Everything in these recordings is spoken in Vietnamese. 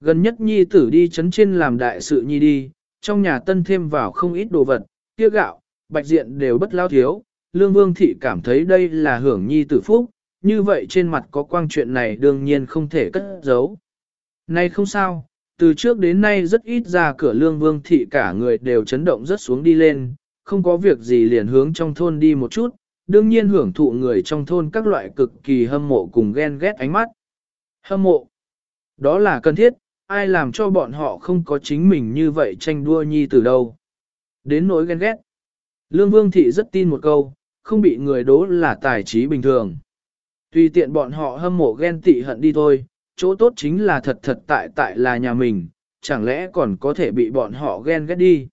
Gần nhất nhi tử đi chấn trên làm đại sự nhi đi, trong nhà tân thêm vào không ít đồ vật, kia gạo, bạch diện đều bất lao thiếu, lương vương thị cảm thấy đây là hưởng nhi tử phúc, như vậy trên mặt có quang chuyện này đương nhiên không thể cất giấu. nay không sao, từ trước đến nay rất ít ra cửa lương vương thị cả người đều chấn động rất xuống đi lên, không có việc gì liền hướng trong thôn đi một chút, đương nhiên hưởng thụ người trong thôn các loại cực kỳ hâm mộ cùng ghen ghét ánh mắt. Hâm mộ. Đó là cần thiết, ai làm cho bọn họ không có chính mình như vậy tranh đua nhi từ đâu. Đến nỗi ghen ghét. Lương Vương Thị rất tin một câu, không bị người đố là tài trí bình thường. Tùy tiện bọn họ hâm mộ ghen tị hận đi thôi, chỗ tốt chính là thật thật tại tại là nhà mình, chẳng lẽ còn có thể bị bọn họ ghen ghét đi.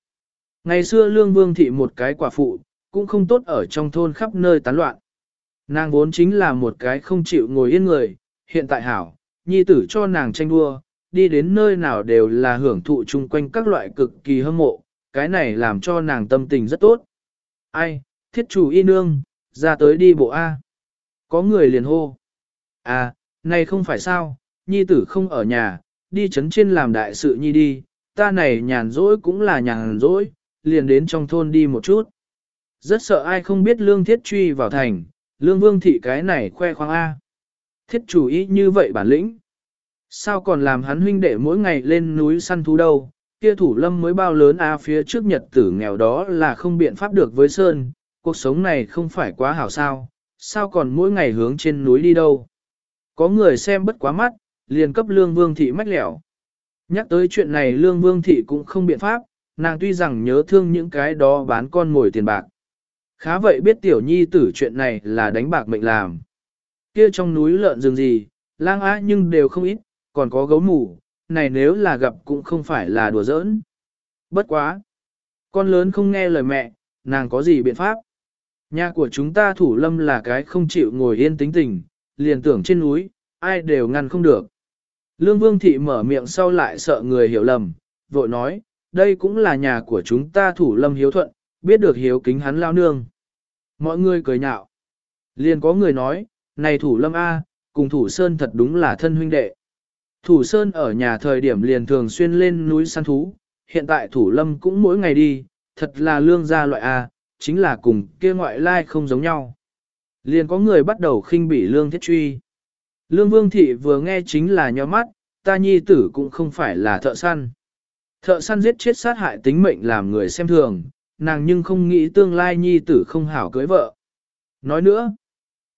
Ngày xưa Lương Vương Thị một cái quả phụ, cũng không tốt ở trong thôn khắp nơi tán loạn. Nàng vốn chính là một cái không chịu ngồi yên người, hiện tại hảo, nhi tử cho nàng tranh đua, đi đến nơi nào đều là hưởng thụ chung quanh các loại cực kỳ hâm mộ, cái này làm cho nàng tâm tình rất tốt. Ai, thiết chủ y nương, ra tới đi bộ A. Có người liền hô. À, này không phải sao, nhi tử không ở nhà, đi chấn trên làm đại sự nhi đi, ta này nhàn rỗi cũng là nhàn rỗi, liền đến trong thôn đi một chút. Rất sợ ai không biết lương thiết truy vào thành, lương vương thị cái này khoe khoang A. Thiết chủ ý như vậy bản lĩnh. Sao còn làm hắn huynh đệ mỗi ngày lên núi săn thú đâu, kia thủ lâm mới bao lớn A phía trước nhật tử nghèo đó là không biện pháp được với Sơn, cuộc sống này không phải quá hảo sao, sao còn mỗi ngày hướng trên núi đi đâu. Có người xem bất quá mắt, liền cấp lương vương thị mách lẻo. Nhắc tới chuyện này lương vương thị cũng không biện pháp, nàng tuy rằng nhớ thương những cái đó bán con ngồi tiền bạc. Khá vậy biết tiểu nhi tử chuyện này là đánh bạc mệnh làm. Kia trong núi lợn rừng gì, lang á nhưng đều không ít, còn có gấu mù, này nếu là gặp cũng không phải là đùa giỡn. Bất quá. Con lớn không nghe lời mẹ, nàng có gì biện pháp? Nhà của chúng ta thủ lâm là cái không chịu ngồi yên tính tình, liền tưởng trên núi, ai đều ngăn không được. Lương Vương Thị mở miệng sau lại sợ người hiểu lầm, vội nói, đây cũng là nhà của chúng ta thủ lâm hiếu thuận, biết được hiếu kính hắn lao nương. Mọi người cười nhạo. Liền có người nói, này thủ lâm A, cùng thủ sơn thật đúng là thân huynh đệ. Thủ sơn ở nhà thời điểm liền thường xuyên lên núi săn thú, hiện tại thủ lâm cũng mỗi ngày đi, thật là lương gia loại A, chính là cùng kia ngoại lai không giống nhau. Liền có người bắt đầu khinh bỉ lương thiết truy. Lương vương thị vừa nghe chính là nhó mắt, ta nhi tử cũng không phải là thợ săn. Thợ săn giết chết sát hại tính mệnh làm người xem thường, nàng nhưng không nghĩ tương lai nhi tử không hảo cưới vợ. Nói nữa,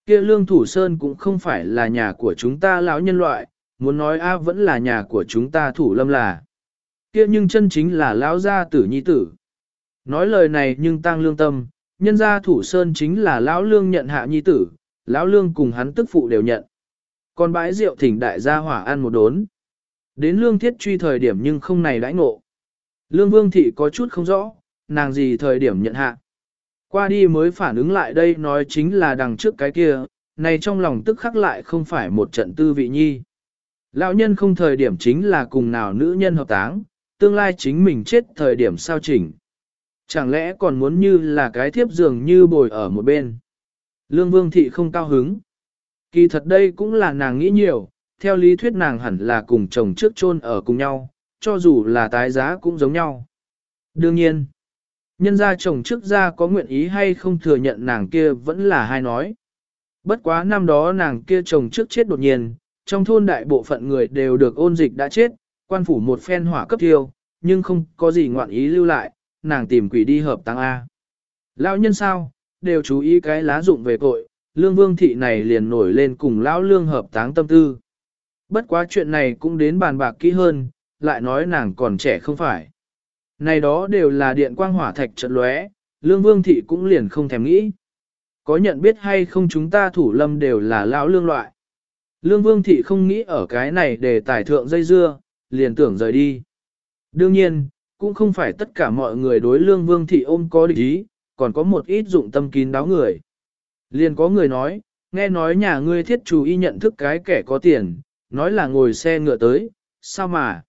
kia lương thủ sơn cũng không phải là nhà của chúng ta lão nhân loại, muốn nói a vẫn là nhà của chúng ta thủ lâm là. Kia nhưng chân chính là lão gia tử nhi tử. Nói lời này nhưng tăng lương tâm, nhân gia thủ sơn chính là lão lương nhận hạ nhi tử, lão lương cùng hắn tức phụ đều nhận. Còn bãi rượu thỉnh đại gia hỏa ăn một đốn. Đến lương thiết truy thời điểm nhưng không này đãi ngộ. Lương vương thị có chút không rõ, nàng gì thời điểm nhận hạ. Qua đi mới phản ứng lại đây nói chính là đằng trước cái kia, này trong lòng tức khắc lại không phải một trận tư vị nhi. Lão nhân không thời điểm chính là cùng nào nữ nhân hợp táng, tương lai chính mình chết thời điểm sao chỉnh. Chẳng lẽ còn muốn như là cái thiếp dường như bồi ở một bên. Lương Vương Thị không cao hứng. Kỳ thật đây cũng là nàng nghĩ nhiều, theo lý thuyết nàng hẳn là cùng chồng trước chôn ở cùng nhau, cho dù là tái giá cũng giống nhau. Đương nhiên, nhân gia chồng trước gia có nguyện ý hay không thừa nhận nàng kia vẫn là hai nói. Bất quá năm đó nàng kia chồng trước chết đột nhiên, trong thôn đại bộ phận người đều được ôn dịch đã chết, quan phủ một phen hỏa cấp tiêu, nhưng không có gì ngoạn ý lưu lại, nàng tìm quỷ đi hợp tăng A. Lão nhân sao, đều chú ý cái lá dụng về tội, lương vương thị này liền nổi lên cùng lão lương hợp táng tâm tư. Bất quá chuyện này cũng đến bàn bạc kỹ hơn, lại nói nàng còn trẻ không phải. Này đó đều là điện quang hỏa thạch trận lóe, lương vương thị cũng liền không thèm nghĩ. Có nhận biết hay không chúng ta thủ lâm đều là lão lương loại. Lương vương thị không nghĩ ở cái này để tài thượng dây dưa, liền tưởng rời đi. Đương nhiên, cũng không phải tất cả mọi người đối lương vương thị ôm có địch ý, còn có một ít dụng tâm kín đáo người. Liền có người nói, nghe nói nhà ngươi thiết chủ y nhận thức cái kẻ có tiền, nói là ngồi xe ngựa tới, sao mà?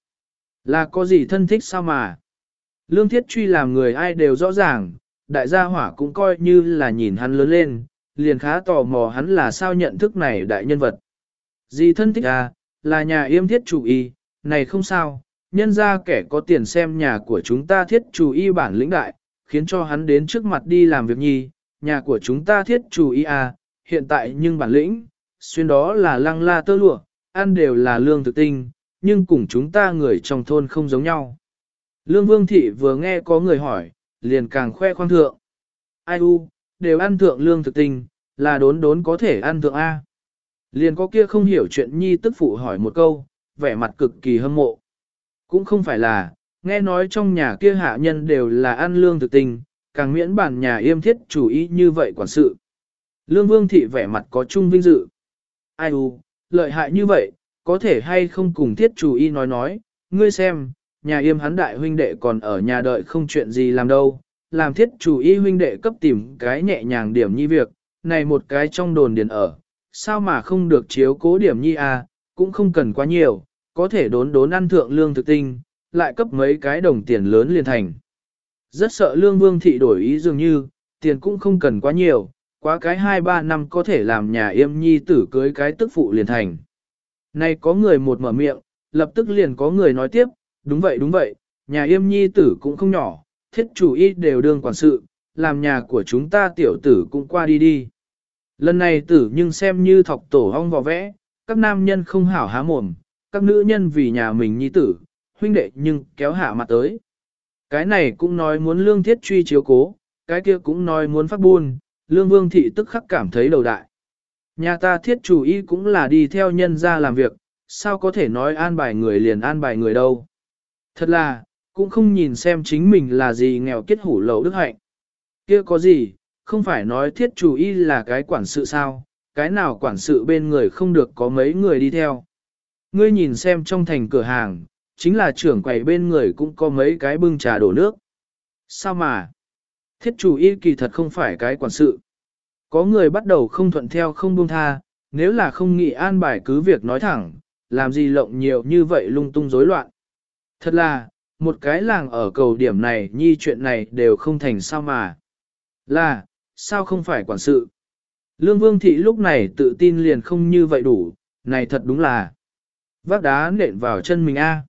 Là có gì thân thích sao mà? Lương thiết truy làm người ai đều rõ ràng, đại gia hỏa cũng coi như là nhìn hắn lớn lên, liền khá tò mò hắn là sao nhận thức này đại nhân vật. Gì thân thích à, là nhà yêm thiết chủ y, này không sao, nhân ra kẻ có tiền xem nhà của chúng ta thiết chủ y bản lĩnh đại, khiến cho hắn đến trước mặt đi làm việc nhi, nhà của chúng ta thiết chủ y à, hiện tại nhưng bản lĩnh, xuyên đó là lăng la tơ lụa, ăn đều là lương thực tinh, nhưng cùng chúng ta người trong thôn không giống nhau. Lương Vương Thị vừa nghe có người hỏi, liền càng khoe khoang thượng. Ai u, đều ăn thượng lương thực tinh, là đốn đốn có thể ăn thượng A. Liền có kia không hiểu chuyện nhi tức phụ hỏi một câu, vẻ mặt cực kỳ hâm mộ. Cũng không phải là, nghe nói trong nhà kia hạ nhân đều là ăn lương thực tình, càng miễn bản nhà yêm thiết chủ ý như vậy quản sự. Lương Vương Thị vẻ mặt có chung vinh dự. Ai u, lợi hại như vậy, có thể hay không cùng thiết chủ y nói nói, ngươi xem, nhà yêm hắn đại huynh đệ còn ở nhà đợi không chuyện gì làm đâu, làm thiết chủ y huynh đệ cấp tìm cái nhẹ nhàng điểm như việc, này một cái trong đồn điền ở, sao mà không được chiếu cố điểm nhi à, cũng không cần quá nhiều, có thể đốn đốn ăn thượng lương thực tinh, lại cấp mấy cái đồng tiền lớn liền thành. Rất sợ lương vương thị đổi ý dường như, tiền cũng không cần quá nhiều, quá cái 2-3 năm có thể làm nhà yêm nhi tử cưới cái tức phụ liền thành. Nay có người một mở miệng, lập tức liền có người nói tiếp, đúng vậy đúng vậy, nhà yêm nhi tử cũng không nhỏ, thiết chủ y đều đương quản sự, làm nhà của chúng ta tiểu tử cũng qua đi đi. Lần này tử nhưng xem như thọc tổ hong vò vẽ, các nam nhân không hảo há mồm, các nữ nhân vì nhà mình nhi tử, huynh đệ nhưng kéo hạ mặt tới. Cái này cũng nói muốn lương thiết truy chiếu cố, cái kia cũng nói muốn phát buôn, lương vương thị tức khắc cảm thấy đầu đại. Nhà ta thiết chủ y cũng là đi theo nhân ra làm việc, sao có thể nói an bài người liền an bài người đâu. Thật là, cũng không nhìn xem chính mình là gì nghèo kết hủ lậu đức hạnh. kia có gì, không phải nói thiết chủ y là cái quản sự sao, cái nào quản sự bên người không được có mấy người đi theo. Ngươi nhìn xem trong thành cửa hàng, chính là trưởng quầy bên người cũng có mấy cái bưng trà đổ nước. Sao mà? Thiết chủ y kỳ thật không phải cái quản sự. Có người bắt đầu không thuận theo không buông tha, nếu là không nghĩ an bài cứ việc nói thẳng, làm gì lộng nhiều như vậy lung tung rối loạn. Thật là, một cái làng ở cầu điểm này nhi chuyện này đều không thành sao mà. Là, sao không phải quản sự? Lương Vương Thị lúc này tự tin liền không như vậy đủ, này thật đúng là vác đá nện vào chân mình a. À.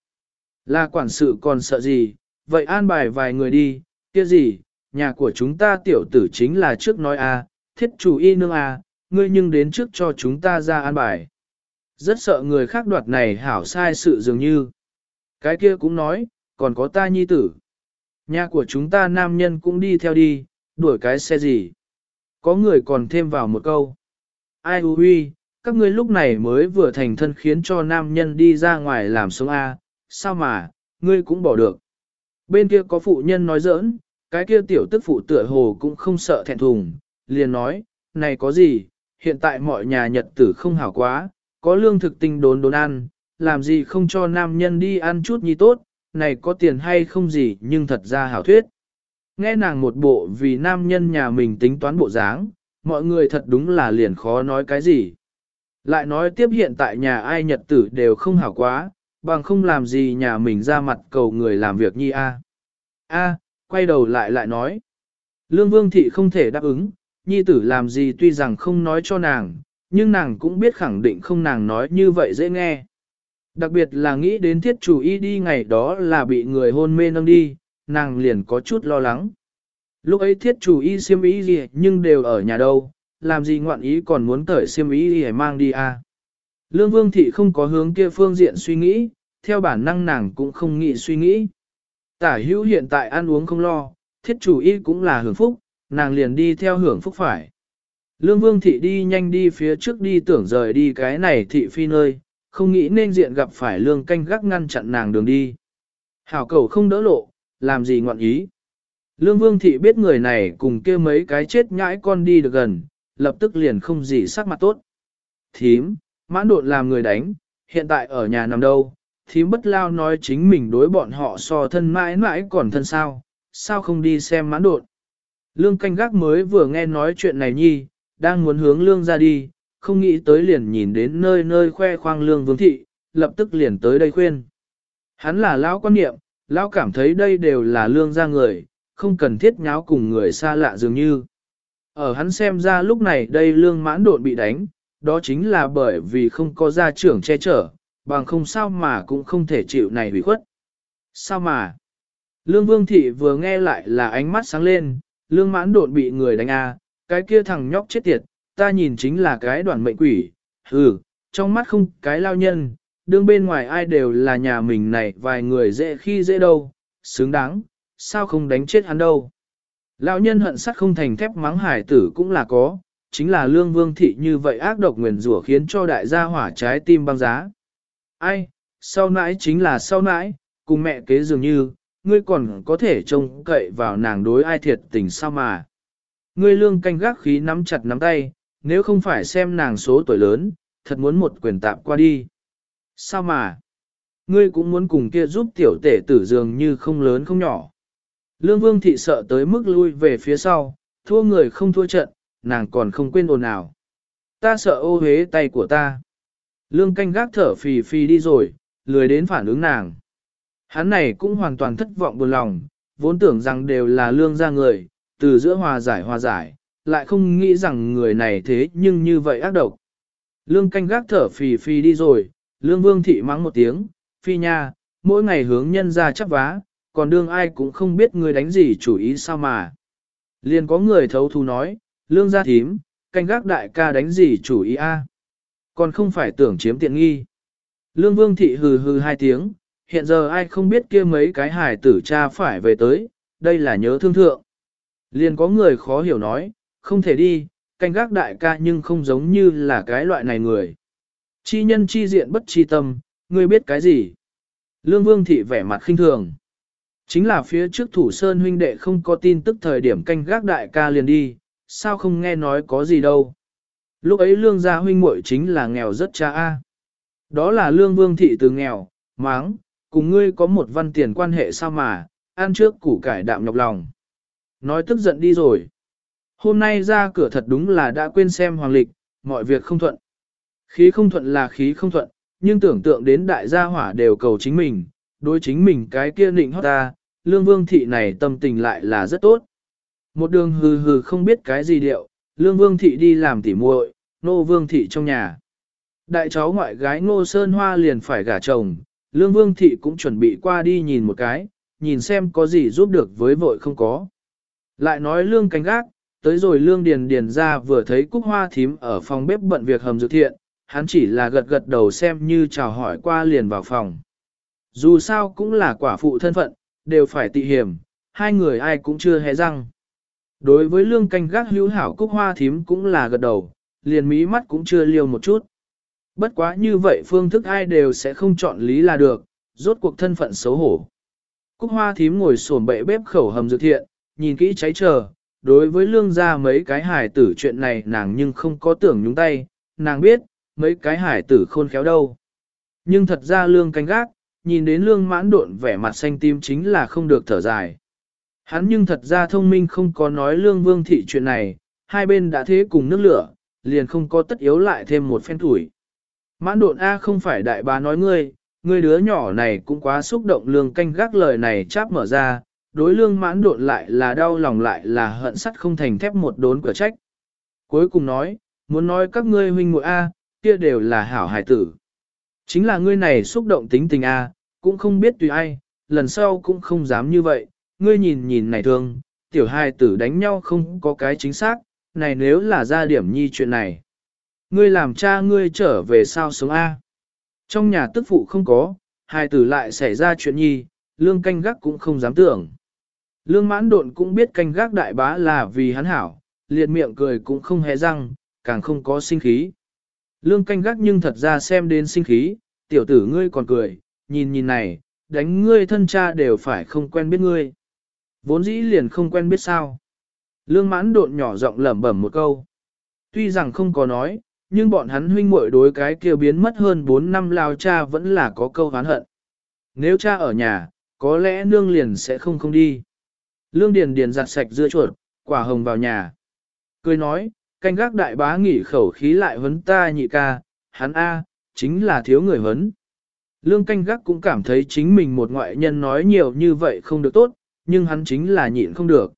Là quản sự còn sợ gì, vậy an bài vài người đi, kia gì, nhà của chúng ta tiểu tử chính là trước nói a, thiết chủ y nương a, ngươi nhưng đến trước cho chúng ta ra an bài. Rất sợ người khác đoạt này hảo sai sự dường như. Cái kia cũng nói, còn có ta nhi tử. Nhà của chúng ta nam nhân cũng đi theo đi, đuổi cái xe gì. Có người còn thêm vào một câu. Ai hư huy, các ngươi lúc này mới vừa thành thân khiến cho nam nhân đi ra ngoài làm sống A, sao mà, ngươi cũng bỏ được. Bên kia có phụ nhân nói giỡn, cái kia tiểu tức phụ tựa hồ cũng không sợ thẹn thùng, liền nói, này có gì, hiện tại mọi nhà nhật tử không hảo quá, có lương thực tinh đốn đốn ăn, làm gì không cho nam nhân đi ăn chút nhi tốt, này có tiền hay không gì nhưng thật ra hảo thuyết. Nghe nàng một bộ vì nam nhân nhà mình tính toán bộ dáng, mọi người thật đúng là liền khó nói cái gì. Lại nói tiếp hiện tại nhà ai nhật tử đều không hảo quá, bằng không làm gì nhà mình ra mặt cầu người làm việc nhi a. A, quay đầu lại lại nói. Lương Vương Thị không thể đáp ứng, nhi tử làm gì tuy rằng không nói cho nàng, nhưng nàng cũng biết khẳng định không nàng nói như vậy dễ nghe. Đặc biệt là nghĩ đến thiết chủ y đi ngày đó là bị người hôn mê nâng đi, nàng liền có chút lo lắng. Lúc ấy thiết chủ y siêm ý gì nhưng đều ở nhà đâu, làm gì ngoạn ý còn muốn cởi siêm ý gì mang đi à. Lương Vương Thị không có hướng kia phương diện suy nghĩ, theo bản năng nàng cũng không nghĩ suy nghĩ. Tả hữu hiện tại ăn uống không lo, thiết chủ y cũng là hưởng phúc, nàng liền đi theo hưởng phúc phải. Lương Vương Thị đi nhanh đi phía trước đi tưởng rời đi cái này thị phi nơi, không nghĩ nên diện gặp phải lương canh gác ngăn chặn nàng đường đi. Hảo cầu không đỡ lộ, làm gì ngoạn ý. Lương Vương Thị biết người này cùng kia mấy cái chết nhãi con đi được gần, lập tức liền không gì sắc mặt tốt. Thím, mãn độn làm người đánh, hiện tại ở nhà nằm đâu, thím bất lao nói chính mình đối bọn họ so thân mãi mãi còn thân sao, sao không đi xem mãn độn. Lương canh gác mới vừa nghe nói chuyện này nhi, đang muốn hướng lương ra đi, không nghĩ tới liền nhìn đến nơi nơi khoe khoang lương vương thị, lập tức liền tới đây khuyên. Hắn là lão quan niệm, lão cảm thấy đây đều là lương ra người, không cần thiết nháo cùng người xa lạ dường như. Ở hắn xem ra lúc này đây lương mãn độn bị đánh, đó chính là bởi vì không có gia trưởng che chở, bằng không sao mà cũng không thể chịu này bị khuất. Sao mà? Lương Vương Thị vừa nghe lại là ánh mắt sáng lên, lương mãn độn bị người đánh a, cái kia thằng nhóc chết tiệt, ta nhìn chính là cái đoàn mệnh quỷ, hừ, trong mắt không cái lao nhân, đương bên ngoài ai đều là nhà mình này vài người dễ khi dễ đâu, xứng đáng, sao không đánh chết hắn đâu. Lão nhân hận sắt không thành thép mắng hải tử cũng là có, chính là lương vương thị như vậy ác độc nguyền rủa khiến cho đại gia hỏa trái tim băng giá. Ai, sau nãi chính là sau nãi, cùng mẹ kế dường như, ngươi còn có thể trông cậy vào nàng đối ai thiệt tình sao mà. Ngươi lương canh gác khí nắm chặt nắm tay, nếu không phải xem nàng số tuổi lớn, thật muốn một quyền tạm qua đi. Sao mà? Ngươi cũng muốn cùng kia giúp tiểu tể tử dường như không lớn không nhỏ. Lương vương thị sợ tới mức lui về phía sau, thua người không thua trận, nàng còn không quên ồn ào. Ta sợ ô hế tay của ta. Lương canh gác thở phì phì đi rồi, lười đến phản ứng nàng. Hắn này cũng hoàn toàn thất vọng buồn lòng, vốn tưởng rằng đều là lương ra người, từ giữa hòa giải hòa giải, lại không nghĩ rằng người này thế nhưng như vậy ác độc. Lương canh gác thở phì phì đi rồi, lương vương thị mắng một tiếng, phi nha, mỗi ngày hướng nhân ra chấp vá, còn đương ai cũng không biết người đánh gì chủ ý sao mà. Liền có người thấu thú nói, lương gia thím, canh gác đại ca đánh gì chủ ý a Còn không phải tưởng chiếm tiện nghi. Lương vương thị hừ hừ hai tiếng, hiện giờ ai không biết kia mấy cái hài tử cha phải về tới, đây là nhớ thương thượng. Liền có người khó hiểu nói, không thể đi, canh gác đại ca nhưng không giống như là cái loại này người. Chi nhân chi diện bất chi tâm, ngươi biết cái gì? Lương Vương Thị vẻ mặt khinh thường. Chính là phía trước thủ sơn huynh đệ không có tin tức thời điểm canh gác đại ca liền đi, sao không nghe nói có gì đâu. Lúc ấy lương gia huynh muội chính là nghèo rất cha a. Đó là lương vương thị từ nghèo, máng, cùng ngươi có một văn tiền quan hệ sao mà, ăn trước củ cải đạm nhọc lòng. Nói tức giận đi rồi. Hôm nay ra cửa thật đúng là đã quên xem hoàng lịch, mọi việc không thuận. Khí không thuận là khí không thuận, nhưng tưởng tượng đến đại gia hỏa đều cầu chính mình, đối chính mình cái kia nịnh hót ta, lương vương thị này tâm tình lại là rất tốt. Một đường hừ hừ không biết cái gì điệu, lương vương thị đi làm tỉ muội, nô vương thị trong nhà. Đại cháu ngoại gái ngô sơn hoa liền phải gả chồng, lương vương thị cũng chuẩn bị qua đi nhìn một cái, nhìn xem có gì giúp được với vội không có. Lại nói lương canh gác, tới rồi lương điền điền ra vừa thấy cúc hoa thím ở phòng bếp bận việc hầm dược thiện, hắn chỉ là gật gật đầu xem như chào hỏi qua liền vào phòng. Dù sao cũng là quả phụ thân phận, đều phải tị hiểm, hai người ai cũng chưa hé răng. Đối với lương canh gác hữu hảo cúc hoa thím cũng là gật đầu, liền mí mắt cũng chưa liêu một chút. Bất quá như vậy phương thức ai đều sẽ không chọn lý là được, rốt cuộc thân phận xấu hổ. Cúc hoa thím ngồi sổm bệ bếp khẩu hầm dược thiện, nhìn kỹ cháy chờ, đối với lương gia mấy cái hài tử chuyện này nàng nhưng không có tưởng nhúng tay, nàng biết, mấy cái hải tử khôn khéo đâu. Nhưng thật ra lương canh gác, nhìn đến lương mãn độn vẻ mặt xanh tim chính là không được thở dài. Hắn nhưng thật ra thông minh không có nói lương vương thị chuyện này, hai bên đã thế cùng nước lửa, liền không có tất yếu lại thêm một phen tuổi. Mãn độn A không phải đại bá nói ngươi, ngươi đứa nhỏ này cũng quá xúc động lương canh gác lời này cháp mở ra, đối lương mãn độn lại là đau lòng lại là hận sắt không thành thép một đốn cửa trách. Cuối cùng nói, muốn nói các ngươi huynh muội A, kia đều là hảo hải tử. Chính là ngươi này xúc động tính tình A, cũng không biết tùy ai, lần sau cũng không dám như vậy, ngươi nhìn nhìn này thương, tiểu hài tử đánh nhau không có cái chính xác, này nếu là ra điểm nhi chuyện này. Ngươi làm cha ngươi trở về sao sống A. Trong nhà tức phụ không có, hài tử lại xảy ra chuyện nhi, lương canh gác cũng không dám tưởng. Lương mãn độn cũng biết canh gác đại bá là vì hắn hảo, liệt miệng cười cũng không hề răng, càng không có sinh khí. Lương canh gác nhưng thật ra xem đến sinh khí, tiểu tử ngươi còn cười, nhìn nhìn này, đánh ngươi thân cha đều phải không quen biết ngươi. Vốn dĩ liền không quen biết sao. Lương mãn độn nhỏ giọng lẩm bẩm một câu. Tuy rằng không có nói, nhưng bọn hắn huynh muội đối cái kia biến mất hơn 4 năm lao cha vẫn là có câu hán hận. Nếu cha ở nhà, có lẽ nương liền sẽ không không đi. Lương Điền Điền giặt sạch dưa chuột, quả hồng vào nhà. Cười nói, canh gác đại bá nghỉ khẩu khí lại huấn ta nhị ca, hắn A, chính là thiếu người huấn. Lương canh gác cũng cảm thấy chính mình một ngoại nhân nói nhiều như vậy không được tốt, nhưng hắn chính là nhịn không được.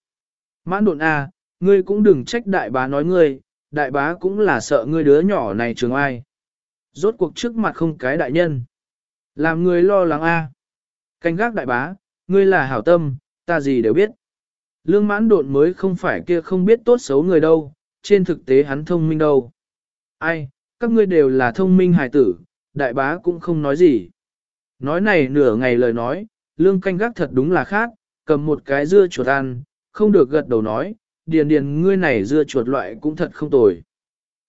Mãn độn A, ngươi cũng đừng trách đại bá nói ngươi, đại bá cũng là sợ ngươi đứa nhỏ này trường ai. Rốt cuộc trước mặt không cái đại nhân. Làm người lo lắng a. Canh gác đại bá, ngươi là hảo tâm, ta gì đều biết. Lương mãn độn mới không phải kia không biết tốt xấu người đâu, trên thực tế hắn thông minh đâu. Ai, các ngươi đều là thông minh hài tử, đại bá cũng không nói gì. Nói này nửa ngày lời nói, lương canh gác thật đúng là khác, cầm một cái dưa chuột ăn, không được gật đầu nói, điền điền ngươi này dưa chuột loại cũng thật không tồi.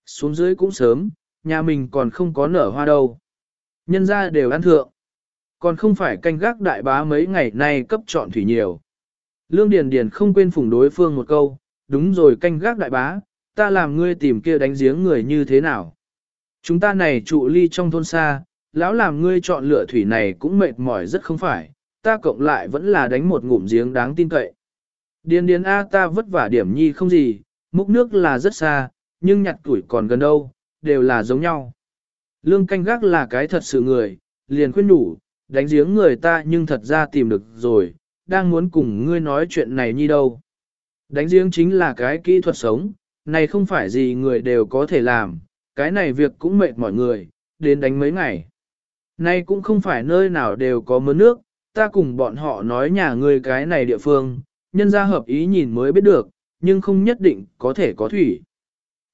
Xuống dưới cũng sớm, nhà mình còn không có nở hoa đâu. Nhân ra đều ăn thượng. Còn không phải canh gác đại bá mấy ngày nay cấp chọn thủy nhiều. Lương Điền Điền không quên phủng đối phương một câu, đúng rồi canh gác đại bá, ta làm ngươi tìm kia đánh giếng người như thế nào. Chúng ta này trụ ly trong thôn xa, lão làm ngươi chọn lựa thủy này cũng mệt mỏi rất không phải, ta cộng lại vẫn là đánh một ngụm giếng đáng tin cậy. Điền điền A ta vất vả điểm nhi không gì, múc nước là rất xa, nhưng nhặt tuổi còn gần đâu, đều là giống nhau. Lương canh gác là cái thật sự người, liền khuyên đủ, đánh giếng người ta nhưng thật ra tìm được rồi, đang muốn cùng ngươi nói chuyện này nhi đâu. Đánh giếng chính là cái kỹ thuật sống, này không phải gì người đều có thể làm, cái này việc cũng mệt mọi người, đến đánh mấy ngày. Nay cũng không phải nơi nào đều có mớ nước, ta cùng bọn họ nói nhà ngươi cái này địa phương, nhân ra hợp ý nhìn mới biết được, nhưng không nhất định có thể có thủy.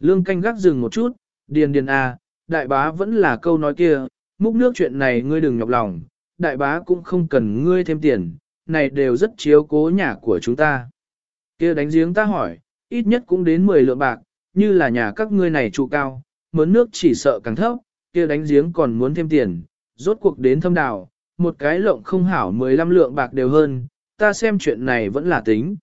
Lương canh gác dừng một chút, điền điền a, à, đại bá vẫn là câu nói kia, múc nước chuyện này ngươi đừng nhọc lòng, đại bá cũng không cần ngươi thêm tiền, này đều rất chiếu cố nhà của chúng ta. kia đánh giếng ta hỏi, ít nhất cũng đến 10 lượng bạc, như là nhà các ngươi này trụ cao, mớn nước chỉ sợ càng thấp, kia đánh giếng còn muốn thêm tiền, rốt cuộc đến thâm đào, một cái lộng không hảo 15 lượng bạc đều hơn, ta xem chuyện này vẫn là tính.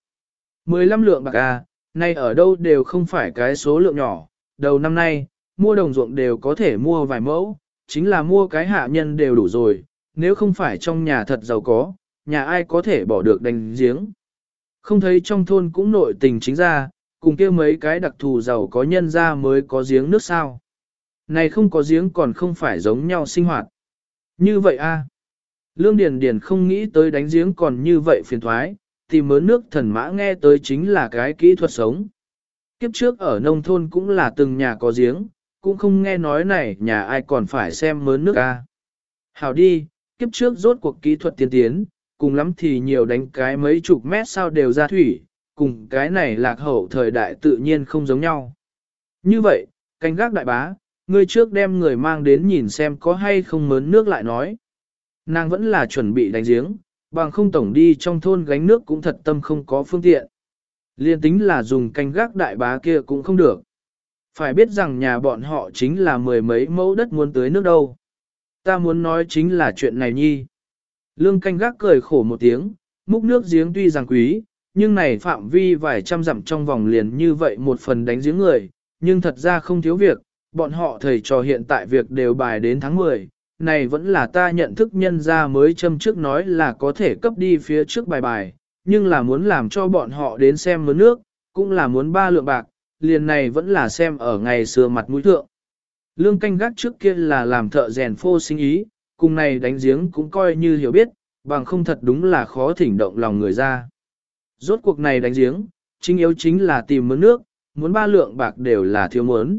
15 lượng bạc à, nay ở đâu đều không phải cái số lượng nhỏ, đầu năm nay, mua đồng ruộng đều có thể mua vài mẫu, chính là mua cái hạ nhân đều đủ rồi, nếu không phải trong nhà thật giàu có, nhà ai có thể bỏ được đánh giếng. Không thấy trong thôn cũng nội tình chính ra, cùng kia mấy cái đặc thù giàu có nhân ra mới có giếng nước sao. Này không có giếng còn không phải giống nhau sinh hoạt. Như vậy a Lương Điền Điền không nghĩ tới đánh giếng còn như vậy phiền thoái, tìm mớn nước thần mã nghe tới chính là cái kỹ thuật sống. Kiếp trước ở nông thôn cũng là từng nhà có giếng, cũng không nghe nói này nhà ai còn phải xem mớn nước a. Hảo đi, kiếp trước rốt cuộc kỹ thuật tiên tiến, cùng lắm thì nhiều đánh cái mấy chục mét sao đều ra thủy, cùng cái này lạc hậu thời đại tự nhiên không giống nhau. Như vậy, canh gác đại bá, ngươi trước đem người mang đến nhìn xem có hay không mớn nước lại nói. Nàng vẫn là chuẩn bị đánh giếng, bằng không tổng đi trong thôn gánh nước cũng thật tâm không có phương tiện. Liên tính là dùng canh gác đại bá kia cũng không được. Phải biết rằng nhà bọn họ chính là mười mấy mẫu đất muốn tới nước đâu. Ta muốn nói chính là chuyện này nhi. Lương canh gác cười khổ một tiếng, múc nước giếng tuy rằng quý, nhưng này phạm vi vài trăm dặm trong vòng liền như vậy một phần đánh giếng người, nhưng thật ra không thiếu việc, bọn họ thầy trò hiện tại việc đều bài đến tháng 10, này vẫn là ta nhận thức nhân ra mới châm trước nói là có thể cấp đi phía trước bài bài, nhưng là muốn làm cho bọn họ đến xem mướn nước, cũng là muốn ba lượng bạc, liền này vẫn là xem ở ngày xưa mặt mũi thượng. Lương canh gác trước kia là làm thợ rèn phô sinh ý, cùng này đánh giếng cũng coi như hiểu biết, bằng không thật đúng là khó thỉnh động lòng người ra. Rốt cuộc này đánh giếng, chính yếu chính là tìm mướn nước, muốn ba lượng bạc đều là thiếu mướn.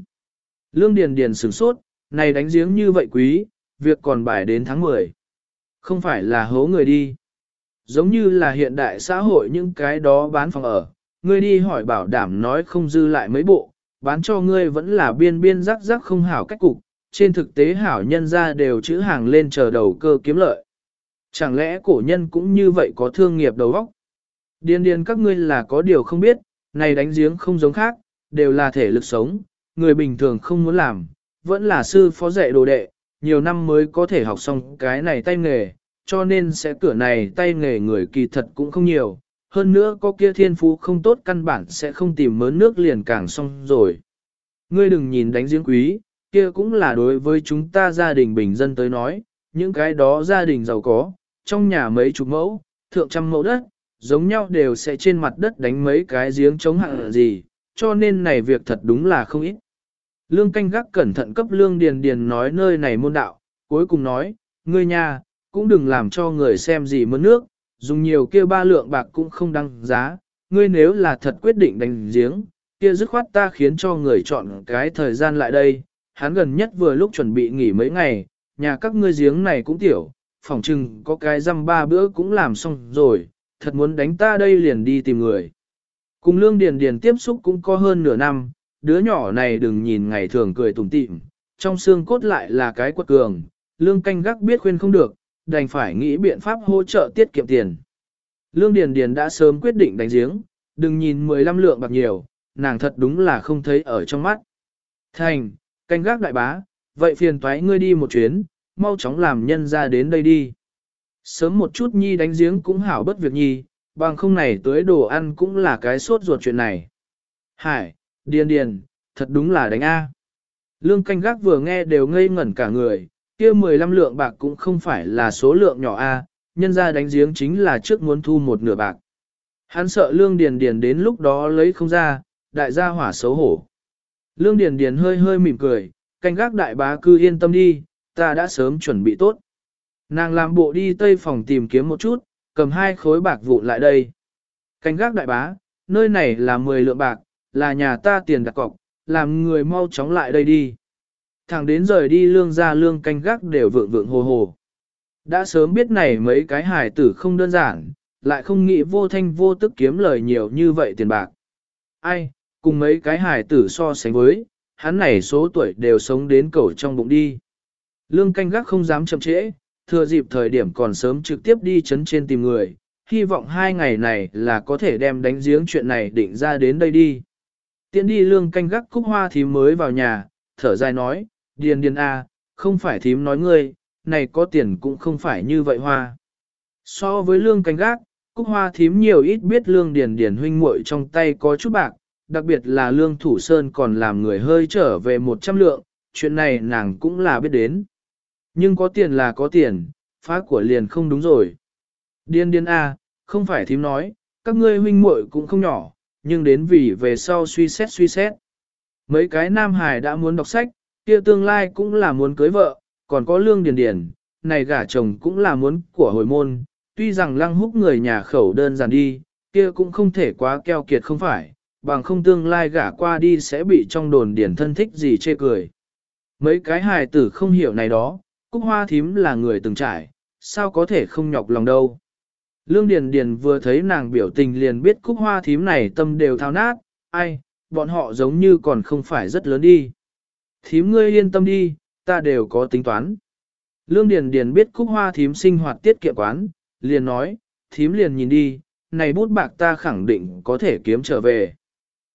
Lương Điền Điền sửng sốt, này đánh giếng như vậy quý, việc còn bài đến tháng 10. Không phải là hố người đi. Giống như là hiện đại xã hội những cái đó bán phòng ở, ngươi đi hỏi bảo đảm nói không dư lại mấy bộ, bán cho ngươi vẫn là biên biên rắc rắc không hảo cách cục, trên thực tế hảo nhân ra đều chữ hàng lên chờ đầu cơ kiếm lợi. Chẳng lẽ cổ nhân cũng như vậy có thương nghiệp đầu óc? Điên điên các ngươi là có điều không biết, này đánh giếng không giống khác, đều là thể lực sống, người bình thường không muốn làm, vẫn là sư phó dạy đồ đệ, nhiều năm mới có thể học xong cái này tay nghề, cho nên sẽ cửa này tay nghề người kỳ thật cũng không nhiều, hơn nữa có kia thiên phú không tốt căn bản sẽ không tìm mớn nước liền càng xong rồi. Ngươi đừng nhìn đánh giếng quý, kia cũng là đối với chúng ta gia đình bình dân tới nói, những cái đó gia đình giàu có, trong nhà mấy chục mẫu, thượng trăm mẫu đất, giống nhau đều sẽ trên mặt đất đánh mấy cái giếng chống hạng gì, cho nên này việc thật đúng là không ít. Lương canh gác cẩn thận cấp lương điền điền nói nơi này môn đạo, cuối cùng nói, ngươi nhà, cũng đừng làm cho người xem gì mướn nước, dùng nhiều kia ba lượng bạc cũng không đăng giá, ngươi nếu là thật quyết định đánh giếng, kia dứt khoát ta khiến cho người chọn cái thời gian lại đây, hắn gần nhất vừa lúc chuẩn bị nghỉ mấy ngày, nhà các ngươi giếng này cũng tiểu, phỏng chừng có cái răm ba bữa cũng làm xong rồi, thật muốn đánh ta đây liền đi tìm người. Cùng Lương Điền Điền tiếp xúc cũng có hơn nửa năm, đứa nhỏ này đừng nhìn ngày thường cười tủm tỉm, trong xương cốt lại là cái quật cường, Lương canh gác biết khuyên không được, đành phải nghĩ biện pháp hỗ trợ tiết kiệm tiền. Lương Điền Điền đã sớm quyết định đánh giếng, đừng nhìn 15 lượng bạc nhiều, nàng thật đúng là không thấy ở trong mắt. Thành, canh gác đại bá, vậy phiền toái ngươi đi một chuyến, mau chóng làm nhân ra đến đây đi. Sớm một chút nhi đánh giếng cũng hảo bất việc nhi, bằng không này tới đồ ăn cũng là cái sốt ruột chuyện này. Hải, điền điền, thật đúng là đánh A. Lương canh gác vừa nghe đều ngây ngẩn cả người, kia 15 lượng bạc cũng không phải là số lượng nhỏ A, nhân ra đánh giếng chính là trước muốn thu một nửa bạc. Hắn sợ lương điền điền đến lúc đó lấy không ra, đại gia hỏa xấu hổ. Lương điền điền hơi hơi mỉm cười, canh gác đại bá cứ yên tâm đi, ta đã sớm chuẩn bị tốt. Nàng làm bộ đi tây phòng tìm kiếm một chút, cầm hai khối bạc vụn lại đây. Canh gác đại bá, nơi này là 10 lượng bạc, là nhà ta tiền đặt cọc, làm người mau chóng lại đây đi. Thẳng đến rời đi lương ra lương canh gác đều vượng vượng hồ hồ. Đã sớm biết này mấy cái hài tử không đơn giản, lại không nghĩ vô thanh vô tức kiếm lời nhiều như vậy tiền bạc. Ai, cùng mấy cái hài tử so sánh với, hắn này số tuổi đều sống đến cầu trong bụng đi. Lương canh gác không dám chậm trễ, thừa dịp thời điểm còn sớm trực tiếp đi chấn trên tìm người, hy vọng hai ngày này là có thể đem đánh giếng chuyện này định ra đến đây đi. Tiến đi lương canh gác cúc hoa thím mới vào nhà, thở dài nói, điền điền a, không phải thím nói ngươi, này có tiền cũng không phải như vậy hoa. So với lương canh gác, cúc hoa thím nhiều ít biết lương điền điền huynh muội trong tay có chút bạc, đặc biệt là lương thủ sơn còn làm người hơi trở về một trăm lượng, chuyện này nàng cũng là biết đến. Nhưng có tiền là có tiền, phá của liền không đúng rồi. Điên điên A, không phải thím nói, các ngươi huynh muội cũng không nhỏ, nhưng đến vì về sau suy xét suy xét. Mấy cái nam hài đã muốn đọc sách, kia tương lai cũng là muốn cưới vợ, còn có lương điền điền, này gả chồng cũng là muốn của hồi môn, tuy rằng lăng húc người nhà khẩu đơn giản đi, kia cũng không thể quá keo kiệt không phải, bằng không tương lai gả qua đi sẽ bị trong đồn điển thân thích gì chê cười. Mấy cái hài tử không hiểu này đó, Cúc Hoa Thím là người từng trải, sao có thể không nhọc lòng đâu. Lương Điền Điền vừa thấy nàng biểu tình liền biết Cúc Hoa Thím này tâm đều thao nát, ai, bọn họ giống như còn không phải rất lớn đi. Thím ngươi yên tâm đi, ta đều có tính toán. Lương Điền Điền biết Cúc Hoa Thím sinh hoạt tiết kiệm quán, liền nói, thím liền nhìn đi, này bút bạc ta khẳng định có thể kiếm trở về.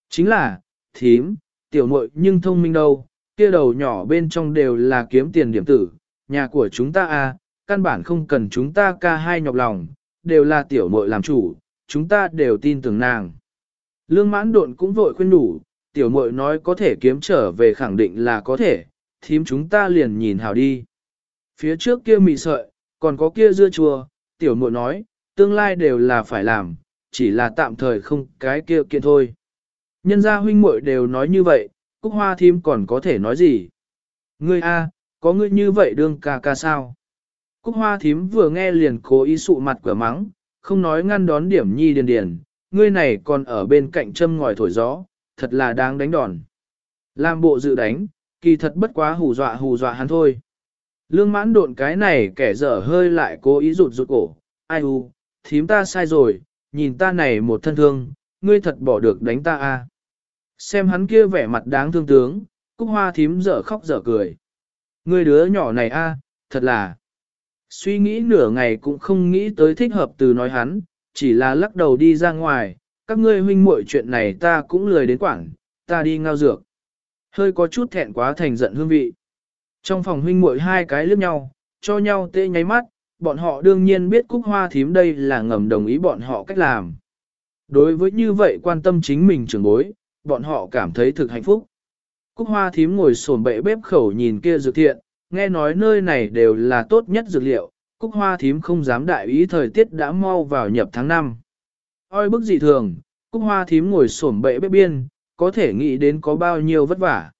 Chính là, thím, tiểu muội nhưng thông minh đâu, kia đầu nhỏ bên trong đều là kiếm tiền điểm tử, nhà của chúng ta a, à, căn bản không cần chúng ta ca hai nhọc lòng, đều là tiểu muội làm chủ, chúng ta đều tin tưởng nàng. Lương mãn độn cũng vội khuyên đủ, tiểu muội nói có thể kiếm trở về khẳng định là có thể, thím chúng ta liền nhìn hào đi. Phía trước kia mì sợi, còn có kia dưa chua, tiểu muội nói, tương lai đều là phải làm, chỉ là tạm thời không cái kia kiện thôi. Nhân gia huynh muội đều nói như vậy, Cúc Hoa thím còn có thể nói gì? Ngươi a, có ngươi như vậy đương ca ca sao? Cúc Hoa thím vừa nghe liền cố ý sụ mặt cửa mắng, không nói ngăn đón điểm nhi điền điền, ngươi này còn ở bên cạnh châm ngòi thổi gió, thật là đáng đánh đòn. Làm bộ dự đánh, kỳ thật bất quá hù dọa hù dọa hắn thôi. Lương mãn độn cái này kẻ dở hơi lại cố ý rụt rụt cổ, ai u, thím ta sai rồi, nhìn ta này một thân thương, ngươi thật bỏ được đánh ta a. À. Xem hắn kia vẻ mặt đáng thương tướng, cúc hoa thím dở khóc dở cười. Ngươi đứa nhỏ này a, thật là. Suy nghĩ nửa ngày cũng không nghĩ tới thích hợp từ nói hắn, chỉ là lắc đầu đi ra ngoài, các ngươi huynh muội chuyện này ta cũng lười đến quảng, ta đi ngao dược. Hơi có chút thẹn quá thành giận hương vị. Trong phòng huynh muội hai cái liếc nhau, cho nhau tê nháy mắt, bọn họ đương nhiên biết cúc hoa thím đây là ngầm đồng ý bọn họ cách làm. Đối với như vậy quan tâm chính mình trưởng bối, bọn họ cảm thấy thực hạnh phúc. Cúc hoa thím ngồi sồn bệ bếp khẩu nhìn kia dược thiện, nghe nói nơi này đều là tốt nhất dược liệu, cúc hoa thím không dám đại ý thời tiết đã mau vào nhập tháng 5. Oi bức dị thường, cúc hoa thím ngồi sổm bệ bếp biên, có thể nghĩ đến có bao nhiêu vất vả.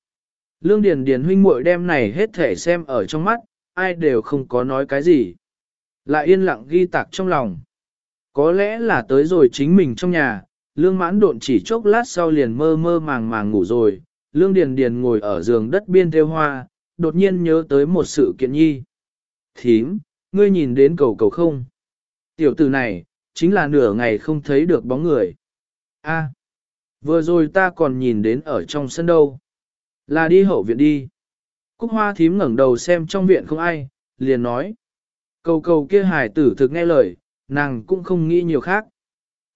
Lương Điền Điền huynh muội đem này hết thể xem ở trong mắt, ai đều không có nói cái gì. Lại yên lặng ghi tạc trong lòng. Có lẽ là tới rồi chính mình trong nhà, lương mãn độn chỉ chốc lát sau liền mơ mơ màng màng ngủ rồi, lương điền điền ngồi ở giường đất biên theo hoa, đột nhiên nhớ tới một sự kiện nhi. Thím, ngươi nhìn đến cầu cầu không? Tiểu tử này, chính là nửa ngày không thấy được bóng người. A, vừa rồi ta còn nhìn đến ở trong sân đâu. Là đi hậu viện đi. Cúc hoa thím ngẩng đầu xem trong viện không ai, liền nói. Cầu cầu kia hải tử thực nghe lời, nàng cũng không nghĩ nhiều khác.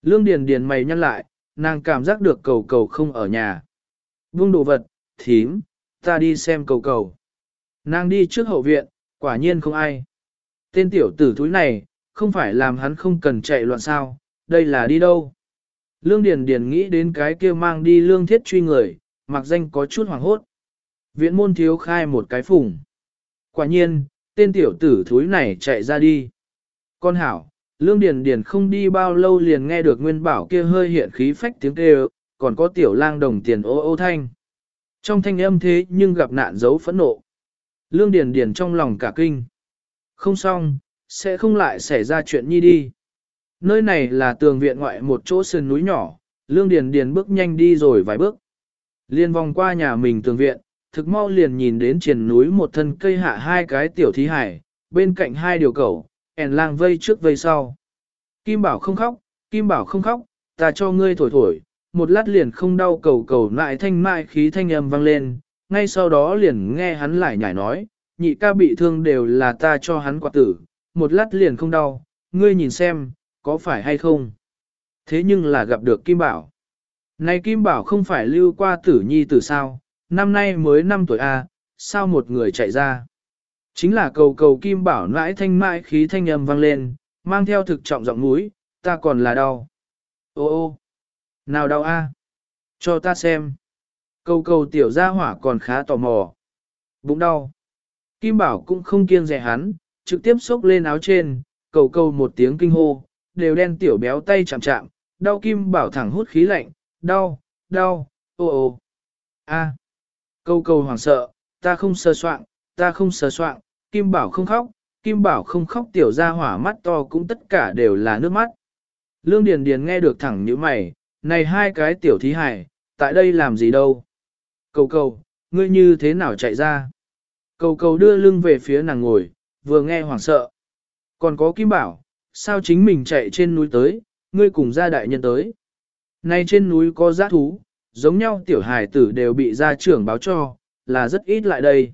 Lương Điền Điền mày nhăn lại, nàng cảm giác được cầu cầu không ở nhà. Vung đồ vật, thím, ta đi xem cầu cầu. Nàng đi trước hậu viện, quả nhiên không ai. Tên tiểu tử thúi này, không phải làm hắn không cần chạy loạn sao, đây là đi đâu. Lương Điền Điền nghĩ đến cái kia mang đi lương thiết truy người, mặc danh có chút hoảng hốt. Viện môn thiếu khai một cái phủng. Quả nhiên, tên tiểu tử thúi này chạy ra đi. Con hảo, Lương Điền Điền không đi bao lâu liền nghe được Nguyên Bảo kia hơi hiện khí phách tiếng kêu, còn có tiểu lang đồng tiền ô ô thanh. Trong thanh âm thế nhưng gặp nạn dấu phẫn nộ. Lương Điền Điền trong lòng cả kinh. Không xong, sẽ không lại xảy ra chuyện nhi đi. Nơi này là tường viện ngoại một chỗ sườn núi nhỏ, Lương Điền Điền bước nhanh đi rồi vài bước. Liên vòng qua nhà mình tường viện, thực mau liền nhìn đến triền núi một thân cây hạ hai cái tiểu thí hải, bên cạnh hai điều cẩu, ẻn lang vây trước vây sau. Kim bảo không khóc, Kim bảo không khóc, ta cho ngươi thổi thổi, một lát liền không đau cầu cầu lại thanh mai khí thanh âm vang lên, ngay sau đó liền nghe hắn lại nhảy nói, nhị ca bị thương đều là ta cho hắn quạt tử, một lát liền không đau, ngươi nhìn xem, có phải hay không? Thế nhưng là gặp được Kim Bảo. Này Kim Bảo không phải lưu qua tử nhi tử sao, năm nay mới 5 tuổi A, sao một người chạy ra? Chính là cầu cầu Kim Bảo nãi thanh mãi khí thanh âm vang lên, mang theo thực trọng giọng mũi, ta còn là đau. Ô ô, nào đau A? Cho ta xem. câu cầu tiểu gia hỏa còn khá tò mò. Bụng đau. Kim Bảo cũng không kiêng rẻ hắn, trực tiếp xốc lên áo trên, cầu cầu một tiếng kinh hô, đều đen tiểu béo tay chạm chạm, đau Kim Bảo thẳng hút khí lạnh, đau, đau, ô ô. A. câu cầu hoảng sợ, ta không sơ soạn, ta không sơ soạn, Kim Bảo không khóc, Kim Bảo không khóc tiểu gia hỏa mắt to cũng tất cả đều là nước mắt. Lương Điền Điền nghe được thẳng như mày, này hai cái tiểu thí hải, tại đây làm gì đâu. Cầu cầu, ngươi như thế nào chạy ra? Cầu cầu đưa lưng về phía nàng ngồi, vừa nghe hoảng sợ. Còn có Kim Bảo, sao chính mình chạy trên núi tới, ngươi cùng gia đại nhân tới. Nay trên núi có giá thú, giống nhau tiểu hài tử đều bị gia trưởng báo cho, là rất ít lại đây.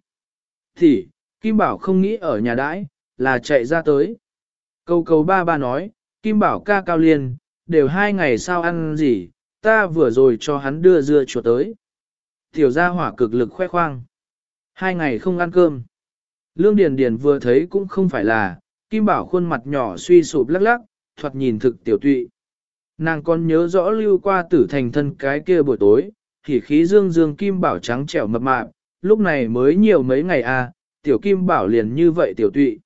Thì, Kim Bảo không nghĩ ở nhà đãi, là chạy ra tới. Cầu cầu ba ba nói, Kim Bảo ca cao liền đều hai ngày sao ăn gì, ta vừa rồi cho hắn đưa dưa chuột tới. Tiểu gia hỏa cực lực khoe khoang. Hai ngày không ăn cơm. Lương Điền Điền vừa thấy cũng không phải là, Kim Bảo khuôn mặt nhỏ suy sụp lắc lắc, thoạt nhìn thực tiểu tụy. Nàng còn nhớ rõ lưu qua tử thành thân cái kia buổi tối, thì khí dương dương Kim Bảo trắng trẻo mập mạp, lúc này mới nhiều mấy ngày à, tiểu Kim Bảo liền như vậy tiểu tụy.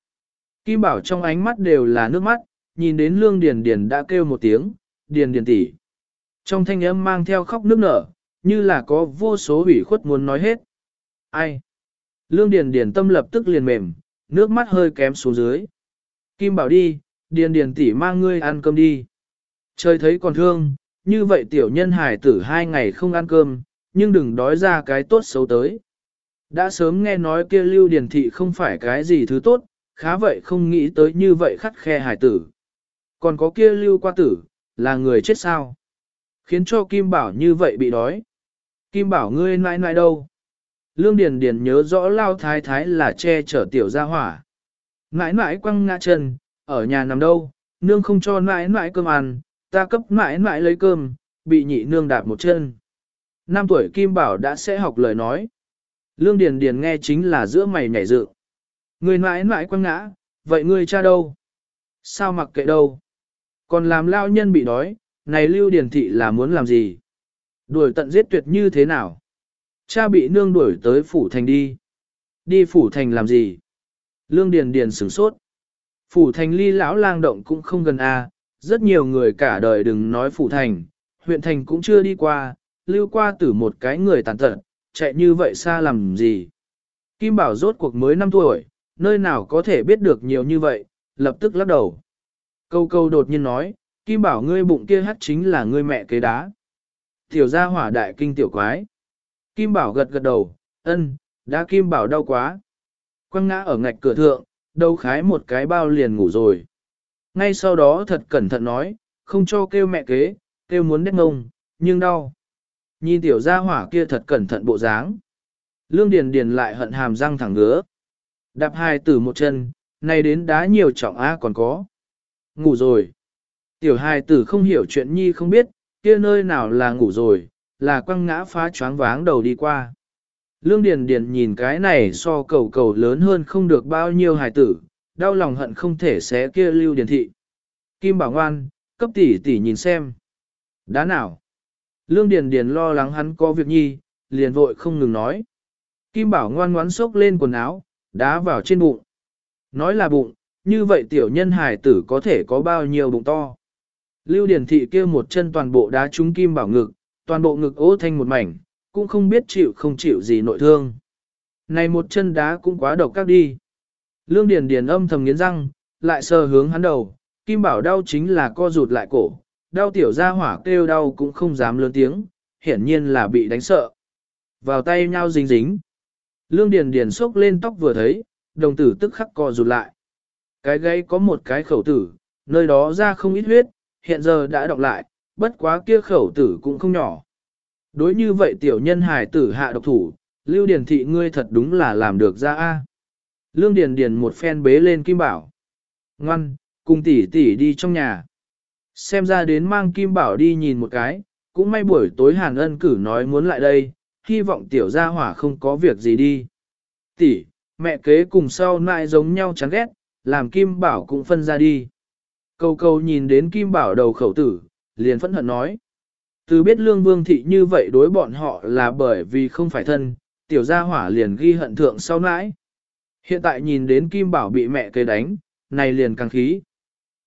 Kim Bảo trong ánh mắt đều là nước mắt, nhìn đến Lương Điền Điền đã kêu một tiếng, Điền Điền tỷ. Trong thanh âm mang theo khóc nước nở, như là có vô số ủy khuất muốn nói hết. Ai? Lương Điền Điền tâm lập tức liền mềm, nước mắt hơi kém xuống dưới. Kim bảo đi, Điền Điền tỷ mang ngươi ăn cơm đi. Trời thấy còn thương, như vậy tiểu nhân hải tử hai ngày không ăn cơm, nhưng đừng đói ra cái tốt xấu tới. Đã sớm nghe nói kia lưu điền thị không phải cái gì thứ tốt, khá vậy không nghĩ tới như vậy khắt khe hải tử. Còn có kia lưu qua tử, là người chết sao? Khiến cho Kim Bảo như vậy bị đói. Kim Bảo ngươi nãi nãi đâu? Lương Điền Điền nhớ rõ Lao Thái Thái là che chở tiểu gia hỏa. Nãi nãi quăng ngã chân, ở nhà nằm đâu, nương không cho nãi nãi cơm ăn, ta cấp nãi nãi lấy cơm, bị nhị nương đạp một chân. Năm tuổi Kim Bảo đã sẽ học lời nói. Lương Điền Điền nghe chính là giữa mày nhảy dựng. Người nãi nãi quăng ngã, vậy ngươi cha đâu? Sao mặc kệ đâu? Còn làm lao nhân bị đói, này Lưu Điền Thị là muốn làm gì? Đuổi tận giết tuyệt như thế nào? Cha bị nương đuổi tới phủ thành đi. Đi phủ thành làm gì? Lương Điền Điền sửng sốt. Phủ thành ly lão lang động cũng không gần a, rất nhiều người cả đời đừng nói phủ thành, huyện thành cũng chưa đi qua, lưu qua tử một cái người tàn tật, chạy như vậy xa làm gì? Kim Bảo rốt cuộc mới 5 tuổi, nơi nào có thể biết được nhiều như vậy, lập tức lắc đầu. Câu câu đột nhiên nói, Kim Bảo ngươi bụng kia hắt chính là ngươi mẹ kế đá. Tiểu gia hỏa đại kinh tiểu quái. Kim Bảo gật gật đầu, ân, đã Kim Bảo đau quá. Quăng ngã ở ngạch cửa thượng, đâu khái một cái bao liền ngủ rồi. Ngay sau đó thật cẩn thận nói, không cho kêu mẹ kế, kêu muốn đét ngông, nhưng đau. Nhìn tiểu gia hỏa kia thật cẩn thận bộ dáng. Lương Điền Điền lại hận hàm răng thẳng ngứa. Đạp hai tử một chân, này đến đá nhiều trọng á còn có. Ngủ rồi. Tiểu hài tử không hiểu chuyện nhi không biết, kia nơi nào là ngủ rồi, là quăng ngã phá choáng váng đầu đi qua. Lương Điền Điền nhìn cái này so cầu cầu lớn hơn không được bao nhiêu hài tử, đau lòng hận không thể xé kia lưu điền thị. Kim bảo ngoan, cấp tỷ tỷ nhìn xem. Đá nào? Lương Điền Điền lo lắng hắn có việc nhi, liền vội không ngừng nói. Kim bảo ngoan ngoãn sốc lên quần áo, đá vào trên bụng. Nói là bụng, như vậy tiểu nhân hài tử có thể có bao nhiêu bụng to. Lưu Điền Thị kia một chân toàn bộ đá trúng kim bảo ngực, toàn bộ ngực ố thanh một mảnh, cũng không biết chịu không chịu gì nội thương. Này một chân đá cũng quá độc các đi. Lương Điền Điền âm thầm nghiến răng, lại sờ hướng hắn đầu, kim bảo đau chính là co rụt lại cổ, đau tiểu ra hỏa kêu đau cũng không dám lớn tiếng, hiển nhiên là bị đánh sợ. Vào tay nhau dính dính. Lương Điền Điền sốc lên tóc vừa thấy, đồng tử tức khắc co rụt lại. Cái gáy có một cái khẩu tử, nơi đó ra không ít huyết, hiện giờ đã đọc lại, bất quá kia khẩu tử cũng không nhỏ. Đối như vậy tiểu nhân hài tử hạ độc thủ, Lưu Điền thị ngươi thật đúng là làm được ra a. Lương Điền Điền một phen bế lên Kim Bảo. Ngoan, cùng tỷ tỷ đi trong nhà. Xem ra đến mang Kim Bảo đi nhìn một cái, cũng may buổi tối Hàn Ân cử nói muốn lại đây, hy vọng tiểu gia hỏa không có việc gì đi. Tỷ, mẹ kế cùng sau nại giống nhau chán ghét, làm Kim Bảo cũng phân ra đi. Câu câu nhìn đến Kim Bảo đầu khẩu tử, liền phẫn hận nói. Từ biết lương vương thị như vậy đối bọn họ là bởi vì không phải thân, tiểu gia hỏa liền ghi hận thượng sau nãi. Hiện tại nhìn đến Kim Bảo bị mẹ cây đánh, này liền càng khí.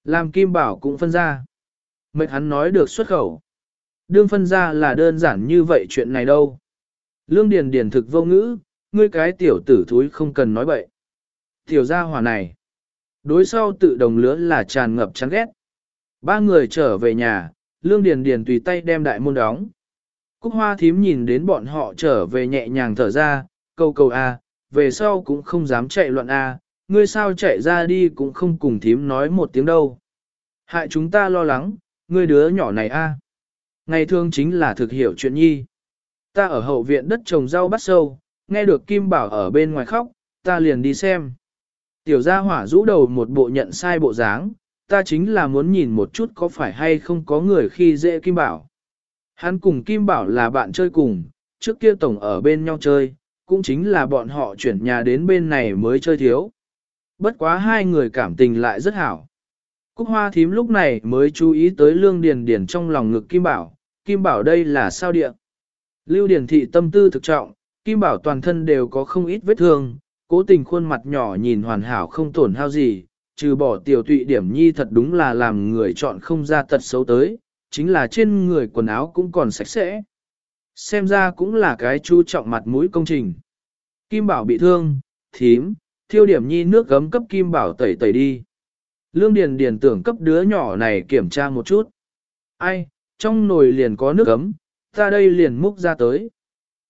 Làm Kim Bảo cũng phân ra. Mệnh hắn nói được xuất khẩu. Đương phân ra là đơn giản như vậy chuyện này đâu. Lương Điền Điền thực vô ngữ, ngươi cái tiểu tử thúi không cần nói bậy. Tiểu gia hỏa này. Đối sau tự đồng lứa là tràn ngập chán ghét. Ba người trở về nhà, Lương Điền Điền tùy tay đem đại môn đóng. Cúc hoa thím nhìn đến bọn họ trở về nhẹ nhàng thở ra, câu câu a, à, về sau cũng không dám chạy loạn a, ngươi sao chạy ra đi cũng không cùng thím nói một tiếng đâu. Hại chúng ta lo lắng, ngươi đứa nhỏ này a. Ngày thường chính là thực hiểu chuyện nhi. Ta ở hậu viện đất trồng rau bắt sâu, nghe được Kim Bảo ở bên ngoài khóc, ta liền đi xem. Tiểu gia hỏa rũ đầu một bộ nhận sai bộ dáng, ta chính là muốn nhìn một chút có phải hay không có người khi dễ Kim Bảo. Hắn cùng Kim Bảo là bạn chơi cùng, trước kia tổng ở bên nhau chơi, cũng chính là bọn họ chuyển nhà đến bên này mới chơi thiếu. Bất quá hai người cảm tình lại rất hảo. Cúc hoa thím lúc này mới chú ý tới lương điền điền trong lòng ngực Kim Bảo, Kim Bảo đây là sao địa. Lưu điền thị tâm tư thực trọng, Kim Bảo toàn thân đều có không ít vết thương, cố tình khuôn mặt nhỏ nhìn hoàn hảo không tổn hao gì, trừ bỏ tiểu tụy điểm nhi thật đúng là làm người chọn không ra tật xấu tới, chính là trên người quần áo cũng còn sạch sẽ. Xem ra cũng là cái chú trọng mặt mũi công trình. Kim Bảo bị thương, thím, thiêu điểm nhi nước gấm cấp Kim Bảo tẩy tẩy đi. Lương Điền Điền tưởng cấp đứa nhỏ này kiểm tra một chút. Ai, trong nồi liền có nước gấm, ta đây liền múc ra tới.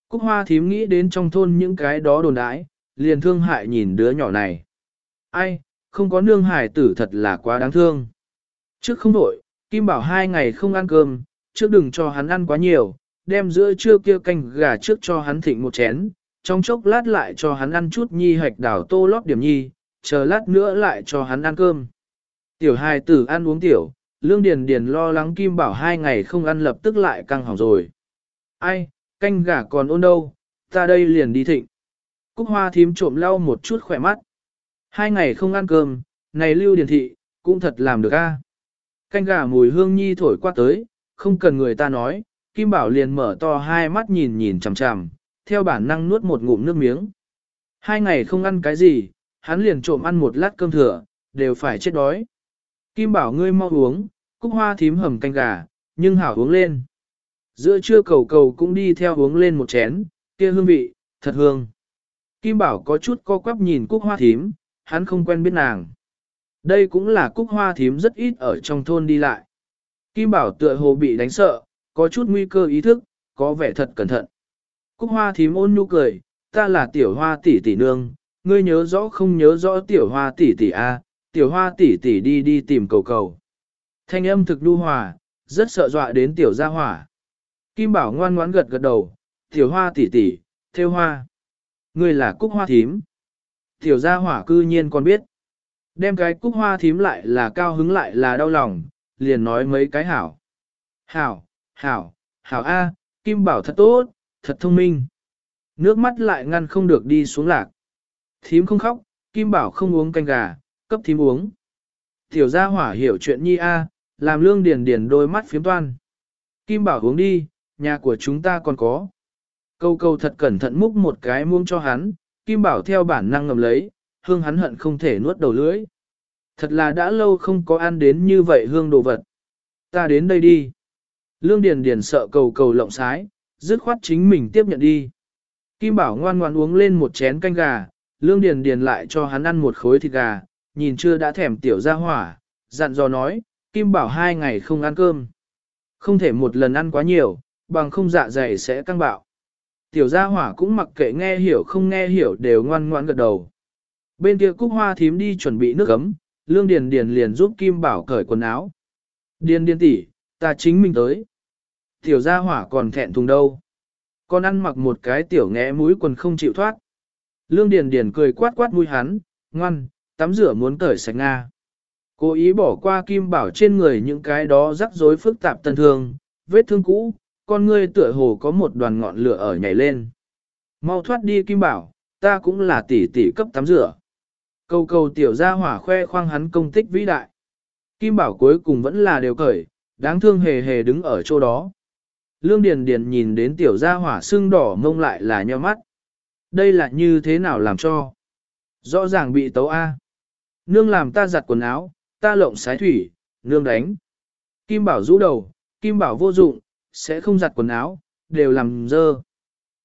Cúc hoa thím nghĩ đến trong thôn những cái đó đồn đãi, liền thương hại nhìn đứa nhỏ này. Ai, không có nương hải tử thật là quá đáng thương. Trước không đổi, Kim Bảo hai ngày không ăn cơm, trước đừng cho hắn ăn quá nhiều, đem giữa trưa kia canh gà trước cho hắn thịnh một chén, trong chốc lát lại cho hắn ăn chút nhi hạch đảo tô lót điểm nhi, chờ lát nữa lại cho hắn ăn cơm. Tiểu hài tử ăn uống tiểu, lương điền điền lo lắng Kim Bảo hai ngày không ăn lập tức lại căng hỏng rồi. Ai, canh gà còn ôn đâu, ta đây liền đi thịnh. Cúc hoa thím trộm lau một chút khỏe mắt. Hai ngày không ăn cơm, này lưu điền thị, cũng thật làm được a. Canh gà mùi hương nhi thổi qua tới, không cần người ta nói, Kim Bảo liền mở to hai mắt nhìn nhìn chằm chằm, theo bản năng nuốt một ngụm nước miếng. Hai ngày không ăn cái gì, hắn liền trộm ăn một lát cơm thừa, đều phải chết đói. Kim Bảo ngươi mau uống, cúc hoa thím hầm canh gà, nhưng hảo uống lên. Giữa trưa cầu cầu cũng đi theo uống lên một chén, kia hương vị, thật hương. Kim Bảo có chút co quắp nhìn cúc hoa thím, hắn không quen biết nàng. Đây cũng là cúc hoa thím rất ít ở trong thôn đi lại. Kim Bảo tựa hồ bị đánh sợ, có chút nguy cơ ý thức, có vẻ thật cẩn thận. Cúc hoa thím ôn nhu cười, ta là tiểu hoa tỷ tỷ nương, ngươi nhớ rõ không nhớ rõ tiểu hoa tỷ tỷ a, tiểu hoa tỷ tỷ đi đi tìm cầu cầu. Thanh âm thực đu hòa, rất sợ dọa đến tiểu gia hỏa. Kim Bảo ngoan ngoãn gật gật đầu, tiểu hoa tỷ tỷ, theo hoa. Ngươi là cúc hoa thím. Tiểu gia hỏa cư nhiên còn biết. Đem cái cúc hoa thím lại là cao hứng lại là đau lòng, liền nói mấy cái hảo. Hảo, hảo, hảo A, Kim Bảo thật tốt, thật thông minh. Nước mắt lại ngăn không được đi xuống lạc. Thím không khóc, Kim Bảo không uống canh gà, cấp thím uống. Tiểu gia hỏa hiểu chuyện nhi A, làm lương điền điền đôi mắt phiếm toan. Kim Bảo uống đi, nhà của chúng ta còn có. Câu câu thật cẩn thận múc một cái muông cho hắn, Kim Bảo theo bản năng ngầm lấy, hương hắn hận không thể nuốt đầu lưỡi. Thật là đã lâu không có ăn đến như vậy hương đồ vật. Ta đến đây đi. Lương Điền Điền sợ cầu cầu lộng sái, dứt khoát chính mình tiếp nhận đi. Kim Bảo ngoan ngoan uống lên một chén canh gà, Lương Điền Điền lại cho hắn ăn một khối thịt gà, nhìn chưa đã thèm tiểu ra hỏa, dặn dò nói, Kim Bảo hai ngày không ăn cơm. Không thể một lần ăn quá nhiều, bằng không dạ dày sẽ căng bạo. Tiểu gia hỏa cũng mặc kệ nghe hiểu không nghe hiểu đều ngoan ngoãn gật đầu. Bên kia cúc hoa thím đi chuẩn bị nước ấm, lương điền điền liền giúp Kim Bảo cởi quần áo. Điền điền tỷ, ta chính mình tới. Tiểu gia hỏa còn thẹn thùng đâu. Con ăn mặc một cái tiểu nghẽ mũi quần không chịu thoát. Lương điền điền cười quát quát mũi hắn, ngoan, tắm rửa muốn cởi sạch Nga. Cố ý bỏ qua Kim Bảo trên người những cái đó rắc rối phức tạp tân thương, vết thương cũ, con ngươi tựa hồ có một đoàn ngọn lửa ở nhảy lên. Mau thoát đi Kim Bảo, ta cũng là tỷ tỷ cấp tắm rửa. Cầu cầu tiểu gia hỏa khoe khoang hắn công tích vĩ đại. Kim Bảo cuối cùng vẫn là đều cởi, đáng thương hề hề đứng ở chỗ đó. Lương Điền Điền nhìn đến tiểu gia hỏa sưng đỏ mông lại là nheo mắt. Đây là như thế nào làm cho? Rõ ràng bị tấu A. Nương làm ta giặt quần áo, ta lộng sái thủy, nương đánh. Kim Bảo rũ đầu, Kim Bảo vô dụng, sẽ không giặt quần áo, đều làm dơ.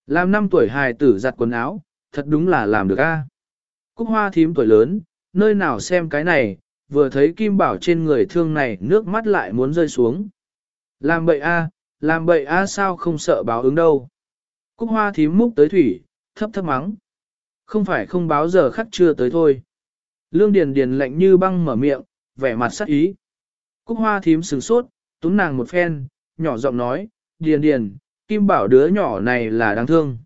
Làm năm tuổi hài tử giặt quần áo, thật đúng là làm được a. Cúc hoa thím tuổi lớn, nơi nào xem cái này, vừa thấy Kim Bảo trên người thương này nước mắt lại muốn rơi xuống. Làm bậy a, làm bậy a sao không sợ báo ứng đâu. Cúc hoa thím múc tới thủy, thấp thấp mắng. Không phải không báo giờ khắc chưa tới thôi. Lương Điền Điền lạnh như băng mở miệng, vẻ mặt sắc ý. Cúc hoa thím sừng sốt, túm nàng một phen, nhỏ giọng nói, Điền Điền, Kim Bảo đứa nhỏ này là đáng thương.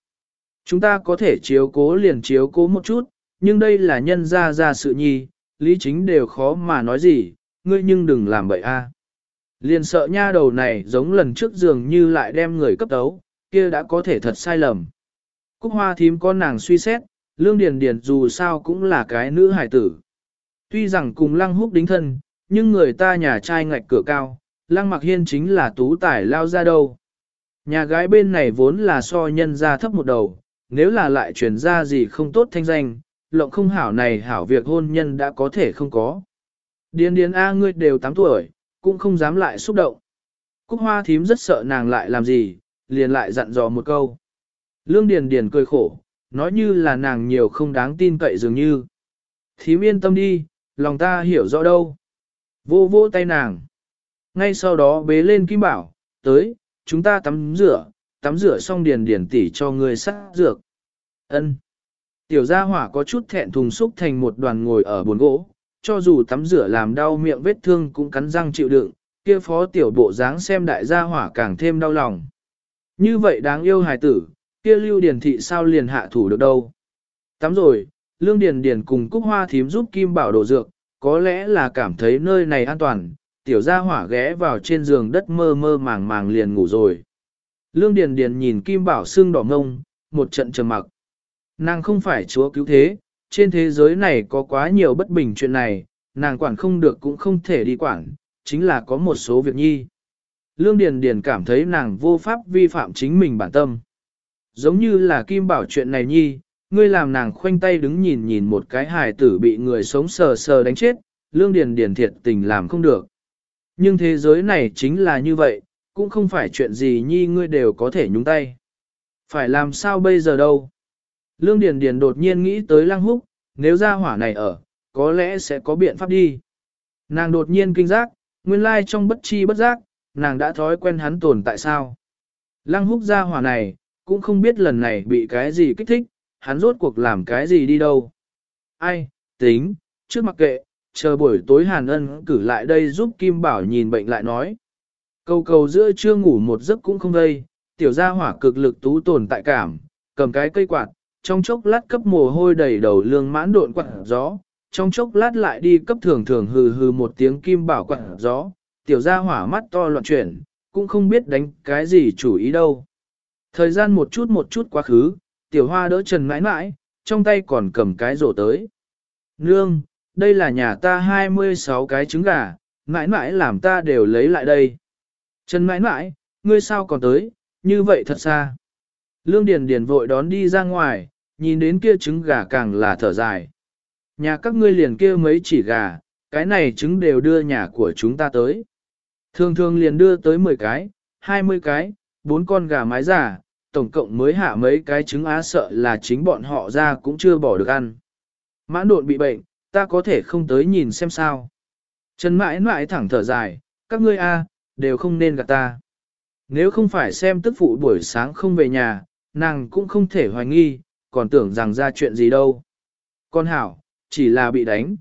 Chúng ta có thể chiếu cố liền chiếu cố một chút, nhưng đây là nhân ra ra sự nhi, lý chính đều khó mà nói gì, ngươi nhưng đừng làm bậy a. Liền sợ nha đầu này giống lần trước dường như lại đem người cấp tấu, kia đã có thể thật sai lầm. Cúc hoa thím con nàng suy xét, lương điền điền dù sao cũng là cái nữ hài tử. Tuy rằng cùng lăng húc đính thân, nhưng người ta nhà trai ngạch cửa cao, lăng mặc hiên chính là tú tài lao ra đâu. Nhà gái bên này vốn là so nhân ra thấp một đầu, nếu là lại truyền ra gì không tốt thanh danh, lộng không hảo này hảo việc hôn nhân đã có thể không có. Điền điền A ngươi đều 8 tuổi, cũng không dám lại xúc động. Cúc hoa thím rất sợ nàng lại làm gì, liền lại dặn dò một câu. Lương điền điền cười khổ, nói như là nàng nhiều không đáng tin cậy dường như. Thím yên tâm đi, lòng ta hiểu rõ đâu. Vô vô tay nàng. Ngay sau đó bế lên Kim Bảo, tới, chúng ta tắm rửa, tắm rửa xong điền điền tỉ cho người sát dược. Ân. Tiểu gia hỏa có chút thẹn thùng xúc thành một đoàn ngồi ở bồn gỗ, cho dù tắm rửa làm đau miệng vết thương cũng cắn răng chịu đựng, kia phó tiểu bộ dáng xem đại gia hỏa càng thêm đau lòng. Như vậy đáng yêu hài tử, kia lưu điền thị sao liền hạ thủ được đâu. Tắm rồi, lương điền điền cùng cúc hoa thím giúp kim bảo đổ dược, có lẽ là cảm thấy nơi này an toàn, tiểu gia hỏa ghé vào trên giường đất mơ mơ màng màng liền ngủ rồi. Lương Điền Điền nhìn Kim Bảo xương đỏ ngông, một trận trầm mặc. Nàng không phải chúa cứu thế, trên thế giới này có quá nhiều bất bình chuyện này, nàng quản không được cũng không thể đi quản, chính là có một số việc nhi. Lương Điền Điền cảm thấy nàng vô pháp vi phạm chính mình bản tâm. Giống như là Kim Bảo chuyện này nhi, ngươi làm nàng khoanh tay đứng nhìn nhìn một cái hài tử bị người sống sờ sờ đánh chết, Lương Điền Điền thiệt tình làm không được. Nhưng thế giới này chính là như vậy, cũng không phải chuyện gì nhi ngươi đều có thể nhúng tay. Phải làm sao bây giờ đâu? Lương Điền Điền đột nhiên nghĩ tới Lăng Húc, nếu ra hỏa này ở, có lẽ sẽ có biện pháp đi. Nàng đột nhiên kinh giác, nguyên lai trong bất chi bất giác, nàng đã thói quen hắn tồn tại sao. Lăng Húc ra hỏa này, cũng không biết lần này bị cái gì kích thích, hắn rốt cuộc làm cái gì đi đâu. ai, tính, trước mặc kệ, chờ buổi tối Hàn Ân cử lại đây giúp Kim Bảo nhìn bệnh lại nói. Cầu cầu giữa trưa ngủ một giấc cũng không đây, tiểu gia hỏa cực lực tú tồn tại cảm, cầm cái cây quạt, trong chốc lát cấp mồ hôi đầy đầu lương mãn độn quạt gió, trong chốc lát lại đi cấp thường thường hừ hừ một tiếng Kim Bảo quạt gió, tiểu gia hỏa mắt to loạn chuyển, cũng không biết đánh cái gì chủ ý đâu. Thời gian một chút một chút quá khứ, tiểu hoa đỡ trần mãi mãi, trong tay còn cầm cái rổ tới. Nương, đây là nhà ta 26 cái trứng gà, mãi mãi làm ta đều lấy lại đây. Trần mãi mãi, ngươi sao còn tới, như vậy thật xa. Lương Điền Điền vội đón đi ra ngoài, nhìn đến kia trứng gà càng là thở dài. Nhà các ngươi liền kia mấy chỉ gà, cái này trứng đều đưa nhà của chúng ta tới. Thường thường liền đưa tới 10 cái, 20 cái, bốn con gà mái giả, tổng cộng mới hạ mấy cái trứng á sợ là chính bọn họ ra cũng chưa bỏ được ăn. Mãn độn bị bệnh, ta có thể không tới nhìn xem sao. Trần mãi mãi thẳng thở dài, các ngươi a đều không nên gặp ta. Nếu không phải xem tức phụ buổi sáng không về nhà, nàng cũng không thể hoài nghi, còn tưởng rằng ra chuyện gì đâu. Con hảo, chỉ là bị đánh.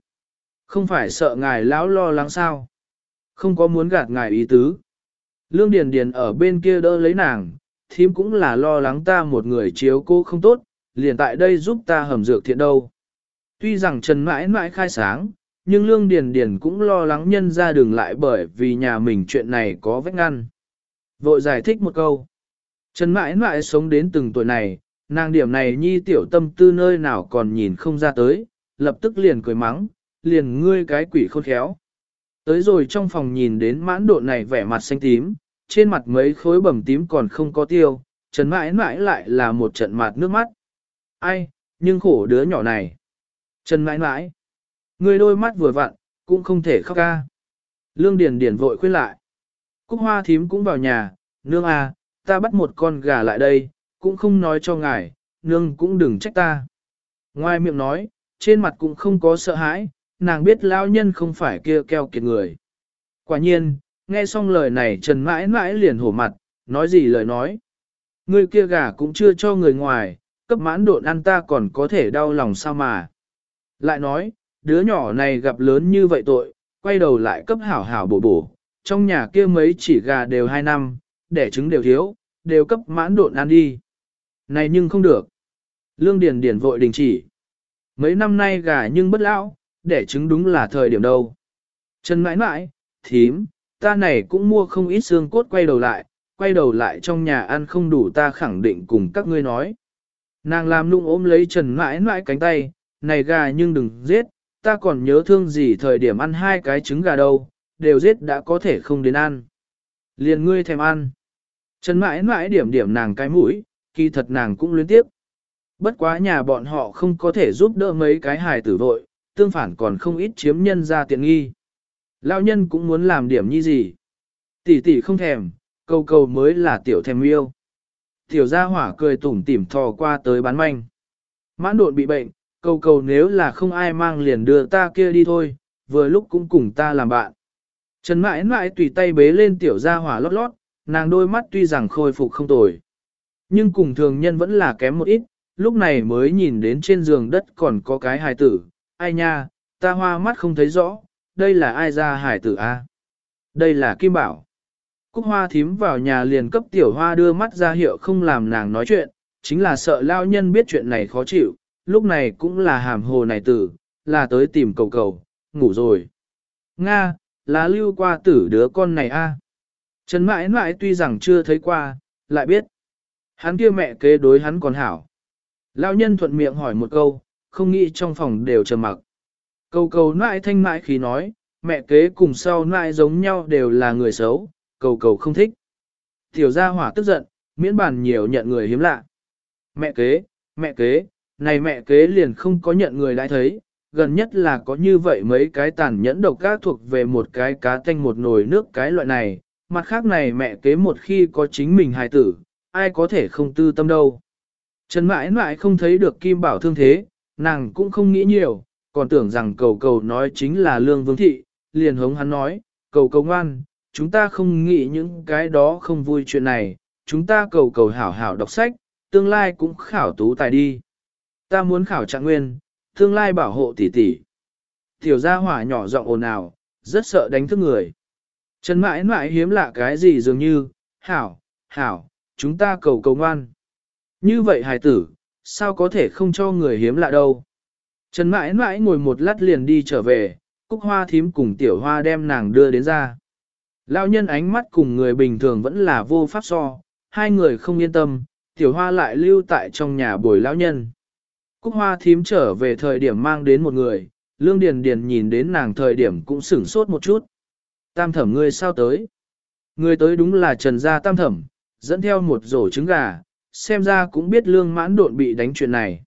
Không phải sợ ngài lão lo lắng sao. Không có muốn gạt ngài ý tứ. Lương Điền Điền ở bên kia đỡ lấy nàng, thím cũng là lo lắng ta một người chiếu cô không tốt, liền tại đây giúp ta hầm dược thiện đâu. Tuy rằng Trần mãi mãi khai sáng, nhưng Lương Điền Điền cũng lo lắng nhân ra đường lại bởi vì nhà mình chuyện này có vết ngăn. Vội giải thích một câu. Trần mãi mãi sống đến từng tuổi này, nàng điểm này nhi tiểu tâm tư nơi nào còn nhìn không ra tới, lập tức liền cười mắng, liền ngươi cái quỷ khôn khéo. Tới rồi trong phòng nhìn đến mãn độ này vẻ mặt xanh tím, trên mặt mấy khối bầm tím còn không có tiêu, Trần mãi mãi lại là một trận mặt nước mắt. Ai, nhưng khổ đứa nhỏ này. Trần mãi mãi, người đôi mắt vừa vặn, cũng không thể khóc ca. Lương Điền Điền vội khuyên lại. Cúc hoa thím cũng vào nhà, nương à, ta bắt một con gà lại đây, cũng không nói cho ngài, nương cũng đừng trách ta. Ngoài miệng nói, trên mặt cũng không có sợ hãi, nàng biết lão nhân không phải kia keo kiệt người. Quả nhiên, nghe xong lời này Trần mãi mãi liền hổ mặt, nói gì lời nói. Người kia gà cũng chưa cho người ngoài, cấp mãn độn ăn ta còn có thể đau lòng sao mà. Lại nói, đứa nhỏ này gặp lớn như vậy tội, quay đầu lại cấp hảo hảo bổ bổ, trong nhà kia mấy chỉ gà đều hai năm, đẻ trứng đều thiếu, đều cấp mãn độn ăn đi. Này nhưng không được. Lương Điền Điền vội đình chỉ. Mấy năm nay gà nhưng bất lão, đẻ trứng đúng là thời điểm đâu. Trần mãi mãi, thím, ta này cũng mua không ít xương cốt quay đầu lại, quay đầu lại trong nhà ăn không đủ ta khẳng định cùng các ngươi nói. Nàng làm nụng ôm lấy Trần mãi mãi cánh tay, này gà nhưng đừng giết, ta còn nhớ thương gì thời điểm ăn hai cái trứng gà đâu, đều giết đã có thể không đến ăn. Liền ngươi thèm ăn. Trần mãi mãi điểm điểm nàng cái mũi, kỳ thật nàng cũng luyến tiếp. Bất quá nhà bọn họ không có thể giúp đỡ mấy cái hài tử vội, tương phản còn không ít chiếm nhân ra tiện nghi. Lão nhân cũng muốn làm điểm như gì. Tỷ tỷ không thèm, câu câu mới là tiểu thèm yêu. Tiểu gia hỏa cười tủm tỉm thò qua tới bán manh. Mãn độn bị bệnh, Cầu cầu nếu là không ai mang liền đưa ta kia đi thôi, vừa lúc cũng cùng ta làm bạn. Trần mãi mãi tùy tay bế lên tiểu gia hỏa lót lót, nàng đôi mắt tuy rằng khôi phục không tồi. Nhưng cùng thường nhân vẫn là kém một ít, lúc này mới nhìn đến trên giường đất còn có cái hài tử, ai nha, ta hoa mắt không thấy rõ, đây là ai ra hài tử a? Đây là Kim Bảo. Cúc hoa thím vào nhà liền cấp tiểu hoa đưa mắt ra hiệu không làm nàng nói chuyện, chính là sợ lao nhân biết chuyện này khó chịu, lúc này cũng là hàm hồ này tử, là tới tìm cầu cầu, ngủ rồi. Nga, là lưu qua tử đứa con này a. Trần mãi mãi tuy rằng chưa thấy qua, lại biết. Hắn kia mẹ kế đối hắn còn hảo. Lão nhân thuận miệng hỏi một câu, không nghĩ trong phòng đều trầm mặc. Cầu cầu nãi thanh mãi khi nói, mẹ kế cùng sau nãi giống nhau đều là người xấu, cầu cầu không thích. Tiểu gia hỏa tức giận, miễn bàn nhiều nhận người hiếm lạ. Mẹ kế, mẹ kế, này mẹ kế liền không có nhận người đã thấy, gần nhất là có như vậy mấy cái tàn nhẫn độc các thuộc về một cái cá tanh một nồi nước cái loại này, mặt khác này mẹ kế một khi có chính mình hài tử, ai có thể không tư tâm đâu. Trần mãi mãi không thấy được Kim Bảo thương thế, nàng cũng không nghĩ nhiều, còn tưởng rằng cầu cầu nói chính là lương vương thị, liền hống hắn nói, cầu cầu ngoan, chúng ta không nghĩ những cái đó không vui chuyện này, chúng ta cầu cầu hảo hảo đọc sách, tương lai cũng khảo tú tài đi. Ta muốn khảo trạng nguyên, tương lai bảo hộ tỷ tỷ. Tiểu gia hỏa nhỏ giọng ồn ào, rất sợ đánh thức người. Trần mãi mãi hiếm lạ cái gì dường như, hảo, hảo, chúng ta cầu cầu ngoan. Như vậy hài tử, sao có thể không cho người hiếm lạ đâu. Trần mãi mãi ngồi một lát liền đi trở về, cúc hoa thím cùng tiểu hoa đem nàng đưa đến ra. Lão nhân ánh mắt cùng người bình thường vẫn là vô pháp so, hai người không yên tâm, tiểu hoa lại lưu tại trong nhà bồi lão nhân. Cúc hoa thím trở về thời điểm mang đến một người, lương điền điền nhìn đến nàng thời điểm cũng sửng sốt một chút. Tam thẩm ngươi sao tới? Người tới đúng là trần gia tam thẩm, dẫn theo một rổ trứng gà, xem ra cũng biết lương mãn độn bị đánh chuyện này.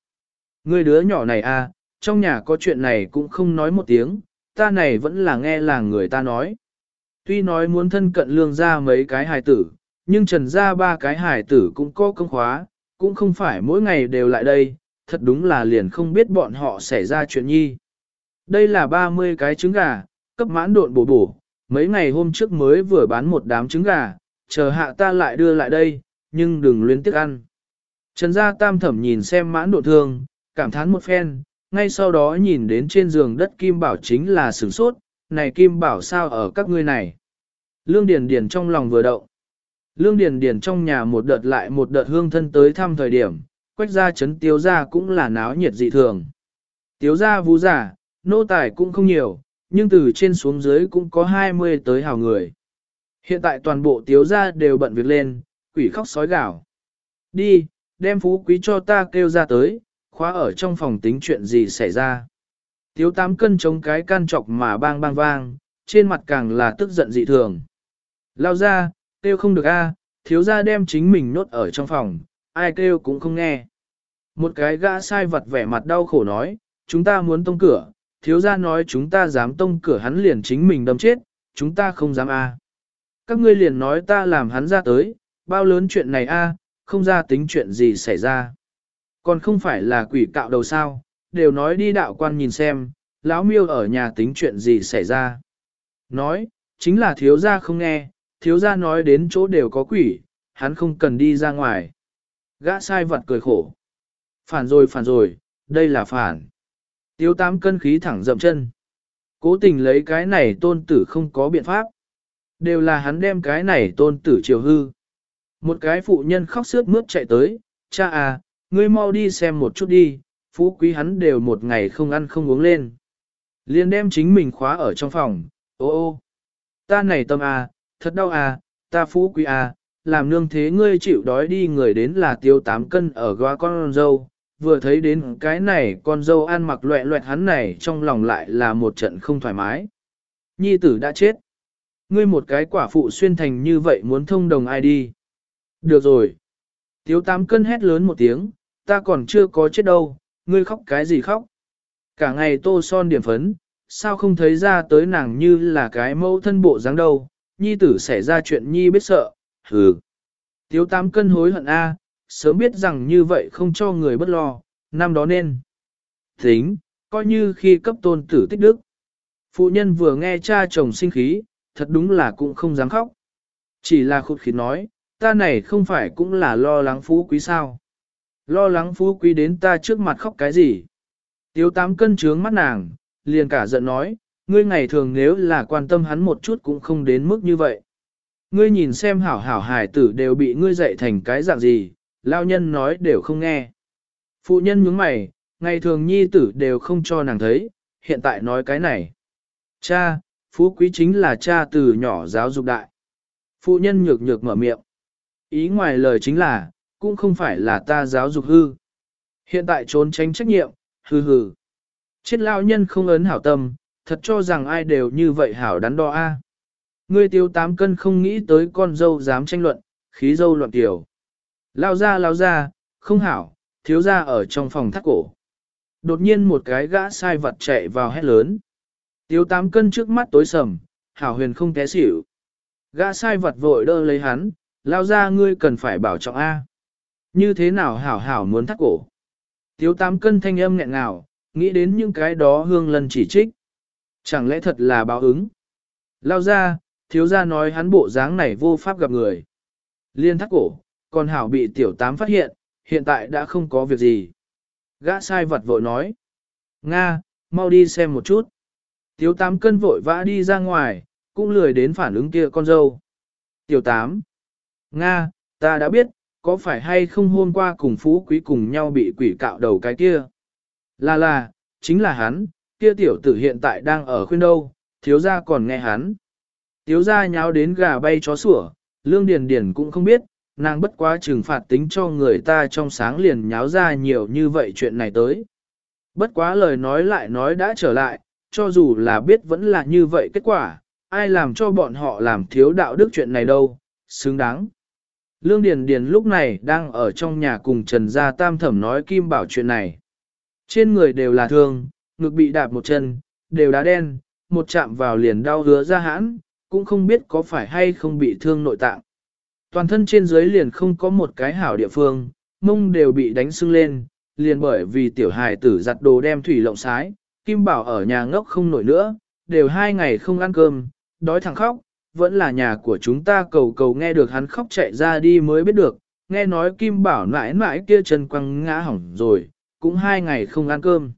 Người đứa nhỏ này à, trong nhà có chuyện này cũng không nói một tiếng, ta này vẫn là nghe làng người ta nói. Tuy nói muốn thân cận lương Gia mấy cái hài tử, nhưng trần Gia ba cái hài tử cũng có công khóa, cũng không phải mỗi ngày đều lại đây, thật đúng là liền không biết bọn họ xảy ra chuyện nhi. Đây là 30 cái trứng gà, cấp mãn độn bổ bổ, mấy ngày hôm trước mới vừa bán một đám trứng gà, chờ hạ ta lại đưa lại đây, nhưng đừng luyến tiếc ăn. Trần gia tam thẩm nhìn xem mãn độn thương, cảm thán một phen, ngay sau đó nhìn đến trên giường đất Kim Bảo chính là sửng sốt, này Kim Bảo sao ở các ngươi này. Lương Điền Điền trong lòng vừa động. Lương Điền Điền trong nhà một đợt lại một đợt hương thân tới thăm thời điểm, quách gia chấn tiếu gia cũng là náo nhiệt dị thường. Tiếu gia vũ giả, nô tài cũng không nhiều, nhưng từ trên xuống dưới cũng có 20 tới hào người. Hiện tại toàn bộ tiếu gia đều bận việc lên, quỷ khóc sói gào. Đi, đem phú quý cho ta kêu ra tới, khóa ở trong phòng tính chuyện gì xảy ra. Tiếu tám cân chống cái can trọc mà bang bang vang, trên mặt càng là tức giận dị thường. Lao ra, kêu không được a, thiếu gia đem chính mình nốt ở trong phòng, ai kêu cũng không nghe. Một cái gã sai vật vẻ mặt đau khổ nói, chúng ta muốn tông cửa, thiếu gia nói chúng ta dám tông cửa hắn liền chính mình đâm chết, chúng ta không dám a. Các ngươi liền nói ta làm hắn ra tới, bao lớn chuyện này a, không ra tính chuyện gì xảy ra. Còn không phải là quỷ cạo đầu sao, đều nói đi đạo quan nhìn xem, lão miêu ở nhà tính chuyện gì xảy ra. Nói, chính là thiếu gia không nghe, thiếu gia nói đến chỗ đều có quỷ, hắn không cần đi ra ngoài. Gã sai vật cười khổ. Phản rồi phản rồi, đây là phản. Tiêu tám cân khí thẳng dậm chân. Cố tình lấy cái này tôn tử không có biện pháp. Đều là hắn đem cái này tôn tử chiều hư. Một cái phụ nhân khóc sướt mướt chạy tới, cha à, ngươi mau đi xem một chút đi, phú quý hắn đều một ngày không ăn không uống lên. Liên đem chính mình khóa ở trong phòng, ô ô, ta này tâm à, thật đau à, ta phú quý à, làm nương thế ngươi chịu đói đi người đến là tiêu tám cân ở góa con dâu, vừa thấy đến cái này con dâu ăn mặc loẹ loẹt hắn này trong lòng lại là một trận không thoải mái. Nhi tử đã chết. Ngươi một cái quả phụ xuyên thành như vậy muốn thông đồng ai đi. Được rồi. Tiếu tám cân hét lớn một tiếng, ta còn chưa có chết đâu, ngươi khóc cái gì khóc. Cả ngày tô son điểm phấn, sao không thấy ra tới nàng như là cái mẫu thân bộ dáng đâu, nhi tử xảy ra chuyện nhi biết sợ, hừ. Tiếu tám cân hối hận a, sớm biết rằng như vậy không cho người bất lo, năm đó nên. Tính, coi như khi cấp tôn tử tích đức. Phụ nhân vừa nghe cha chồng sinh khí, thật đúng là cũng không dám khóc. Chỉ là khụt khí nói, ta này không phải cũng là lo lắng phú quý sao. Lo lắng phú quý đến ta trước mặt khóc cái gì. Tiếu tám cân trướng mắt nàng, liền cả giận nói, ngươi ngày thường nếu là quan tâm hắn một chút cũng không đến mức như vậy. Ngươi nhìn xem hảo hảo hải tử đều bị ngươi dạy thành cái dạng gì, lao nhân nói đều không nghe. Phụ nhân nhướng mày, ngày thường nhi tử đều không cho nàng thấy, hiện tại nói cái này. Cha, phú quý chính là cha từ nhỏ giáo dục đại. Phụ nhân nhược nhược mở miệng. Ý ngoài lời chính là, cũng không phải là ta giáo dục hư. Hiện tại trốn tránh trách nhiệm, hư hư. Chết lao nhân không ấn hảo tâm, thật cho rằng ai đều như vậy hảo đắn đo a. Ngươi tiêu tám cân không nghĩ tới con dâu dám tranh luận, khí dâu loạn tiểu. Lao ra lao ra, không hảo, thiếu ra ở trong phòng thắt cổ. Đột nhiên một cái gã sai vật chạy vào hét lớn. Tiêu tám cân trước mắt tối sầm, hảo huyền không té xỉu. Gã sai vật vội đỡ lấy hắn, lao ra ngươi cần phải bảo trọng A. Như thế nào hảo hảo muốn thắt cổ. Tiếu tám cân thanh âm nghẹn ngào, nghĩ đến những cái đó hương lần chỉ trích. Chẳng lẽ thật là báo ứng? Lao ra, thiếu gia nói hắn bộ dáng này vô pháp gặp người. Liên thắt cổ, còn hảo bị tiểu tám phát hiện, hiện tại đã không có việc gì. Gã sai vật vội nói. Nga, mau đi xem một chút. Tiểu tám cân vội vã đi ra ngoài, cũng lười đến phản ứng kia con dâu. Tiểu tám. Nga, ta đã biết, có phải hay không hôm qua cùng phú quý cùng nhau bị quỷ cạo đầu cái kia? Là là, chính là hắn, kia tiểu tử hiện tại đang ở khuyên đâu, thiếu gia còn nghe hắn. Thiếu gia nháo đến gà bay chó sủa, lương điền điền cũng không biết, nàng bất quá trừng phạt tính cho người ta trong sáng liền nháo ra nhiều như vậy chuyện này tới. Bất quá lời nói lại nói đã trở lại, cho dù là biết vẫn là như vậy kết quả, ai làm cho bọn họ làm thiếu đạo đức chuyện này đâu, xứng đáng. Lương Điền Điền lúc này đang ở trong nhà cùng Trần Gia Tam Thẩm nói Kim Bảo chuyện này. Trên người đều là thương, ngực bị đạp một chân, đều đá đen, một chạm vào liền đau hứa ra hãn, cũng không biết có phải hay không bị thương nội tạng. Toàn thân trên dưới liền không có một cái hảo địa phương, mông đều bị đánh sưng lên, liền bởi vì tiểu hài tử giặt đồ đem thủy lộng sái, Kim Bảo ở nhà ngốc không nổi nữa, đều hai ngày không ăn cơm, đói thẳng khóc, vẫn là nhà của chúng ta cầu cầu nghe được hắn khóc chạy ra đi mới biết được, nghe nói Kim Bảo mãi mãi kia chân quăng ngã hỏng rồi, cũng hai ngày không ăn cơm.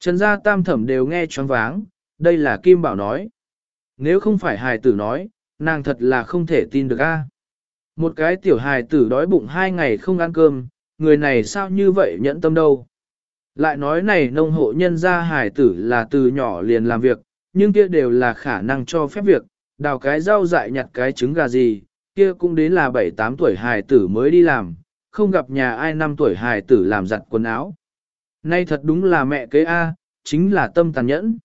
Trần gia tam thẩm đều nghe choáng váng, đây là Kim Bảo nói. Nếu không phải hài tử nói, nàng thật là không thể tin được a. Một cái tiểu hài tử đói bụng hai ngày không ăn cơm, người này sao như vậy nhẫn tâm đâu. Lại nói này nông hộ nhân gia hài tử là từ nhỏ liền làm việc, nhưng kia đều là khả năng cho phép việc, đào cái rau dại nhặt cái trứng gà gì, kia cũng đến là 7-8 tuổi hài tử mới đi làm, không gặp nhà ai năm tuổi hài tử làm giặt quần áo. Nay thật đúng là mẹ kế A, chính là tâm tàn nhẫn.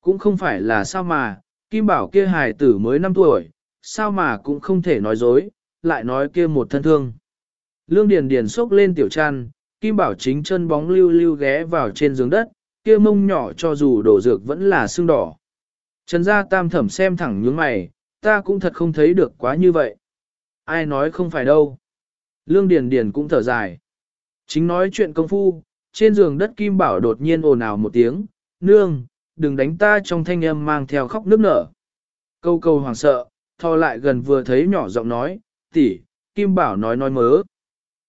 Cũng không phải là sao mà, Kim Bảo kia hài tử mới 5 tuổi, sao mà cũng không thể nói dối, lại nói kia một thân thương. Lương Điền Điền sốc lên tiểu chăn, Kim Bảo chính chân bóng lưu lưu ghé vào trên giường đất, kia mông nhỏ cho dù đổ dược vẫn là sưng đỏ. Trần gia tam thẩm xem thẳng nhướng mày, ta cũng thật không thấy được quá như vậy. Ai nói không phải đâu. Lương Điền Điền cũng thở dài. Chính nói chuyện công phu, trên giường đất Kim Bảo đột nhiên ồn ào một tiếng, nương, đừng đánh ta trong thanh âm mang theo khóc nước nở. Câu câu hoảng sợ, thò lại gần vừa thấy nhỏ giọng nói, tỷ, Kim Bảo nói nói mớ.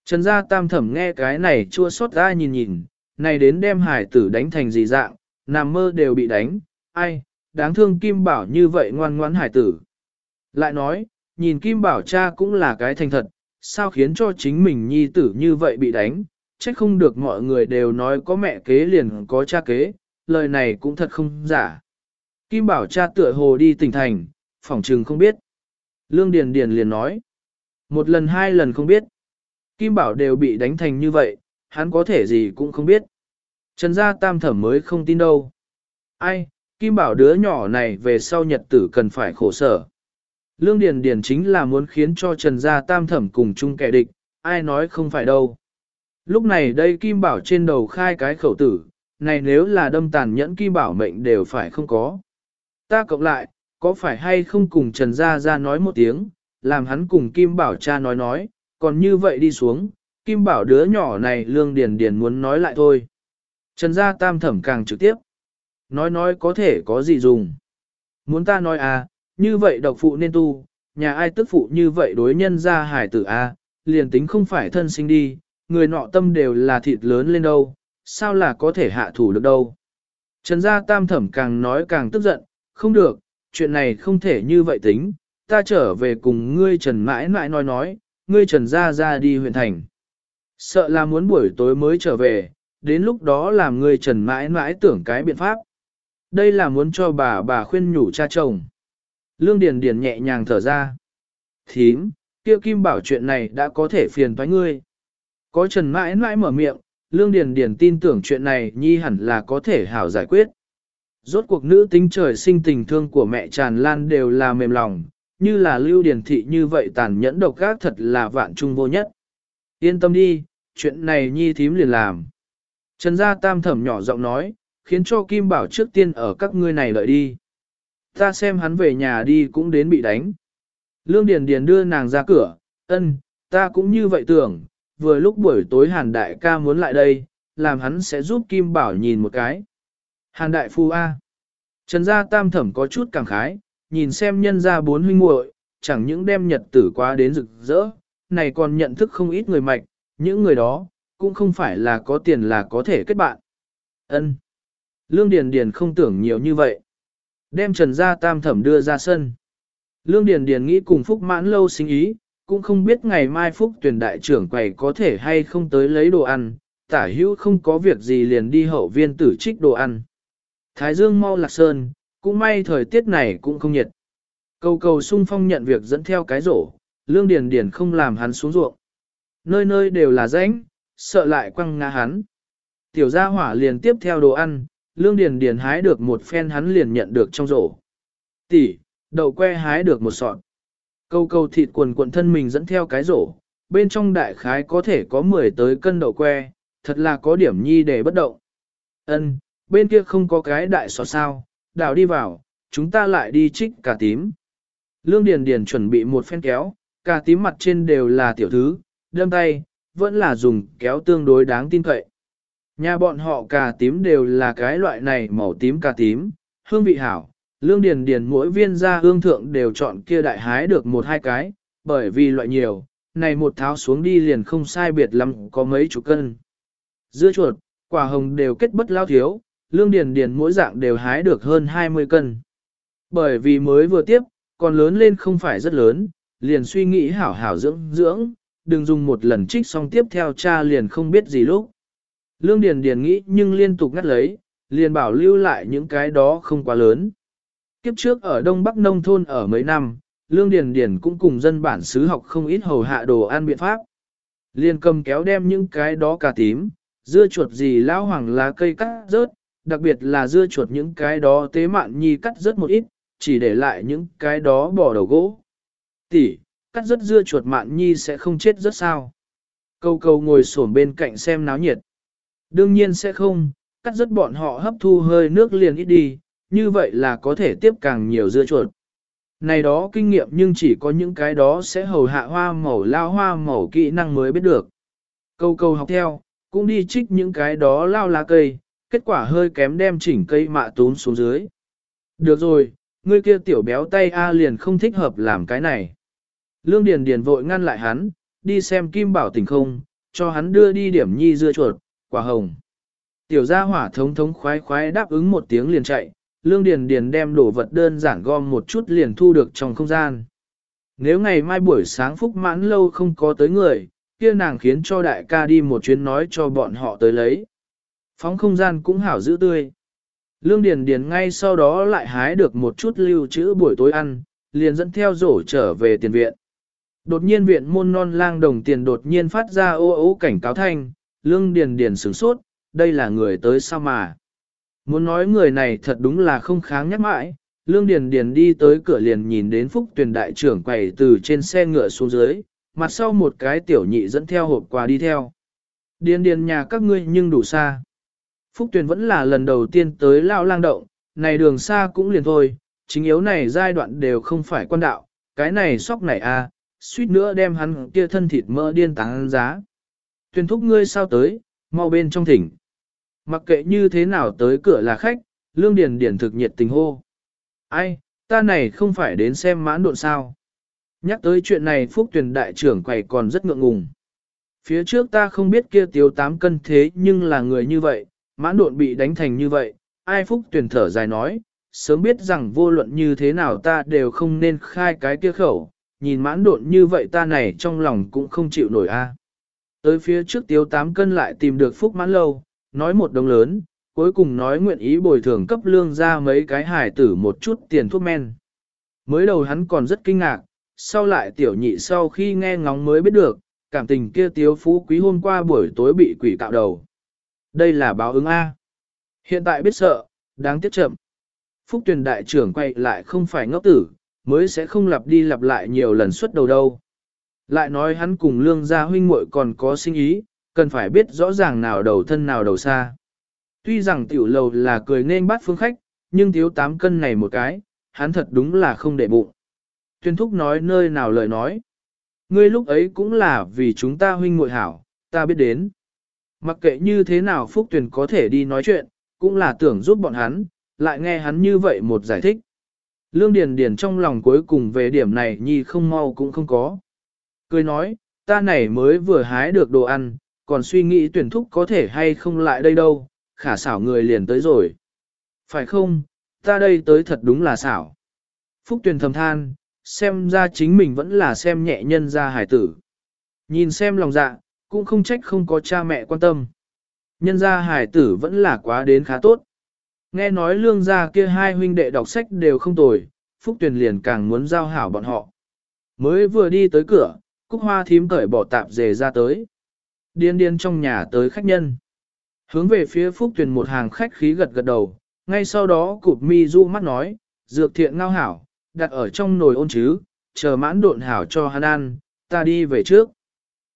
Trần gia tam thẩm nghe cái này chua xót ra nhìn nhìn, này đến đem hải tử đánh thành gì dạng, nằm mơ đều bị đánh, ai, đáng thương Kim Bảo như vậy ngoan ngoãn hải tử. Lại nói, nhìn Kim Bảo cha cũng là cái thành thật, sao khiến cho chính mình nhi tử như vậy bị đánh, trách không được mọi người đều nói có mẹ kế liền có cha kế, lời này cũng thật không giả. Kim Bảo cha tựa hồ đi tỉnh thành, phỏng trừng không biết. Lương Điền Điền liền nói, một lần hai lần không biết. Kim Bảo đều bị đánh thành như vậy, hắn có thể gì cũng không biết. Trần gia tam thẩm mới không tin đâu. Ai, Kim Bảo đứa nhỏ này về sau nhật tử cần phải khổ sở. Lương Điền Điền chính là muốn khiến cho Trần gia tam thẩm cùng chung kẻ địch, ai nói không phải đâu. Lúc này đây Kim Bảo trên đầu khai cái khẩu tử, này nếu là đâm tàn nhẫn Kim Bảo mệnh đều phải không có. Ta cộng lại, có phải hay không cùng Trần Gia Gia nói một tiếng, làm hắn cùng Kim Bảo cha nói nói, còn như vậy đi xuống, Kim Bảo đứa nhỏ này Lương Điền Điền muốn nói lại thôi. Trần Gia Tam thẩm càng trực tiếp. Nói nói có thể có gì dùng. Muốn ta nói à, như vậy độc phụ nên tu, nhà ai tức phụ như vậy đối nhân gia hải tử à, liền tính không phải thân sinh đi, người nọ tâm đều là thịt lớn lên đâu, sao là có thể hạ thủ được đâu. Trần gia tam thẩm càng nói càng tức giận, không được, chuyện này không thể như vậy tính, ta trở về cùng ngươi Trần mãi mãi nói nói, ngươi Trần gia ra đi huyện thành. Sợ là muốn buổi tối mới trở về, đến lúc đó làm ngươi Trần mãi mãi tưởng cái biện pháp. Đây là muốn cho bà bà khuyên nhủ cha chồng. Lương Điền Điền nhẹ nhàng thở ra. Thím, kia Kim bảo chuyện này đã có thể phiền thoái ngươi. Có Trần mãi mãi mở miệng, Lương Điền Điền tin tưởng chuyện này nhi hẳn là có thể hảo giải quyết. Rốt cuộc nữ tính trời sinh tình thương của mẹ tràn lan đều là mềm lòng, như là lưu điển thị như vậy tàn nhẫn độc ác thật là vạn trung vô nhất. Yên tâm đi, chuyện này nhi thím liền làm. Trần gia tam thẩm nhỏ giọng nói, khiến cho Kim Bảo trước tiên ở các ngươi này lợi đi. Ta xem hắn về nhà đi cũng đến bị đánh. Lương Điền Điền đưa nàng ra cửa, ân, ta cũng như vậy tưởng, vừa lúc buổi tối Hàn Đại ca muốn lại đây, làm hắn sẽ giúp Kim Bảo nhìn một cái. Hàn Đại Phu A. Trần gia tam thẩm có chút cảm khái, nhìn xem nhân gia bốn huynh muội, chẳng những đem nhật tử quá đến rực rỡ, này còn nhận thức không ít người mạnh, những người đó, cũng không phải là có tiền là có thể kết bạn. Ân. Lương Điền Điền không tưởng nhiều như vậy. Đem Trần Gia Tam Thẩm đưa ra sân. Lương Điền Điền nghĩ cùng Phúc Mãn lâu sinh ý, cũng không biết ngày mai Phúc tuyển đại trưởng quầy có thể hay không tới lấy đồ ăn, tả hữu không có việc gì liền đi hậu viên tử trích đồ ăn. Thái Dương mau lạc sơn, cũng may thời tiết này cũng không nhiệt. Cầu cầu sung phong nhận việc dẫn theo cái rổ, Lương Điền Điền không làm hắn xuống ruộng. Nơi nơi đều là rãnh, sợ lại quăng ngã hắn. Tiểu gia hỏa liền tiếp theo đồ ăn, Lương Điền Điền hái được một phen hắn liền nhận được trong rổ. Tỷ, đậu que hái được một sọt. Câu câu thịt quần quần thân mình dẫn theo cái rổ, bên trong đại khái có thể có 10 tới cân đậu que, thật là có điểm nhi để bất động. Ân, bên kia không có cái đại sọt sao, đào đi vào, chúng ta lại đi trích cà tím. Lương Điền Điền chuẩn bị một phen kéo, cà tím mặt trên đều là tiểu thứ, đâm tay, vẫn là dùng kéo tương đối đáng tin cậy. Nhà bọn họ cà tím đều là cái loại này màu tím cà tím, hương vị hảo, lương điền điền mỗi viên ra hương thượng đều chọn kia đại hái được một hai cái, bởi vì loại nhiều, này một tháo xuống đi liền không sai biệt lắm có mấy chục cân. Dưa chuột, quả hồng đều kết bất lao thiếu, lương điền điền mỗi dạng đều hái được hơn 20 cân. Bởi vì mới vừa tiếp, còn lớn lên không phải rất lớn, liền suy nghĩ hảo hảo dưỡng dưỡng, đừng dùng một lần trích xong tiếp theo cha liền không biết gì lúc. Lương Điền Điền nghĩ nhưng liên tục ngắt lấy, liền bảo lưu lại những cái đó không quá lớn. Kiếp trước ở Đông Bắc Nông Thôn ở mấy năm, Lương Điền Điền cũng cùng dân bản xứ học không ít hầu hạ đồ ăn biện pháp. Liền cầm kéo đem những cái đó cà tím, dưa chuột gì lão hoàng lá cây cắt rớt, đặc biệt là dưa chuột những cái đó tế mạn nhi cắt rất một ít, chỉ để lại những cái đó bỏ đầu gỗ. Tỷ, cắt rất dưa chuột mạn nhi sẽ không chết rất sao. Câu câu ngồi xổm bên cạnh xem náo nhiệt. Đương nhiên sẽ không, cắt rất bọn họ hấp thu hơi nước liền ít đi, như vậy là có thể tiếp càng nhiều dưa chuột. Này đó kinh nghiệm nhưng chỉ có những cái đó sẽ hầu hạ hoa màu lao hoa màu kỹ năng mới biết được. Câu câu học theo, cũng đi trích những cái đó lao lá cây, kết quả hơi kém đem chỉnh cây mạ tún xuống dưới. Được rồi, ngươi kia tiểu béo tay A liền không thích hợp làm cái này. Lương Điền Điền vội ngăn lại hắn, đi xem Kim Bảo tình không, cho hắn đưa đi điểm nhi dưa chuột, quả hồng. Tiểu gia hỏa thống thống khoái khoái đáp ứng một tiếng liền chạy, Lương Điền Điền đem đồ vật đơn giản gom một chút liền thu được trong không gian. Nếu ngày mai buổi sáng phúc mãn lâu không có tới người, kia nàng khiến cho đại ca đi một chuyến nói cho bọn họ tới lấy. Phóng không gian cũng hảo giữ tươi. Lương Điền Điền ngay sau đó lại hái được một chút lưu trữ buổi tối ăn, liền dẫn theo rổ trở về tiền viện. Đột nhiên viện môn non lang đồng tiền đột nhiên phát ra ô ô cảnh cáo thanh, lương điền điền sửng sốt, đây là người tới sao mà. Muốn nói người này thật đúng là không kháng nhắc mãi, lương điền điền đi tới cửa liền nhìn đến phúc tuyển đại trưởng quầy từ trên xe ngựa xuống dưới, mặt sau một cái tiểu nhị dẫn theo hộp quà đi theo. Điền điền nhà các ngươi nhưng đủ xa. Phúc Tuyền vẫn là lần đầu tiên tới lao lang động, này đường xa cũng liền thôi, chính yếu này giai đoạn đều không phải quan đạo, cái này sóc này a, à, suýt nữa đem hắn kia thân thịt mỡ điên táng giá. Tuyền thúc ngươi sao tới, mau bên trong thỉnh. Mặc kệ như thế nào tới cửa là khách, lương điền điển thực nhiệt tình hô. Ai, ta này không phải đến xem mãn độn sao. Nhắc tới chuyện này Phúc Tuyền đại trưởng quầy còn rất ngượng ngùng. Phía trước ta không biết kia tiếu tám cân thế nhưng là người như vậy, mãn độn bị đánh thành như vậy, ai Phúc tuyển thở dài nói, sớm biết rằng vô luận như thế nào ta đều không nên khai cái kia khẩu, nhìn mãn độn như vậy ta này trong lòng cũng không chịu nổi a. Tới phía trước tiếu tám cân lại tìm được phúc mãn lâu, nói một đồng lớn, cuối cùng nói nguyện ý bồi thường cấp lương ra mấy cái hải tử một chút tiền thuốc men. Mới đầu hắn còn rất kinh ngạc, sau lại tiểu nhị sau khi nghe ngóng mới biết được, cảm tình kia tiếu phú quý hôm qua buổi tối bị quỷ cạo đầu. Đây là báo ứng A. Hiện tại biết sợ, đáng tiếc chậm. Phúc tuyển đại trưởng quay lại không phải ngốc tử, mới sẽ không lặp đi lặp lại nhiều lần xuất đầu đâu. Lại nói hắn cùng lương gia huynh muội còn có sinh ý, cần phải biết rõ ràng nào đầu thân nào đầu xa. Tuy rằng tiểu lầu là cười nên bắt phương khách, nhưng thiếu tám cân này một cái, hắn thật đúng là không để bụng. Tuyên thúc nói nơi nào lời nói. Ngươi lúc ấy cũng là vì chúng ta huynh muội hảo, ta biết đến. Mặc kệ như thế nào Phúc Tuyền có thể đi nói chuyện, cũng là tưởng giúp bọn hắn, lại nghe hắn như vậy một giải thích. Lương Điền Điền trong lòng cuối cùng về điểm này nhi không mau cũng không có. Cười nói, ta này mới vừa hái được đồ ăn, còn suy nghĩ tuyển thúc có thể hay không lại đây đâu, khả xảo người liền tới rồi. Phải không, ta đây tới thật đúng là xảo. Phúc Tuyền thầm than, xem ra chính mình vẫn là xem nhẹ nhân ra hải tử. Nhìn xem lòng dạ, cũng không trách không có cha mẹ quan tâm. Nhân gia hải tử vẫn là quá đến khá tốt. Nghe nói lương gia kia hai huynh đệ đọc sách đều không tồi, Phúc Tuyền liền càng muốn giao hảo bọn họ. Mới vừa đi tới cửa, Cúc Hoa thím cởi bỏ tạp dề ra tới. Điên điên trong nhà tới khách nhân. Hướng về phía Phúc Tuyền một hàng khách khí gật gật đầu, ngay sau đó cụp mi du mắt nói, dược thiện ngao hảo, đặt ở trong nồi ôn chứ, chờ mãn độn hảo cho hắn ăn, ta đi về trước.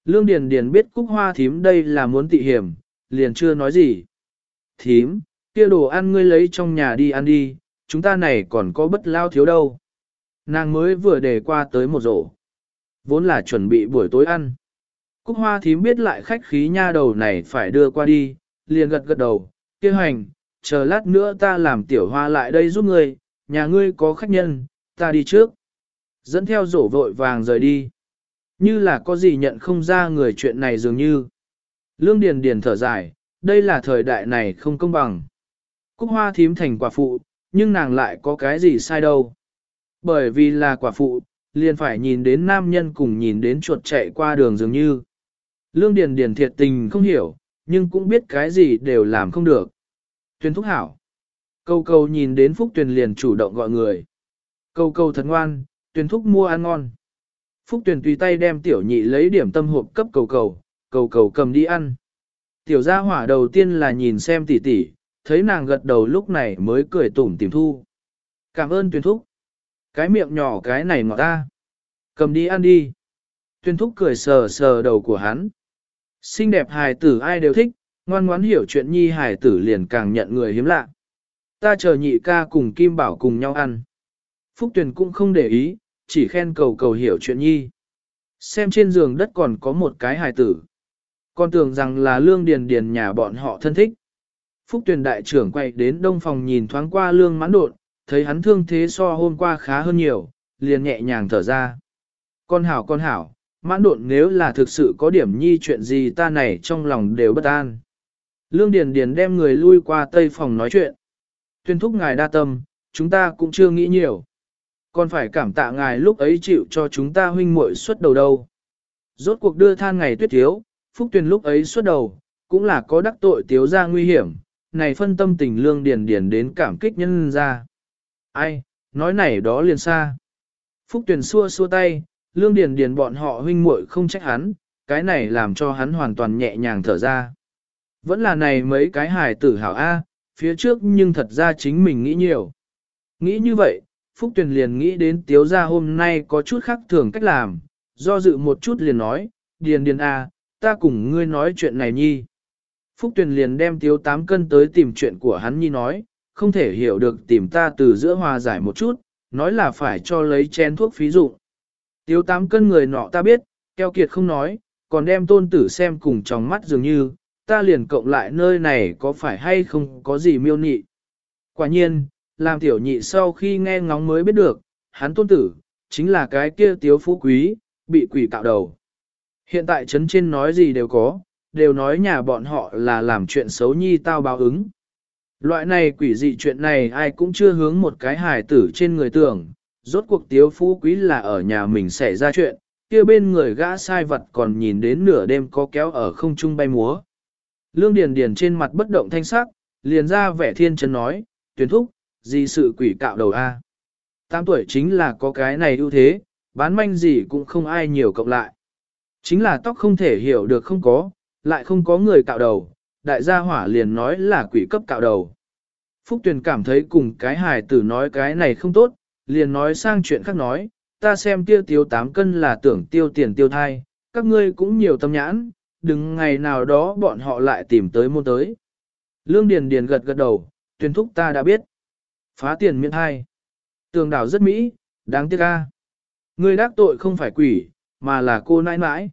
Lương Điền Điền biết Cúc Hoa thím đây là muốn tị hiểm, liền chưa nói gì. Thím, kia đồ ăn ngươi lấy trong nhà đi ăn đi, chúng ta này còn có bất lao thiếu đâu. Nàng mới vừa để qua tới một rổ. Vốn là chuẩn bị buổi tối ăn. Cúc hoa thím biết lại khách khí nha đầu này phải đưa qua đi, liền gật gật đầu, kia hành, chờ lát nữa ta làm tiểu hoa lại đây giúp ngươi, nhà ngươi có khách nhân, ta đi trước. Dẫn theo rổ vội vàng rời đi. Như là có gì nhận không ra người chuyện này dường như. Lương Điền Điền thở dài, đây là thời đại này không công bằng. Cúc hoa thím thành quả phụ, nhưng nàng lại có cái gì sai đâu. Bởi vì là quả phụ, liền phải nhìn đến nam nhân cùng nhìn đến chuột chạy qua đường dường như. Lương Điền Điền thiệt tình không hiểu, nhưng cũng biết cái gì đều làm không được. Tuyên thúc hảo. Câu câu nhìn đến Phúc Tuyền liền chủ động gọi người. Câu câu thật ngoan, Tuyền thúc mua ăn ngon. Phúc Tuyền tùy tay đem tiểu nhị lấy điểm tâm hộp cấp cầu cầu, cầu cầu cầm đi ăn. Tiểu gia hỏa đầu tiên là nhìn xem tỷ tỷ, thấy nàng gật đầu lúc này mới cười tủm tìm thu. Cảm ơn Tuyền thúc. Cái miệng nhỏ cái này ngọt ta. Cầm đi ăn đi. Tuyền thúc cười sờ sờ đầu của hắn. Xinh đẹp hài tử ai đều thích, ngoan ngoãn hiểu chuyện nhi hài tử liền càng nhận người hiếm lạ. Ta chờ nhị ca cùng Kim Bảo cùng nhau ăn. Phúc Tuyền cũng không để ý, chỉ khen cầu cầu hiểu chuyện nhi. Xem trên giường đất còn có một cái hài tử. Con tưởng rằng là lương điền điền nhà bọn họ thân thích. Phúc tuyển đại trưởng quay đến đông phòng nhìn thoáng qua lương mãn đột, thấy hắn thương thế so hôm qua khá hơn nhiều, liền nhẹ nhàng thở ra. Con hảo con hảo, mãn đột nếu là thực sự có điểm nhi chuyện gì ta này trong lòng đều bất an. Lương Điền Điền đem người lui qua tây phòng nói chuyện. Tuyên thúc ngài đa tâm, chúng ta cũng chưa nghĩ nhiều. Còn phải cảm tạ ngài lúc ấy chịu cho chúng ta huynh muội xuất đầu đâu. Rốt cuộc đưa than ngày tuyết thiếu, Phúc Tuyền lúc ấy xuất đầu, cũng là có đắc tội tiếu ra nguy hiểm, này phân tâm tình lương điền điền đến cảm kích nhân ra. Ai, nói này đó liền xa. Phúc Tuyền xua xua tay, lương điền điền bọn họ huynh muội không trách hắn, cái này làm cho hắn hoàn toàn nhẹ nhàng thở ra. Vẫn là này mấy cái hài tử hảo A, phía trước nhưng thật ra chính mình nghĩ nhiều. Nghĩ như vậy, Phúc Tuyền liền nghĩ đến tiếu gia hôm nay có chút khác thường cách làm, do dự một chút liền nói, điền điền A, ta cùng ngươi nói chuyện này nhi. Phúc Tuyền liền đem tiếu tám cân tới tìm chuyện của hắn nhi nói, không thể hiểu được tìm ta từ giữa hòa giải một chút, nói là phải cho lấy chén thuốc phí dụng. Tiếu tám cân người nọ ta biết, keo kiệt không nói, còn đem tôn tử xem cùng trong mắt dường như, ta liền cộng lại nơi này có phải hay không có gì miêu nị. Quả nhiên, làm tiểu nhị sau khi nghe ngóng mới biết được, hắn tôn tử, chính là cái kia tiếu phú quý, bị quỷ cạo đầu. Hiện tại trấn trên nói gì đều có, đều nói nhà bọn họ là làm chuyện xấu nhi tao báo ứng. Loại này quỷ dị chuyện này ai cũng chưa hướng một cái hài tử trên người tưởng, rốt cuộc tiếu phú quý là ở nhà mình xảy ra chuyện, kia bên người gã sai vật còn nhìn đến nửa đêm có kéo ở không trung bay múa. Lương Điền Điền trên mặt bất động thanh sắc, liền ra vẻ thiên chân nói, tuyển thúc, gì sự quỷ cạo đầu a? Tám tuổi chính là có cái này ưu thế, bán manh gì cũng không ai nhiều cộng lại. Chính là tóc không thể hiểu được không có, lại không có người cạo đầu, đại gia hỏa liền nói là quỷ cấp cạo đầu. Phúc Tuyền cảm thấy cùng cái hài tử nói cái này không tốt, liền nói sang chuyện khác nói, ta xem tiêu tiêu tám cân là tưởng tiêu tiền tiêu thai, các ngươi cũng nhiều tâm nhãn, đừng ngày nào đó bọn họ lại tìm tới môn tới. Lương Điền Điền gật gật đầu, tuyên thúc ta đã biết. Phá tiền miễn hai. Tường đảo rất mỹ, đáng tiếc ca. người đắc tội không phải quỷ, mà là cô nãi nãi.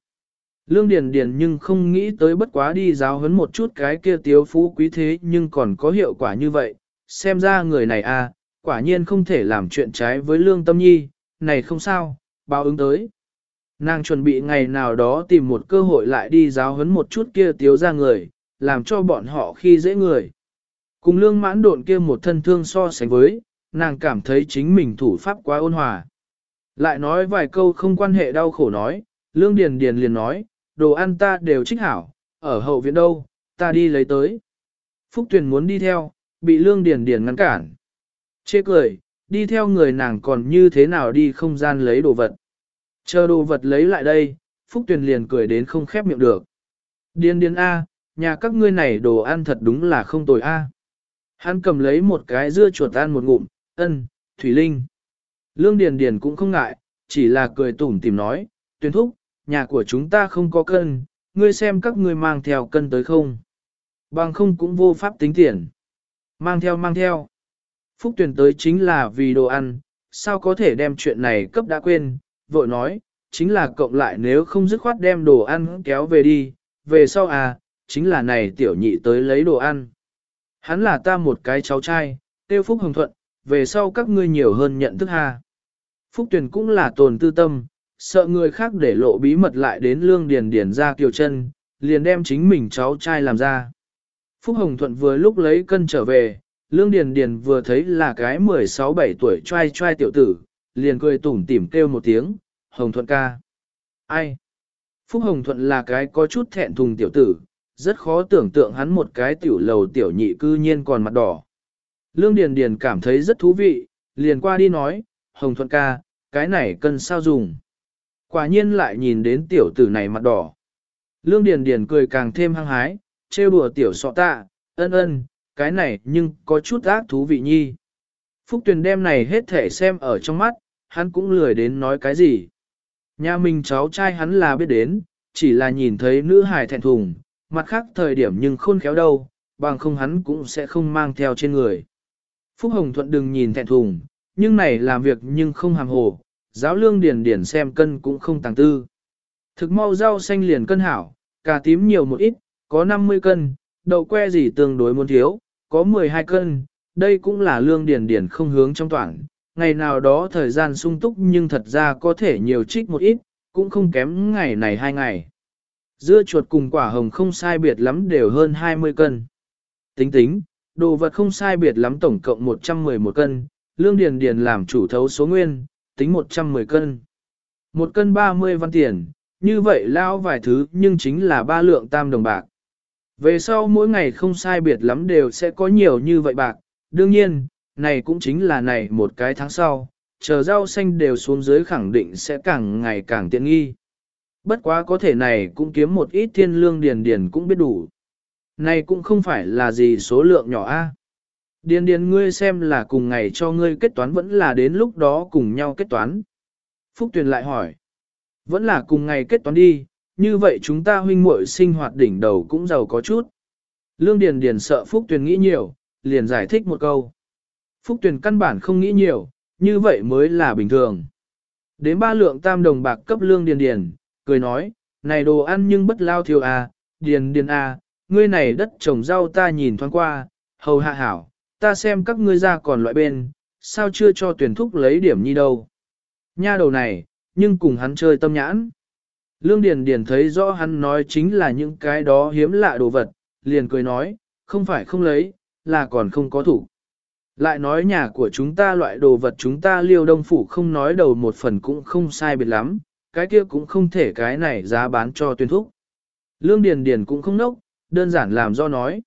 Lương Điền Điền nhưng không nghĩ tới bất quá đi giáo huấn một chút cái kia tiếu phú quý thế nhưng còn có hiệu quả như vậy, xem ra người này à, quả nhiên không thể làm chuyện trái với lương tâm nhi, này không sao, báo ứng tới. Nàng chuẩn bị ngày nào đó tìm một cơ hội lại đi giáo huấn một chút kia tiếu ra người, làm cho bọn họ khi dễ người. Cùng lương mãn độn kia một thân thương so sánh với, nàng cảm thấy chính mình thủ pháp quá ôn hòa. Lại nói vài câu không quan hệ đau khổ nói, lương điền điền liền nói, đồ ăn ta đều trích hảo, ở hậu viện đâu, ta đi lấy tới. Phúc Tuyền muốn đi theo, bị lương điền điền ngăn cản. Chê cười, đi theo người nàng còn như thế nào đi không gian lấy đồ vật. Chờ đồ vật lấy lại đây, Phúc Tuyền liền cười đến không khép miệng được. Điền điền A, nhà các ngươi này đồ ăn thật đúng là không tồi A. Hắn cầm lấy một cái dưa chuột ăn một ngụm, ân, Thủy Linh. Lương Điền Điền cũng không ngại, chỉ là cười tủm tỉm nói, tuyên thúc, nhà của chúng ta không có cân, ngươi xem các ngươi mang theo cân tới không. Bằng không cũng vô pháp tính tiền. Mang theo mang theo. Phúc tuyển tới chính là vì đồ ăn, sao có thể đem chuyện này cấp đã quên, vội nói, chính là cộng lại nếu không dứt khoát đem đồ ăn kéo về đi, về sau à, chính là này tiểu nhị tới lấy đồ ăn. Hắn là ta một cái cháu trai, tiêu Phúc Hồng Thuận, về sau các ngươi nhiều hơn nhận thức ha. Phúc tuyển cũng là tồn tư tâm, sợ người khác để lộ bí mật lại đến lương điền điền ra kiều chân, liền đem chính mình cháu trai làm ra. Phúc Hồng Thuận vừa lúc lấy cân trở về, lương điền điền vừa thấy là cái 16-17 tuổi trai trai tiểu tử, liền cười tủm tỉm kêu một tiếng, Hồng Thuận ca. Ai? Phúc Hồng Thuận là cái có chút thẹn thùng tiểu tử, rất khó tưởng tượng hắn một cái tiểu lầu tiểu nhị cư nhiên còn mặt đỏ. Lương Điền Điền cảm thấy rất thú vị, liền qua đi nói, Hồng Thuận ca, cái này cần sao dùng. Quả nhiên lại nhìn đến tiểu tử này mặt đỏ. Lương Điền Điền cười càng thêm hăng hái, trêu đùa tiểu sọ tạ, ân ân, cái này nhưng có chút ác thú vị nhi. Phúc Tuyền đem này hết thể xem ở trong mắt, hắn cũng lười đến nói cái gì. Nhà mình cháu trai hắn là biết đến, chỉ là nhìn thấy nữ hài thẹn thùng, mặt khác thời điểm nhưng khôn khéo đâu, bằng không hắn cũng sẽ không mang theo trên người. Phúc Hồng Thuận đừng nhìn thẹn thùng, nhưng này làm việc nhưng không hàm hồ, giáo lương điền điền xem cân cũng không tàng tư. Thực mau rau xanh liền cân hảo, cà tím nhiều một ít, có 50 cân, đậu que gì tương đối muốn thiếu, có 12 cân, đây cũng là lương điền điền không hướng trong toàn. Ngày nào đó thời gian sung túc nhưng thật ra có thể nhiều trích một ít, cũng không kém ngày này hai ngày. Dưa chuột cùng quả hồng không sai biệt lắm đều hơn 20 cân. Tính tính, đồ vật không sai biệt lắm tổng cộng 111 cân, lương điền điền làm chủ thấu số nguyên, tính 110 cân. Một cân 30 văn tiền, như vậy lao vài thứ nhưng chính là ba lượng tam đồng bạc. Về sau mỗi ngày không sai biệt lắm đều sẽ có nhiều như vậy bạc, đương nhiên, này cũng chính là này một cái tháng sau, chờ rau xanh đều xuống dưới khẳng định sẽ càng ngày càng tiện nghi. Bất quá có thể này cũng kiếm một ít thiên lương điền điền cũng biết đủ. Này cũng không phải là gì số lượng nhỏ a. Điền điền ngươi xem là cùng ngày cho ngươi kết toán vẫn là đến lúc đó cùng nhau kết toán. Phúc Tuyền lại hỏi. Vẫn là cùng ngày kết toán đi, như vậy chúng ta huynh muội sinh hoạt đỉnh đầu cũng giàu có chút. Lương Điền Điền sợ Phúc Tuyền nghĩ nhiều, liền giải thích một câu. Phúc Tuyền căn bản không nghĩ nhiều, như vậy mới là bình thường. Đến ba lượng tam đồng bạc cấp Lương Điền Điền, cười nói, này đồ ăn nhưng bất lao thiêu à, Điền Điền à, ngươi này đất trồng rau ta nhìn thoáng qua, hầu hạ hảo, ta xem các ngươi ra còn loại bên, sao chưa cho tuyển thúc lấy điểm nhi đâu. Nha đầu này, nhưng cùng hắn chơi tâm nhãn. Lương Điền Điền thấy rõ hắn nói chính là những cái đó hiếm lạ đồ vật, liền cười nói, không phải không lấy, là còn không có thủ. Lại nói nhà của chúng ta loại đồ vật chúng ta liêu đông phủ không nói đầu một phần cũng không sai biệt lắm, cái kia cũng không thể cái này giá bán cho tuyên thúc. Lương Điền Điền cũng không nốc, đơn giản làm do nói.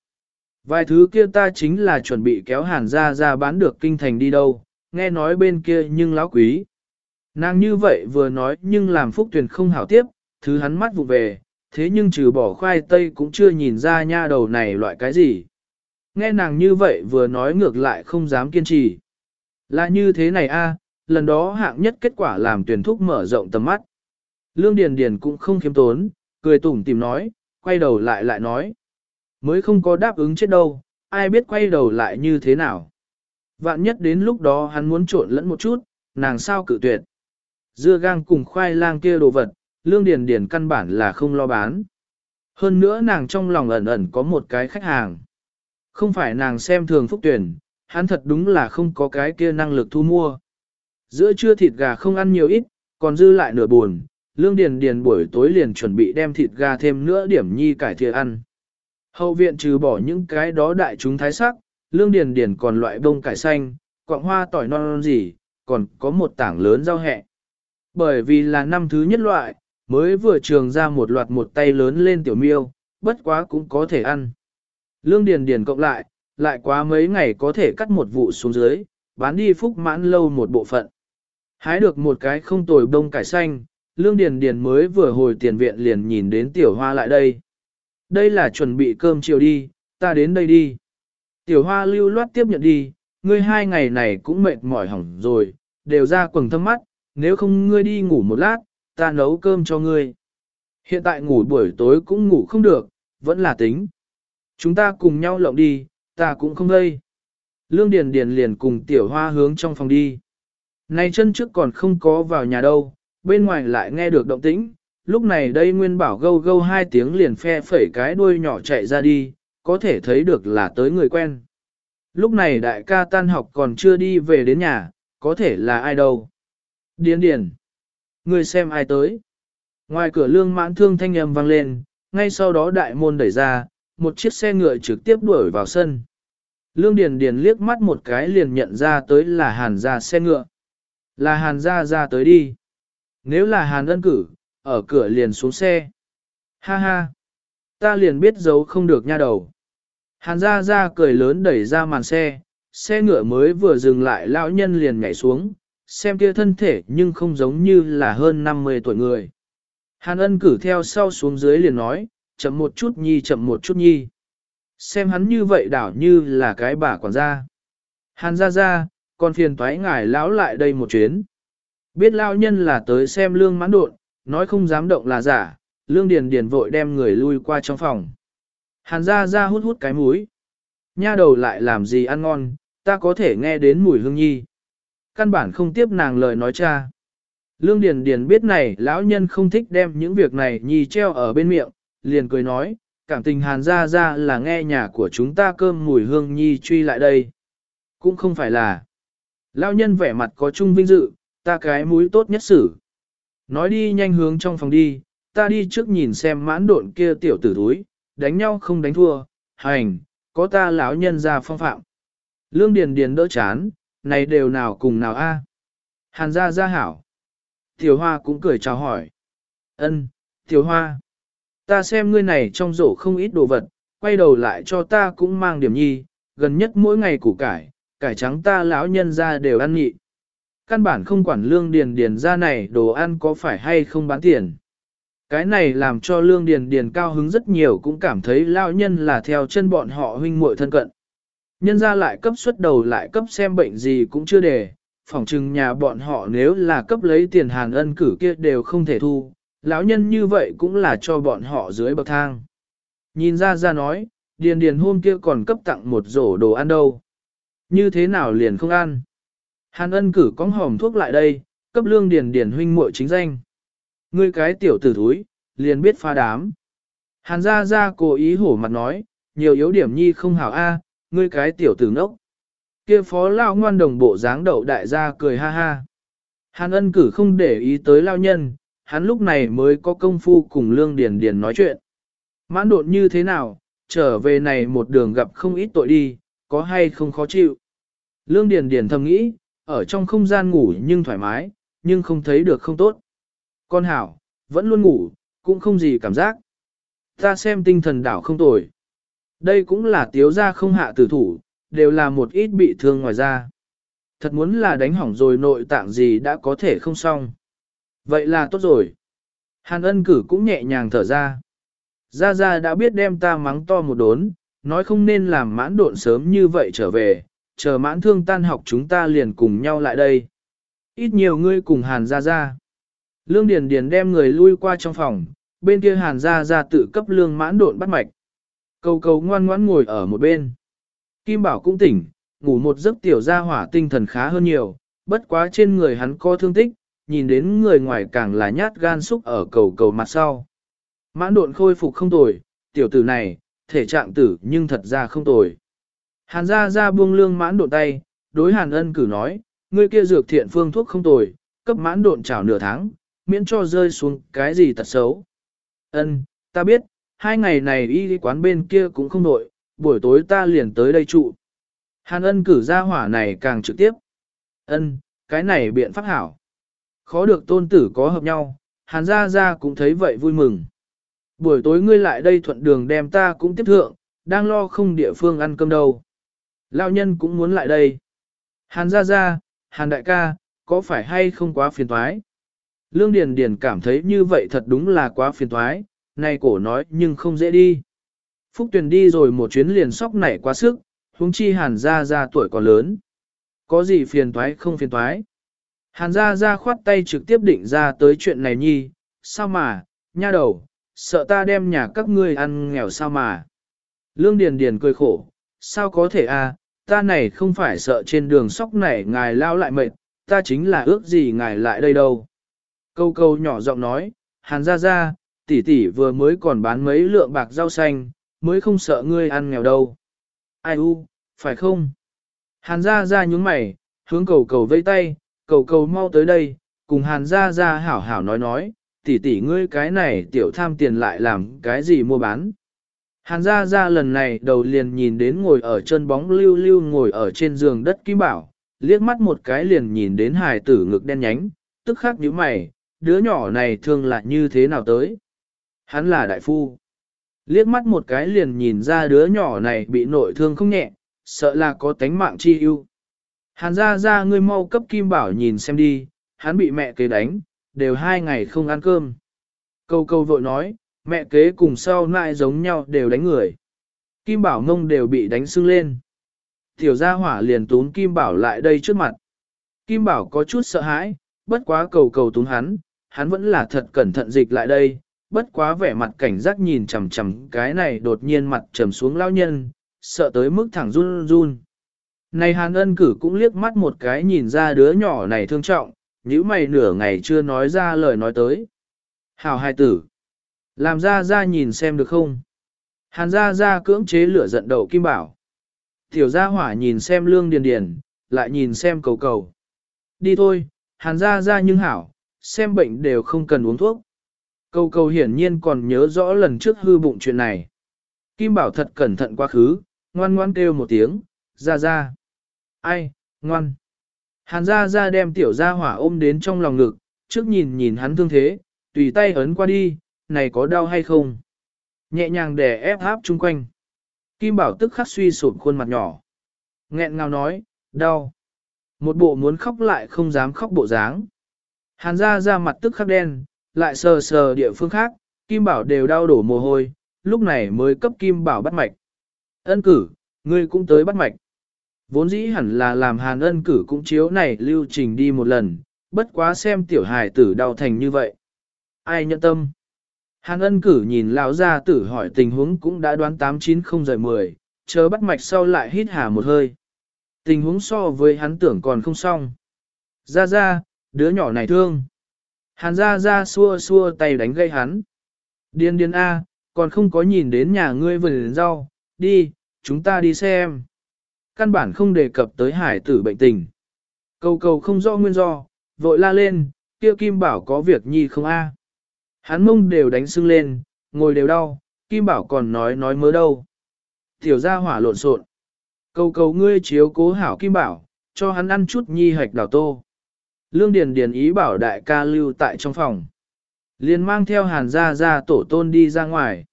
Vài thứ kia ta chính là chuẩn bị kéo hàn ra ra bán được kinh thành đi đâu, nghe nói bên kia nhưng lão quý. Nàng như vậy vừa nói nhưng làm phúc tuyển không hảo tiếp, thứ hắn mắt vụ về, thế nhưng trừ bỏ khoai tây cũng chưa nhìn ra nha đầu này loại cái gì. Nghe nàng như vậy vừa nói ngược lại không dám kiên trì. Là như thế này a, lần đó hạng nhất kết quả làm tuyển thúc mở rộng tầm mắt. Lương Điền Điền cũng không khiêm tốn, cười tủm tìm nói, quay đầu lại lại nói. Mới không có đáp ứng chết đâu, ai biết quay đầu lại như thế nào. Vạn nhất đến lúc đó hắn muốn trộn lẫn một chút, nàng sao cự tuyệt. Dưa gang cùng khoai lang kia đồ vật, lương điền điền căn bản là không lo bán. Hơn nữa nàng trong lòng ẩn ẩn có một cái khách hàng. Không phải nàng xem thường phúc tuyển, hắn thật đúng là không có cái kia năng lực thu mua. Giữa trưa thịt gà không ăn nhiều ít, còn dư lại nửa buồn, lương điền điền buổi tối liền chuẩn bị đem thịt gà thêm nữa điểm nhi cải thiện ăn. Hậu viện trừ bỏ những cái đó đại chúng thái sắc, lương điền điền còn loại bông cải xanh, quạng hoa tỏi non, non gì, còn có một tảng lớn rau hẹ. Bởi vì là năm thứ nhất loại, mới vừa trường ra một loạt một tay lớn lên tiểu miêu, bất quá cũng có thể ăn. Lương điền điền cộng lại, lại quá mấy ngày có thể cắt một vụ xuống dưới, bán đi phúc mãn lâu một bộ phận. Hái được một cái không tồi bông cải xanh, Lương Điền Điền mới vừa hồi tiền viện liền nhìn đến tiểu hoa lại đây. Đây là chuẩn bị cơm chiều đi, ta đến đây đi. Tiểu hoa lưu loát tiếp nhận đi, ngươi hai ngày này cũng mệt mỏi hỏng rồi, đều ra quầng thâm mắt, nếu không ngươi đi ngủ một lát, ta nấu cơm cho ngươi. Hiện tại ngủ buổi tối cũng ngủ không được, vẫn là tính. Chúng ta cùng nhau lộng đi, ta cũng không gây. Lương Điền Điền liền cùng tiểu hoa hướng trong phòng đi. Nay chân trước còn không có vào nhà đâu, bên ngoài lại nghe được động tĩnh, lúc này đây Nguyên Bảo gâu gâu hai tiếng liền phe phẩy cái đuôi nhỏ chạy ra đi, có thể thấy được là tới người quen. Lúc này đại ca tan học còn chưa đi về đến nhà, có thể là ai đâu. Điền điền. Người xem ai tới. Ngoài cửa lương mãn thương thanh âm vang lên, ngay sau đó đại môn đẩy ra, một chiếc xe ngựa trực tiếp đuổi vào sân. Lương Điền Điền liếc mắt một cái liền nhận ra tới là hàn gia xe ngựa. Là hàn gia ra tới đi. Nếu là hàn ân cử, ở cửa liền xuống xe. Ha ha. Ta liền biết giấu không được nha đầu. Hàn gia ra cười lớn đẩy ra màn xe, xe ngựa mới vừa dừng lại lão nhân liền nhảy xuống, xem kia thân thể nhưng không giống như là hơn 50 tuổi người. Hàn ân cử theo sau xuống dưới liền nói, chậm một chút nhi chậm một chút nhi. Xem hắn như vậy đảo như là cái bà quản gia. Hàn ra ra, còn phiền toái ngài lão lại đây một chuyến. Biết lao nhân là tới xem lương mãn đột, nói không dám động là giả, lương điền điền vội đem người lui qua trong phòng. Hàn ra ra hút hút cái mũi. Nha đầu lại làm gì ăn ngon, ta có thể nghe đến mùi hương nhi. Căn bản không tiếp nàng lời nói cha. Lương Điền Điền biết này lão nhân không thích đem những việc này nhì treo ở bên miệng, liền cười nói, cảm tình hàn ra ra là nghe nhà của chúng ta cơm mùi hương nhi truy lại đây. Cũng không phải là. Lão nhân vẻ mặt có chung vinh dự, ta cái mũi tốt nhất xử. Nói đi nhanh hướng trong phòng đi, ta đi trước nhìn xem mãn độn kia tiểu tử túi đánh nhau không đánh thua, hành, có ta lão nhân ra phong phạm. Lương Điền Điền đỡ chán, này đều nào cùng nào a? Hàn gia gia hảo. Tiểu Hoa cũng cười chào hỏi. Ân, Tiểu Hoa. Ta xem ngươi này trong rổ không ít đồ vật, quay đầu lại cho ta cũng mang điểm nhi, gần nhất mỗi ngày củ cải, cải trắng ta lão nhân ra đều ăn nhị. Căn bản không quản lương điền điền ra này đồ ăn có phải hay không bán tiền. Cái này làm cho lương điền điền cao hứng rất nhiều cũng cảm thấy lão nhân là theo chân bọn họ huynh muội thân cận. Nhân ra lại cấp xuất đầu lại cấp xem bệnh gì cũng chưa để, phỏng chừng nhà bọn họ nếu là cấp lấy tiền hàng ân cử kia đều không thể thu, lão nhân như vậy cũng là cho bọn họ dưới bậc thang. Nhìn ra ra nói, điền điền hôm kia còn cấp tặng một rổ đồ ăn đâu. Như thế nào liền không ăn? Hàn ân cử cong hòm thuốc lại đây, cấp lương điền điền huynh muội chính danh. Ngươi cái tiểu tử thúi, liền biết pha đám. Hàn Gia Gia cố ý hổ mặt nói, nhiều yếu điểm nhi không hảo a, ngươi cái tiểu tử ngốc. Kia phó lao ngoan đồng bộ dáng đậu đại gia cười ha ha. Hàn ân cử không để ý tới lao nhân, hắn lúc này mới có công phu cùng Lương Điền Điền nói chuyện. Mãn độn như thế nào, trở về này một đường gặp không ít tội đi, có hay không khó chịu. Lương Điền Điền thầm nghĩ, ở trong không gian ngủ nhưng thoải mái, nhưng không thấy được không tốt. Con hảo, vẫn luôn ngủ, cũng không gì cảm giác. Ta xem tinh thần đảo không tồi. Đây cũng là tiếu gia không hạ tử thủ, đều là một ít bị thương ngoài ra. Thật muốn là đánh hỏng rồi nội tạng gì đã có thể không xong. Vậy là tốt rồi. Hàn ân cử cũng nhẹ nhàng thở ra. Gia Gia đã biết đem ta mắng to một đốn, nói không nên làm mãn độn sớm như vậy trở về, chờ mãn thương tan học chúng ta liền cùng nhau lại đây. Ít nhiều ngươi cùng Hàn Gia Gia. Lương Điền Điền đem người lui qua trong phòng, bên kia Hàn Gia Gia tự cấp lương mãn độn bắt mạch. Cầu cầu ngoan ngoãn ngồi ở một bên. Kim Bảo cũng tỉnh, ngủ một giấc tiểu gia hỏa tinh thần khá hơn nhiều, bất quá trên người hắn có thương tích, nhìn đến người ngoài càng là nhát gan xúc ở cầu cầu mặt sau. Mãn độn khôi phục không tồi, tiểu tử này, thể trạng tử nhưng thật ra không tồi. Hàn ra ra buông lương mãn độn tay, đối hàn ân cử nói, ngươi kia dược thiện phương thuốc không tồi, cấp mãn độn chảo nửa tháng, miễn cho rơi xuống cái gì tật xấu. Ân, ta biết, hai ngày này y quán bên kia cũng không nội, buổi tối ta liền tới đây trụ. Hàn ân cử ra hỏa này càng trực tiếp. Ân, cái này biện pháp hảo. Khó được tôn tử có hợp nhau, hàn gia gia cũng thấy vậy vui mừng. Buổi tối ngươi lại đây thuận đường đem ta cũng tiếp thượng, đang lo không địa phương ăn cơm đâu. Lão nhân cũng muốn lại đây. Hàn gia gia, hàn đại ca, có phải hay không quá phiền toái? Lương Điền Điền cảm thấy như vậy thật đúng là quá phiền toái, này cổ nói nhưng không dễ đi. Phúc Tuyền đi rồi một chuyến liền sóc nảy quá sức, huống chi hàn gia gia tuổi còn lớn. Có gì phiền toái không phiền toái. Hàn gia gia khoát tay trực tiếp định ra tới chuyện này nhi, sao mà, nha đầu, sợ ta đem nhà các ngươi ăn nghèo sao mà. Lương Điền Điền cười khổ, sao có thể à, ta này không phải sợ trên đường sóc này ngài lao lại mệt, ta chính là ước gì ngài lại đây đâu. Câu câu nhỏ giọng nói, hàn gia gia, tỷ tỷ vừa mới còn bán mấy lượng bạc rau xanh, mới không sợ ngươi ăn nghèo đâu. Ai u, phải không? Hàn gia gia nhúng mày, hướng cầu cầu vây tay, cầu cầu mau tới đây, cùng hàn gia gia hảo hảo nói nói, tỷ tỷ ngươi cái này tiểu tham tiền lại làm cái gì mua bán. Hàn gia gia lần này đầu liền nhìn đến ngồi ở chân bóng lưu lưu ngồi ở trên giường đất kim bảo, liếc mắt một cái liền nhìn đến hài tử ngực đen nhánh, tức khắc nhíu mày, đứa nhỏ này thương là như thế nào tới. Hắn là đại phu. Liếc mắt một cái liền nhìn ra đứa nhỏ này bị nội thương không nhẹ, sợ là có tánh mạng chi ưu. Hàn Gia Gia ngươi mau cấp kim bảo nhìn xem đi, hắn bị mẹ kế đánh, đều hai ngày không ăn cơm. Câu câu vội nói, mẹ kế cùng sau lại giống nhau đều đánh người. Kim bảo ngông đều bị đánh sưng lên. Tiểu gia hỏa liền tún Kim bảo lại đây trước mặt. Kim bảo có chút sợ hãi, bất quá cầu cầu tún hắn, hắn vẫn là thật cẩn thận dịch lại đây, bất quá vẻ mặt cảnh giác nhìn chằm chằm cái này đột nhiên mặt trầm xuống lao nhân, sợ tới mức thẳng run run. Này hàn ân cử cũng liếc mắt một cái nhìn ra đứa nhỏ này thương trọng, nhíu mày nửa ngày chưa nói ra lời nói tới. Hào hai tử. Làm ra ra nhìn xem được không? Hàn ra ra cưỡng chế lửa giận đầu kim bảo. Tiểu gia hỏa nhìn xem lương điền điền, lại nhìn xem cầu cầu. Đi thôi, hàn ra ra nhưng hảo, xem bệnh đều không cần uống thuốc. Cầu cầu hiển nhiên còn nhớ rõ lần trước hư bụng chuyện này. Kim Bảo thật cẩn thận quá khứ, ngoan ngoan kêu một tiếng, ra ra. Ai, ngoan. Hàn ra ra đem tiểu gia hỏa ôm đến trong lòng ngực, trước nhìn nhìn hắn thương thế, tùy tay ấn qua đi, này có đau hay không? Nhẹ nhàng để ép áp chung quanh. Kim Bảo tức khắc suy sụp khuôn mặt nhỏ. Nghẹn ngào nói, đau. Một bộ muốn khóc lại không dám khóc bộ dáng. Hàn ra ra mặt tức khắc đen, lại sờ sờ địa phương khác, Kim Bảo đều đau đổ mồ hôi, lúc này mới cấp Kim Bảo bắt mạch. Ân cử, ngươi cũng tới bắt mạch. Vốn dĩ hẳn là làm hàn ân cử cũng chiếu này lưu trình đi một lần, bất quá xem tiểu hài tử đau thành như vậy. Ai nhận tâm? Hàn ân cử nhìn lão gia tử hỏi tình huống cũng đã đoán 890 giờ 10, chờ bắt mạch sau lại hít hà một hơi. Tình huống so với hắn tưởng còn không xong. Ra ra, đứa nhỏ này thương. Hàn ra ra xua xua tay đánh gây hắn. Điên điên A, còn không có nhìn đến nhà ngươi vườn rau, đi, chúng ta đi xem. Căn bản không đề cập tới hải tử bệnh tình. Cầu cầu không rõ nguyên do, vội la lên, kia Kim Bảo có việc nhi không A. Hắn mông đều đánh sưng lên, ngồi đều đau, Kim Bảo còn nói nói mớ đâu. Tiểu gia hỏa lộn xộn. Cầu cầu ngươi chiếu cố hảo Kim Bảo, cho hắn ăn chút nhi hạch đào tô. Lương Điền Điền ý bảo đại ca lưu tại trong phòng. liền mang theo hàn gia gia tổ tôn đi ra ngoài.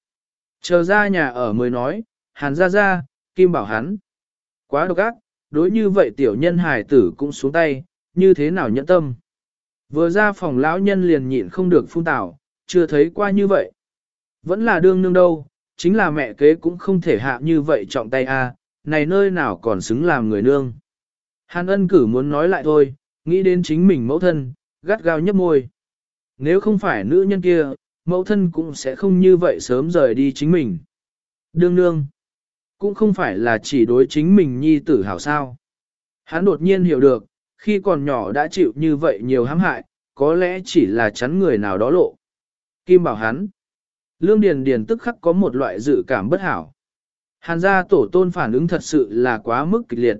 Chờ ra nhà ở mới nói, hàn gia gia, kim bảo hắn. Quá độc ác, đối như vậy tiểu nhân hài tử cũng xuống tay, như thế nào nhẫn tâm. Vừa ra phòng lão nhân liền nhịn không được phun tảo, chưa thấy qua như vậy. Vẫn là đương nương đâu, chính là mẹ kế cũng không thể hạ như vậy trọng tay a, này nơi nào còn xứng làm người nương. Hàn ân cử muốn nói lại thôi, Nghĩ đến chính mình mẫu thân, gắt gao nhấp môi. Nếu không phải nữ nhân kia, mẫu thân cũng sẽ không như vậy sớm rời đi chính mình. Đương đương, cũng không phải là chỉ đối chính mình nhi tử hảo sao. Hắn đột nhiên hiểu được, khi còn nhỏ đã chịu như vậy nhiều hãm hại, có lẽ chỉ là chắn người nào đó lộ. Kim bảo hắn. Lương Điền Điền tức khắc có một loại dự cảm bất hảo. Hàn gia tổ tôn phản ứng thật sự là quá mức kịch liệt.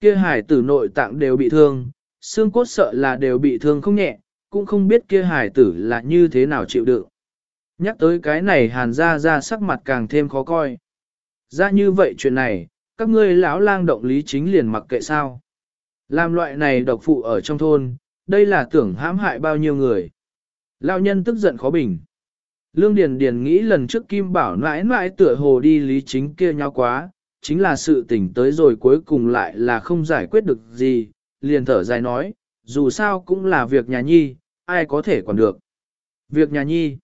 Kia hải tử nội tạng đều bị thương, xương cốt sợ là đều bị thương không nhẹ, cũng không biết kia hải tử là như thế nào chịu đựng. Nhắc tới cái này hàn Gia ra sắc mặt càng thêm khó coi. Ra như vậy chuyện này, các ngươi lão lang động lý chính liền mặc kệ sao. Làm loại này độc phụ ở trong thôn, đây là tưởng hãm hại bao nhiêu người. Lão nhân tức giận khó bình. Lương Điền Điền nghĩ lần trước Kim Bảo nãi nãi tựa hồ đi lý chính kia nhau quá, chính là sự tỉnh tới rồi cuối cùng lại là không giải quyết được gì, liền thở dài nói, dù sao cũng là việc nhà nhi, ai có thể quản được. Việc nhà nhi.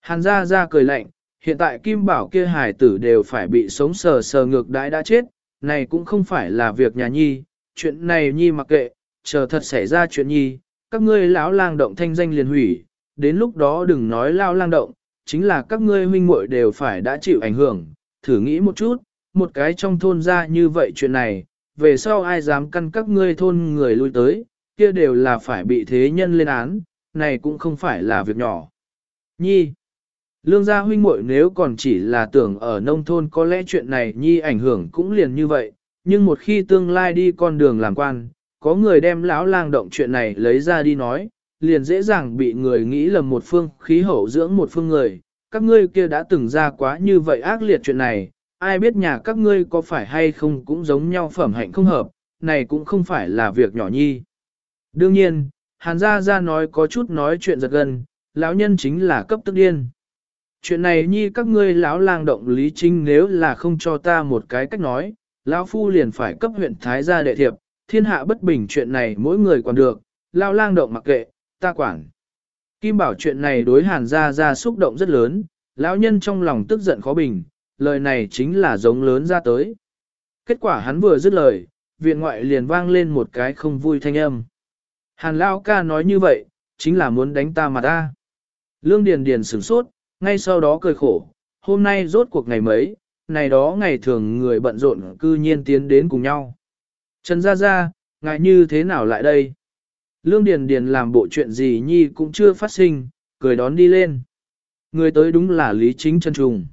Hàn gia gia cười lạnh, hiện tại Kim Bảo kia hải tử đều phải bị sống sờ sờ ngược đãi đã chết, này cũng không phải là việc nhà nhi, chuyện này nhi mặc kệ, chờ thật xảy ra chuyện nhi, các ngươi lão lang động thanh danh liền hủy, đến lúc đó đừng nói lao lang động, chính là các ngươi huynh muội đều phải đã chịu ảnh hưởng, thử nghĩ một chút, một cái trong thôn ra như vậy chuyện này, về sau ai dám căn các ngươi thôn người lui tới, kia đều là phải bị thế nhân lên án, này cũng không phải là việc nhỏ. Nhi Lương gia huynh muội nếu còn chỉ là tưởng ở nông thôn có lẽ chuyện này nhi ảnh hưởng cũng liền như vậy, nhưng một khi tương lai đi con đường làm quan, có người đem lão lang động chuyện này lấy ra đi nói, liền dễ dàng bị người nghĩ lầm một phương khí hậu dưỡng một phương người. Các ngươi kia đã từng ra quá như vậy ác liệt chuyện này, ai biết nhà các ngươi có phải hay không cũng giống nhau phẩm hạnh không hợp, này cũng không phải là việc nhỏ nhi. Đương nhiên, Hàn Gia Gia nói có chút nói chuyện giật gần, lão nhân chính là cấp tức điên. Chuyện này nhi các ngươi lão lang động lý trinh nếu là không cho ta một cái cách nói, lão phu liền phải cấp huyện Thái gia đệ thiệp, thiên hạ bất bình chuyện này mỗi người còn được, lão lang động mặc kệ, ta quản. Kim bảo chuyện này đối hàn gia gia xúc động rất lớn, lão nhân trong lòng tức giận khó bình, lời này chính là giống lớn ra tới. Kết quả hắn vừa dứt lời, viện ngoại liền vang lên một cái không vui thanh âm. Hàn lão ca nói như vậy, chính là muốn đánh ta mà ta. Lương Điền Điền sửng sốt, ngay sau đó cười khổ, hôm nay rốt cuộc ngày mấy, này đó ngày thường người bận rộn cư nhiên tiến đến cùng nhau. Trần Gia Gia, ngài như thế nào lại đây? Lương Điền Điền làm bộ chuyện gì nhi cũng chưa phát sinh, cười đón đi lên. Người tới đúng là Lý Chính Trân Trùng.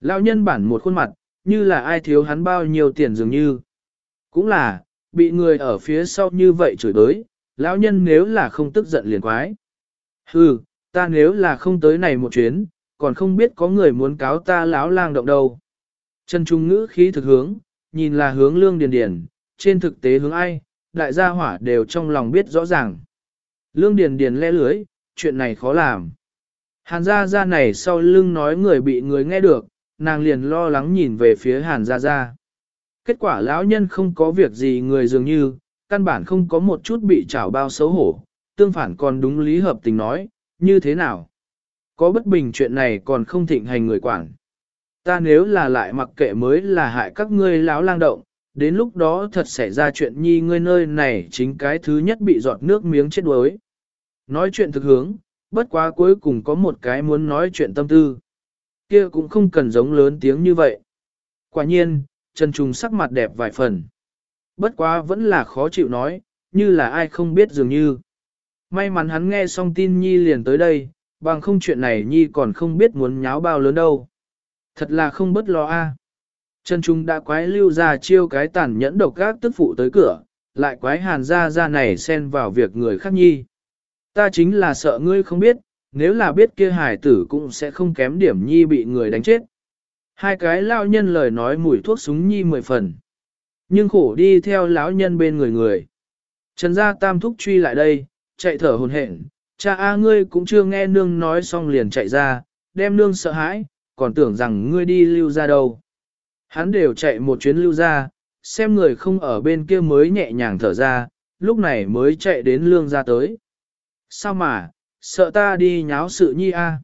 Lão nhân bản một khuôn mặt, như là ai thiếu hắn bao nhiêu tiền dường như. Cũng là, bị người ở phía sau như vậy chửi tới, lão nhân nếu là không tức giận liền quái. Hừ, ta nếu là không tới này một chuyến, còn không biết có người muốn cáo ta lão lang động đâu. Trần Trung ngữ khí thực hướng, nhìn là hướng lương điền điền, trên thực tế hướng ai, đại gia hỏa đều trong lòng biết rõ ràng. Lương điền điền le lưới, chuyện này khó làm. Hàn gia gia này sau lưng nói người bị người nghe được, nàng liền lo lắng nhìn về phía hàn gia gia. Kết quả lão nhân không có việc gì người dường như, căn bản không có một chút bị trảo bao xấu hổ, tương phản còn đúng lý hợp tình nói, như thế nào? Có bất bình chuyện này còn không thịnh hành người quản. Ta nếu là lại mặc kệ mới là hại các ngươi lão lang động, đến lúc đó thật xảy ra chuyện nhi ngươi nơi này chính cái thứ nhất bị giọt nước miếng chết đuối. Nói chuyện thực hướng, bất quá cuối cùng có một cái muốn nói chuyện tâm tư. Kia cũng không cần giống lớn tiếng như vậy. Quả nhiên, Trần Trung sắc mặt đẹp vài phần. Bất quá vẫn là khó chịu nói, như là ai không biết dường như. May mắn hắn nghe xong tin Nhi liền tới đây, bằng không chuyện này Nhi còn không biết muốn nháo bao lớn đâu. Thật là không bất lo a. Trần Trung đã quái lưu ra chiêu cái tàn nhẫn độc gác tức phụ tới cửa, lại quái hàn ra ra này xen vào việc người khác Nhi. Ta chính là sợ ngươi không biết, nếu là biết kia hải tử cũng sẽ không kém điểm Nhi bị người đánh chết. Hai cái lao nhân lời nói mùi thuốc súng Nhi mười phần. Nhưng khổ đi theo lão nhân bên người người. Trần gia tam thúc truy lại đây, chạy thở hồn hển, cha a ngươi cũng chưa nghe nương nói xong liền chạy ra, đem nương sợ hãi, còn tưởng rằng ngươi đi lưu ra đâu. Hắn đều chạy một chuyến lưu ra, xem người không ở bên kia mới nhẹ nhàng thở ra, lúc này mới chạy đến lương ra tới. Sao mà, sợ ta đi nháo sự nhi a?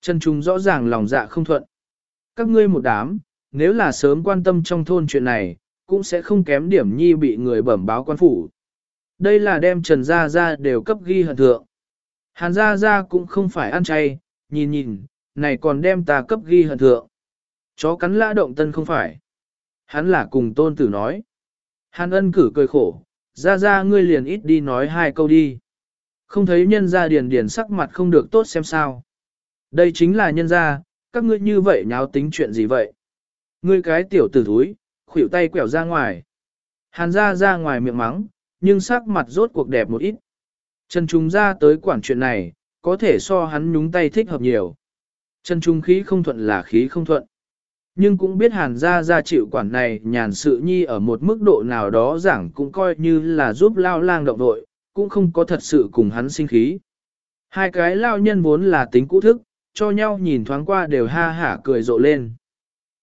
Trần Trung rõ ràng lòng dạ không thuận. Các ngươi một đám, nếu là sớm quan tâm trong thôn chuyện này, cũng sẽ không kém điểm nhi bị người bẩm báo quan phủ. Đây là đem Trần Gia Gia đều cấp ghi hận thượng. Hàn Gia Gia cũng không phải ăn chay, nhìn nhìn, này còn đem ta cấp ghi hận thượng. Chó cắn lã động tân không phải. Hắn là cùng tôn tử nói. Hàn ân cử cười khổ, Gia Gia ngươi liền ít đi nói hai câu đi. Không thấy nhân gia điền điền sắc mặt không được tốt xem sao. Đây chính là nhân gia, các ngươi như vậy nháo tính chuyện gì vậy? Ngươi cái tiểu tử thúi, khuỷu tay quẹo ra ngoài. Hàn Gia ra ngoài miệng mắng, nhưng sắc mặt rốt cuộc đẹp một ít. Trần Trung ra tới quản chuyện này, có thể so hắn nhúng tay thích hợp nhiều. Trần Trung khí không thuận là khí không thuận nhưng cũng biết hàn gia gia chịu quản này nhàn sự nhi ở một mức độ nào đó giảng cũng coi như là giúp lao lang động đội, cũng không có thật sự cùng hắn sinh khí. Hai cái lao nhân vốn là tính cũ thức, cho nhau nhìn thoáng qua đều ha hả cười rộ lên.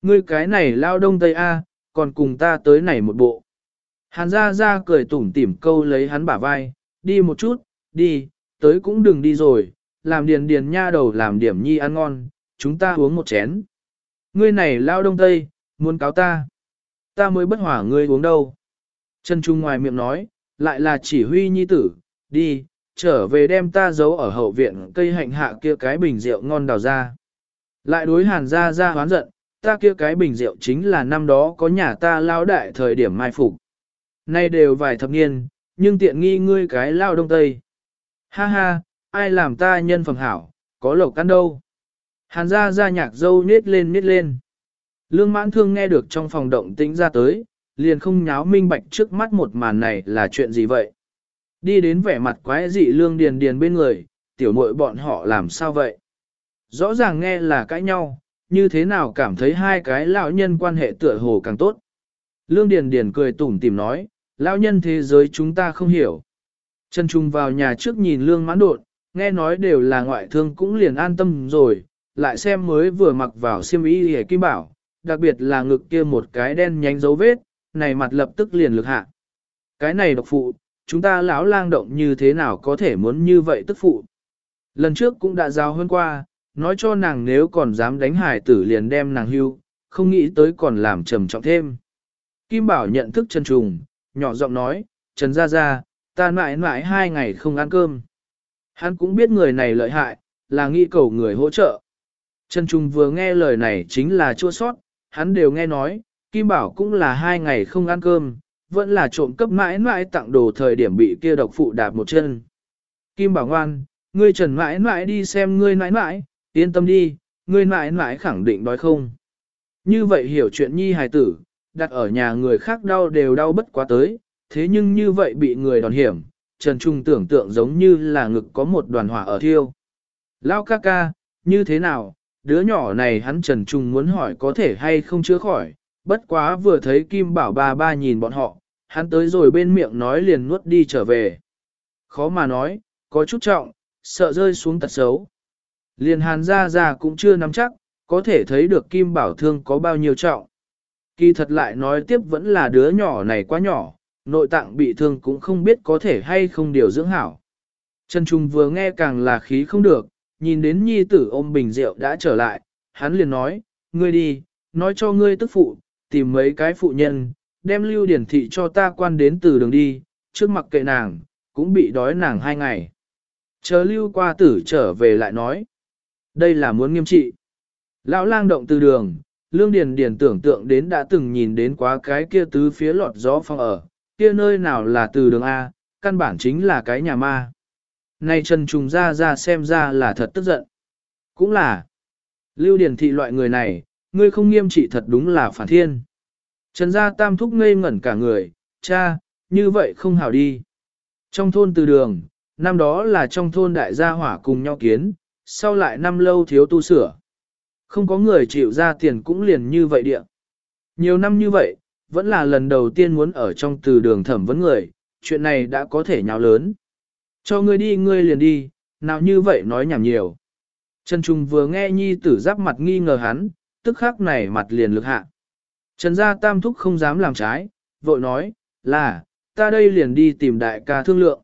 Ngươi cái này lao đông tây A, còn cùng ta tới này một bộ. Hàn gia gia cười tủm tỉm câu lấy hắn bả vai, đi một chút, đi, tới cũng đừng đi rồi, làm điền điền nha đầu làm điểm nhi ăn ngon, chúng ta uống một chén. Ngươi này lao đông tây, muốn cáo ta. Ta mới bất hỏa ngươi uống đâu. Trần Trung ngoài miệng nói, lại là chỉ huy nhi tử, đi, trở về đem ta giấu ở hậu viện cây hạnh hạ kia cái bình rượu ngon đào ra. Lại đối hàn ra ra hoán giận, ta kia cái bình rượu chính là năm đó có nhà ta lao đại thời điểm mai phục. Nay đều vài thập niên, nhưng tiện nghi ngươi cái lao đông tây. Ha ha, ai làm ta nhân phẩm hảo, có lộc ăn đâu. Hàn ra ra nhạc dâu nết lên nết lên. Lương mãn thương nghe được trong phòng động tĩnh ra tới, liền không nháo minh bạch trước mắt một màn này là chuyện gì vậy. Đi đến vẻ mặt quái dị lương điền điền bên người, tiểu muội bọn họ làm sao vậy? Rõ ràng nghe là cãi nhau, như thế nào cảm thấy hai cái lão nhân quan hệ tựa hồ càng tốt. Lương Điền Điền cười tủm tỉm nói, lão nhân thế giới chúng ta không hiểu. Trần Trung vào nhà trước nhìn lương mãn đột, nghe nói đều là ngoại thương cũng liền an tâm rồi, lại xem mới vừa mặc vào xiêm y hề kim bảo, đặc biệt là ngực kia một cái đen nhánh dấu vết, này mặt lập tức liền lực hạ. Cái này độc phụ, chúng ta lão lang động như thế nào có thể muốn như vậy tức phụ. Lần trước cũng đã giao hơn qua, nói cho nàng nếu còn dám đánh hải tử liền đem nàng hưu, không nghĩ tới còn làm trầm trọng thêm. Kim Bảo nhận thức Trần Trùng, nhỏ giọng nói, Trần Gia Gia, ta mãi mãi hai ngày không ăn cơm. Hắn cũng biết người này lợi hại, là nghĩ cầu người hỗ trợ. Trần Trung vừa nghe lời này chính là chua sót, hắn đều nghe nói, Kim Bảo cũng là hai ngày không ăn cơm, vẫn là trộm cấp mãi mãi tặng đồ thời điểm bị kia độc phụ đạp một chân. Kim Bảo ngoan, ngươi trần mãi mãi đi xem ngươi mãi mãi, yên tâm đi, ngươi mãi mãi khẳng định đói không. Như vậy hiểu chuyện nhi hài tử, đặt ở nhà người khác đau đều đau bất quá tới, thế nhưng như vậy bị người đòn hiểm, Trần Trung tưởng tượng giống như là ngực có một đoàn hỏa ở thiêu. Lao ca ca, như thế nào, đứa nhỏ này hắn Trần Trung muốn hỏi có thể hay không chữa khỏi, bất quá vừa thấy Kim Bảo ba ba nhìn bọn họ, hắn tới rồi bên miệng nói liền nuốt đi trở về. Khó mà nói, có chút trọng, sợ rơi xuống tật xấu. Liền hàn ra ra cũng chưa nắm chắc, có thể thấy được Kim Bảo thương có bao nhiêu trọng. Kỳ thật lại nói tiếp vẫn là đứa nhỏ này quá nhỏ, nội tạng bị thương cũng không biết có thể hay không điều dưỡng hảo. Trần Trung vừa nghe càng là khí không được, nhìn đến nhi tử ôm bình rượu đã trở lại, hắn liền nói, ngươi đi, nói cho ngươi tức phụ, tìm mấy cái phụ nhân, đem lưu điển thị cho ta quan đến từ đường đi, trước mặt kệ nàng, cũng bị đói nàng hai ngày. Chờ lưu qua tử trở về lại nói, đây là muốn nghiêm trị. Lão lang động từ đường, lương điền điền tưởng tượng đến đã từng nhìn đến quá cái kia tứ phía lọt gió phong ở, kia nơi nào là từ đường A, căn bản chính là cái nhà ma. Này Trần Trùng ra ra xem ra là thật tức giận. Cũng là, lưu điển thị loại người này, ngươi không nghiêm trị thật đúng là phản thiên. Trần gia tam thúc ngây ngẩn cả người, cha, như vậy không hảo đi. Trong thôn từ đường, năm đó là trong thôn đại gia hỏa cùng nhau kiến, sau lại năm lâu thiếu tu sửa. Không có người chịu ra tiền cũng liền như vậy địa. Nhiều năm như vậy, vẫn là lần đầu tiên muốn ở trong từ đường thẩm vấn người, chuyện này đã có thể nhào lớn. Cho ngươi đi ngươi liền đi, nào như vậy nói nhảm nhiều. Trần Trung vừa nghe nhi tử giáp mặt nghi ngờ hắn, tức khắc này mặt liền lực hạ. Trần gia tam thúc không dám làm trái, vội nói, là, ta đây liền đi tìm đại ca thương lượng.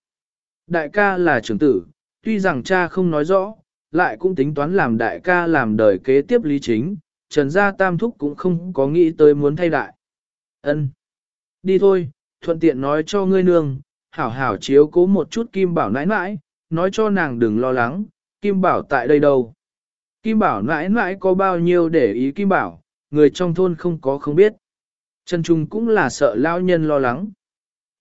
Đại ca là trưởng tử, tuy rằng cha không nói rõ, lại cũng tính toán làm đại ca làm đời kế tiếp lý chính, Trần gia tam thúc cũng không có nghĩ tới muốn thay đại. Ân, Đi thôi, thuận tiện nói cho ngươi nương, hảo hảo chiếu cố một chút Kim Bảo nãi nãi, nói cho nàng đừng lo lắng, Kim Bảo tại đây đâu. Kim Bảo nãi nãi có bao nhiêu để ý Kim Bảo, người trong thôn không có không biết. Trần Trung cũng là sợ lao nhân lo lắng.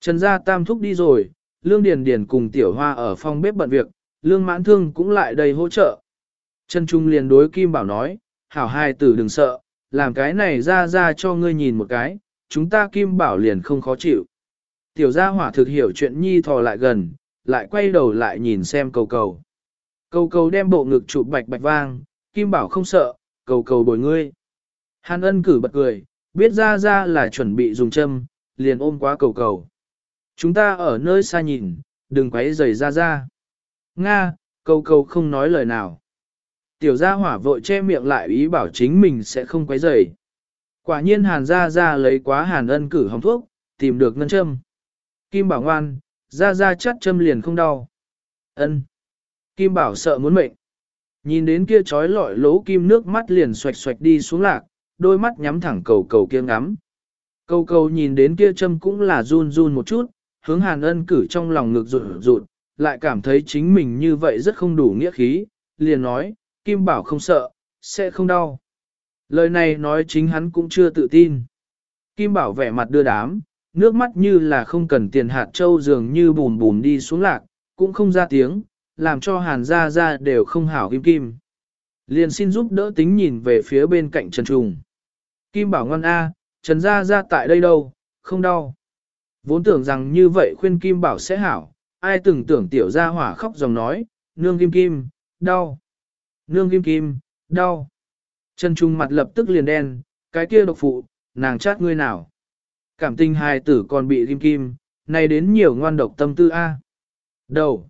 Trần gia tam thúc đi rồi, Lương Điền Điền cùng Tiểu Hoa ở phòng bếp bận việc, Lương Mãn Thương cũng lại đây hỗ trợ. Trần Trung liền đối Kim Bảo nói, hảo hai tử đừng sợ, làm cái này ra ra cho ngươi nhìn một cái, chúng ta Kim Bảo liền không khó chịu. Tiểu gia hỏa thực hiểu chuyện nhi thò lại gần, lại quay đầu lại nhìn xem cầu cầu. Cầu cầu đem bộ ngực chụp bạch bạch vang, Kim Bảo không sợ, cầu cầu bồi ngươi. Hàn ân cử bật cười, biết ra ra là chuẩn bị dùng châm, liền ôm quá cầu cầu. Chúng ta ở nơi xa nhìn, đừng quấy rầy ra ra. Nga, cầu cầu không nói lời nào. Tiểu gia hỏa vội che miệng lại ý bảo chính mình sẽ không quấy rầy. Quả nhiên hàn ra ra lấy quá hàn ân cử hồng thuốc, tìm được ngân châm. Kim bảo ngoan, ra ra chắt châm liền không đau. ân Kim bảo sợ muốn mệnh. Nhìn đến kia trói lọi lỗ kim nước mắt liền xoạch xoạch đi xuống lạc, đôi mắt nhắm thẳng cầu cầu kia ngắm. Cầu cầu nhìn đến kia châm cũng là run run một chút, hướng hàn ân cử trong lòng ngực rụt rụt, lại cảm thấy chính mình như vậy rất không đủ nghĩa khí, liền nói, Kim Bảo không sợ, sẽ không đau. Lời này nói chính hắn cũng chưa tự tin. Kim Bảo vẻ mặt đưa đám, nước mắt như là không cần tiền hạt châu dường như bùn bùn đi xuống lạc, cũng không ra tiếng, làm cho hàn ra ra đều không hảo kim kim. Liền xin giúp đỡ tính nhìn về phía bên cạnh Trần Trùng. Kim Bảo ngon A, Trần ra ra tại đây đâu, không đau. Vốn tưởng rằng như vậy khuyên Kim Bảo sẽ hảo, ai từng tưởng tiểu gia hỏa khóc dòng nói, nương kim kim, đau. Nương kim kim, đau. Trần Trung mặt lập tức liền đen, cái kia độc phụ, nàng chát ngươi nào. Cảm tình hài tử còn bị kim kim, này đến nhiều ngoan độc tâm tư A. Đầu.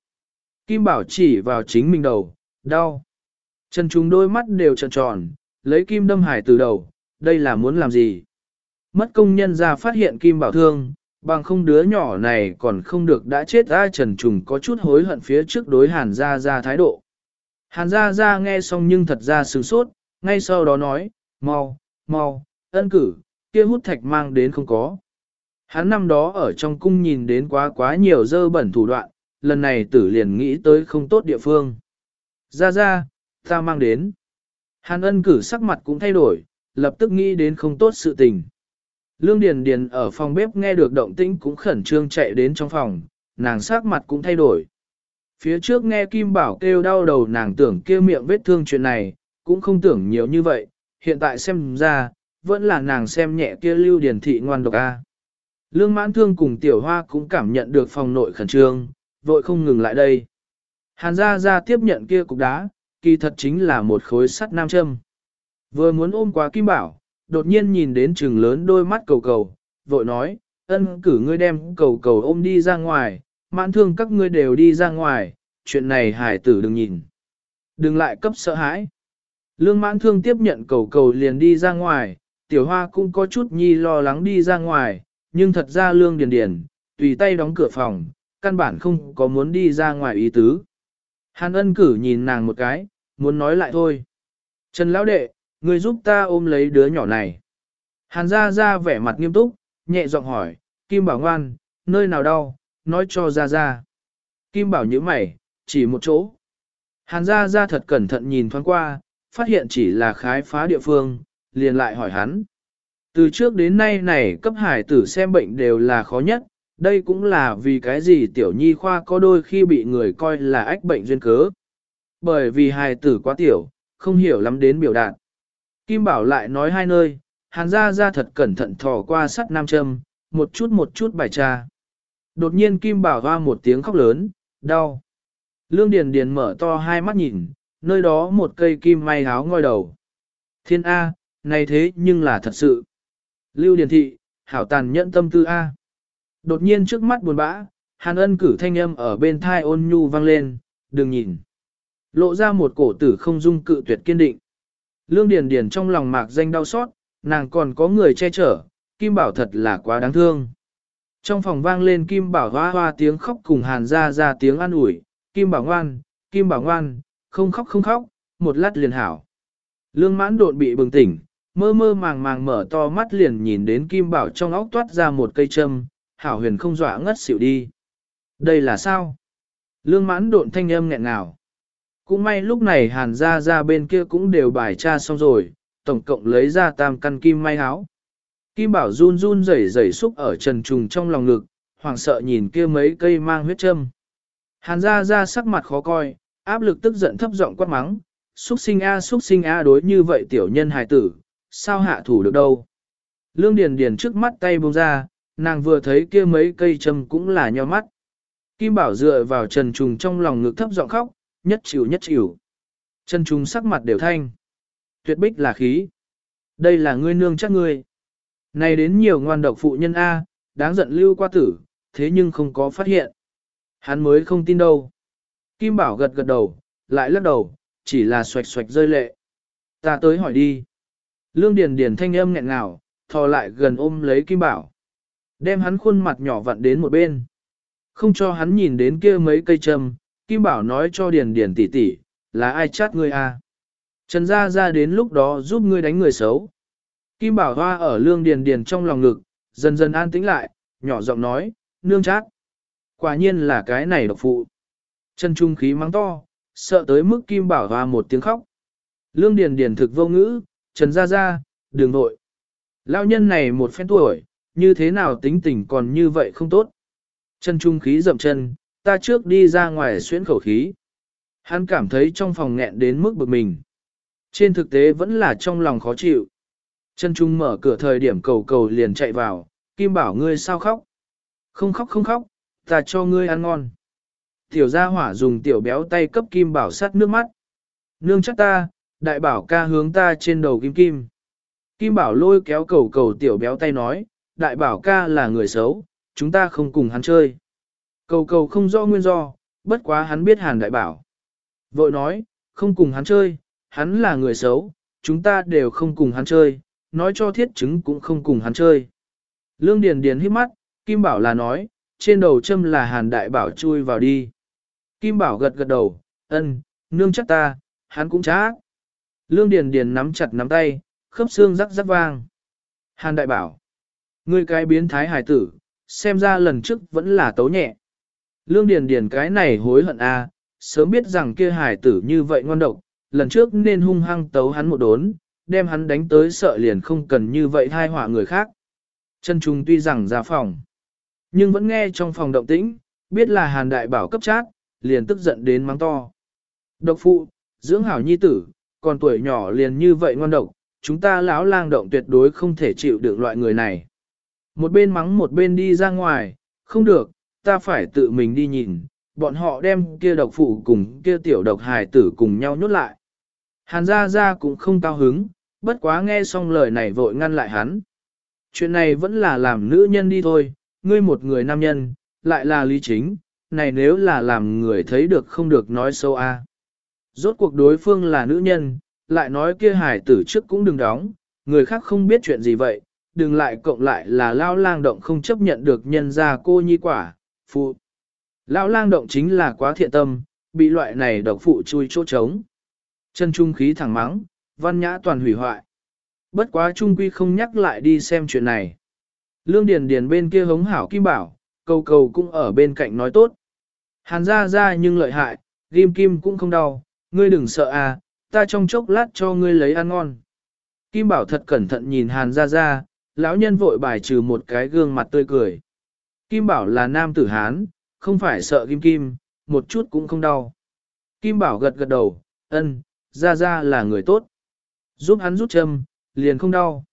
Kim Bảo chỉ vào chính mình đầu, đau. Trần chúng đôi mắt đều tròn tròn, lấy kim đâm hải từ đầu, đây là muốn làm gì? Mất công nhân ra phát hiện kim bảo thương, bằng không đứa nhỏ này còn không được đã chết ra trần trùng có chút hối hận phía trước đối hàn ra ra thái độ. Hàn ra ra nghe xong nhưng thật ra sửng sốt, ngay sau đó nói, mau, mau, ân cử, kia hút thạch mang đến không có. Hắn năm đó ở trong cung nhìn đến quá quá nhiều dơ bẩn thủ đoạn, lần này tử liền nghĩ tới không tốt địa phương. Ra ra, ta mang đến. Hàn ân cử sắc mặt cũng thay đổi, lập tức nghĩ đến không tốt sự tình. Lương Điền Điền ở phòng bếp nghe được động tĩnh cũng khẩn trương chạy đến trong phòng, nàng sắc mặt cũng thay đổi. Phía trước nghe Kim Bảo kêu đau đầu nàng tưởng kêu miệng vết thương chuyện này, cũng không tưởng nhiều như vậy, hiện tại xem ra, vẫn là nàng xem nhẹ kia lưu điển thị ngoan độc A. Lương mãn thương cùng tiểu hoa cũng cảm nhận được phòng nội khẩn trương, vội không ngừng lại đây. Hàn gia ra tiếp nhận kia cục đá, kỳ thật chính là một khối sắt nam châm. Vừa muốn ôm qua Kim Bảo, đột nhiên nhìn đến trừng lớn đôi mắt cầu cầu, vội nói, ân cử ngươi đem cầu cầu ôm đi ra ngoài, mãn thương các ngươi đều đi ra ngoài, chuyện này hải tử đừng nhìn. Đừng lại cấp sợ hãi. Lương mãn thương tiếp nhận cầu cầu liền đi ra ngoài, tiểu hoa cũng có chút nhi lo lắng đi ra ngoài, nhưng thật ra lương điền điền, tùy tay đóng cửa phòng, căn bản không có muốn đi ra ngoài ý tứ. Hàn ân cử nhìn nàng một cái, muốn nói lại thôi. Trần lão đệ, người giúp ta ôm lấy đứa nhỏ này. Hàn ra ra vẻ mặt nghiêm túc, nhẹ giọng hỏi, Kim Bảo ngoan, nơi nào đau, nói cho ra ra. Kim Bảo nhíu mày, chỉ một chỗ. Hàn ra ra thật cẩn thận nhìn thoáng qua, phát hiện chỉ là khái phá địa phương, liền lại hỏi hắn. Từ trước đến nay này cấp hải tử xem bệnh đều là khó nhất, đây cũng là vì cái gì tiểu nhi khoa có đôi khi bị người coi là ách bệnh duyên cớ. Bởi vì hài tử quá tiểu, không hiểu lắm đến biểu đạt. Kim Bảo lại nói hai nơi, hàn ra ra thật cẩn thận thò qua sắt nam châm, một chút một chút bài tra. Đột nhiên Kim Bảo hoa một tiếng khóc lớn, đau. Lương Điền Điền mở to hai mắt nhìn, nơi đó một cây kim may áo ngoi đầu. Thiên A, này thế nhưng là thật sự. Lưu Điền Thị, hảo tàn nhẫn tâm tư A. Đột nhiên trước mắt buồn bã, hàn ân cử thanh âm ở bên thai ôn nhu vang lên, đừng nhìn. Lộ ra một cổ tử không dung cự tuyệt kiên định. Lương Điền Điền trong lòng mạc danh đau xót, nàng còn có người che chở, Kim Bảo thật là quá đáng thương. Trong phòng vang lên Kim Bảo hoa hoa tiếng khóc cùng hàn ra ra tiếng an ủi, Kim Bảo ngoan, Kim Bảo ngoan, không khóc không khóc, một lát liền hảo. Lương mãn đột bị bừng tỉnh, mơ mơ màng màng mở to mắt liền nhìn đến Kim Bảo trong óc toát ra một cây châm, hảo huyền không dọa ngất xỉu đi. Đây là sao? Lương mãn độn thanh âm nghẹn ngào. Cũng may lúc này hàn ra ra bên kia cũng đều bài tra xong rồi, tổng cộng lấy ra tam căn kim may áo. Kim bảo run run rẩy rẩy xúc ở trần trùng trong lòng ngực, hoảng sợ nhìn kia mấy cây mang huyết châm. Hàn ra ra sắc mặt khó coi, áp lực tức giận thấp giọng quát mắng, xúc sinh a xúc sinh a đối như vậy tiểu nhân hài tử, sao hạ thủ được đâu. Lương Điền Điền trước mắt tay buông ra, nàng vừa thấy kia mấy cây châm cũng là nheo mắt. Kim Bảo dựa vào Trần Trùng trong lòng ngực thấp giọng khóc, nhất chịu nhất chịu. Trần Trùng sắc mặt đều thanh. Tuyệt bích là khí. Đây là ngươi nương chắc ngươi. Này đến nhiều ngoan độc phụ nhân A, đáng giận lưu qua tử, thế nhưng không có phát hiện. Hắn mới không tin đâu. Kim Bảo gật gật đầu, lại lắc đầu, chỉ là xoạch xoạch rơi lệ. Ta tới hỏi đi. Lương Điền Điền thanh âm nghẹn ngào, thò lại gần ôm lấy Kim Bảo. Đem hắn khuôn mặt nhỏ vặn đến một bên. Không cho hắn nhìn đến kia mấy cây châm, Kim Bảo nói cho Điền Điền tỷ tỷ, là ai chát ngươi à? Trần Gia Gia đến lúc đó giúp ngươi đánh người xấu. Kim Bảo Hoa ở lương Điền Điền trong lòng ngực, dần dần an tĩnh lại, nhỏ giọng nói, nương chát. Quả nhiên là cái này độc phụ. Trần trung khí mắng to, sợ tới mức Kim Bảo Hoa một tiếng khóc. Lương Điền Điền thực vô ngữ, Trần Gia Gia, đường nội. Lão nhân này một phen tuổi, như thế nào tính tình còn như vậy không tốt. Chân trung khí dậm chân, ta trước đi ra ngoài xuyên khẩu khí. Hắn cảm thấy trong phòng nghẹn đến mức bực mình. Trên thực tế vẫn là trong lòng khó chịu. Chân trung mở cửa thời điểm cầu cầu liền chạy vào, Kim bảo ngươi sao khóc? Không khóc không khóc, ta cho ngươi ăn ngon. Tiểu gia hỏa dùng tiểu béo tay cấp Kim bảo sát nước mắt. Nương chắc ta, đại bảo ca hướng ta trên đầu kim kim. Kim bảo lôi kéo cầu cầu tiểu béo tay nói, đại bảo ca là người xấu, chúng ta không cùng hắn chơi. Cầu cầu không rõ nguyên do, bất quá hắn biết hàn đại bảo. Vội nói, không cùng hắn chơi, hắn là người xấu, chúng ta đều không cùng hắn chơi, nói cho thiết chứng cũng không cùng hắn chơi. Lương Điền Điền hít mắt, Kim Bảo là nói, trên đầu châm là hàn đại bảo chui vào đi. Kim Bảo gật gật đầu, ân, nương chắc ta, hắn cũng chắc. Lương Điền Điền nắm chặt nắm tay, khớp xương rắc rắc vang. Hàn đại bảo, ngươi cái biến thái hài tử, xem ra lần trước vẫn là tấu nhẹ. Lương Điền Điền cái này hối hận a, sớm biết rằng kia hài tử như vậy ngoan độc, lần trước nên hung hăng tấu hắn một đốn, đem hắn đánh tới sợ liền không cần như vậy thai họa người khác. Chân Trung tuy rằng ra phòng, nhưng vẫn nghe trong phòng động tĩnh, biết là Hàn Đại Bảo cấp chát, liền tức giận đến mắng to. Độc phụ, dưỡng hảo nhi tử, còn tuổi nhỏ liền như vậy ngoan độc, chúng ta lão lang động tuyệt đối không thể chịu được loại người này. Một bên mắng một bên đi ra ngoài, không được, ta phải tự mình đi nhìn, bọn họ đem kia độc phụ cùng kia tiểu độc hài tử cùng nhau nhốt lại. Hàn Gia Gia cũng không cao hứng, bất quá nghe xong lời này vội ngăn lại hắn. Chuyện này vẫn là làm nữ nhân đi thôi, ngươi một người nam nhân, lại là lý chính, này nếu là làm người thấy được không được nói sâu a. Rốt cuộc đối phương là nữ nhân, lại nói kia Hải tử trước cũng đừng đóng, người khác không biết chuyện gì vậy, đừng lại cộng lại là lao lang động không chấp nhận được nhân ra cô nhi quả, phụ. Lão lang động chính là quá thiện tâm, bị loại này độc phụ chui chỗ trống. Chân trung khí thẳng mắng, văn nhã toàn hủy hoại. Bất quá trung quy không nhắc lại đi xem chuyện này. Lương Điền Điền bên kia hống hảo kim bảo, cầu cầu cũng ở bên cạnh nói tốt. Hàn ra ra nhưng lợi hại, ghim kim cũng không đau, ngươi đừng sợ à, ta trong chốc lát cho ngươi lấy ăn ngon. Kim bảo thật cẩn thận nhìn hàn Gia Gia, lão nhân vội bài trừ một cái gương mặt tươi cười. Kim bảo là nam tử Hán, không phải sợ kim kim, một chút cũng không đau. Kim bảo gật gật đầu, ân, Gia Gia là người tốt. Giúp hắn rút châm, liền không đau.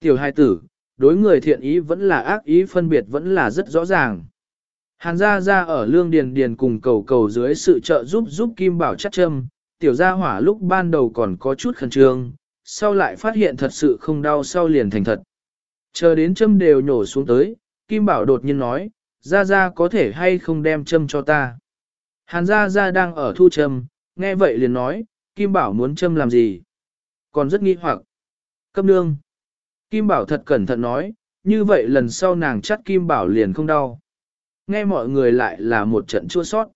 Tiểu hai tử, đối người thiện ý vẫn là ác ý phân biệt vẫn là rất rõ ràng. Hàn gia gia ở lương điền điền cùng cầu cầu dưới sự trợ giúp giúp Kim Bảo chắc châm, tiểu gia hỏa lúc ban đầu còn có chút khẩn trương, sau lại phát hiện thật sự không đau sau liền thành thật. Chờ đến châm đều nhổ xuống tới, Kim Bảo đột nhiên nói, gia gia có thể hay không đem châm cho ta. Hàn gia gia đang ở thu châm, nghe vậy liền nói, Kim Bảo muốn châm làm gì? Còn rất nghi hoặc. Cấp nương. Kim Bảo thật cẩn thận nói, như vậy lần sau nàng chắt Kim Bảo liền không đau. Nghe mọi người lại là một trận chua sót.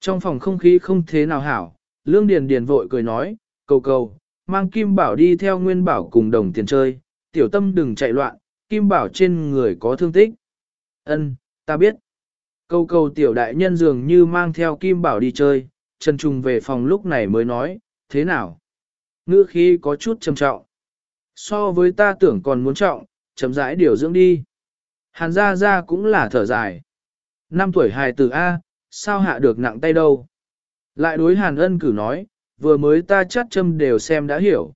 Trong phòng không khí không thế nào hảo, Lương Điền Điền vội cười nói, cầu cầu, mang Kim Bảo đi theo Nguyên Bảo cùng đồng tiền chơi, tiểu tâm đừng chạy loạn, Kim Bảo trên người có thương tích. Ân, ta biết. Cầu cầu tiểu đại nhân dường như mang theo Kim Bảo đi chơi, Trần Trung về phòng lúc này mới nói, thế nào? Ngữ khí có chút trầm trọng. So với ta tưởng còn muốn trọng, chậm rãi điều dưỡng đi. Hàn gia gia cũng là thở dài. Năm tuổi hài tử A, sao hạ được nặng tay đâu? Lại đối Hàn ân cử nói, vừa mới ta chắt châm đều xem đã hiểu.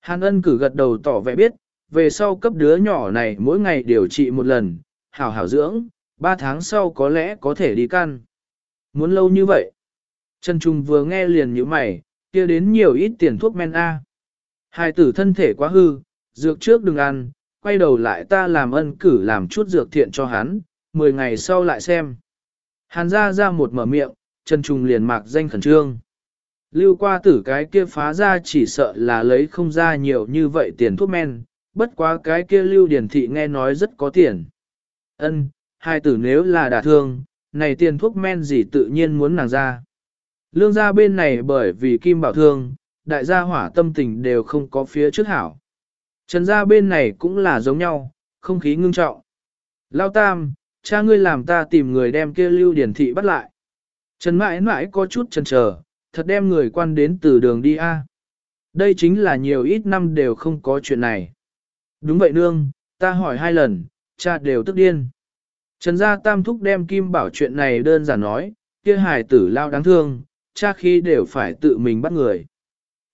Hàn ân cử gật đầu tỏ vẻ biết, về sau cấp đứa nhỏ này mỗi ngày điều trị một lần, hảo hảo dưỡng, ba tháng sau có lẽ có thể đi căn. Muốn lâu như vậy? Trần Trung vừa nghe liền như mày, kia đến nhiều ít tiền thuốc men A. Hai tử thân thể quá hư, dược trước đừng ăn, quay đầu lại ta làm ân cử làm chút dược thiện cho hắn, 10 ngày sau lại xem. Hàn ra ra một mở miệng, Trần Trùng liền mạc danh khẩn trương. Lưu qua tử cái kia phá ra chỉ sợ là lấy không ra nhiều như vậy tiền thuốc men, bất quá cái kia lưu điển thị nghe nói rất có tiền. Ân, hai tử nếu là đả thương, này tiền thuốc men gì tự nhiên muốn nàng ra. Lương gia bên này bởi vì kim bảo thương, đại gia hỏa tâm tình đều không có phía trước hảo. Trần gia bên này cũng là giống nhau, không khí ngưng trọng. Lao tam, cha ngươi làm ta tìm người đem kia lưu điển thị bắt lại. Trần mãi mãi có chút chần chờ, thật đem người quan đến từ đường đi a. À. Đây chính là nhiều ít năm đều không có chuyện này. Đúng vậy nương, ta hỏi hai lần, cha đều tức điên. Trần gia tam thúc đem kim bảo chuyện này đơn giản nói, kia hài tử lao đáng thương, cha khi đều phải tự mình bắt người.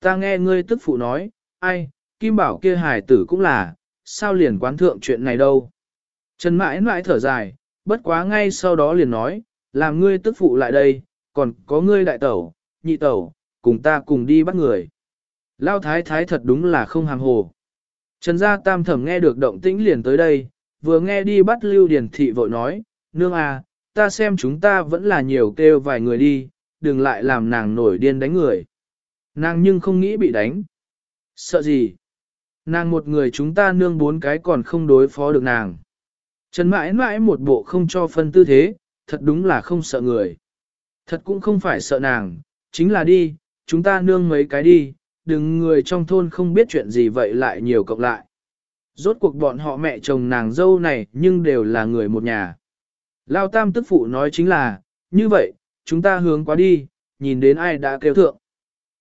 Ta nghe ngươi tức phụ nói, ai, kim bảo kia hài tử cũng là, sao liền quán thượng chuyện này đâu. Trần mãi mãi thở dài, bất quá ngay sau đó liền nói, làm ngươi tức phụ lại đây, còn có ngươi đại tẩu, nhị tẩu, cùng ta cùng đi bắt người. Lao thái thái thật đúng là không hàng hồ. Trần gia tam thẩm nghe được động tĩnh liền tới đây, vừa nghe đi bắt lưu điển thị vội nói, nương à, ta xem chúng ta vẫn là nhiều kêu vài người đi, đừng lại làm nàng nổi điên đánh người. Nàng nhưng không nghĩ bị đánh. Sợ gì? Nàng một người chúng ta nương bốn cái còn không đối phó được nàng. Trần mãi mãi một bộ không cho phân tư thế, thật đúng là không sợ người. Thật cũng không phải sợ nàng, chính là đi, chúng ta nương mấy cái đi, đừng người trong thôn không biết chuyện gì vậy lại nhiều cộng lại. Rốt cuộc bọn họ mẹ chồng nàng dâu này nhưng đều là người một nhà. Lao tam tức phụ nói chính là, như vậy, chúng ta hướng qua đi, nhìn đến ai đã kêu thượng.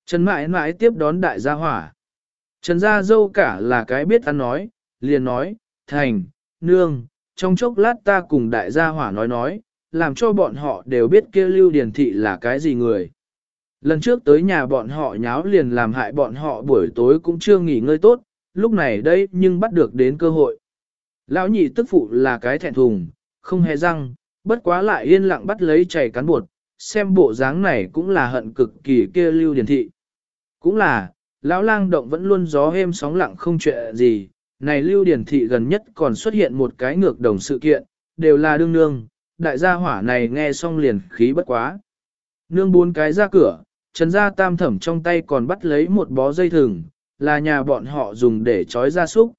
Trần mãi mãi tiếp đón đại gia hỏa. Trần gia dâu cả là cái biết ăn nói, liền nói, thành, nương, trong chốc lát ta cùng đại gia hỏa nói nói, làm cho bọn họ đều biết kia lưu điển thị là cái gì người. Lần trước tới nhà bọn họ nháo liền làm hại bọn họ buổi tối cũng chưa nghỉ ngơi tốt, lúc này đây nhưng bắt được đến cơ hội. Lão nhị tức phụ là cái thẹn thùng, không hề răng, bất quá lại yên lặng bắt lấy chảy cán bột, xem bộ dáng này cũng là hận cực kỳ kia lưu điển thị. Cũng là, lão lang động vẫn luôn gió êm sóng lặng không chuyện gì, này lưu điển thị gần nhất còn xuất hiện một cái ngược đồng sự kiện, đều là đương nương, đại gia hỏa này nghe xong liền khí bất quá. Nương bốn cái ra cửa, trần gia tam thẩm trong tay còn bắt lấy một bó dây thừng, là nhà bọn họ dùng để trói gia súc.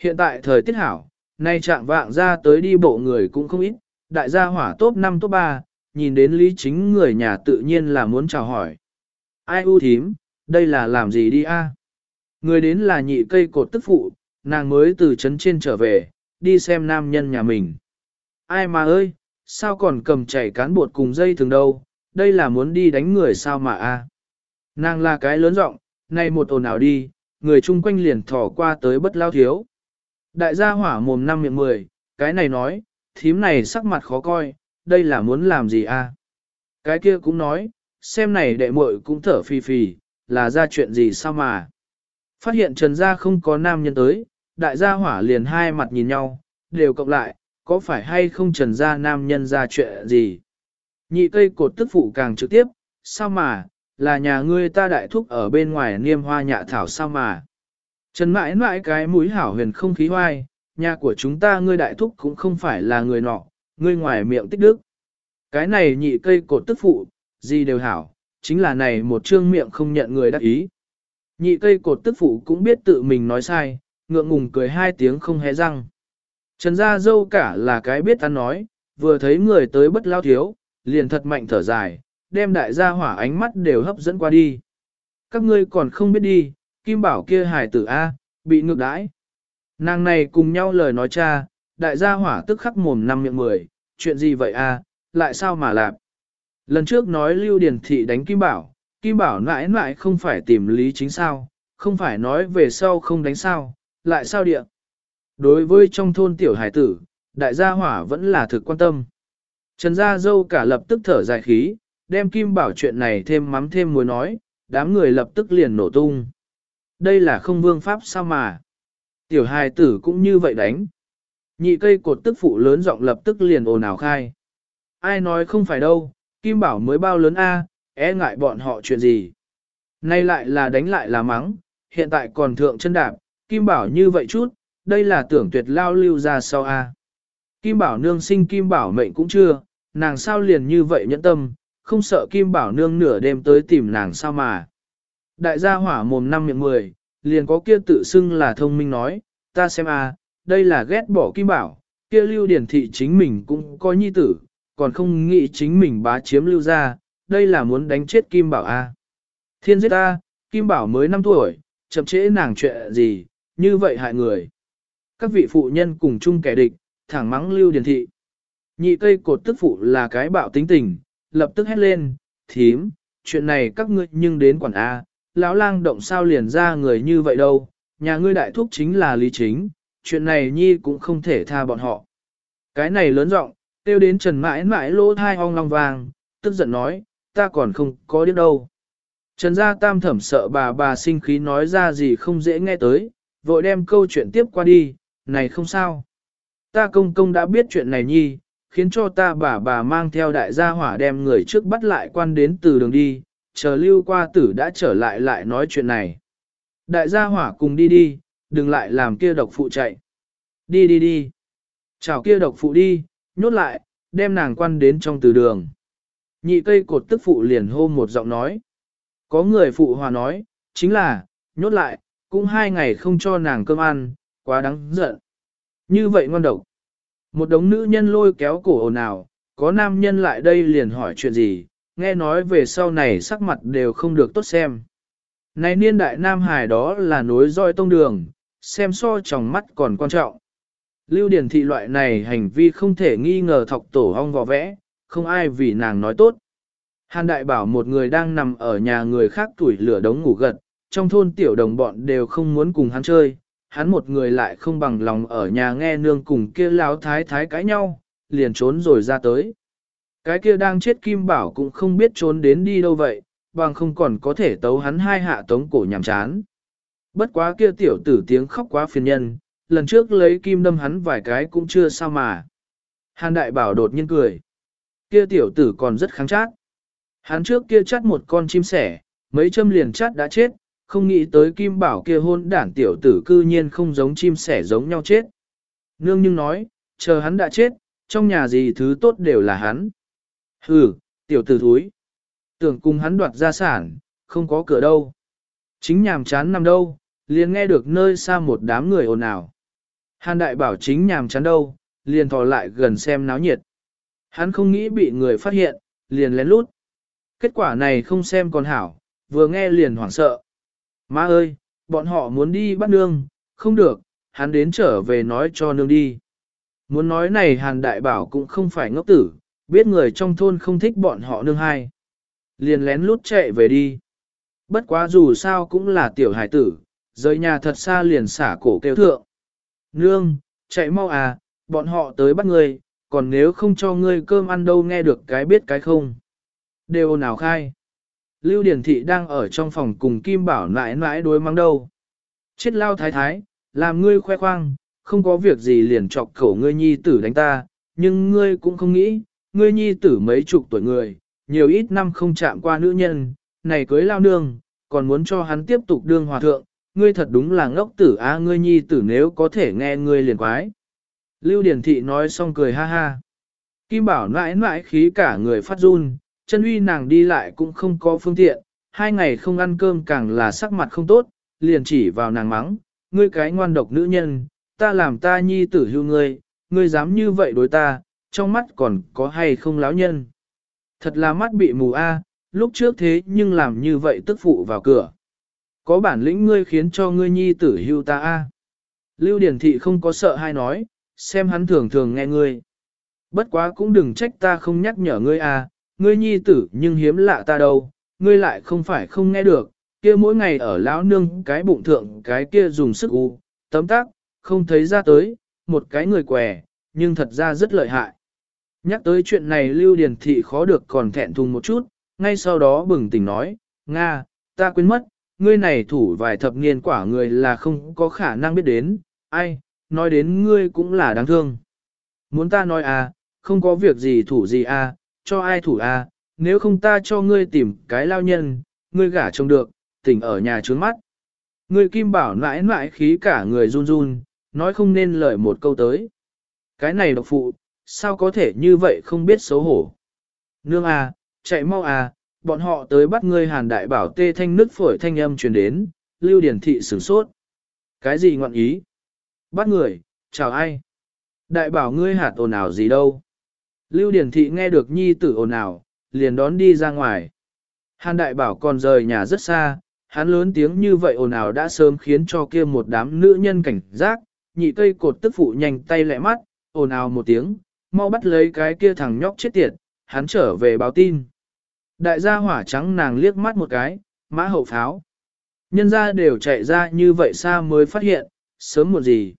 Hiện tại thời tiết hảo, nay trạng vạng ra tới đi bộ người cũng không ít, đại gia hỏa top 5 top 3, nhìn đến lý chính người nhà tự nhiên là muốn chào hỏi. Ai u thím, đây là làm gì đi a? Người đến là nhị cây cột tức phụ, nàng mới từ trấn trên trở về, đi xem nam nhân nhà mình. Ai mà ơi, sao còn cầm chảy cán bột cùng dây thường đâu, đây là muốn đi đánh người sao mà a? Nàng là cái lớn giọng, nay một ồn ào đi, người chung quanh liền thỏ qua tới bất lao thiếu. Đại gia hỏa mồm năm miệng mười, cái này nói, thím này sắc mặt khó coi, đây là muốn làm gì a? Cái kia cũng nói, xem này đệ muội cũng thở phì phì, là ra chuyện gì sao mà. Phát hiện trần gia không có nam nhân tới, đại gia hỏa liền hai mặt nhìn nhau, đều cộng lại, có phải hay không trần gia nam nhân ra chuyện gì. Nhị cây cột tức phụ càng trực tiếp, sao mà, là nhà ngươi ta đại thúc ở bên ngoài niêm hoa nhạ thảo sao mà. Trần mãi mãi cái mũi hảo huyền không khí hoai, nhà của chúng ta ngươi đại thúc cũng không phải là người nọ, ngươi ngoài miệng tích đức. Cái này nhị cây cột tức phụ, gì đều hảo, chính là này một trương miệng không nhận người đắc ý. Nhị cây cột tức phụ cũng biết tự mình nói sai, ngượng ngùng cười hai tiếng không hé răng. Trần gia dâu cả là cái biết ăn nói, vừa thấy người tới bất lao thiếu, liền thật mạnh thở dài, đem đại gia hỏa ánh mắt đều hấp dẫn qua đi. Các ngươi còn không biết đi, Kim Bảo kia hài tử A, bị ngược đãi. Nàng này cùng nhau lời nói cha, đại gia hỏa tức khắc mồm năm miệng mười, chuyện gì vậy A, lại sao mà làm? Lần trước nói Lưu Điền Thị đánh Kim Bảo, Kim Bảo mãi mãi không phải tìm lý chính sao, không phải nói về sau không đánh sao, lại sao địa. Đối với trong thôn tiểu hải tử, đại gia hỏa vẫn là thực quan tâm. Trần gia dâu cả lập tức thở dài khí, đem Kim Bảo chuyện này thêm mắm thêm muối nói, đám người lập tức liền nổ tung. Đây là không vương pháp sao mà. Tiểu hài tử cũng như vậy đánh. Nhị cây cột tức phụ lớn giọng lập tức liền ồn ào khai. Ai nói không phải đâu, Kim Bảo mới bao lớn a, e ngại bọn họ chuyện gì. Nay lại là đánh lại là mắng, hiện tại còn thượng chân đạp, Kim Bảo như vậy chút, đây là tưởng tuyệt lao lưu ra sau a. Kim Bảo nương sinh Kim Bảo mệnh cũng chưa, nàng sao liền như vậy nhẫn tâm, không sợ Kim Bảo nương nửa đêm tới tìm nàng sao mà. Đại gia hỏa mồm năm miệng mười, liền có kia tự xưng là thông minh nói, ta xem a, đây là ghét bỏ Kim Bảo, kia lưu điển thị chính mình cũng có nhi tử, còn không nghĩ chính mình bá chiếm lưu ra, đây là muốn đánh chết Kim Bảo a. Thiên giết ta, Kim Bảo mới 5 tuổi, chậm trễ nàng chuyện gì, như vậy hại người. Các vị phụ nhân cùng chung kẻ địch, thẳng mắng lưu điền thị. Nhị cây cột tức phụ là cái bạo tính tình, lập tức hét lên, thím, chuyện này các ngươi nhưng đến quản A, lão lang động sao liền ra người như vậy đâu, nhà ngươi đại thúc chính là lý chính, chuyện này nhi cũng không thể tha bọn họ. Cái này lớn giọng tiêu đến trần mãi mãi lỗ thai ong long vàng, tức giận nói, ta còn không có biết đâu. Trần gia tam thẩm sợ bà bà sinh khí nói ra gì không dễ nghe tới, vội đem câu chuyện tiếp qua đi, này không sao. Ta công công đã biết chuyện này nhi, khiến cho ta bà bà mang theo đại gia hỏa đem người trước bắt lại quan đến từ đường đi, chờ lưu qua tử đã trở lại lại nói chuyện này. Đại gia hỏa cùng đi đi, đừng lại làm kia độc phụ chạy. Đi đi đi. Chào kia độc phụ đi, nhốt lại, đem nàng quan đến trong từ đường. Nhị cây cột tức phụ liền hô một giọng nói. Có người phụ hòa nói, chính là, nhốt lại, cũng hai ngày không cho nàng cơm ăn, quá đáng giận. Như vậy ngon độc. Một đống nữ nhân lôi kéo cổ ồn ào, có nam nhân lại đây liền hỏi chuyện gì, nghe nói về sau này sắc mặt đều không được tốt xem. Này niên đại Nam Hải đó là nối roi tông đường, xem so trong mắt còn quan trọng. Lưu Điển Thị loại này hành vi không thể nghi ngờ thọc tổ hong vò vẽ, không ai vì nàng nói tốt. Hàn Đại bảo một người đang nằm ở nhà người khác tuổi lửa đống ngủ gật, trong thôn tiểu đồng bọn đều không muốn cùng hắn chơi, hắn một người lại không bằng lòng ở nhà nghe nương cùng kia láo thái thái cãi nhau, liền trốn rồi ra tới. Cái kia đang chết kim bảo cũng không biết trốn đến đi đâu vậy, bằng không còn có thể tấu hắn hai hạ tống cổ nhằm chán. Bất quá kia tiểu tử tiếng khóc quá phiền nhân, lần trước lấy kim đâm hắn vài cái cũng chưa sao mà. Hàn đại bảo đột nhiên cười. Kia tiểu tử còn rất kháng chát. Hắn trước kia chắt một con chim sẻ, mấy châm liền chắt đã chết, không nghĩ tới kim bảo kia hôn đản tiểu tử cư nhiên không giống chim sẻ giống nhau chết. Nương nhưng nói, chờ hắn đã chết, trong nhà gì thứ tốt đều là hắn. Hừ, tiểu tử thúi. Tưởng cùng hắn đoạt gia sản, không có cửa đâu. Chính nhàm chán nằm đâu, liền nghe được nơi xa một đám người ồn ào. Hàn đại bảo chính nhàm chán đâu, liền thò lại gần xem náo nhiệt. Hắn không nghĩ bị người phát hiện, liền lén lút. Kết quả này không xem còn hảo, vừa nghe liền hoảng sợ. Má ơi, bọn họ muốn đi bắt nương, không được, hắn đến trở về nói cho nương đi. Muốn nói này hàn đại bảo cũng không phải ngốc tử, biết người trong thôn không thích bọn họ nương hai. Liền lén lút chạy về đi. Bất quá dù sao cũng là tiểu hải tử, rời nhà thật xa liền xả cổ kêu thượng. Nương, chạy mau à, bọn họ tới bắt người, còn nếu không cho ngươi cơm ăn đâu nghe được cái biết cái không. Đều nào khai. Lưu Điển Thị đang ở trong phòng cùng Kim Bảo nãi nãi đối mắng đâu. Chết lao thái thái, làm ngươi khoe khoang, không có việc gì liền chọc khẩu ngươi nhi tử đánh ta, nhưng ngươi cũng không nghĩ, ngươi nhi tử mấy chục tuổi người, nhiều ít năm không chạm qua nữ nhân, này cưới lao nương, còn muốn cho hắn tiếp tục đương hòa thượng, ngươi thật đúng là ngốc tử a ngươi nhi tử nếu có thể nghe ngươi liền quái. Lưu Điển Thị nói xong cười ha ha. Kim Bảo nãi nãi khí cả người phát run, chân uy nàng đi lại cũng không có phương tiện, hai ngày không ăn cơm càng là sắc mặt không tốt, liền chỉ vào nàng mắng, ngươi cái ngoan độc nữ nhân, ta làm ta nhi tử hưu ngươi, ngươi dám như vậy đối ta, trong mắt còn có hay không láo nhân. Thật là mắt bị mù a, lúc trước thế nhưng làm như vậy tức phụ vào cửa. Có bản lĩnh ngươi khiến cho ngươi nhi tử hưu ta a. Lưu Điển Thị không có sợ hay nói, xem hắn thường thường nghe ngươi. Bất quá cũng đừng trách ta không nhắc nhở ngươi a, ngươi nhi tử nhưng hiếm lạ ta đâu, ngươi lại không phải không nghe được, kia mỗi ngày ở lão nương cái bụng thượng cái kia dùng sức u, tấm tác, không thấy ra tới, một cái người què, nhưng thật ra rất lợi hại. Nhắc tới chuyện này Lưu Điền Thị khó được còn thẹn thùng một chút, ngay sau đó bừng tỉnh nói, Nga, ta quên mất, ngươi này thủ vài thập niên quả người là không có khả năng biết đến, ai, nói đến ngươi cũng là đáng thương. Muốn ta nói à, không có việc gì thủ gì à, cho ai thủ à, nếu không ta cho ngươi tìm cái lao nhân, ngươi gả trông được, tỉnh ở nhà trướng mắt. ngươi kim bảo nãi nãi khí cả người run run, nói không nên lời một câu tới. Cái này độc phụ, sao có thể như vậy không biết xấu hổ. Nương à, chạy mau à, bọn họ tới bắt ngươi hàn đại bảo tê thanh nứt phổi thanh âm truyền đến, lưu điển thị sửng sốt. Cái gì ngọn ý? Bắt người, chào ai? Đại bảo ngươi hạt ồn ào gì đâu? Lưu điển thị nghe được nhi tử ồn ào, liền đón đi ra ngoài. Hàn đại bảo còn rời nhà rất xa, hắn lớn tiếng như vậy ồn ào đã sớm khiến cho kia một đám nữ nhân cảnh giác, nhị cây cột tức phụ nhanh tay lẹ mắt, ồn ào một tiếng, mau bắt lấy cái kia thằng nhóc chết tiệt, hắn trở về báo tin. Đại gia hỏa trắng nàng liếc mắt một cái, mã hậu pháo. Nhân ra đều chạy ra như vậy xa mới phát hiện, sớm một gì.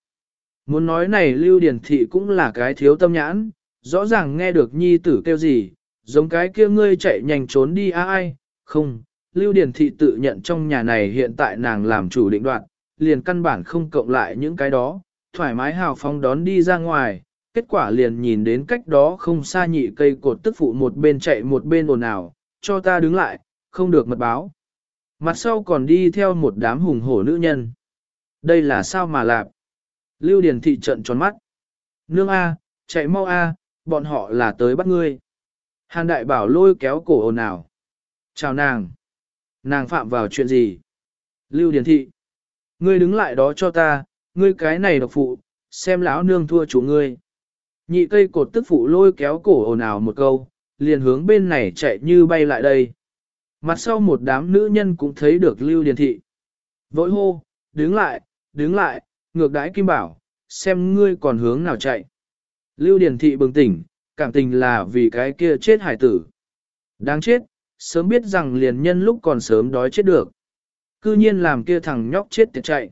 Muốn nói này Lưu Điển Thị cũng là cái thiếu tâm nhãn, rõ ràng nghe được nhi tử kêu gì, giống cái kia ngươi chạy nhanh trốn đi a ai, không, Lưu Điển Thị tự nhận trong nhà này hiện tại nàng làm chủ định đoạn, liền căn bản không cộng lại những cái đó, thoải mái hào phóng đón đi ra ngoài, kết quả liền nhìn đến cách đó không xa nhị cây cột tức phụ một bên chạy một bên ồn ào, cho ta đứng lại, không được mật báo. Mặt sau còn đi theo một đám hùng hổ nữ nhân. Đây là sao mà lạp? Lưu điển Thị trận tròn mắt. Nương A, chạy mau A, bọn họ là tới bắt ngươi. Hàn đại bảo lôi kéo cổ ồn ào. Chào nàng. Nàng phạm vào chuyện gì? Lưu Điền Thị. Ngươi đứng lại đó cho ta, ngươi cái này độc phụ, xem lão nương thua chủ ngươi. Nhị cây cột tức phụ lôi kéo cổ ồn ào một câu, liền hướng bên này chạy như bay lại đây. Mặt sau một đám nữ nhân cũng thấy được Lưu Điền Thị. Vội hô, đứng lại, đứng lại, ngược đái Kim Bảo, xem ngươi còn hướng nào chạy. Lưu Điền Thị bừng tỉnh, cảm tình là vì cái kia chết hải tử. Đáng chết, sớm biết rằng liền nhân lúc còn sớm đói chết được. Cư nhiên làm kia thằng nhóc chết tiệt chạy.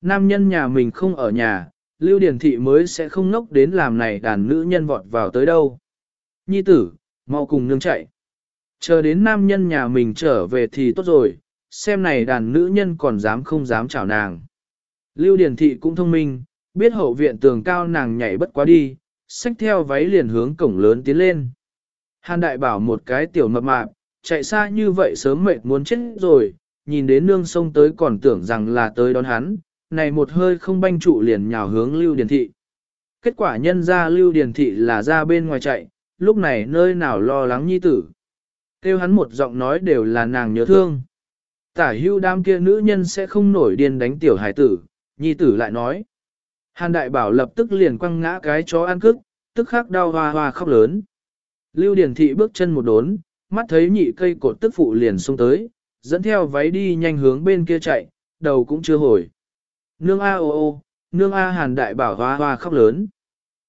Nam nhân nhà mình không ở nhà, Lưu Điền Thị mới sẽ không nốc đến làm này đàn nữ nhân vọt vào tới đâu. Nhi tử, mau cùng nương chạy. Chờ đến nam nhân nhà mình trở về thì tốt rồi, xem này đàn nữ nhân còn dám không dám chào nàng. Lưu Điền Thị cũng thông minh, biết hậu viện tường cao nàng nhảy bất quá đi, xách theo váy liền hướng cổng lớn tiến lên. Hàn đại bảo một cái tiểu mập mạp, chạy xa như vậy sớm mệt muốn chết rồi, nhìn đến nương sông tới còn tưởng rằng là tới đón hắn, này một hơi không banh trụ liền nhào hướng Lưu Điền Thị. Kết quả nhân ra Lưu Điền Thị là ra bên ngoài chạy, lúc này nơi nào lo lắng nhi tử. Kêu hắn một giọng nói đều là nàng nhớ thương. Tả hưu đam kia nữ nhân sẽ không nổi điên đánh tiểu hải tử, nhi tử lại nói. Hàn đại bảo lập tức liền quăng ngã cái chó ăn cức, tức khắc đau hoa hoa khóc lớn. Lưu Điền Thị bước chân một đốn, mắt thấy nhị cây cột tức phụ liền xông tới, dẫn theo váy đi nhanh hướng bên kia chạy, đầu cũng chưa hồi. Nương A ô ô, nương A hàn đại bảo hoa hoa khóc lớn.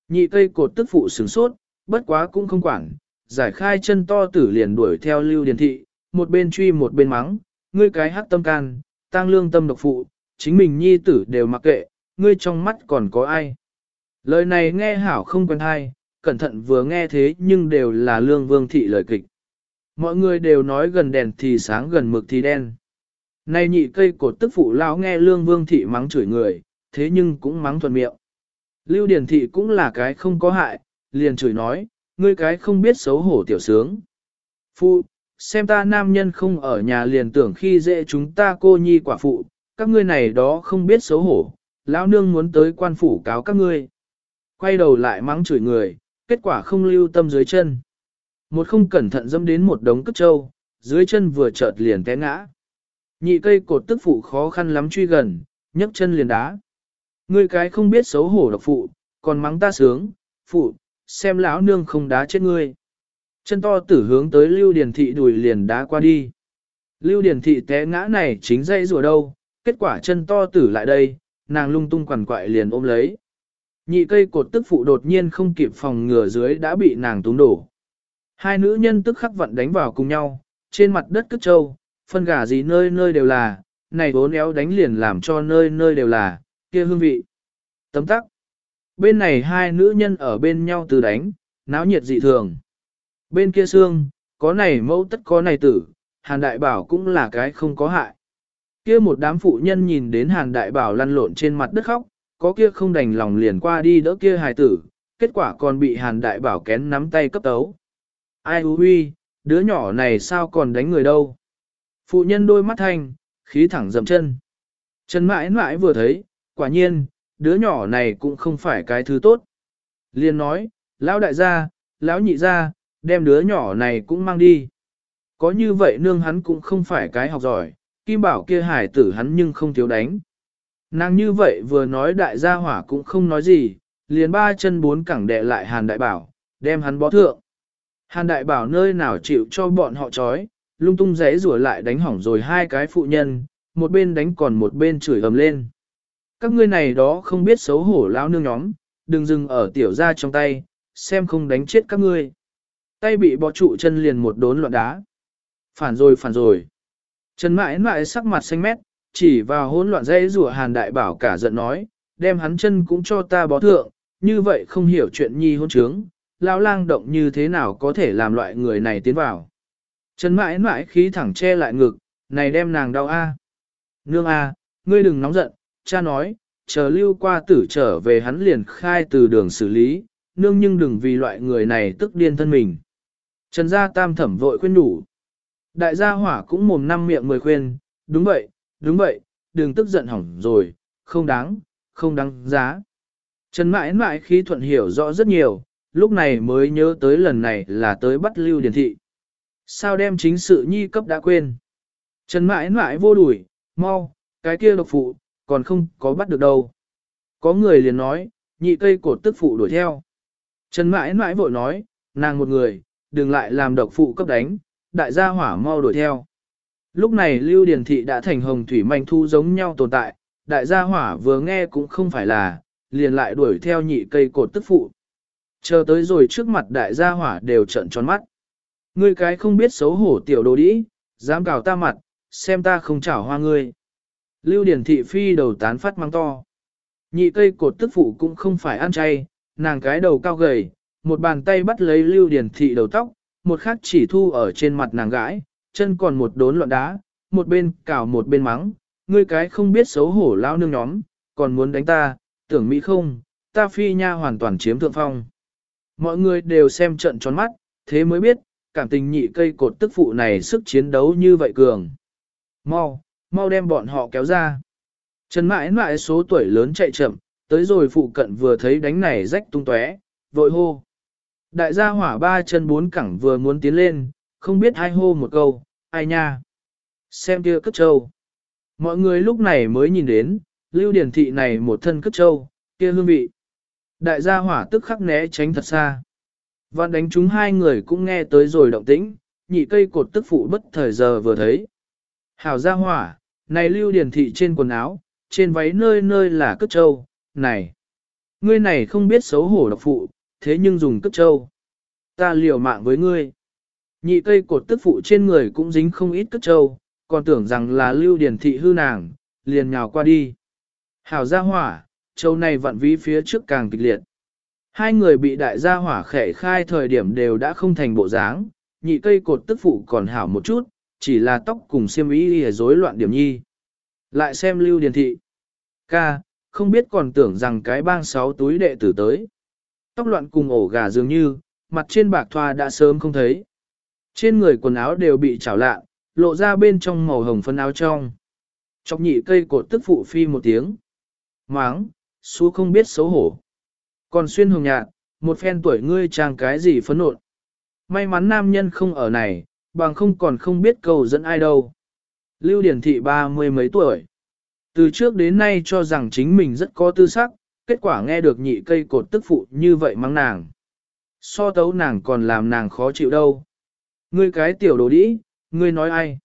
Nhị cây cột tức phụ sửng sốt, bất quá cũng không quản, giải khai chân to tử liền đuổi theo lưu điền thị, một bên truy một bên mắng, ngươi cái hắc tâm can, tăng lương tâm độc phụ, chính mình nhi tử đều mặc kệ, ngươi trong mắt còn có ai. Lời này nghe hảo không quen hay, cẩn thận vừa nghe thế nhưng đều là lương vương thị lời kịch. Mọi người đều nói gần đèn thì sáng gần mực thì đen. Này nhị cây cột tức phụ lão nghe lương vương thị mắng chửi người, thế nhưng cũng mắng thuận miệng. Lưu Điền thị cũng là cái không có hại, liền chửi nói, ngươi cái không biết xấu hổ tiểu sướng. Phu, xem ta nam nhân không ở nhà liền tưởng khi dễ chúng ta cô nhi quả phụ, các ngươi này đó không biết xấu hổ, lão nương muốn tới quan phủ cáo các ngươi. Quay đầu lại mắng chửi người, kết quả không lưu tâm dưới chân. Một không cẩn thận dâm đến một đống cất trâu, dưới chân vừa chợt liền té ngã. Nhị cây cột tức phụ khó khăn lắm truy gần, nhấc chân liền đá. Ngươi cái không biết xấu hổ độc phụ, còn mắng ta sướng, phụ, xem lão nương không đá chết ngươi. Chân to tử hướng tới Lưu Điền Thị đùi liền đá qua đi. Lưu Điền Thị té ngã này chính dây rùa đâu, kết quả chân to tử lại đây, nàng lung tung quằn quại liền ôm lấy. Nhị cây cột tức phụ đột nhiên không kịp phòng ngừa dưới đã bị nàng túng đổ. Hai nữ nhân tức khắc vận đánh vào cùng nhau, trên mặt đất cất trâu, phân gà gì nơi nơi đều là, này bốn éo đánh liền làm cho nơi nơi đều là, kia hương vị. Tấm tắc. Bên này hai nữ nhân ở bên nhau từ đánh, náo nhiệt dị thường. Bên kia xương, có này mẫu tất có này tử, hàn đại bảo cũng là cái không có hại. Kia một đám phụ nhân nhìn đến hàn đại bảo lăn lộn trên mặt đất khóc, có kia không đành lòng liền qua đi đỡ kia hài tử, kết quả còn bị hàn đại bảo kén nắm tay cấp tấu. Ai hú huy, đứa nhỏ này sao còn đánh người đâu. Phụ nhân đôi mắt thanh, khí thẳng dầm chân. Trần mãi mãi vừa thấy, quả nhiên, đứa nhỏ này cũng không phải cái thứ tốt. Liên nói, lão đại gia, lão nhị gia, đem đứa nhỏ này cũng mang đi. Có như vậy nương hắn cũng không phải cái học giỏi, kim bảo kia hải tử hắn nhưng không thiếu đánh. Nàng như vậy vừa nói đại gia hỏa cũng không nói gì, liền ba chân bốn cẳng đệ lại hàn đại bảo, đem hắn bó thượng. Hàn đại bảo nơi nào chịu cho bọn họ trói, lung tung rẽ rủa lại đánh hỏng rồi hai cái phụ nhân, một bên đánh còn một bên chửi ầm lên. Các ngươi này đó không biết xấu hổ lão nương nhóm, đừng dừng ở tiểu ra trong tay, xem không đánh chết các ngươi. Tay bị bó trụ chân liền một đốn loạn đá. Phản rồi phản rồi. Trần mãi mãi sắc mặt xanh mét, chỉ vào hỗn loạn dây rủa hàn đại bảo cả giận nói, đem hắn chân cũng cho ta bó thượng, như vậy không hiểu chuyện nhi hôn trướng, lao lang động như thế nào có thể làm loại người này tiến vào. Trần mãi mãi khí thẳng che lại ngực, này đem nàng đau a. Nương a, ngươi đừng nóng giận, cha nói, chờ lưu qua tử trở về hắn liền khai từ đường xử lý, nương nhưng đừng vì loại người này tức điên thân mình. Trần gia tam thẩm vội khuyên đủ. Đại gia hỏa cũng mồm năm miệng mười khuyên, đúng vậy, đúng vậy, đừng tức giận hỏng rồi, không đáng, không đáng giá. Trần mãi mãi khi thuận hiểu rõ rất nhiều, lúc này mới nhớ tới lần này là tới bắt lưu điển thị. Sao đem chính sự nhi cấp đã quên? Trần mãi mãi vô đuổi, mau, cái kia độc phụ, còn không có bắt được đâu. Có người liền nói, nhị cây cột tức phụ đuổi theo. Trần mãi mãi vội nói, nàng một người, đừng lại làm độc phụ cấp đánh, đại gia hỏa mau đuổi theo. Lúc này Lưu Điền Thị đã thành hồng thủy manh thu giống nhau tồn tại, đại gia hỏa vừa nghe cũng không phải là, liền lại đuổi theo nhị cây cột tức phụ. Chờ tới rồi trước mặt đại gia hỏa đều trận tròn mắt. Ngươi cái không biết xấu hổ tiểu đồ đĩ, dám cào ta mặt, xem ta không chảo hoa ngươi. Lưu Điển Thị phi đầu tán phát mang to. Nhị cây cột tức phụ cũng không phải ăn chay, nàng cái đầu cao gầy, một bàn tay bắt lấy Lưu Điển Thị đầu tóc, một khắc chỉ thu ở trên mặt nàng gãi, chân còn một đốn loạn đá, một bên cào một bên mắng, ngươi cái không biết xấu hổ lao nương nhóm, còn muốn đánh ta, tưởng mỹ không, ta phi nha hoàn toàn chiếm thượng phong. Mọi người đều xem trận tròn mắt, thế mới biết, cảm tình nhị cây cột tức phụ này sức chiến đấu như vậy cường. Mau, mau đem bọn họ kéo ra. Trần mãi mãi số tuổi lớn chạy chậm, tới rồi phụ cận vừa thấy đánh này rách tung tóe, vội hô. Đại gia hỏa ba chân bốn cẳng vừa muốn tiến lên, không biết ai hô một câu, ai nha. Xem kia cất trâu. Mọi người lúc này mới nhìn đến, lưu điển thị này một thân cất trâu, kia hương vị. Đại gia hỏa tức khắc né tránh thật xa. Văn đánh chúng hai người cũng nghe tới rồi động tĩnh, nhị cây cột tức phụ bất thời giờ vừa thấy. Hảo gia hỏa, này lưu điển thị trên quần áo, trên váy nơi nơi là cất trâu, này. Ngươi này không biết xấu hổ độc phụ, thế nhưng dùng cất trâu. Ta liều mạng với ngươi. Nhị cây cột tức phụ trên người cũng dính không ít cất trâu, còn tưởng rằng là lưu điển thị hư nàng, liền nhào qua đi. Hảo gia hỏa, châu này vặn ví phía trước càng kịch liệt. Hai người bị đại gia hỏa khẻ khai thời điểm đều đã không thành bộ dáng, nhị cây cột tức phụ còn hảo một chút, chỉ là tóc cùng xiêm y hề rối loạn điểm nhi. Lại xem lưu điển thị. Ca, không biết còn tưởng rằng cái bang sáu túi đệ tử tới. Tóc loạn cùng ổ gà dường như, mặt trên bạc thoa đã sớm không thấy. Trên người quần áo đều bị chảo lạ, lộ ra bên trong màu hồng phân áo trong. Chọc nhị cây cột tức phụ phi một tiếng. Máng, xú không biết xấu hổ. Còn xuyên hồng nhạt, một phen tuổi ngươi trang cái gì phấn nộn. May mắn nam nhân không ở này, bằng không còn không biết cầu dẫn ai đâu. Lưu Điển Thị ba mươi mấy tuổi. Từ trước đến nay cho rằng chính mình rất có tư sắc, kết quả nghe được nhị cây cột tức phụ như vậy mắng nàng. So tấu nàng còn làm nàng khó chịu đâu. Ngươi cái tiểu đồ đĩ, ngươi nói ai?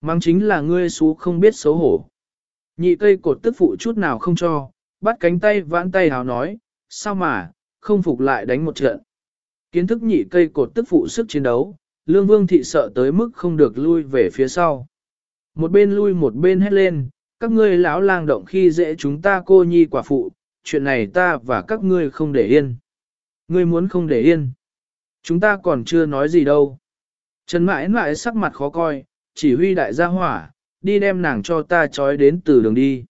Mắng chính là ngươi xú không biết xấu hổ. Nhị cây cột tức phụ chút nào không cho, bắt cánh tay vãn tay hào nói, sao mà, không phục lại đánh một trận. Kiến thức nhị cây cột tức phụ sức chiến đấu, lương vương thị sợ tới mức không được lui về phía sau. Một bên lui một bên hét lên, các ngươi lão lang động khi dễ chúng ta cô nhi quả phụ, chuyện này ta và các ngươi không để yên. Ngươi muốn không để yên. Chúng ta còn chưa nói gì đâu. Trần mãi mãi sắc mặt khó coi, chỉ huy đại gia hỏa, đi đem nàng cho ta trói đến từ đường đi.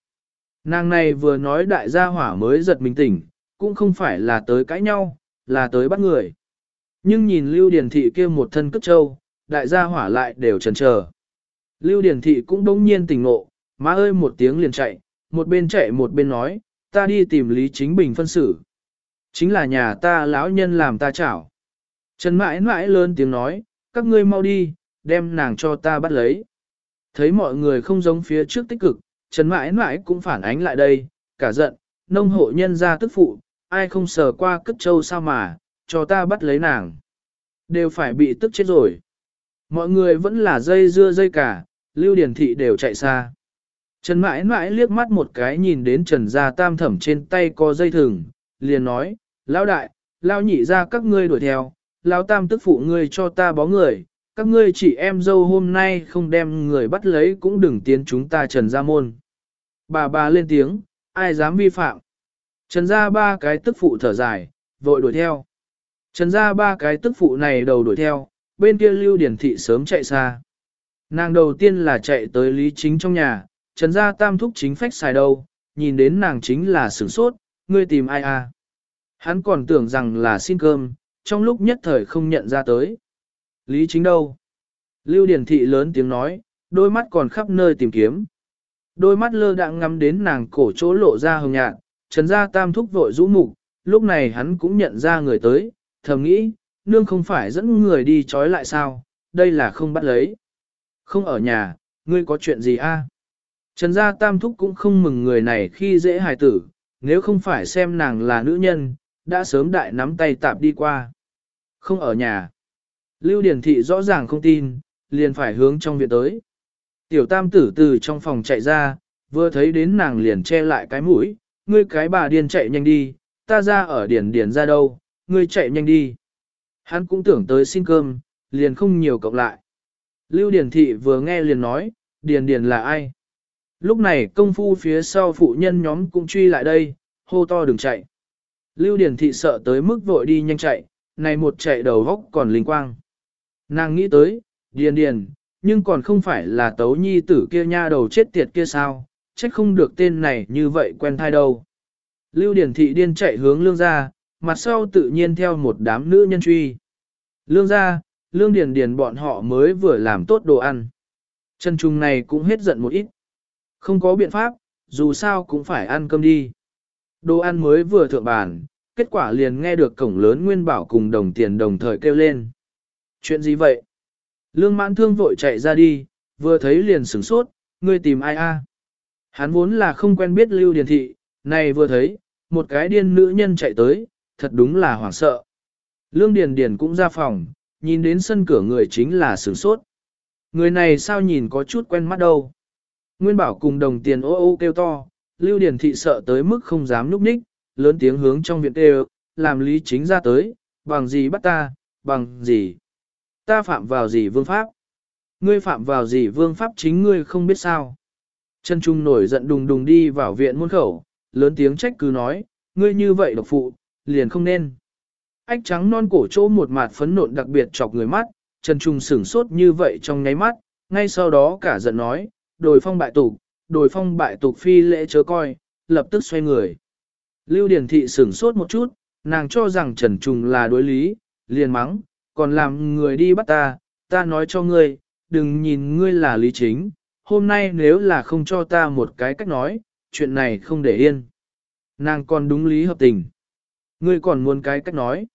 Nàng này vừa nói đại gia hỏa mới giật mình tỉnh, cũng không phải là tới cãi nhau, là tới bắt người. Nhưng nhìn Lưu Điền Thị kia một thân cất trâu, đại gia hỏa lại đều chần chờ. Lưu Điền Thị cũng đông nhiên tỉnh ngộ, má ơi một tiếng liền chạy, một bên chạy một bên nói, ta đi tìm Lý Chính Bình phân xử. Chính là nhà ta lão nhân làm ta chảo. Trần mãi mãi lớn tiếng nói, các ngươi mau đi, đem nàng cho ta bắt lấy. Thấy mọi người không giống phía trước tích cực, Trần mãi mãi cũng phản ánh lại đây, cả giận, nông hộ nhân ra tức phụ, ai không sờ qua cất châu sao mà, cho ta bắt lấy nàng. Đều phải bị tức chết rồi. Mọi người vẫn là dây dưa dây cả, lưu điển thị đều chạy xa. Trần mãi mãi liếc mắt một cái nhìn đến Trần Gia Tam thẩm trên tay có dây thừng, liền nói, Lão đại, Lão nhị ra các ngươi đuổi theo, Lão Tam tức phụ ngươi cho ta bó người, các ngươi chị em dâu hôm nay không đem người bắt lấy cũng đừng tiến chúng ta Trần Gia môn. Bà bà lên tiếng, ai dám vi phạm. Trần Gia ba cái tức phụ thở dài, vội đuổi theo. Trần Gia ba cái tức phụ này đầu đuổi theo, bên kia Lưu Điển Thị sớm chạy xa. Nàng đầu tiên là chạy tới Lý Chính trong nhà, Trần Gia Tam thúc chính phách xài đâu, nhìn đến nàng chính là sửng sốt, ngươi tìm ai à. Hắn còn tưởng rằng là xin cơm, trong lúc nhất thời không nhận ra tới. Lý Chính đâu? Lưu Điển Thị lớn tiếng nói, đôi mắt còn khắp nơi tìm kiếm. Đôi mắt lơ đạng ngắm đến nàng cổ chỗ lộ ra hồng nhạt, Trần Gia Tam thúc vội rũ mục, lúc này hắn cũng nhận ra người tới, thầm nghĩ, nương không phải dẫn người đi trói lại sao, đây là không bắt lấy. Không ở nhà, ngươi có chuyện gì a? Trần gia tam thúc cũng không mừng người này khi dễ hài tử, nếu không phải xem nàng là nữ nhân, đã sớm đại nắm tay tạp đi qua. Không ở nhà. Lưu Điển Thị rõ ràng không tin, liền phải hướng trong viện tới. Tiểu tam tử từ trong phòng chạy ra, vừa thấy đến nàng liền che lại cái mũi, ngươi cái bà điên chạy nhanh đi, ta ra ở điển điển ra đâu, ngươi chạy nhanh đi. Hắn cũng tưởng tới xin cơm, liền không nhiều cộng lại. Lưu Điển Thị vừa nghe liền nói, Điền Điền là ai? Lúc này công phu phía sau phụ nhân nhóm cũng truy lại đây, hô to đừng chạy. Lưu Điển Thị sợ tới mức vội đi nhanh chạy, này một chạy đầu góc còn linh quang. Nàng nghĩ tới, Điền Điền, nhưng còn không phải là tấu nhi tử kia nha đầu chết tiệt kia sao, trách không được tên này như vậy quen thai đâu. Lưu Điển Thị điên chạy hướng lương ra, mặt sau tự nhiên theo một đám nữ nhân truy. Lương ra, lương điền điền bọn họ mới vừa làm tốt đồ ăn. Chân trùng này cũng hết giận một ít. Không có biện pháp, dù sao cũng phải ăn cơm đi. Đồ ăn mới vừa thượng bàn, kết quả liền nghe được cổng lớn Nguyên Bảo cùng đồng tiền đồng thời kêu lên. Chuyện gì vậy? Lương mãn thương vội chạy ra đi, vừa thấy liền sửng sốt, ngươi tìm ai a? Hắn vốn là không quen biết Lưu Điền Thị, này vừa thấy, một cái điên nữ nhân chạy tới, thật đúng là hoảng sợ. Lương Điền Điền cũng ra phòng, nhìn đến sân cửa người chính là sửng sốt. Người này sao nhìn có chút quen mắt đâu. Nguyên bảo cùng đồng tiền ô ô kêu to, Lưu Điền Thị sợ tới mức không dám núp ních, lớn tiếng hướng trong viện kêu, làm lý chính ra tới, bằng gì bắt ta, bằng gì. Ta phạm vào gì vương pháp? Ngươi phạm vào gì vương pháp chính ngươi không biết sao. Trần Trung nổi giận đùng đùng đi vào viện môn khẩu, lớn tiếng trách cứ nói, ngươi như vậy độc phụ, liền không nên. Ách trắng non cổ chỗ một mặt phấn nộn đặc biệt chọc người mắt, Trần Trung sửng sốt như vậy trong nháy mắt, ngay sau đó cả giận nói, đồi phong bại tục, đồi phong bại tục phi lễ chớ coi, lập tức xoay người. Lưu Điển Thị sửng sốt một chút, nàng cho rằng Trần Trung là đối lý, liền mắng, còn làm người đi bắt ta, ta nói cho ngươi, đừng nhìn ngươi là lý chính, hôm nay nếu là không cho ta một cái cách nói, chuyện này không để yên. Nàng còn đúng lý hợp tình. Ngươi còn muốn cái cách nói.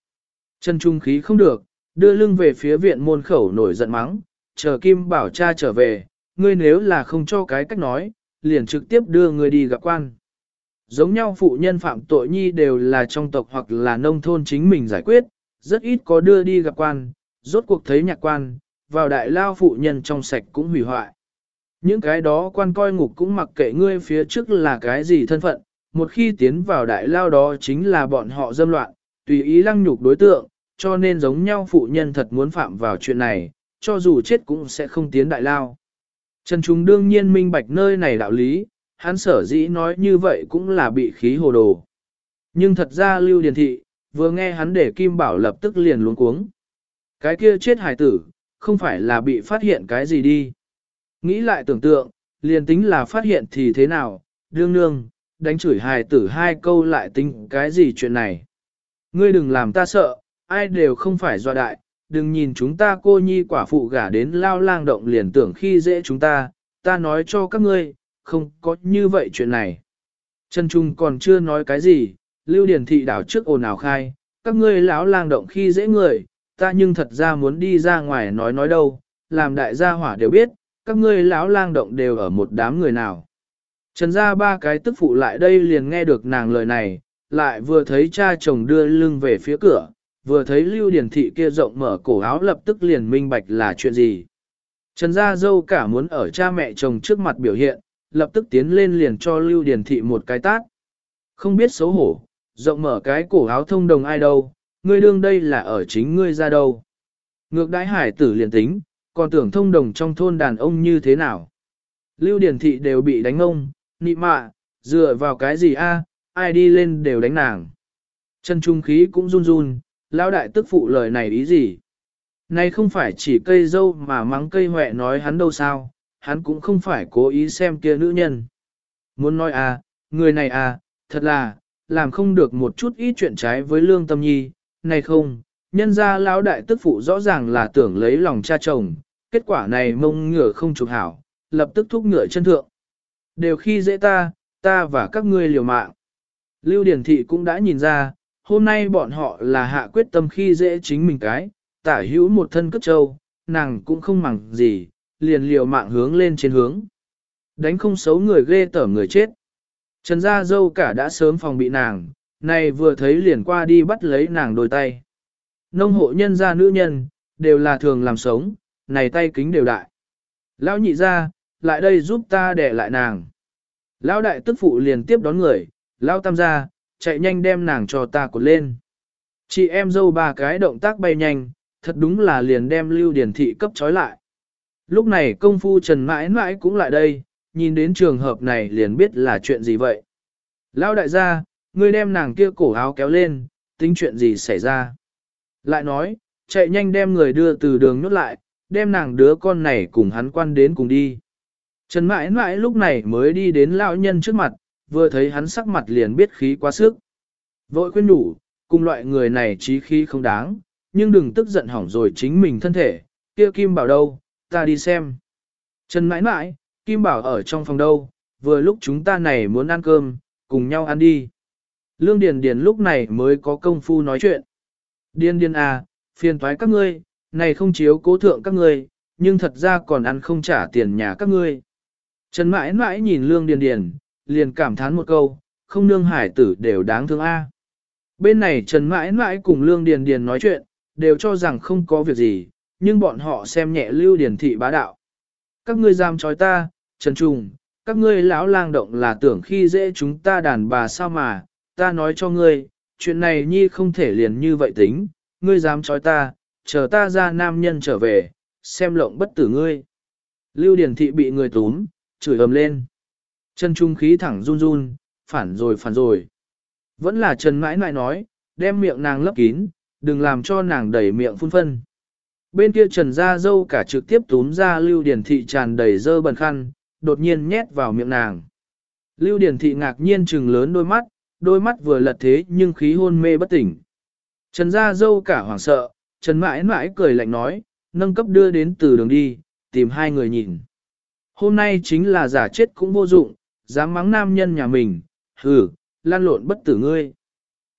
Trần Trung khí không được, đưa lưng về phía viện môn khẩu nổi giận mắng, chờ Kim Bảo cha trở về, ngươi nếu là không cho cái cách nói, liền trực tiếp đưa ngươi đi gặp quan. Giống nhau phụ nhân phạm tội nhi đều là trong tộc hoặc là nông thôn chính mình giải quyết, rất ít có đưa đi gặp quan, rốt cuộc thấy nhạc quan, vào đại lao phụ nhân trong sạch cũng hủy hoại. Những cái đó quan coi ngục cũng mặc kệ ngươi phía trước là cái gì thân phận, một khi tiến vào đại lao đó chính là bọn họ dâm loạn, tùy ý lăng nhục đối tượng, cho nên giống nhau phụ nhân thật muốn phạm vào chuyện này, cho dù chết cũng sẽ không tiến đại lao. Trần Trung đương nhiên minh bạch nơi này đạo lý, hắn sở dĩ nói như vậy cũng là bị khí hồ đồ. Nhưng thật ra Lưu Điền Thị, vừa nghe hắn để Kim Bảo lập tức liền luống cuống. Cái kia chết hải tử, không phải là bị phát hiện cái gì đi. Nghĩ lại tưởng tượng, liền tính là phát hiện thì thế nào, đương nương, đánh chửi hài tử hai câu lại tính cái gì chuyện này. Ngươi đừng làm ta sợ, ai đều không phải do đại, đừng nhìn chúng ta cô nhi quả phụ gả đến lao lang động liền tưởng khi dễ chúng ta, ta nói cho các ngươi, không có như vậy chuyện này. Trần Trung còn chưa nói cái gì, Lưu Điền Thị đảo trước ồn ào khai, các ngươi lão lang động khi dễ người, ta nhưng thật ra muốn đi ra ngoài nói nói đâu, làm đại gia hỏa đều biết, các ngươi lão lang động đều ở một đám người nào. Trần ra ba cái tức phụ lại đây liền nghe được nàng lời này, lại vừa thấy cha chồng đưa lưng về phía cửa, vừa thấy Lưu điển Thị kia rộng mở cổ áo lập tức liền minh bạch là chuyện gì. Trần gia dâu cả muốn ở cha mẹ chồng trước mặt biểu hiện, lập tức tiến lên liền cho Lưu điển Thị một cái tát. Không biết xấu hổ, rộng mở cái cổ áo thông đồng ai đâu, ngươi đương đây là ở chính ngươi ra đâu. Ngược đái hải tử liền tính, còn tưởng thông đồng trong thôn đàn ông như thế nào. Lưu điển Thị đều bị đánh ông, nị mạ, dựa vào cái gì a? ai đi lên đều đánh nàng. Chân trung khí cũng run run, lão đại tức phụ lời này ý gì? Này không phải chỉ cây dâu mà mắng cây huệ nói hắn đâu sao, hắn cũng không phải cố ý xem kia nữ nhân. Muốn nói à, người này à, thật là, làm không được một chút ít chuyện trái với lương tâm nhi, này không, nhân ra lão đại tức phụ rõ ràng là tưởng lấy lòng cha chồng, kết quả này mông ngựa không chụp hảo, lập tức thúc ngựa chân thượng. Đều khi dễ ta, ta và các ngươi liều mạng. Lưu Điển Thị cũng đã nhìn ra, hôm nay bọn họ là hạ quyết tâm khi dễ chính mình cái, tả hữu một thân cất trâu, nàng cũng không màng gì, liền liều mạng hướng lên trên hướng. Đánh không xấu người ghê tởm người chết. Trần gia dâu cả đã sớm phòng bị nàng, này vừa thấy liền qua đi bắt lấy nàng đôi tay. Nông hộ nhân gia nữ nhân, đều là thường làm sống, này tay kính đều đại. Lão nhị ra, lại đây giúp ta để lại nàng. Lão đại tức phụ liền tiếp đón người, lão tam gia, chạy nhanh đem nàng cho ta cột lên. Chị em dâu ba cái động tác bay nhanh, thật đúng là liền đem lưu điển thị cấp trói lại. Lúc này công phu trần mãi mãi cũng lại đây, nhìn đến trường hợp này liền biết là chuyện gì vậy. Lão đại gia, ngươi đem nàng kia cổ áo kéo lên, tính chuyện gì xảy ra. Lại nói, chạy nhanh đem người đưa từ đường nhốt lại, đem nàng đứa con này cùng hắn quan đến cùng đi. Trần mãi mãi lúc này mới đi đến lão nhân trước mặt, vừa thấy hắn sắc mặt liền biết khí quá sức. Vội khuyên đủ, cùng loại người này trí khí không đáng, nhưng đừng tức giận hỏng rồi chính mình thân thể, kia Kim Bảo đâu, ta đi xem. Trần mãi mãi, Kim Bảo ở trong phòng đâu, vừa lúc chúng ta này muốn ăn cơm, cùng nhau ăn đi. Lương Điền Điền lúc này mới có công phu nói chuyện. Điền Điền à, phiền toái các ngươi, này không chiếu cố thượng các ngươi, nhưng thật ra còn ăn không trả tiền nhà các ngươi. Trần mãi mãi nhìn Lương Điền Điền, liền cảm thán một câu, không nương hải tử đều đáng thương a. Bên này Trần mãi mãi cùng Lương Điền Điền nói chuyện, đều cho rằng không có việc gì, nhưng bọn họ xem nhẹ Lưu Điền thị bá đạo. Các ngươi giam trói ta, Trần Trùng, các ngươi lão lang động là tưởng khi dễ chúng ta đàn bà sao mà, ta nói cho ngươi, chuyện này nhi không thể liền như vậy tính, ngươi dám trói ta, chờ ta ra nam nhân trở về, xem lộng bất tử ngươi. Lưu Điền thị bị người túm, chửi ầm lên. Chân trung khí thẳng run run, phản rồi phản rồi. Vẫn là Trần mãi mãi nói, đem miệng nàng lấp kín, đừng làm cho nàng đẩy miệng phun phân. Bên kia Trần Gia Dâu cả trực tiếp túm ra Lưu Điển Thị tràn đầy dơ bẩn khăn, đột nhiên nhét vào miệng nàng. Lưu Điển Thị ngạc nhiên trừng lớn đôi mắt, đôi mắt vừa lật thế nhưng khí hôn mê bất tỉnh. Trần Gia Dâu cả hoảng sợ, Trần mãi mãi cười lạnh nói, nâng cấp đưa đến từ đường đi, tìm hai người nhìn. Hôm nay chính là giả chết cũng vô dụng, dám mắng nam nhân nhà mình, hừ, lan lộn bất tử ngươi.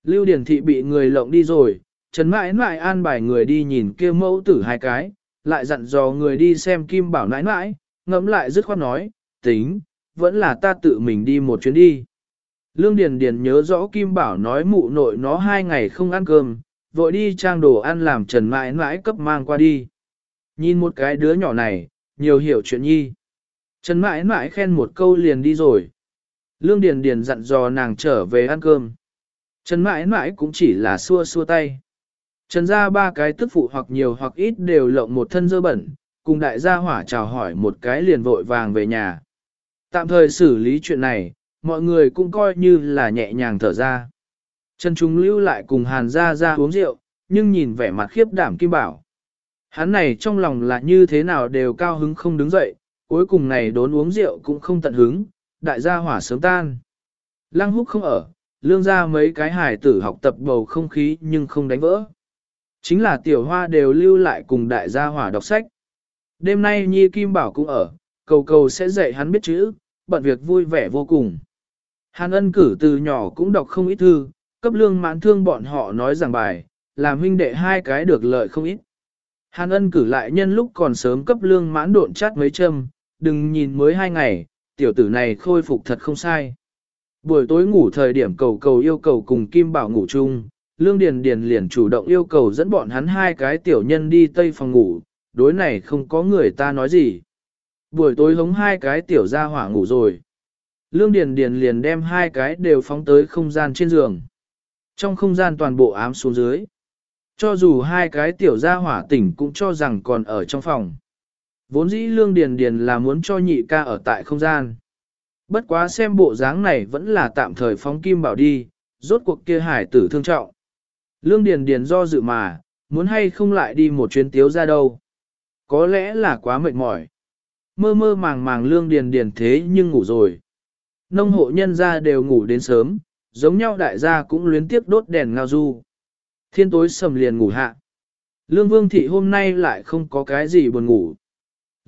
Lưu Điển Thị bị người lộng đi rồi, Trần mãi mãi an bài người đi nhìn kia mẫu tử hai cái, lại dặn dò người đi xem Kim Bảo nãi nãi, ngẫm lại dứt khoát nói, tính, vẫn là ta tự mình đi một chuyến đi. Lương Điền Điền nhớ rõ Kim Bảo nói mụ nội nó hai ngày không ăn cơm, vội đi trang đồ ăn làm Trần mãi mãi cấp mang qua đi. Nhìn một cái đứa nhỏ này, nhiều hiểu chuyện nhi. Trần mãi mãi khen một câu liền đi rồi. Lương Điền Điền dặn dò nàng trở về ăn cơm. Trần mãi mãi cũng chỉ là xua xua tay. Trần ra ba cái tức phụ hoặc nhiều hoặc ít đều lộng một thân dơ bẩn, cùng đại gia hỏa chào hỏi một cái liền vội vàng về nhà. Tạm thời xử lý chuyện này, mọi người cũng coi như là nhẹ nhàng thở ra. Trần Trung lưu lại cùng Hàn gia Gia uống rượu, nhưng nhìn vẻ mặt khiếp đảm Kim Bảo. Hắn này trong lòng là như thế nào đều cao hứng không đứng dậy, cuối cùng này đốn uống rượu cũng không tận hứng, đại gia hỏa sớm tan. Lăng húc không ở, lương ra mấy cái hải tử học tập bầu không khí nhưng không đánh vỡ. Chính là tiểu hoa đều lưu lại cùng đại gia hỏa đọc sách. Đêm nay Nhi Kim Bảo cũng ở, cầu cầu sẽ dạy hắn biết chữ, bận việc vui vẻ vô cùng. Hàn ân cử từ nhỏ cũng đọc không ít thư, cấp lương mãn thương bọn họ nói giảng bài, làm huynh đệ hai cái được lợi không ít. Hàn ân cử lại nhân lúc còn sớm cấp lương mãn độn chát mấy châm, đừng nhìn mới hai ngày, tiểu tử này khôi phục thật không sai. Buổi tối ngủ thời điểm cầu cầu yêu cầu cùng Kim Bảo ngủ chung, Lương Điền Điền liền chủ động yêu cầu dẫn bọn hắn hai cái tiểu nhân đi tây phòng ngủ, đối này không có người ta nói gì. Buổi tối hống hai cái tiểu gia hỏa ngủ rồi. Lương Điền Điền liền đem hai cái đều phóng tới không gian trên giường. Trong không gian toàn bộ ám xuống dưới. Cho dù hai cái tiểu gia hỏa tỉnh cũng cho rằng còn ở trong phòng. Vốn dĩ Lương Điền Điền là muốn cho nhị ca ở tại không gian. Bất quá xem bộ dáng này vẫn là tạm thời phóng kim bảo đi, rốt cuộc kia hải tử thương trọng. Lương Điền Điền do dự mà, muốn hay không lại đi một chuyến tiếu ra đâu. Có lẽ là quá mệt mỏi. Mơ mơ màng màng Lương Điền Điền thế nhưng ngủ rồi. Nông hộ nhân gia đều ngủ đến sớm, giống nhau đại gia cũng luyến tiếp đốt đèn ngao du. Thiên tối sầm liền ngủ hạ. Lương Vương Thị hôm nay lại không có cái gì buồn ngủ.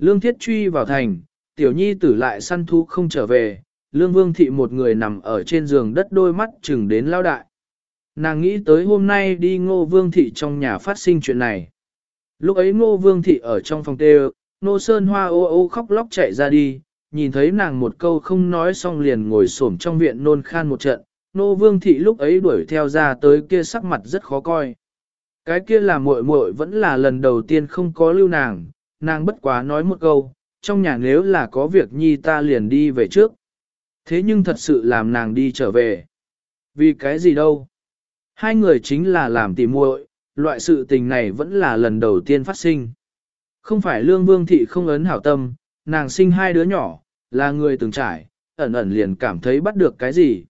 Lương Thiết truy vào thành, tiểu nhi tử lại săn thú không trở về, Lương Vương Thị một người nằm ở trên giường đất đôi mắt chừng đến lao đại. Nàng nghĩ tới hôm nay đi ngô Vương Thị trong nhà phát sinh chuyện này. Lúc ấy ngô Vương Thị ở trong phòng tê nô sơn hoa ô ô khóc lóc chạy ra đi, nhìn thấy nàng một câu không nói xong liền ngồi xổm trong viện nôn khan một trận, nô vương thị lúc ấy đuổi theo ra tới kia sắc mặt rất khó coi. Cái kia là muội muội vẫn là lần đầu tiên không có lưu nàng, nàng bất quá nói một câu, trong nhà nếu là có việc nhi ta liền đi về trước. Thế nhưng thật sự làm nàng đi trở về. Vì cái gì đâu? Hai người chính là làm tỉ muội, loại sự tình này vẫn là lần đầu tiên phát sinh. Không phải lương vương thị không ấn hảo tâm, nàng sinh hai đứa nhỏ, là người từng trải, ẩn ẩn liền cảm thấy bắt được cái gì.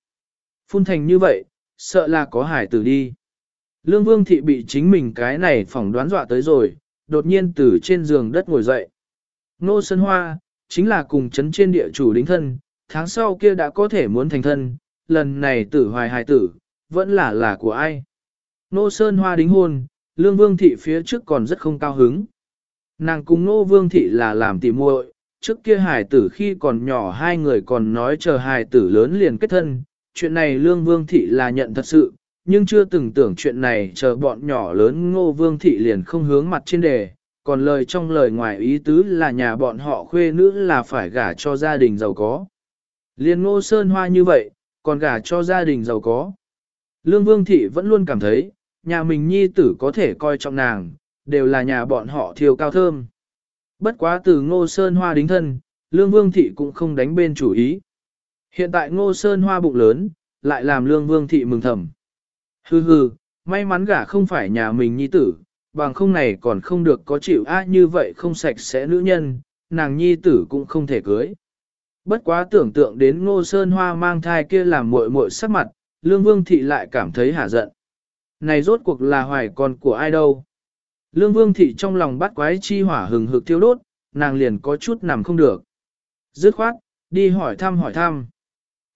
Phun thành như vậy, sợ là có hải tử đi. Lương Vương Thị bị chính mình cái này phỏng đoán dọa tới rồi, đột nhiên từ trên giường đất ngồi dậy. Nô Sơn Hoa, chính là cùng chấn trên địa chủ đính thân, tháng sau kia đã có thể muốn thành thân, lần này tử hoài hài tử, vẫn là là của ai. Nô Sơn Hoa đính hôn, Lương Vương Thị phía trước còn rất không cao hứng. Nàng cùng Nô Vương Thị là làm tỉ muội, trước kia hài tử khi còn nhỏ hai người còn nói chờ hài tử lớn liền kết thân, chuyện này Lương Vương Thị là nhận thật sự, nhưng chưa từng tưởng chuyện này chờ bọn nhỏ lớn Ngô Vương Thị liền không hướng mặt trên đề, còn lời trong lời ngoài ý tứ là nhà bọn họ khuê nữ là phải gả cho gia đình giàu có. Liên Ngô Sơn Hoa như vậy, còn gả cho gia đình giàu có. Lương Vương Thị vẫn luôn cảm thấy, nhà mình nhi tử có thể coi trọng nàng, đều là nhà bọn họ thiêu cao thơm. Bất quá từ Ngô Sơn Hoa đính thân, Lương Vương Thị cũng không đánh bên chủ ý. Hiện tại Ngô Sơn Hoa bụng lớn, lại làm Lương Vương Thị mừng thầm. Hừ hừ, may mắn gả không phải nhà mình nhi tử, bằng không này còn không được có chịu á như vậy không sạch sẽ nữ nhân, nàng nhi tử cũng không thể cưới. Bất quá tưởng tượng đến Ngô Sơn Hoa mang thai kia làm muội muội sắc mặt, Lương Vương Thị lại cảm thấy hả giận. Này rốt cuộc là hoài con của ai đâu? Lương Vương Thị trong lòng bắt quái chi hỏa hừng hực thiêu đốt, nàng liền có chút nằm không được. Dứt khoát, đi hỏi thăm hỏi thăm.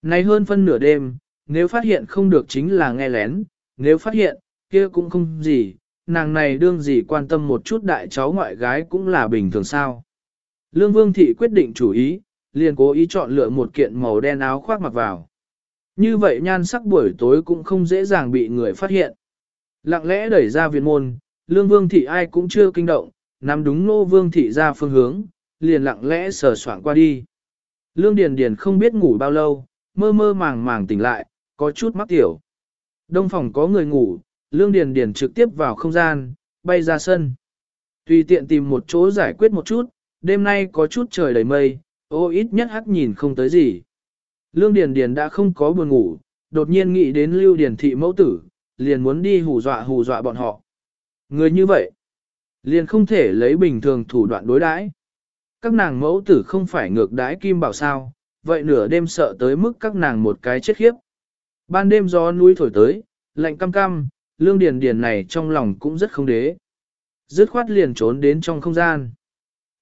Này hơn phân nửa đêm, nếu phát hiện không được chính là nghe lén, nếu phát hiện, kia cũng không gì, nàng này đương gì quan tâm một chút đại cháu ngoại gái cũng là bình thường sao. Lương Vương Thị quyết định chủ ý, liền cố ý chọn lựa một kiện màu đen áo khoác mặc vào. Như vậy nhan sắc buổi tối cũng không dễ dàng bị người phát hiện. Lặng lẽ đẩy ra viện môn, Lương Vương Thị ai cũng chưa kinh động, nắm đúng Nô Vương Thị ra phương hướng, liền lặng lẽ sờ soạn qua đi. Lương Điền Điền không biết ngủ bao lâu, mơ mơ màng màng tỉnh lại, có chút mắc tiểu. Đông phòng có người ngủ, Lương Điền Điền trực tiếp vào không gian, bay ra sân. Tùy tiện tìm một chỗ giải quyết một chút, đêm nay có chút trời đầy mây, ô ít nhất hắc nhìn không tới gì. Lương Điền Điền đã không có buồn ngủ, đột nhiên nghĩ đến Lưu Điền Thị mẫu tử, liền muốn đi hù dọa hù dọa bọn họ. Người như vậy, liền không thể lấy bình thường thủ đoạn đối đãi. Các nàng mẫu tử không phải ngược đãi kim bảo sao, vậy nửa đêm sợ tới mức các nàng một cái chết khiếp. Ban đêm gió núi thổi tới, lạnh cam cam, lương điền điền này trong lòng cũng rất không đế. Dứt khoát liền trốn đến trong không gian.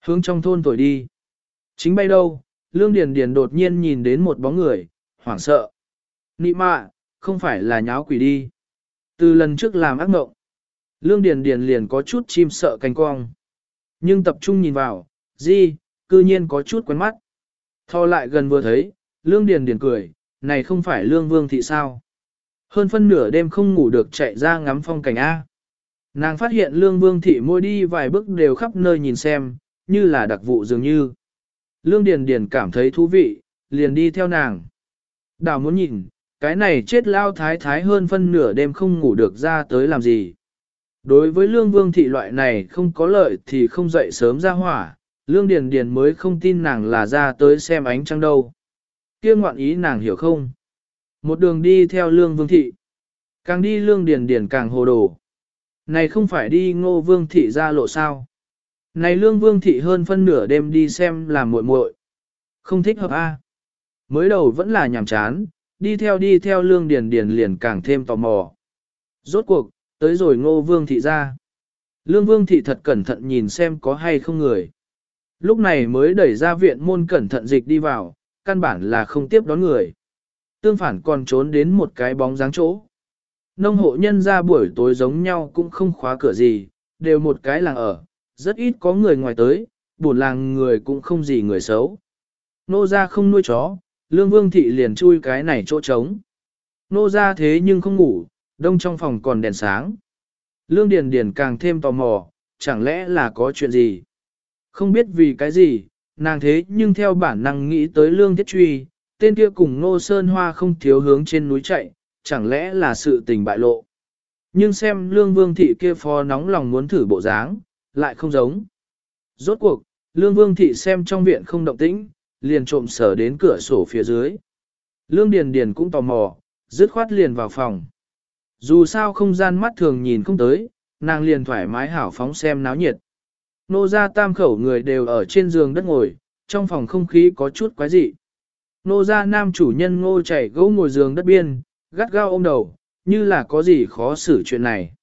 Hướng trong thôn thổi đi. Chính bay đâu, lương điền điền đột nhiên nhìn đến một bóng người, hoảng sợ. Nị mạ, không phải là nháo quỷ đi. Từ lần trước làm ác mộng, lương điền điền liền có chút chim sợ canh cong. Nhưng tập trung nhìn vào, gì, cư nhiên có chút quen mắt. Thò lại gần vừa thấy, lương điền điền cười, này không phải lương vương thị sao. Hơn phân nửa đêm không ngủ được chạy ra ngắm phong cảnh A. Nàng phát hiện lương vương thị môi đi vài bước đều khắp nơi nhìn xem, như là đặc vụ dường như. Lương Điền Điền cảm thấy thú vị, liền đi theo nàng. Đào muốn nhìn, cái này chết lao thái thái hơn phân nửa đêm không ngủ được ra tới làm gì. Đối với lương vương thị loại này không có lợi thì không dậy sớm ra hỏa, lương điền điền mới không tin nàng là ra tới xem ánh trăng đâu. Kia ngoạn ý nàng hiểu không? Một đường đi theo lương vương thị. Càng đi lương điền điền càng hồ đồ. Này không phải đi ngô vương thị ra lộ sao? Này lương vương thị hơn phân nửa đêm đi xem làm muội muội, Không thích hợp a. Mới đầu vẫn là nhàm chán, đi theo đi theo lương điền điền liền càng thêm tò mò. Rốt cuộc, tới rồi ngô vương thị ra. Lương vương thị thật cẩn thận nhìn xem có hay không người. Lúc này mới đẩy ra viện môn cẩn thận dịch đi vào, căn bản là không tiếp đón người. Tương phản còn trốn đến một cái bóng dáng chỗ. Nông hộ nhân ra buổi tối giống nhau cũng không khóa cửa gì, đều một cái làng ở, rất ít có người ngoài tới, buồn làng người cũng không gì người xấu. Nô ra không nuôi chó, lương vương thị liền chui cái này chỗ trống. Nô ra thế nhưng không ngủ, đông trong phòng còn đèn sáng. Lương Điền Điền càng thêm tò mò, chẳng lẽ là có chuyện gì? Không biết vì cái gì, nàng thế nhưng theo bản năng nghĩ tới Lương Thiết Truy, tên kia cùng Nô Sơn Hoa không thiếu hướng trên núi chạy, chẳng lẽ là sự tình bại lộ. Nhưng xem Lương Vương Thị kia phò nóng lòng muốn thử bộ dáng, lại không giống. Rốt cuộc, Lương Vương Thị xem trong viện không động tĩnh, liền trộm sở đến cửa sổ phía dưới. Lương Điền Điền cũng tò mò, dứt khoát liền vào phòng. Dù sao không gian mắt thường nhìn không tới, nàng liền thoải mái hảo phóng xem náo nhiệt. Nô gia tam khẩu người đều ở trên giường đất ngồi, trong phòng không khí có chút quái dị. Nô gia nam chủ nhân ngô chảy gấu ngồi giường đất biên, gắt gao ôm đầu, như là có gì khó xử chuyện này.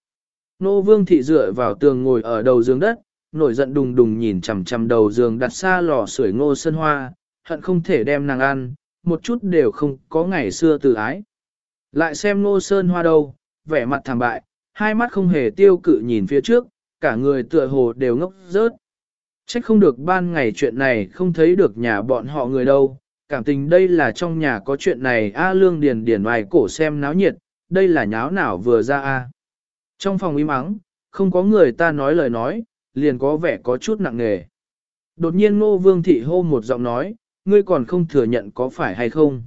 Nô vương thị dựa vào tường ngồi ở đầu giường đất, nổi giận đùng đùng nhìn chằm chằm đầu giường đặt xa lò sưởi ngô sân hoa, hận không thể đem nàng ăn, một chút đều không có ngày xưa từ ái. Lại xem ngô sơn hoa đâu, vẻ mặt thảm bại, hai mắt không hề tiêu cự nhìn phía trước, cả người tựa hồ đều ngốc rớt. Trách không được ban ngày chuyện này không thấy được nhà bọn họ người đâu, cảm tình đây là trong nhà có chuyện này A lương điền điền ngoài cổ xem náo nhiệt, đây là nháo nào vừa ra A. Trong phòng im ắng, không có người ta nói lời nói, liền có vẻ có chút nặng nề. Đột nhiên ngô vương thị hô một giọng nói, ngươi còn không thừa nhận có phải hay không.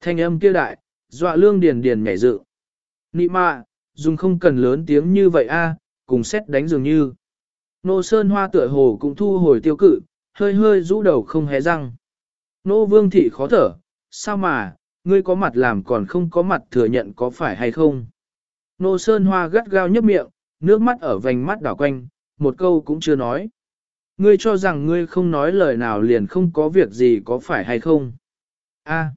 Thanh âm kia đại, dọa lương điền điền nhảy dự. Nị mạ, dùng không cần lớn tiếng như vậy a, cùng xét đánh dường như. Nô Sơn Hoa tựa hồ cũng thu hồi tiêu cự, hơi hơi rũ đầu không hé răng. Nô Vương Thị khó thở, sao mà, ngươi có mặt làm còn không có mặt thừa nhận có phải hay không. Nô Sơn Hoa gắt gao nhấp miệng, nước mắt ở vành mắt đảo quanh, một câu cũng chưa nói. Ngươi cho rằng ngươi không nói lời nào liền không có việc gì có phải hay không? A,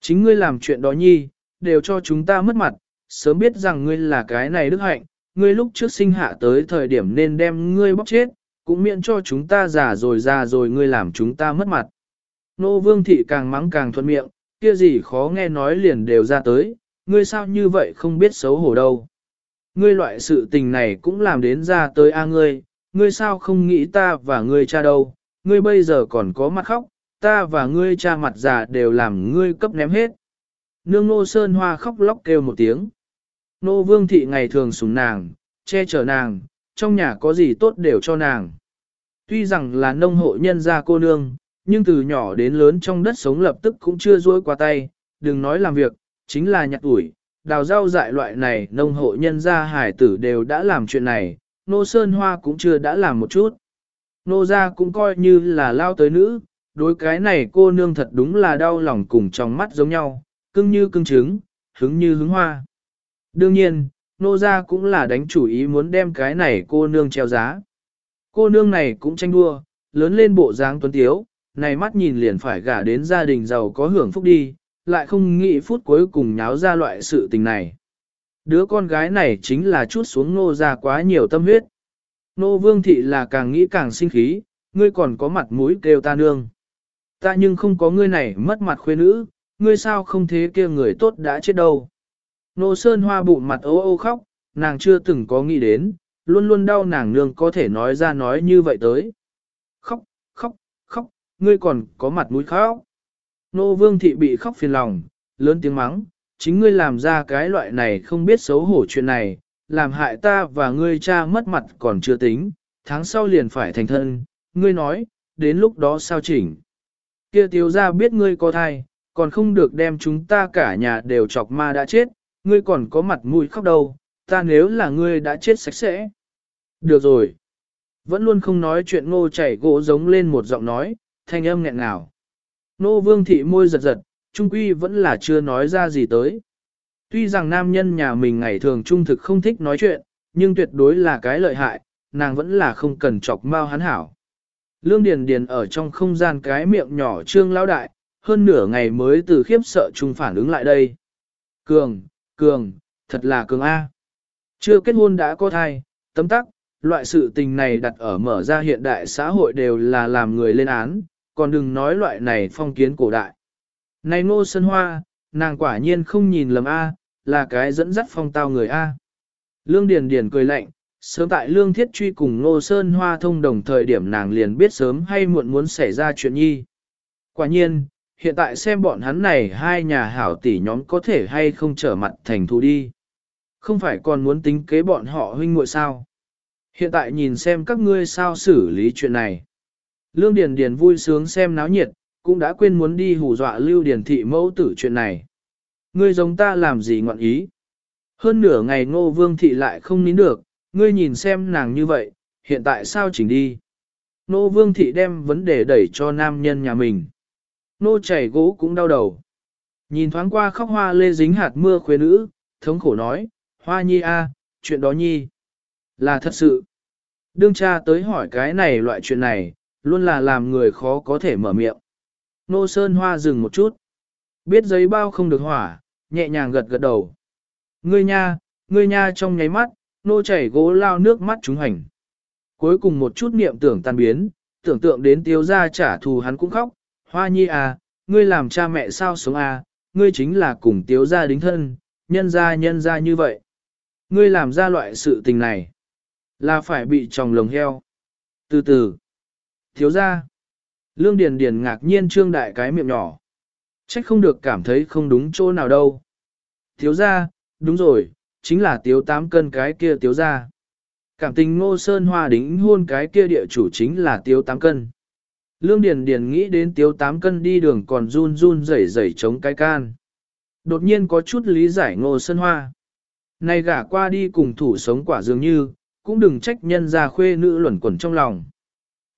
chính ngươi làm chuyện đó nhi, đều cho chúng ta mất mặt, sớm biết rằng ngươi là cái này đức hạnh, ngươi lúc trước sinh hạ tới thời điểm nên đem ngươi bóc chết, cũng miễn cho chúng ta già rồi già rồi ngươi làm chúng ta mất mặt. Nô vương thị càng mắng càng thuận miệng, kia gì khó nghe nói liền đều ra tới, ngươi sao như vậy không biết xấu hổ đâu. Ngươi loại sự tình này cũng làm đến ra tới a ngươi, ngươi sao không nghĩ ta và ngươi cha đâu, ngươi bây giờ còn có mặt khóc, ta và ngươi cha mặt già đều làm ngươi cấp ném hết. Nương nô sơn hoa khóc lóc kêu một tiếng. Nô vương thị ngày thường sủng nàng, che chở nàng, trong nhà có gì tốt đều cho nàng. Tuy rằng là nông hộ nhân gia cô nương, nhưng từ nhỏ đến lớn trong đất sống lập tức cũng chưa rối qua tay, đừng nói làm việc, chính là nhặt ủi, đào rau dại loại này nông hộ nhân gia hải tử đều đã làm chuyện này, nô sơn hoa cũng chưa đã làm một chút. Nô gia cũng coi như là lao tới nữ, đối cái này cô nương thật đúng là đau lòng cùng trong mắt giống nhau, cưng như cưng trứng, hứng như hứng hoa. Đương nhiên, nô gia cũng là đánh chủ ý muốn đem cái này cô nương treo giá. Cô nương này cũng tranh đua, lớn lên bộ dáng tuấn tiếu, này mắt nhìn liền phải gả đến gia đình giàu có hưởng phúc đi, lại không nghĩ phút cuối cùng nháo ra loại sự tình này. Đứa con gái này chính là chút xuống nô gia quá nhiều tâm huyết. Nô vương thị là càng nghĩ càng sinh khí, ngươi còn có mặt mũi kêu ta nương. Ta nhưng không có ngươi này mất mặt khuê nữ, ngươi sao không thế kia người tốt đã chết đâu. Nô Sơn Hoa bụng mặt ố ô khóc, nàng chưa từng có nghĩ đến, luôn luôn đau nàng nương có thể nói ra nói như vậy tới. Khóc, khóc, khóc, ngươi còn có mặt mũi khóc. Nô Vương Thị bị khóc phiền lòng, lớn tiếng mắng, chính ngươi làm ra cái loại này không biết xấu hổ chuyện này, làm hại ta và ngươi cha mất mặt còn chưa tính, tháng sau liền phải thành thân, ngươi nói, đến lúc đó sao chỉnh. Kia tiếu ra biết ngươi có thai, còn không được đem chúng ta cả nhà đều chọc ma đã chết, ngươi còn có mặt mũi khóc đâu, ta nếu là ngươi đã chết sạch sẽ. Được rồi. Vẫn luôn không nói chuyện ngô chảy gỗ giống lên một giọng nói, thanh âm nghẹn ngào. Nô vương thị môi giật giật, trung quy vẫn là chưa nói ra gì tới. Tuy rằng nam nhân nhà mình ngày thường trung thực không thích nói chuyện, nhưng tuyệt đối là cái lợi hại, nàng vẫn là không cần chọc mau hắn hảo. Lương Điền Điền ở trong không gian cái miệng nhỏ trương lão đại, hơn nửa ngày mới từ khiếp sợ trung phản ứng lại đây. Cường, cường, thật là cường A. Chưa kết hôn đã có thai, tấm tắc, loại sự tình này đặt ở mở ra hiện đại xã hội đều là làm người lên án, còn đừng nói loại này phong kiến cổ đại. Này ngô sân hoa, nàng quả nhiên không nhìn lầm A, là cái dẫn dắt phong tao người A. Lương Điền Điền cười lạnh, sớm tại Lương Thiết Truy cùng Ngô Sơn Hoa thông đồng thời điểm nàng liền biết sớm hay muộn muốn xảy ra chuyện nhi. Quả nhiên, hiện tại xem bọn hắn này hai nhà hảo tỷ nhóm có thể hay không trở mặt thành thù đi. Không phải còn muốn tính kế bọn họ huynh muội sao. Hiện tại nhìn xem các ngươi sao xử lý chuyện này. Lương Điền Điền vui sướng xem náo nhiệt, cũng đã quên muốn đi hù dọa Lưu Điền Thị mẫu tử chuyện này. Ngươi giống ta làm gì ngọn ý? Hơn nửa ngày ngô vương thị lại không nín được, ngươi nhìn xem nàng như vậy, hiện tại sao chỉnh đi? Ngô vương thị đem vấn đề đẩy cho nam nhân nhà mình. Nô chảy gỗ cũng đau đầu. Nhìn thoáng qua khóc hoa lê dính hạt mưa khuê nữ, thống khổ nói, hoa nhi a, chuyện đó nhi. Là thật sự. Đương cha tới hỏi cái này loại chuyện này, luôn là làm người khó có thể mở miệng. Nô Sơn Hoa dừng một chút. Biết giấy bao không được hỏa, nhẹ nhàng gật gật đầu. Ngươi nha, ngươi nha trong nháy mắt, nô chảy gỗ lao nước mắt chúng hành. Cuối cùng một chút niệm tưởng tan biến, tưởng tượng đến tiêu gia trả thù hắn cũng khóc. Hoa nhi à, ngươi làm cha mẹ sao sống à, ngươi chính là cùng tiếu gia đính thân, nhân gia nhân gia như vậy. Ngươi làm ra loại sự tình này, là phải bị tròng lồng heo. Từ từ, thiếu gia. Lương Điền Điền ngạc nhiên trương đại cái miệng nhỏ. Trách không được cảm thấy không đúng chỗ nào đâu. Thiếu gia, đúng rồi, chính là tiếu tám cân cái kia tiếu gia. Cảm tình ngô sơn hoa đính hôn cái kia địa chủ chính là tiếu tám cân. Lương Điền Điền nghĩ đến tiếu tám cân đi đường còn run run rẩy rẩy chống cái can. Đột nhiên có chút lý giải ngô sơn hoa. Này gả qua đi cùng thủ sống quả dường như, cũng đừng trách nhân gia khuê nữ luẩn quẩn trong lòng.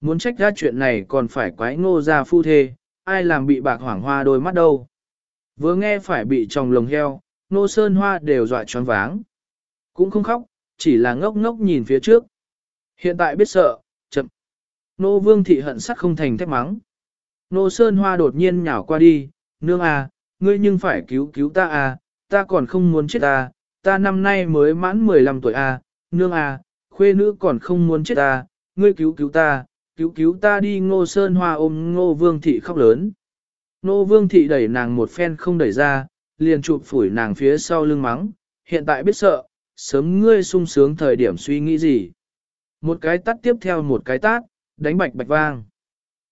Muốn trách ra chuyện này còn phải quái ngô gia phu thê, ai làm bị bạc hoảng hoa đôi mắt đâu. Vừa nghe phải bị tròng lồng heo, nô sơn hoa đều dọa choáng váng. Cũng không khóc, chỉ là ngốc ngốc nhìn phía trước. Hiện tại biết sợ. Nô vương thị hận sắc không thành thép mắng. Nô sơn hoa đột nhiên nhảo qua đi, nương à, ngươi nhưng phải cứu cứu ta à, ta còn không muốn chết à, ta năm nay mới mãn 15 tuổi à, nương à, khuê nữ còn không muốn chết à, ngươi cứu cứu ta, cứu cứu ta đi ngô sơn hoa ôm ngô vương thị khóc lớn. Ngô vương thị đẩy nàng một phen không đẩy ra, liền chụp phủi nàng phía sau lưng mắng, hiện tại biết sợ, sớm ngươi sung sướng thời điểm suy nghĩ gì. Một cái tắt tiếp theo một cái tát, đánh bạch bạch vang.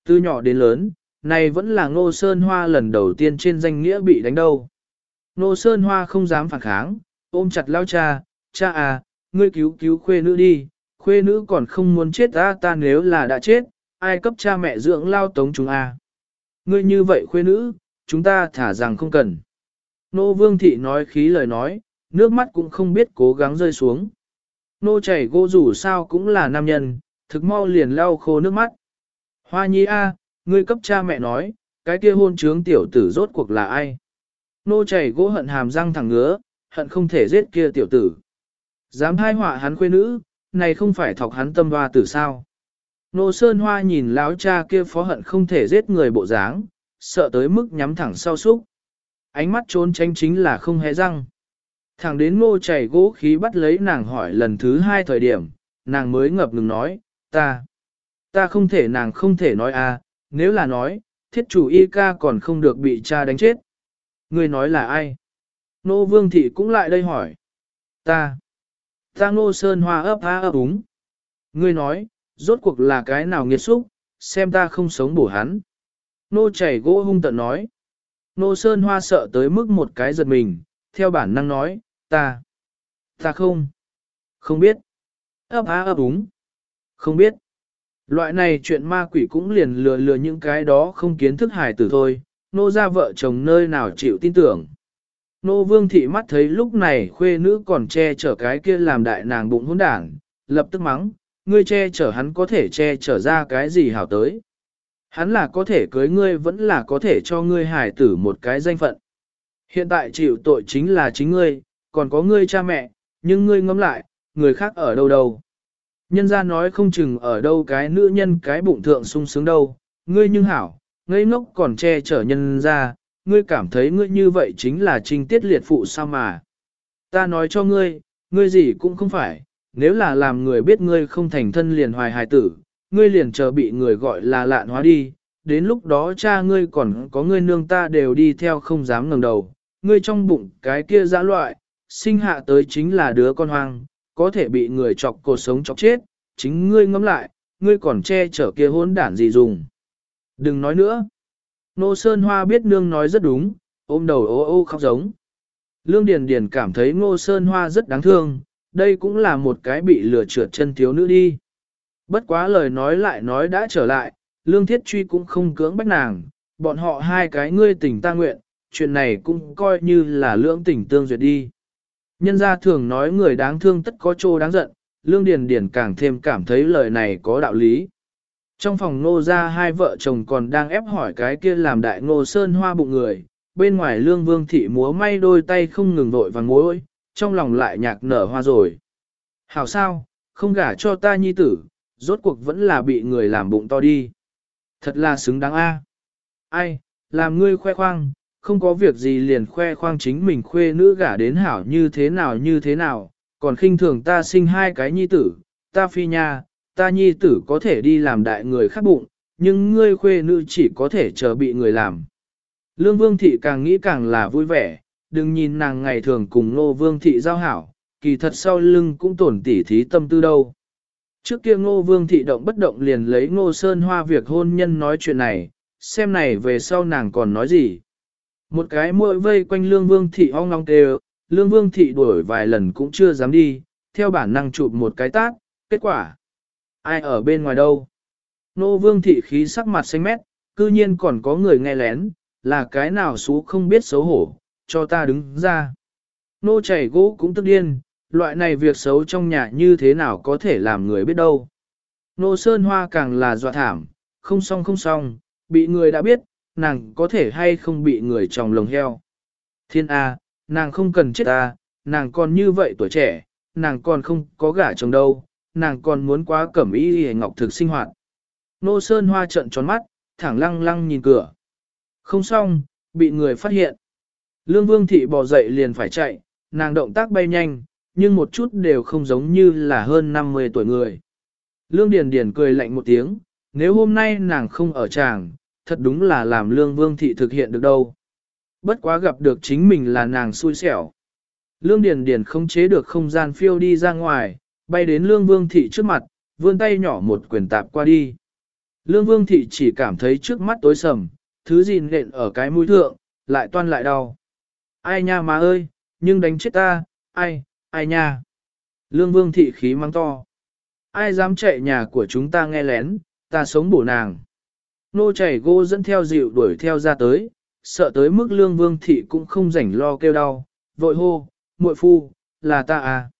Từ nhỏ đến lớn, này vẫn là ngô sơn hoa lần đầu tiên trên danh nghĩa bị đánh đâu. Ngô sơn hoa không dám phản kháng, ôm chặt lao cha, cha à, ngươi cứu cứu khuê nữ đi, khuê nữ còn không muốn chết ta ta nếu là đã chết, ai cấp cha mẹ dưỡng lao tống chúng a? Ngươi như vậy khuê nữ, chúng ta thả rằng không cần. Nô vương thị nói khí lời nói, nước mắt cũng không biết cố gắng rơi xuống. Nô chảy gỗ rủ sao cũng là nam nhân, thực mau liền lau khô nước mắt. Hoa nhi a, ngươi cấp cha mẹ nói, cái kia hôn trướng tiểu tử rốt cuộc là ai? Nô chảy gỗ hận hàm răng thẳng ngứa, hận không thể giết kia tiểu tử. Dám hai họa hắn khuê nữ, này không phải thọc hắn tâm hoa tử sao. Nô Sơn Hoa nhìn lão cha kia phó hận không thể giết người bộ dáng, sợ tới mức nhắm thẳng sau súc. Ánh mắt trốn tránh chính là không hé răng. Thẳng đến ngô chảy gỗ khí bắt lấy nàng hỏi lần thứ hai thời điểm, nàng mới ngập ngừng nói, ta, ta không thể nàng không thể nói a, à, nếu là nói, thiết chủ y ca còn không được bị cha đánh chết. Người nói là ai? Nô vương thị cũng lại đây hỏi. Ta, Ta nô sơn hoa ấp á ấp úng. Ngươi nói, rốt cuộc là cái nào nghiệt xúc, xem ta không sống bổ hắn. Nô chảy gỗ hung tận nói. Nô Sơn Hoa sợ tới mức một cái giật mình, theo bản năng nói, ta, ta không, không biết. ấp á ấp úng, không biết. Loại này chuyện ma quỷ cũng liền lừa lừa những cái đó không kiến thức hài tử thôi, nô ra vợ chồng nơi nào chịu tin tưởng. Nô vương thị mắt thấy lúc này khuê nữ còn che chở cái kia làm đại nàng bụng hỗn đảng, lập tức mắng, ngươi che chở hắn có thể che chở ra cái gì hảo tới. Hắn là có thể cưới ngươi vẫn là có thể cho ngươi hài tử một cái danh phận. Hiện tại chịu tội chính là chính ngươi, còn có ngươi cha mẹ, nhưng ngươi ngẫm lại, người khác ở đâu đâu. Nhân ra nói không chừng ở đâu cái nữ nhân cái bụng thượng sung sướng đâu, ngươi nhưng hảo, ngây ngốc còn che chở nhân ra, ngươi cảm thấy ngươi như vậy chính là trinh tiết liệt phụ sao mà. Ta nói cho ngươi, ngươi gì cũng không phải, nếu là làm người biết ngươi không thành thân liền hoài hài tử, ngươi liền chờ bị người gọi là lạn hóa đi, đến lúc đó cha ngươi còn có ngươi nương ta đều đi theo không dám ngẩng đầu, ngươi trong bụng cái kia dã loại, sinh hạ tới chính là đứa con hoang, có thể bị người chọc cuộc sống chọc chết, chính ngươi ngẫm lại, ngươi còn che chở kia hỗn đản gì dùng. Đừng nói nữa. Nô Sơn Hoa biết nương nói rất đúng, ôm đầu ô ô khóc giống. Lương Điền Điền cảm thấy Ngô Sơn Hoa rất đáng thương, đây cũng là một cái bị lừa trượt chân thiếu nữ đi. Bất quá lời nói lại nói đã trở lại, Lương Thiết Truy cũng không cưỡng bách nàng, bọn họ hai cái ngươi tình ta nguyện, chuyện này cũng coi như là lưỡng tình tương duyệt đi. Nhân gia thường nói người đáng thương tất có chỗ đáng giận, Lương Điền Điền càng thêm cảm thấy lời này có đạo lý. Trong phòng ngô gia hai vợ chồng còn đang ép hỏi cái kia làm đại ngô sơn hoa bụng người, bên ngoài lương vương thị múa may đôi tay không ngừng vội vàng mối, trong lòng lại nhạc nở hoa rồi. Hảo sao, không gả cho ta nhi tử, rốt cuộc vẫn là bị người làm bụng to đi. Thật là xứng đáng a. Ai, làm ngươi khoe khoang, không có việc gì liền khoe khoang chính mình khuê nữ gả đến hảo như thế nào như thế nào, còn khinh thường ta sinh hai cái nhi tử, ta phi nha, ta nhi tử có thể đi làm đại người khác bụng, nhưng ngươi khuê nữ chỉ có thể chờ bị người làm. Lương Vương Thị càng nghĩ càng là vui vẻ, đừng nhìn nàng ngày thường cùng Ngô Vương Thị giao hảo, kỳ thật sau lưng cũng tổn tỉ thí tâm tư đâu. Trước kia Ngô Vương Thị động bất động liền lấy Ngô Sơn Hoa việc hôn nhân nói chuyện này, xem này về sau nàng còn nói gì. Một cái muội vây quanh Lương Vương Thị ong long kêu, Lương Vương Thị đuổi vài lần cũng chưa dám đi, theo bản năng chụp một cái tát, kết quả. Ai ở bên ngoài đâu? Nô Vương Thị khí sắc mặt xanh mét, cư nhiên còn có người nghe lén, là cái nào xú không biết xấu hổ, cho ta đứng ra. Nô chảy gỗ cũng tức điên, loại này việc xấu trong nhà như thế nào có thể làm người biết đâu. Nô Sơn Hoa càng là dọa thảm, không xong không xong, bị người đã biết, nàng có thể hay không bị người trong lồng heo. Thiên A, nàng không cần chết ta, nàng còn như vậy tuổi trẻ, nàng còn không có gả chồng đâu, nàng còn muốn quá cẩm y hề ngọc thực sinh hoạt. Nô Sơn Hoa trận tròn mắt, thẳng lăng lăng nhìn cửa. Không xong, bị người phát hiện. Lương Vương Thị bò dậy liền phải chạy, nàng động tác bay nhanh, nhưng một chút đều không giống như là hơn 50 tuổi người. Lương Điền Điền cười lạnh một tiếng, nếu hôm nay nàng không ở tràng, thật đúng là làm Lương Vương Thị thực hiện được đâu. Bất quá gặp được chính mình là nàng xui xẻo. Lương Điền Điền không chế được không gian phiêu đi ra ngoài, bay đến Lương Vương Thị trước mặt, vươn tay nhỏ một quyền tạp qua đi. Lương Vương Thị chỉ cảm thấy trước mắt tối sầm, thứ gì nện ở cái mũi thượng, lại toan lại đau. Ai nha má ơi, nhưng đánh chết ta, ai, ai nha. Lương Vương Thị khí mắng to. Ai dám chạy nhà của chúng ta nghe lén, ta sống bổ nàng. Nô chảy gô dẫn theo dịu đuổi theo ra tới, sợ tới mức Lương Vương Thị cũng không rảnh lo kêu đau, vội hô, muội phu, là ta à.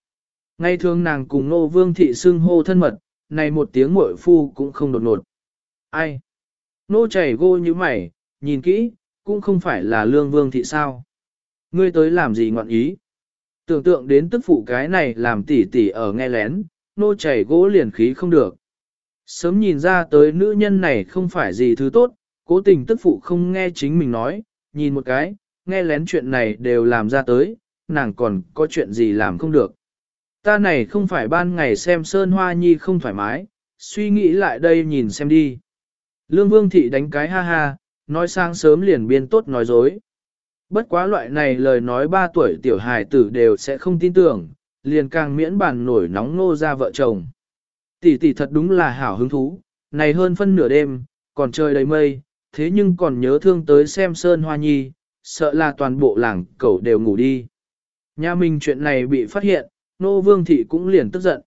Ngay thường nàng cùng nô vương thị xưng hô thân mật, này một tiếng muội phu cũng không đột ngột. Ai? Nô chảy gô như mày, nhìn kỹ, cũng không phải là lương vương thị sao. Ngươi tới làm gì ngọn ý? Tưởng tượng đến tức phụ cái này làm tỉ tỉ ở nghe lén, nô chảy gỗ liền khí không được. Sớm nhìn ra tới nữ nhân này không phải gì thứ tốt, cố tình tức phụ không nghe chính mình nói, nhìn một cái, nghe lén chuyện này đều làm ra tới, nàng còn có chuyện gì làm không được. Ta này không phải ban ngày xem Sơn Hoa Nhi không thoải mái, suy nghĩ lại đây nhìn xem đi. Lương Vương Thị đánh cái ha ha, nói sang sớm liền biên tốt nói dối. Bất quá loại này lời nói ba tuổi tiểu hài tử đều sẽ không tin tưởng, liền càng miễn bàn nổi nóng nô ra vợ chồng. Tỷ tỷ thật đúng là hảo hứng thú, này hơn phân nửa đêm, còn trời đầy mây, thế nhưng còn nhớ thương tới xem Sơn Hoa Nhi, sợ là toàn bộ làng cẩu đều ngủ đi. Nhà mình chuyện này bị phát hiện, nô vương thị cũng liền tức giận.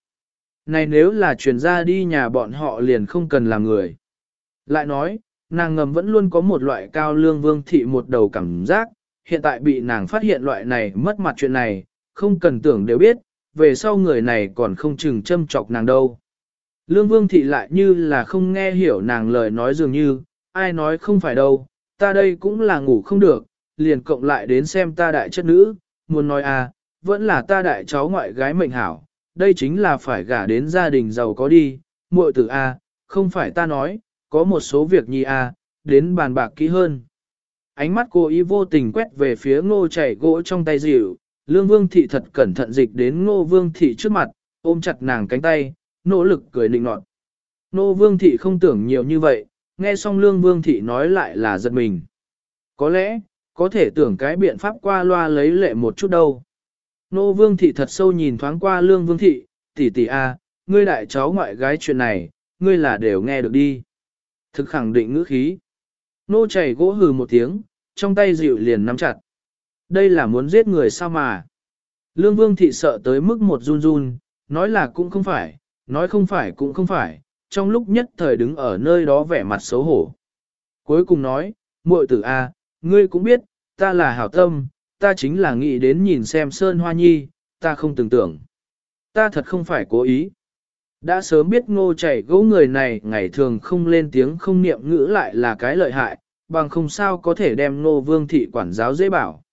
Này nếu là truyền ra đi nhà bọn họ liền không cần làm người. Lại nói, nàng ngầm vẫn luôn có một loại cao lương vương thị một đầu cảm giác, hiện tại bị nàng phát hiện loại này mất mặt chuyện này, không cần tưởng đều biết, về sau người này còn không chừng châm chọc nàng đâu. Lương vương thị lại như là không nghe hiểu nàng lời nói dường như, ai nói không phải đâu, ta đây cũng là ngủ không được, liền cộng lại đến xem ta đại chất nữ, muốn nói à, vẫn là ta đại cháu ngoại gái mệnh hảo, đây chính là phải gả đến gia đình giàu có đi, muội tử a, à, không phải ta nói, có một số việc nhi a, à, đến bàn bạc kỹ hơn. Ánh mắt cô ý vô tình quét về phía ngô chảy gỗ trong tay dịu, lương vương thị thật cẩn thận dịch đến ngô vương thị trước mặt, ôm chặt nàng cánh tay, nỗ lực cười nịnh nọt. nô vương thị không tưởng nhiều như vậy, nghe xong lương vương thị nói lại là giật mình. Có lẽ, có thể tưởng cái biện pháp qua loa lấy lệ một chút đâu. Nô vương thị thật sâu nhìn thoáng qua lương vương thị, tỷ tỷ a, ngươi đại cháu ngoại gái chuyện này, ngươi là đều nghe được đi. Thực khẳng định ngữ khí. Nô chảy gỗ hừ một tiếng, trong tay dịu liền nắm chặt. Đây là muốn giết người sao mà. Lương vương thị sợ tới mức một run run, nói là cũng không phải, nói không phải cũng không phải, trong lúc nhất thời đứng ở nơi đó vẻ mặt xấu hổ. Cuối cùng nói, muội tử a, ngươi cũng biết, ta là hảo tâm, ta chính là nghĩ đến nhìn xem Sơn Hoa Nhi, ta không tưởng tưởng. Ta thật không phải cố ý. Đã sớm biết ngô chảy gỗ người này ngày thường không lên tiếng không niệm ngữ lại là cái lợi hại, bằng không sao có thể đem ngô vương thị quản giáo dễ bảo.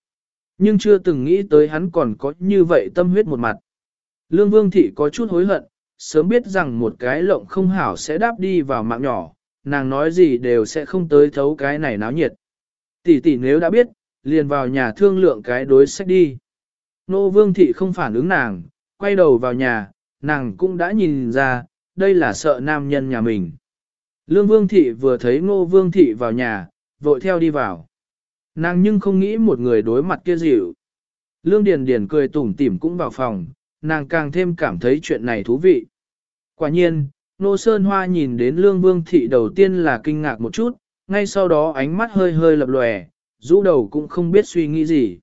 Nhưng chưa từng nghĩ tới hắn còn có như vậy tâm huyết một mặt. Lương vương thị có chút hối hận, sớm biết rằng một cái lộng không hảo sẽ đáp đi vào mạng nhỏ, nàng nói gì đều sẽ không tới thấu cái này náo nhiệt. Tỷ tỷ nếu đã biết, liền vào nhà thương lượng cái đối sách đi. Nô vương thị không phản ứng nàng, quay đầu vào nhà, nàng cũng đã nhìn ra, đây là sợ nam nhân nhà mình. Lương vương thị vừa thấy ngô vương thị vào nhà, vội theo đi vào. Nàng nhưng không nghĩ một người đối mặt kia dịu. Lương Điền Điền cười tủm tỉm cũng vào phòng, nàng càng thêm cảm thấy chuyện này thú vị. Quả nhiên, Nô Sơn Hoa nhìn đến Lương Vương Thị đầu tiên là kinh ngạc một chút, ngay sau đó ánh mắt hơi hơi lập lòe, rũ đầu cũng không biết suy nghĩ gì.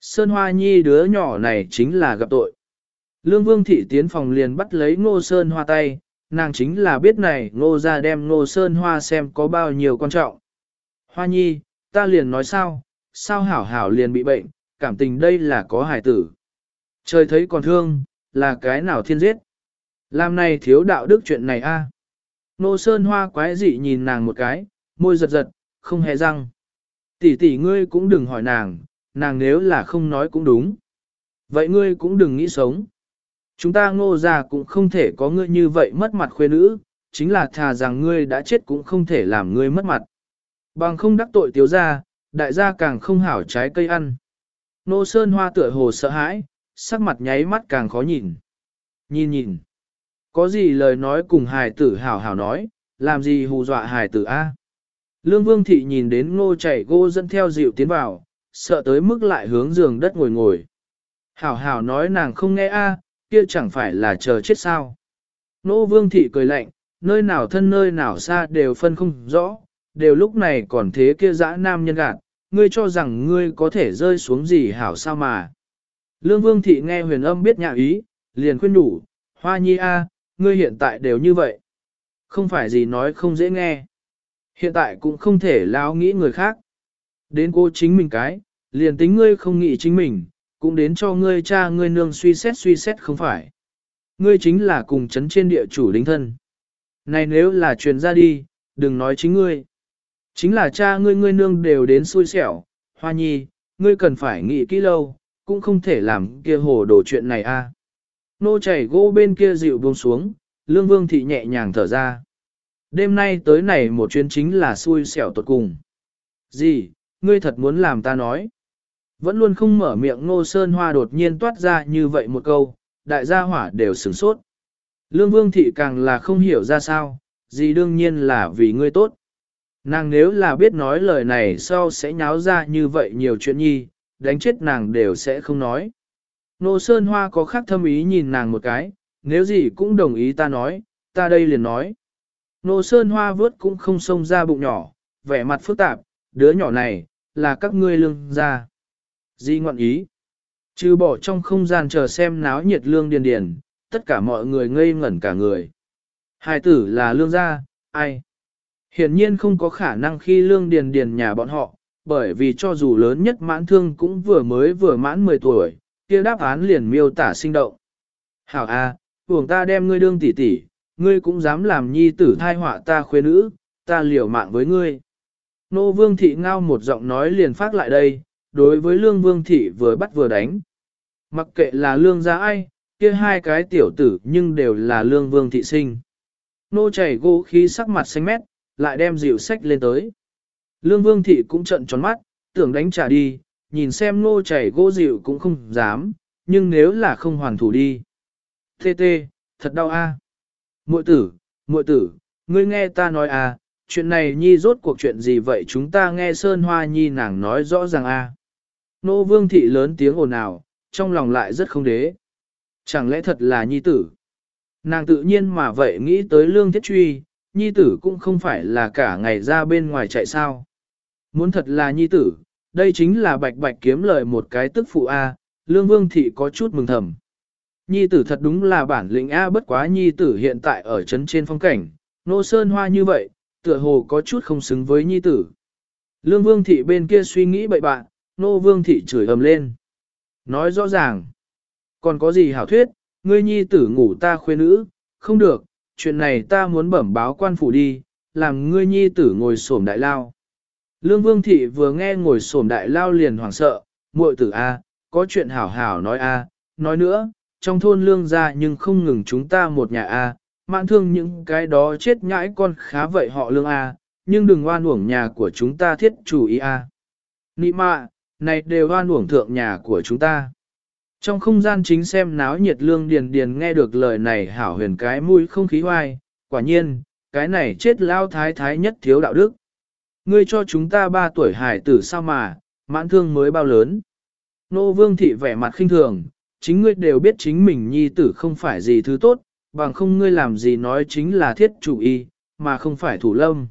Sơn Hoa Nhi đứa nhỏ này chính là gặp tội. Lương Vương Thị tiến phòng liền bắt lấy Ngô Sơn Hoa tay, nàng chính là biết này Ngô ra đem Ngô Sơn Hoa xem có bao nhiêu quan trọng. Hoa Nhi, ta liền nói sao, sao hảo hảo liền bị bệnh, cảm tình đây là có hải tử. Trời thấy còn thương, là cái nào thiên giết. Làm này thiếu đạo đức chuyện này a. À? Nô Sơn Hoa quái dị nhìn nàng một cái, môi giật giật, không hề răng. Tỷ tỷ ngươi cũng đừng hỏi nàng, nàng nếu là không nói cũng đúng. Vậy ngươi cũng đừng nghĩ sống. Chúng ta ngô già cũng không thể có ngươi như vậy mất mặt khuê nữ, chính là thà rằng ngươi đã chết cũng không thể làm ngươi mất mặt. Bằng không đắc tội tiếu gia đại gia càng không hảo trái cây ăn. Nô Sơn Hoa tựa hồ sợ hãi, sắc mặt nháy mắt càng khó nhìn. Nhìn nhìn. Có gì lời nói cùng hài tử hảo hảo nói, làm gì hù dọa hài tử A. Lương Vương Thị nhìn đến ngô chảy gô dẫn theo dịu tiến vào, sợ tới mức lại hướng giường đất ngồi ngồi. Hảo hảo nói nàng không nghe a, kia chẳng phải là chờ chết sao. Nô Vương Thị cười lạnh, nơi nào thân nơi nào xa đều phân không rõ, đều lúc này còn thế kia dã nam nhân gạt, ngươi cho rằng ngươi có thể rơi xuống gì hảo sao mà. Lương Vương Thị nghe huyền âm biết nhà ý, liền khuyên đủ, hoa nhi a, ngươi hiện tại đều như vậy. Không phải gì nói không dễ nghe. Hiện tại cũng không thể lao nghĩ người khác. Đến cô chính mình cái, liền tính ngươi không nghĩ chính mình, cũng đến cho ngươi cha ngươi nương suy xét suy xét không phải. Ngươi chính là cùng chấn trên địa chủ lính thân. Này nếu là truyền ra đi, đừng nói chính ngươi. Chính là cha ngươi ngươi nương đều đến xui xẻo, hoa nhi, ngươi cần phải nghĩ kỹ lâu, cũng không thể làm kia hồ đồ chuyện này a. Nô chảy gỗ bên kia dịu buông xuống, lương vương thị nhẹ nhàng thở ra. Đêm nay tới này một chuyến chính là xui xẻo tột cùng. Gì, ngươi thật muốn làm ta nói. Vẫn luôn không mở miệng nô sơn hoa đột nhiên toát ra như vậy một câu, đại gia hỏa đều sửng sốt. Lương vương thị càng là không hiểu ra sao, gì đương nhiên là vì ngươi tốt. Nàng nếu là biết nói lời này sau sẽ nháo ra như vậy nhiều chuyện nhi, đánh chết nàng đều sẽ không nói. Nô Sơn Hoa có khác thâm ý nhìn nàng một cái, nếu gì cũng đồng ý ta nói, ta đây liền nói. Nô Sơn Hoa vớt cũng không xông ra bụng nhỏ, vẻ mặt phức tạp, đứa nhỏ này, là các ngươi lương gia. Di ngọn ý. Trừ bỏ trong không gian chờ xem náo nhiệt lương điền điền, tất cả mọi người ngây ngẩn cả người. Hai tử là lương gia, ai? Hiển nhiên không có khả năng khi lương điền điền nhà bọn họ, bởi vì cho dù lớn nhất mãn thương cũng vừa mới vừa mãn 10 tuổi, kia đáp án liền miêu tả sinh động. Hảo A, à, buồng ta đem ngươi đương tỷ tỷ, ngươi cũng dám làm nhi tử thai họa ta khuê nữ, ta liều mạng với ngươi. Nô vương thị ngao một giọng nói liền phát lại đây, đối với lương vương thị vừa bắt vừa đánh. Mặc kệ là lương gia ai, kia hai cái tiểu tử nhưng đều là lương vương thị sinh. Nô chảy gỗ khí sắc mặt xanh mét, lại đem dịu sách lên tới. Lương vương thị cũng trận tròn mắt, tưởng đánh trả đi, nhìn xem nô chảy gỗ dịu cũng không dám, nhưng nếu là không hoàn thủ đi. Tê tê, thật đau a. À. Muội tử, muội tử, ngươi nghe ta nói à, chuyện này nhi rốt cuộc chuyện gì vậy chúng ta nghe Sơn Hoa Nhi nàng nói rõ ràng a. Nô vương thị lớn tiếng ồn ào, trong lòng lại rất không đế. Chẳng lẽ thật là nhi tử? Nàng tự nhiên mà vậy nghĩ tới lương thiết truy, nhi tử cũng không phải là cả ngày ra bên ngoài chạy sao. Muốn thật là nhi tử, đây chính là bạch bạch kiếm lời một cái tức phụ A, lương vương thị có chút mừng thầm. Nhi tử thật đúng là bản lĩnh A bất quá nhi tử hiện tại ở trấn trên phong cảnh, nô sơn hoa như vậy, tựa hồ có chút không xứng với nhi tử. Lương vương thị bên kia suy nghĩ bậy bạn, nô vương thị chửi ầm lên. Nói rõ ràng, còn có gì hảo thuyết, ngươi nhi tử ngủ ta khuê nữ, không được, chuyện này ta muốn bẩm báo quan phủ đi, làm ngươi nhi tử ngồi xổm đại lao. Lương Vương Thị vừa nghe ngồi sổm đại lao liền hoảng sợ, muội tử A, có chuyện hảo hảo nói A, nói nữa, trong thôn lương ra nhưng không ngừng chúng ta một nhà A, mạn thương những cái đó chết nhãi con khá vậy họ lương A, nhưng đừng oan uổng nhà của chúng ta thiết chủ ý A. Nị mạ, này đều oan uổng thượng nhà của chúng ta. Trong không gian chính xem náo nhiệt lương điền điền nghe được lời này hảo huyền cái mũi không khí hoai, quả nhiên, cái này chết lao thái thái nhất thiếu đạo đức. Ngươi cho chúng ta ba tuổi hải tử sao mà, mãn thương mới bao lớn. Nô vương thị vẻ mặt khinh thường, chính ngươi đều biết chính mình nhi tử không phải gì thứ tốt, bằng không ngươi làm gì nói chính là thiết chủ y, mà không phải thủ lâm.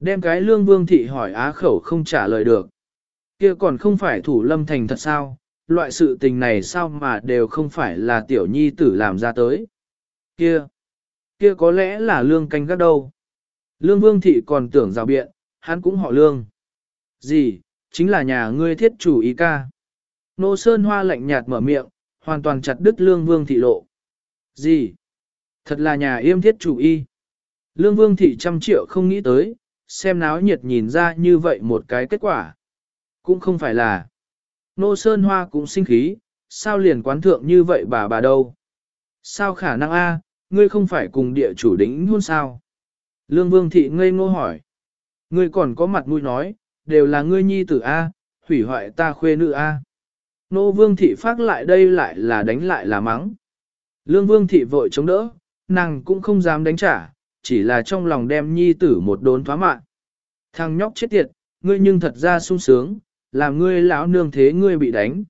Đem cái lương vương thị hỏi á khẩu không trả lời được. kia còn không phải thủ lâm thành thật sao, loại sự tình này sao mà đều không phải là tiểu nhi tử làm ra tới. Kia, kia có lẽ là lương canh gác đâu. Lương vương thị còn tưởng rào biện, hắn cũng họ lương. Gì, chính là nhà ngươi thiết chủ ý ca. Nô Sơn Hoa lạnh nhạt mở miệng, hoàn toàn chặt đứt lương vương thị lộ. Gì? Thật là nhà yêm thiết chủ y. Lương vương thị trăm triệu không nghĩ tới, xem náo nhiệt nhìn ra như vậy một cái kết quả. Cũng không phải là. Nô Sơn Hoa cũng sinh khí, sao liền quán thượng như vậy bà bà đâu? Sao khả năng a? ngươi không phải cùng địa chủ đính hôn sao? Lương Vương Thị ngây ngô hỏi. Ngươi còn có mặt mũi nói, đều là ngươi nhi tử a, hủy hoại ta khuê nữ a. Nô Vương Thị phát lại đây lại là đánh lại là mắng. Lương Vương Thị vội chống đỡ, nàng cũng không dám đánh trả, chỉ là trong lòng đem nhi tử một đốn thoá mạng. Thằng nhóc chết tiệt, ngươi nhưng thật ra sung sướng, làm ngươi lão nương thế ngươi bị đánh.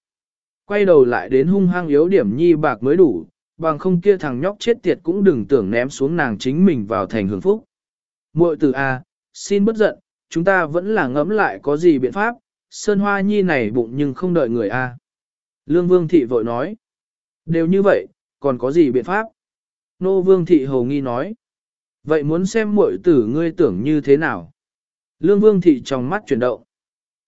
Quay đầu lại đến hung hăng yếu điểm nhi bạc mới đủ, bằng không kia thằng nhóc chết tiệt cũng đừng tưởng ném xuống nàng chính mình vào thành hưởng phúc. Muội tử A, xin bất giận, chúng ta vẫn là ngẫm lại có gì biện pháp, sơn hoa nhi này bụng nhưng không đợi người A. Lương Vương Thị vội nói, đều như vậy, còn có gì biện pháp? Nô Vương Thị hầu nghi nói, vậy muốn xem muội tử ngươi tưởng như thế nào? Lương Vương Thị trong mắt chuyển động.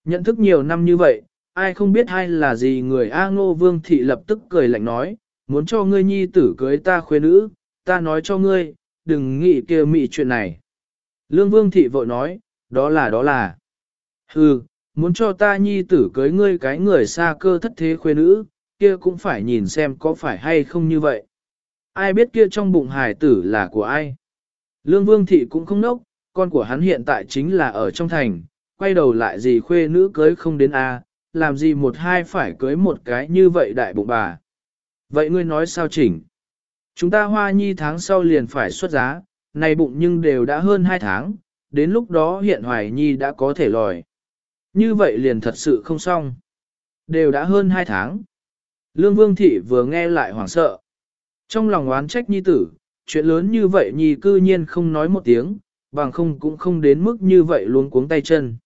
Nhận thức nhiều năm như vậy, ai không biết ai là gì người A Ngô Vương Thị lập tức cười lạnh nói, muốn cho ngươi nhi tử cưới ta khuê nữ, ta nói cho ngươi, đừng nghĩ kia mị chuyện này. Lương Vương Thị vội nói, đó là đó là. Hừ, muốn cho ta nhi tử cưới ngươi cái người xa cơ thất thế khuê nữ, kia cũng phải nhìn xem có phải hay không như vậy. Ai biết kia trong bụng hài tử là của ai? Lương Vương Thị cũng không nốc, con của hắn hiện tại chính là ở trong thành, quay đầu lại gì khuê nữ cưới không đến A, làm gì một hai phải cưới một cái như vậy đại bụng bà. Vậy ngươi nói sao chỉnh? Chúng ta hoa nhi tháng sau liền phải xuất giá, này bụng nhưng đều đã hơn hai tháng, đến lúc đó hiện hoài nhi đã có thể lòi. Như vậy liền thật sự không xong. Đều đã hơn hai tháng. Lương Vương Thị vừa nghe lại hoảng sợ. Trong lòng oán trách nhi tử, chuyện lớn như vậy nhi cư nhiên không nói một tiếng, bằng không cũng không đến mức như vậy luôn cuống tay chân.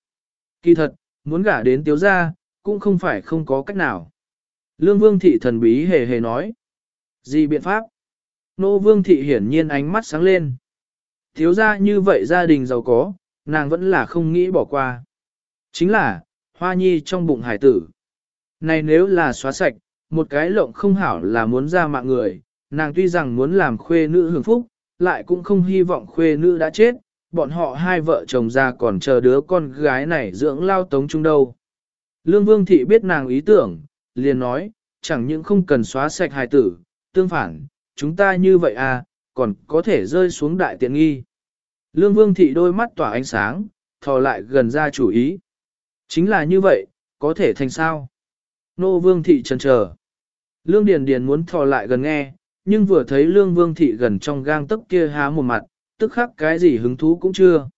Kỳ thật, muốn gả đến tiếu gia, cũng không phải không có cách nào. Lương Vương Thị thần bí hề hề nói. Gì biện pháp? Nô Vương Thị hiển nhiên ánh mắt sáng lên. Thiếu gia như vậy gia đình giàu có, nàng vẫn là không nghĩ bỏ qua. Chính là, hoa nhi trong bụng hải tử. Này nếu là xóa sạch, một cái lộng không hảo là muốn ra mạng người, nàng tuy rằng muốn làm khuê nữ hưởng phúc, lại cũng không hy vọng khuê nữ đã chết, bọn họ hai vợ chồng già còn chờ đứa con gái này dưỡng lao tống chung đâu. Lương Vương Thị biết nàng ý tưởng, liền nói, chẳng những không cần xóa sạch hài tử, tương phản, chúng ta như vậy à, còn có thể rơi xuống đại tiện nghi. Lương Vương Thị đôi mắt tỏa ánh sáng, thò lại gần ra chủ ý. Chính là như vậy, có thể thành sao? Nô Vương Thị chần chờ. Lương Điền Điền muốn thò lại gần nghe, nhưng vừa thấy Lương Vương Thị gần trong gang tấc kia há một mặt, tức khắc cái gì hứng thú cũng chưa.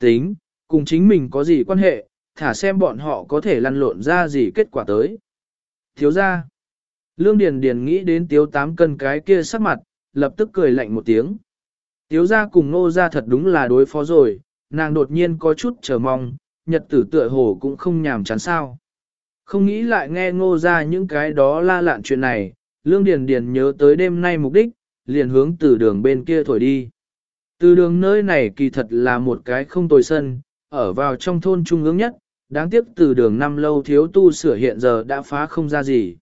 Tính, cùng chính mình có gì quan hệ, thả xem bọn họ có thể lăn lộn ra gì kết quả tới. Thiếu ra. Lương Điền Điền nghĩ đến tiếu tám cân cái kia sắc mặt, lập tức cười lạnh một tiếng. Tiếu ra cùng nô ra thật đúng là đối phó rồi, nàng đột nhiên có chút chờ mong, nhật tử tựa hồ cũng không nhàm chán sao. Không nghĩ lại nghe ngô ra những cái đó la lạn chuyện này, Lương Điền Điền nhớ tới đêm nay mục đích, liền hướng từ đường bên kia thổi đi. Từ đường nơi này kỳ thật là một cái không tồi sân, ở vào trong thôn trung ương nhất, đáng tiếc từ đường năm lâu thiếu tu sửa hiện giờ đã phá không ra gì.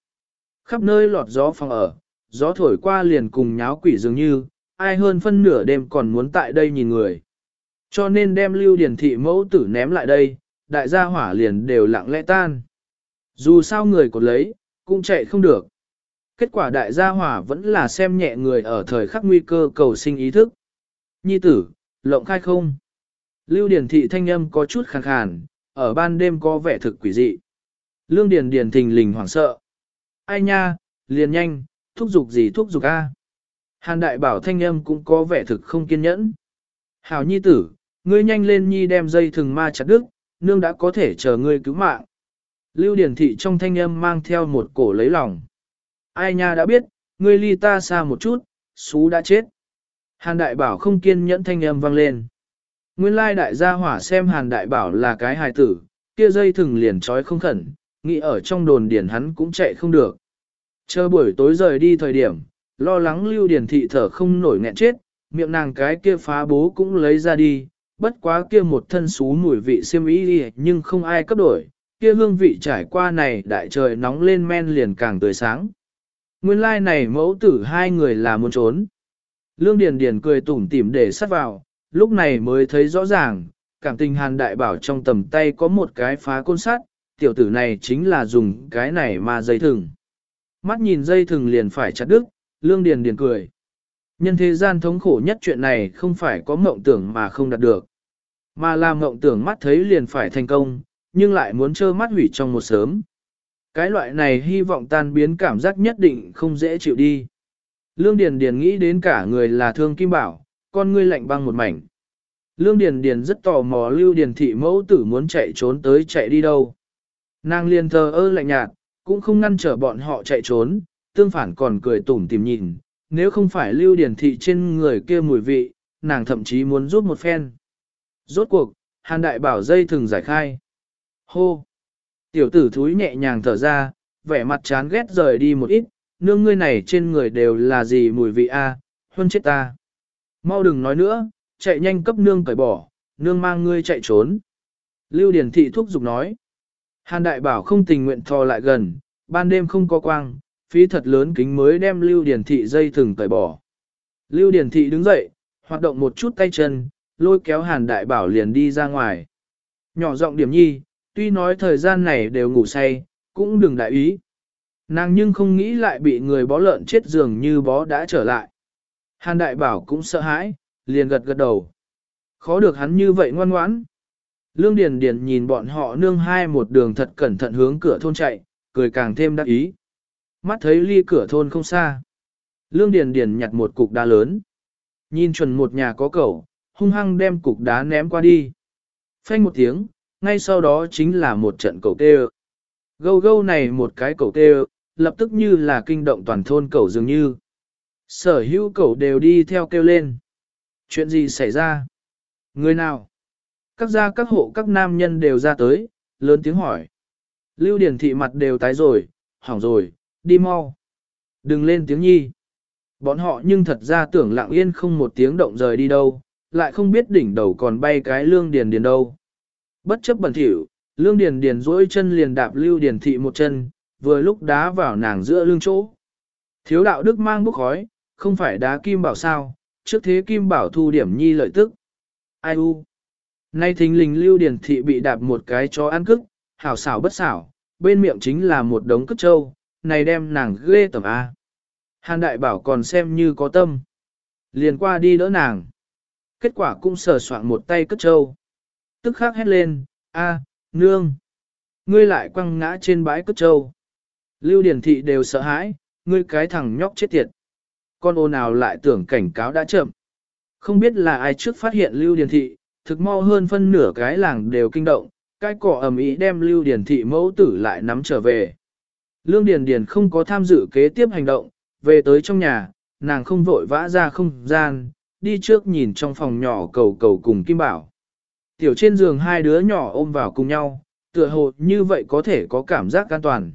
Khắp nơi lọt gió phòng ở, gió thổi qua liền cùng nháo quỷ dường như, ai hơn phân nửa đêm còn muốn tại đây nhìn người. Cho nên đem lưu điển thị mẫu tử ném lại đây, đại gia hỏa liền đều lặng lẽ tan. Dù sao người còn lấy, cũng chạy không được. Kết quả đại gia hỏa vẫn là xem nhẹ người ở thời khắc nguy cơ cầu sinh ý thức. Nhi tử, lộng khai không? Lưu Điển Thị thanh âm có chút khàn khàn, ở ban đêm có vẻ thực quỷ dị. Lương điển điển thình lình hoảng sợ. Ai nha, liền nhanh, thúc giục gì thúc giục a? Hàn đại bảo thanh âm cũng có vẻ thực không kiên nhẫn. Hảo nhi tử, ngươi nhanh lên nhi đem dây thừng ma chặt đứt, nương đã có thể chờ ngươi cứu mạng. Lưu Điển Thị trong thanh âm mang theo một cổ lấy lòng. Ai nha đã biết, ngươi ly ta xa một chút, xú đã chết. Hàn đại bảo không kiên nhẫn thanh âm vang lên. Nguyên lai đại gia hỏa xem hàn đại bảo là cái hài tử, kia dây thừng liền trói không khẩn, nghĩ ở trong đồn điển hắn cũng chạy không được. Chờ buổi tối rời đi thời điểm, lo lắng lưu điển thị thở không nổi nghẹn chết, miệng nàng cái kia phá bố cũng lấy ra đi, bất quá kia một thân xú mùi vị xiêm ý đi nhưng không ai cấp đổi, kia hương vị trải qua này đại trời nóng lên men liền càng tươi sáng. Nguyên lai like này mẫu tử hai người là muốn trốn. Lương Điền Điền cười tủm tỉm để sát vào, lúc này mới thấy rõ ràng, cảm tình hàn đại bảo trong tầm tay có một cái phá côn sắt, tiểu tử này chính là dùng cái này mà dây thừng. Mắt nhìn dây thừng liền phải chặt đứt, Lương Điền Điền cười. Nhân thế gian thống khổ nhất chuyện này không phải có mộng tưởng mà không đạt được, mà là mộng tưởng mắt thấy liền phải thành công, nhưng lại muốn trơ mắt hủy trong một sớm. Cái loại này hy vọng tan biến cảm giác nhất định không dễ chịu đi. Lương Điền Điền nghĩ đến cả người là thương kim bảo, con ngươi lạnh băng một mảnh. Lương Điền Điền rất tò mò Lưu Điền thị mẫu tử muốn chạy trốn tới chạy đi đâu. Nàng liền thờ ơ lạnh nhạt, cũng không ngăn trở bọn họ chạy trốn, tương phản còn cười tủm tỉm nhìn. Nếu không phải Lưu điển thị trên người kia mùi vị, nàng thậm chí muốn rút một phen. Rốt cuộc, Hàn Đại bảo dây thừng giải khai. Hô! Tiểu tử thúi nhẹ nhàng thở ra, vẻ mặt chán ghét rời đi một ít, nương ngươi này trên người đều là gì mùi vị a, à, hơn chết ta. Mau đừng nói nữa, chạy nhanh cấp nương cởi bỏ, nương mang ngươi chạy trốn. Lưu Điển Thị thúc giục nói. Hàn Đại Bảo không tình nguyện thò lại gần, ban đêm không có quang, phí thật lớn kính mới đem Lưu Điển Thị dây thừng cởi bỏ. Lưu Điển Thị đứng dậy, hoạt động một chút tay chân, lôi kéo Hàn Đại Bảo liền đi ra ngoài. Nhỏ giọng điểm nhi, tuy nói thời gian này đều ngủ say, cũng đừng đại ý. Nàng nhưng không nghĩ lại bị người bó lợn chết giường như bó đã trở lại. Hàn đại bảo cũng sợ hãi, liền gật gật đầu. Khó được hắn như vậy ngoan ngoãn. Lương Điền Điền nhìn bọn họ nương hai một đường thật cẩn thận hướng cửa thôn chạy, cười càng thêm đắc ý. Mắt thấy ly cửa thôn không xa. Lương Điền Điền nhặt một cục đá lớn. Nhìn chuẩn một nhà có cẩu, hung hăng đem cục đá ném qua đi. Phanh một tiếng, ngay sau đó chính là một trận cẩu tê Gâu gâu này một cái cẩu tê lập tức như là kinh động toàn thôn cẩu dường như. Sở hữu cẩu đều đi theo kêu lên. Chuyện gì xảy ra? Người nào? Các gia các hộ các nam nhân đều ra tới, lớn tiếng hỏi. Lưu điển thị mặt đều tái rồi, hỏng rồi, đi mau. Đừng lên tiếng nhi. Bọn họ nhưng thật ra tưởng lặng yên không một tiếng động rời đi đâu, lại không biết đỉnh đầu còn bay cái lương điền điền đâu. Bất chấp bẩn thỉu, lương điền điền duỗi chân liền đạp lưu điền thị một chân, vừa lúc đá vào nàng giữa lưng chỗ. Thiếu đạo đức mang bốc khói, không phải đá kim bảo sao, trước thế kim bảo thu điểm nhi lợi tức. Ai u? Nay thình lình lưu điền thị bị đạp một cái cho ăn cức, hảo xảo bất xảo, bên miệng chính là một đống cất trâu, này đem nàng ghê tầm A. Hàn đại bảo còn xem như có tâm. Liền qua đi đỡ nàng. Kết quả cũng sờ soạn một tay cất trâu. Tức khắc hét lên, a, nương. Ngươi lại quăng ngã trên bãi cất trâu. Lưu Điển Thị đều sợ hãi, ngươi cái thằng nhóc chết tiệt. Con ô nào lại tưởng cảnh cáo đã chậm. Không biết là ai trước phát hiện Lưu Điển Thị, thực mau hơn phân nửa cái làng đều kinh động, cái cỏ ầm ĩ đem Lưu Điển Thị mẫu tử lại nắm trở về. Lương Điền Điền không có tham dự kế tiếp hành động, về tới trong nhà, nàng không vội vã ra không gian, đi trước nhìn trong phòng nhỏ cầu cầu cùng Kim Bảo. Tiểu trên giường hai đứa nhỏ ôm vào cùng nhau, tựa hồ như vậy có thể có cảm giác an toàn.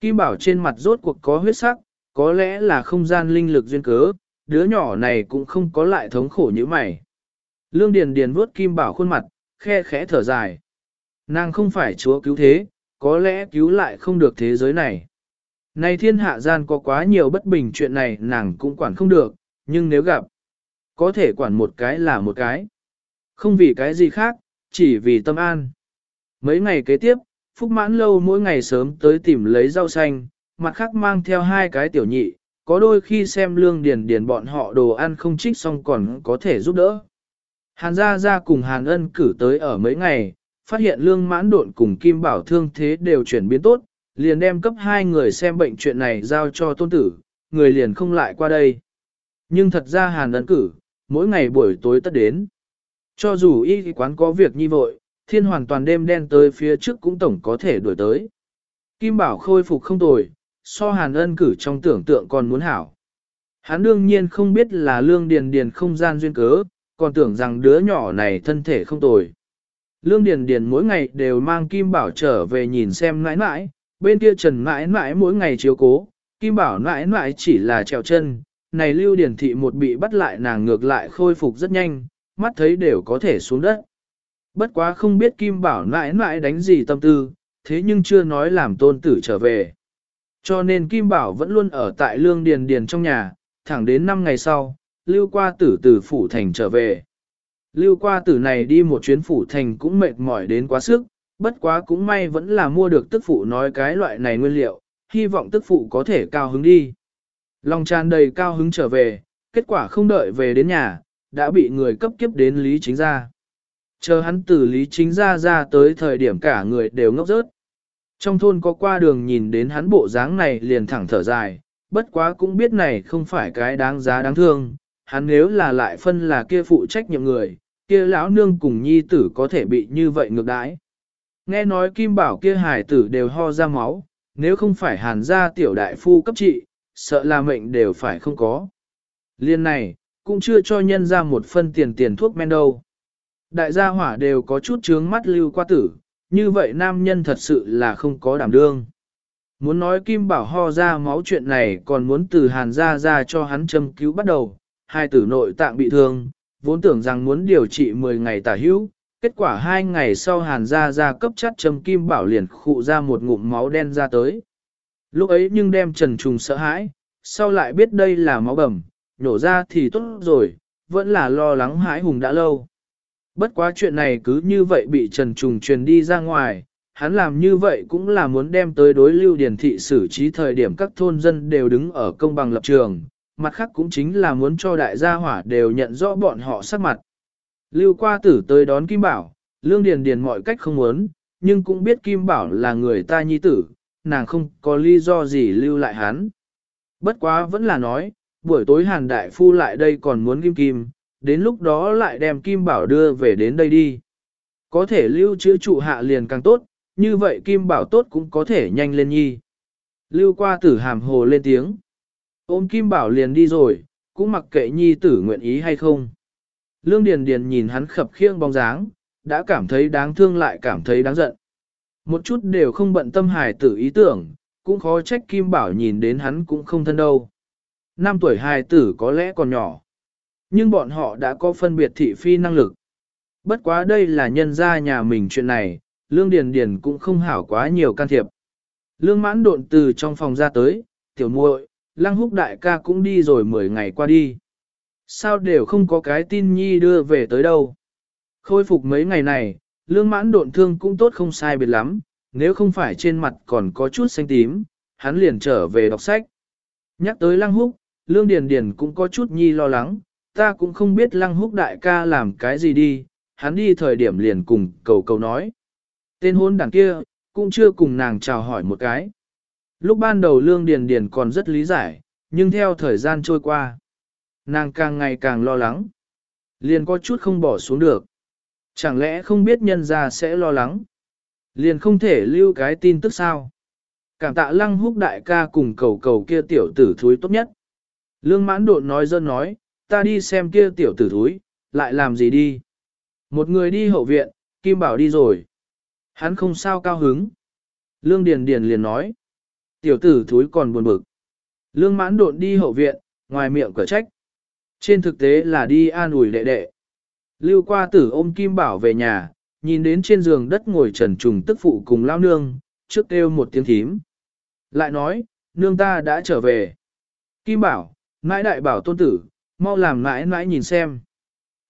Kim Bảo trên mặt rốt cuộc có huyết sắc, có lẽ là không gian linh lực duyên cớ, đứa nhỏ này cũng không có lại thống khổ như mày. Lương Điền Điền vuốt Kim Bảo khuôn mặt, khe khẽ thở dài. Nàng không phải chúa cứu thế, có lẽ cứu lại không được thế giới này. Này thiên hạ gian có quá nhiều bất bình chuyện này nàng cũng quản không được, nhưng nếu gặp, có thể quản một cái là một cái. Không vì cái gì khác, chỉ vì tâm an. Mấy ngày kế tiếp, Phúc Mãn Lâu mỗi ngày sớm tới tìm lấy rau xanh, mặt khác mang theo hai cái tiểu nhị, có đôi khi xem lương điền điền bọn họ đồ ăn không trích xong còn có thể giúp đỡ. Hàn Gia Gia cùng Hàn Ân cử tới ở mấy ngày, phát hiện lương mãn độn cùng Kim Bảo thương thế đều chuyển biến tốt, liền đem cấp hai người xem bệnh chuyện này giao cho tôn tử, người liền không lại qua đây. Nhưng thật ra Hàn Ân cử, mỗi ngày buổi tối tất đến. Cho dù y quán có việc như vội, thiên hoàn toàn đêm đen tới phía trước cũng tổng có thể đuổi tới. Kim Bảo khôi phục không tồi, so hàn ân cử trong tưởng tượng còn muốn hảo. Hắn đương nhiên không biết là lương điền điền không gian duyên cớ, còn tưởng rằng đứa nhỏ này thân thể không tồi. Lương điền điền mỗi ngày đều mang Kim Bảo trở về nhìn xem mãi mãi, bên kia trần mãi mãi mỗi ngày chiếu cố, Kim Bảo nãi nãi chỉ là trèo chân, này lưu điền thị một bị bắt lại nàng ngược lại khôi phục rất nhanh, mắt thấy đều có thể xuống đất. Bất quá không biết Kim Bảo nãi nãi đánh gì tâm tư, thế nhưng chưa nói làm tôn tử trở về. Cho nên Kim Bảo vẫn luôn ở tại Lương Điền Điền trong nhà, thẳng đến 5 ngày sau, lưu qua tử từ phủ thành trở về. Lưu qua tử này đi một chuyến phủ thành cũng mệt mỏi đến quá sức, bất quá cũng may vẫn là mua được tức phụ nói cái loại này nguyên liệu, hy vọng tức phụ có thể cao hứng đi. Lòng tràn đầy cao hứng trở về, kết quả không đợi về đến nhà, đã bị người cấp kiếp đến Lý Chính Gia. Chờ hắn từ Lý Chính Gia ra tới thời điểm cả người đều ngốc rớt. Trong thôn có qua đường nhìn đến hắn bộ dáng này liền thẳng thở dài, bất quá cũng biết này không phải cái đáng giá đáng thương, hắn nếu là lại phân là kia phụ trách nhiệm người, kia lão nương cùng nhi tử có thể bị như vậy ngược đãi. Nghe nói Kim Bảo kia hài tử đều ho ra máu, nếu không phải hàn gia tiểu đại phu cấp trị, sợ là mệnh đều phải không có. Liên này, cũng chưa cho nhân ra một phân tiền tiền thuốc men đâu. Đại gia hỏa đều có chút trướng mắt lưu qua tử, như vậy nam nhân thật sự là không có đảm đương. Muốn nói Kim Bảo ho ra máu chuyện này còn muốn từ hàn Gia ra cho hắn châm cứu bắt đầu, hai tử nội tạng bị thương, vốn tưởng rằng muốn điều trị 10 ngày tả hữu, kết quả hai ngày sau hàn ra ra cấp chất châm Kim Bảo liền khụ ra một ngụm máu đen ra tới. Lúc ấy nhưng đem Trần Trùng sợ hãi, sau lại biết đây là máu bầm, nhổ ra thì tốt rồi, vẫn là lo lắng hãi hùng đã lâu. Bất quá chuyện này cứ như vậy bị Trần Trùng truyền đi ra ngoài, hắn làm như vậy cũng là muốn đem tới đối lưu điển thị xử trí thời điểm các thôn dân đều đứng ở công bằng lập trường, mặt khác cũng chính là muốn cho đại gia hỏa đều nhận rõ bọn họ sắc mặt. Lưu qua tử tới đón Kim Bảo, Lương Điền Điền mọi cách không muốn, nhưng cũng biết Kim Bảo là người ta nhi tử, nàng không có lý do gì lưu lại hắn. Bất quá vẫn là nói, buổi tối Hàn Đại Phu lại đây còn muốn kim kim, đến lúc đó lại đem Kim Bảo đưa về đến đây đi. Có thể lưu trữ trụ hạ liền càng tốt, như vậy Kim Bảo tốt cũng có thể nhanh lên nhi. Lưu qua tử hàm hồ lên tiếng. Ôm Kim Bảo liền đi rồi, cũng mặc kệ nhi tử nguyện ý hay không. Lương Điền Điền nhìn hắn khập khiêng bóng dáng, đã cảm thấy đáng thương lại cảm thấy đáng giận. Một chút đều không bận tâm hài tử ý tưởng, cũng khó trách Kim Bảo nhìn đến hắn cũng không thân đâu. Năm tuổi hài tử có lẽ còn nhỏ, nhưng bọn họ đã có phân biệt thị phi năng lực. Bất quá đây là nhân gia nhà mình chuyện này, Lương Điền Điền cũng không hảo quá nhiều can thiệp. Lương mãn độn từ trong phòng ra tới, tiểu muội, lăng húc đại ca cũng đi rồi 10 ngày qua đi. Sao đều không có cái tin nhi đưa về tới đâu. Khôi phục mấy ngày này, lương mãn độn thương cũng tốt không sai biệt lắm, nếu không phải trên mặt còn có chút xanh tím, hắn liền trở về đọc sách. Nhắc tới lăng húc, lương điền điền cũng có chút nhi lo lắng, ta cũng không biết lăng húc đại ca làm cái gì đi, hắn đi thời điểm liền cùng cầu cầu nói. Tên hôn đảng kia, cũng chưa cùng nàng chào hỏi một cái. Lúc ban đầu lương điền điền còn rất lý giải, nhưng theo thời gian trôi qua, nàng càng ngày càng lo lắng. Liền có chút không bỏ xuống được. Chẳng lẽ không biết nhân gia sẽ lo lắng? Liền không thể lưu cái tin tức sao? Cảm tạ lăng húc đại ca cùng cầu cầu kia tiểu tử thúi tốt nhất. Lương mãn độn nói dân nói, ta đi xem kia tiểu tử thúi, lại làm gì đi? Một người đi hậu viện, Kim Bảo đi rồi. Hắn không sao cao hứng. Lương Điền Điền liền nói. Tiểu tử thúi còn buồn bực. Lương mãn độn đi hậu viện, ngoài miệng cửa trách. Trên thực tế là đi an ủi đệ đệ. Lưu qua tử ôm Kim Bảo về nhà, nhìn đến trên giường đất ngồi trần trùng tức phụ cùng lao nương, trước kêu một tiếng thím. Lại nói, nương ta đã trở về. Kim Bảo, nãi đại bảo tôn tử, mau làm nãi nãi nhìn xem.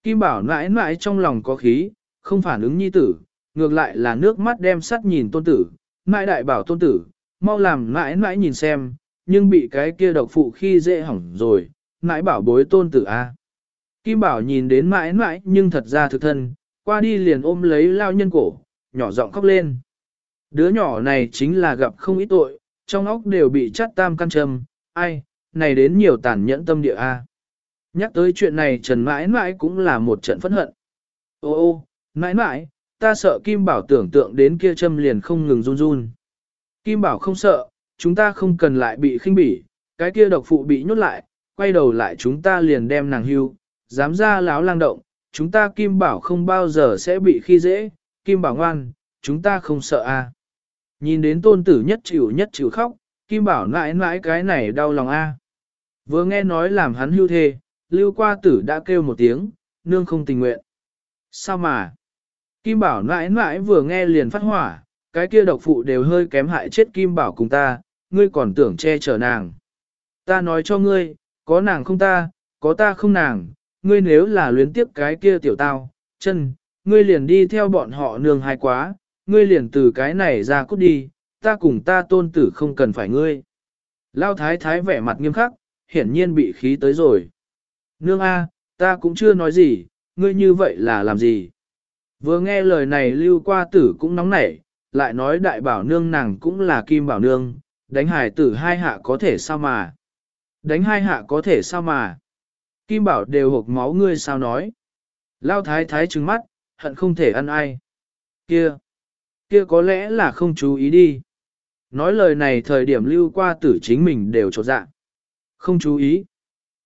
Kim Bảo nãi nãi trong lòng có khí, không phản ứng nhi tử, ngược lại là nước mắt đem sắt nhìn tôn tử, nãi đại bảo tôn tử, mau làm mãi mãi nhìn xem, nhưng bị cái kia độc phụ khi dễ hỏng rồi, mãi bảo bối tôn tử a. Kim Bảo nhìn đến mãi mãi nhưng thật ra thực thân, qua đi liền ôm lấy lao nhân cổ, nhỏ giọng khóc lên. Đứa nhỏ này chính là gặp không ít tội, trong óc đều bị chắt tam căn trầm, ai, này đến nhiều tàn nhẫn tâm địa a. Nhắc tới chuyện này Trần mãi mãi cũng là một trận phẫn hận. Ô ô, mãi mãi, ta sợ Kim Bảo tưởng tượng đến kia châm liền không ngừng run run. Kim Bảo không sợ, chúng ta không cần lại bị khinh bỉ, cái kia độc phụ bị nhốt lại, quay đầu lại chúng ta liền đem nàng hưu, dám ra láo lang động, chúng ta Kim Bảo không bao giờ sẽ bị khi dễ, Kim Bảo ngoan, chúng ta không sợ a. Nhìn đến tôn tử nhất chịu nhất chịu khóc, Kim Bảo nãi nãi cái này đau lòng a. Vừa nghe nói làm hắn hưu thê, lưu qua tử đã kêu một tiếng, nương không tình nguyện. Sao mà? Kim Bảo nãi nãi vừa nghe liền phát hỏa, cái kia độc phụ đều hơi kém hại chết Kim Bảo cùng ta, ngươi còn tưởng che chở nàng. Ta nói cho ngươi, có nàng không ta, có ta không nàng, ngươi nếu là luyến tiếp cái kia tiểu tao, chân, ngươi liền đi theo bọn họ nương hai quá, ngươi liền từ cái này ra cút đi, ta cùng ta tôn tử không cần phải ngươi. Lao thái thái vẻ mặt nghiêm khắc, hiển nhiên bị khí tới rồi. Nương A, ta cũng chưa nói gì, ngươi như vậy là làm gì? Vừa nghe lời này lưu qua tử cũng nóng nảy, lại nói đại bảo nương nàng cũng là kim bảo nương, đánh hải tử hai hạ có thể sao mà? Đánh hai hạ có thể sao mà? Kim bảo đều hộp máu ngươi sao nói? Lao thái thái trừng mắt, hận không thể ăn ai. Kia! Kia có lẽ là không chú ý đi. Nói lời này thời điểm lưu qua tử chính mình đều trột dạ. Không chú ý.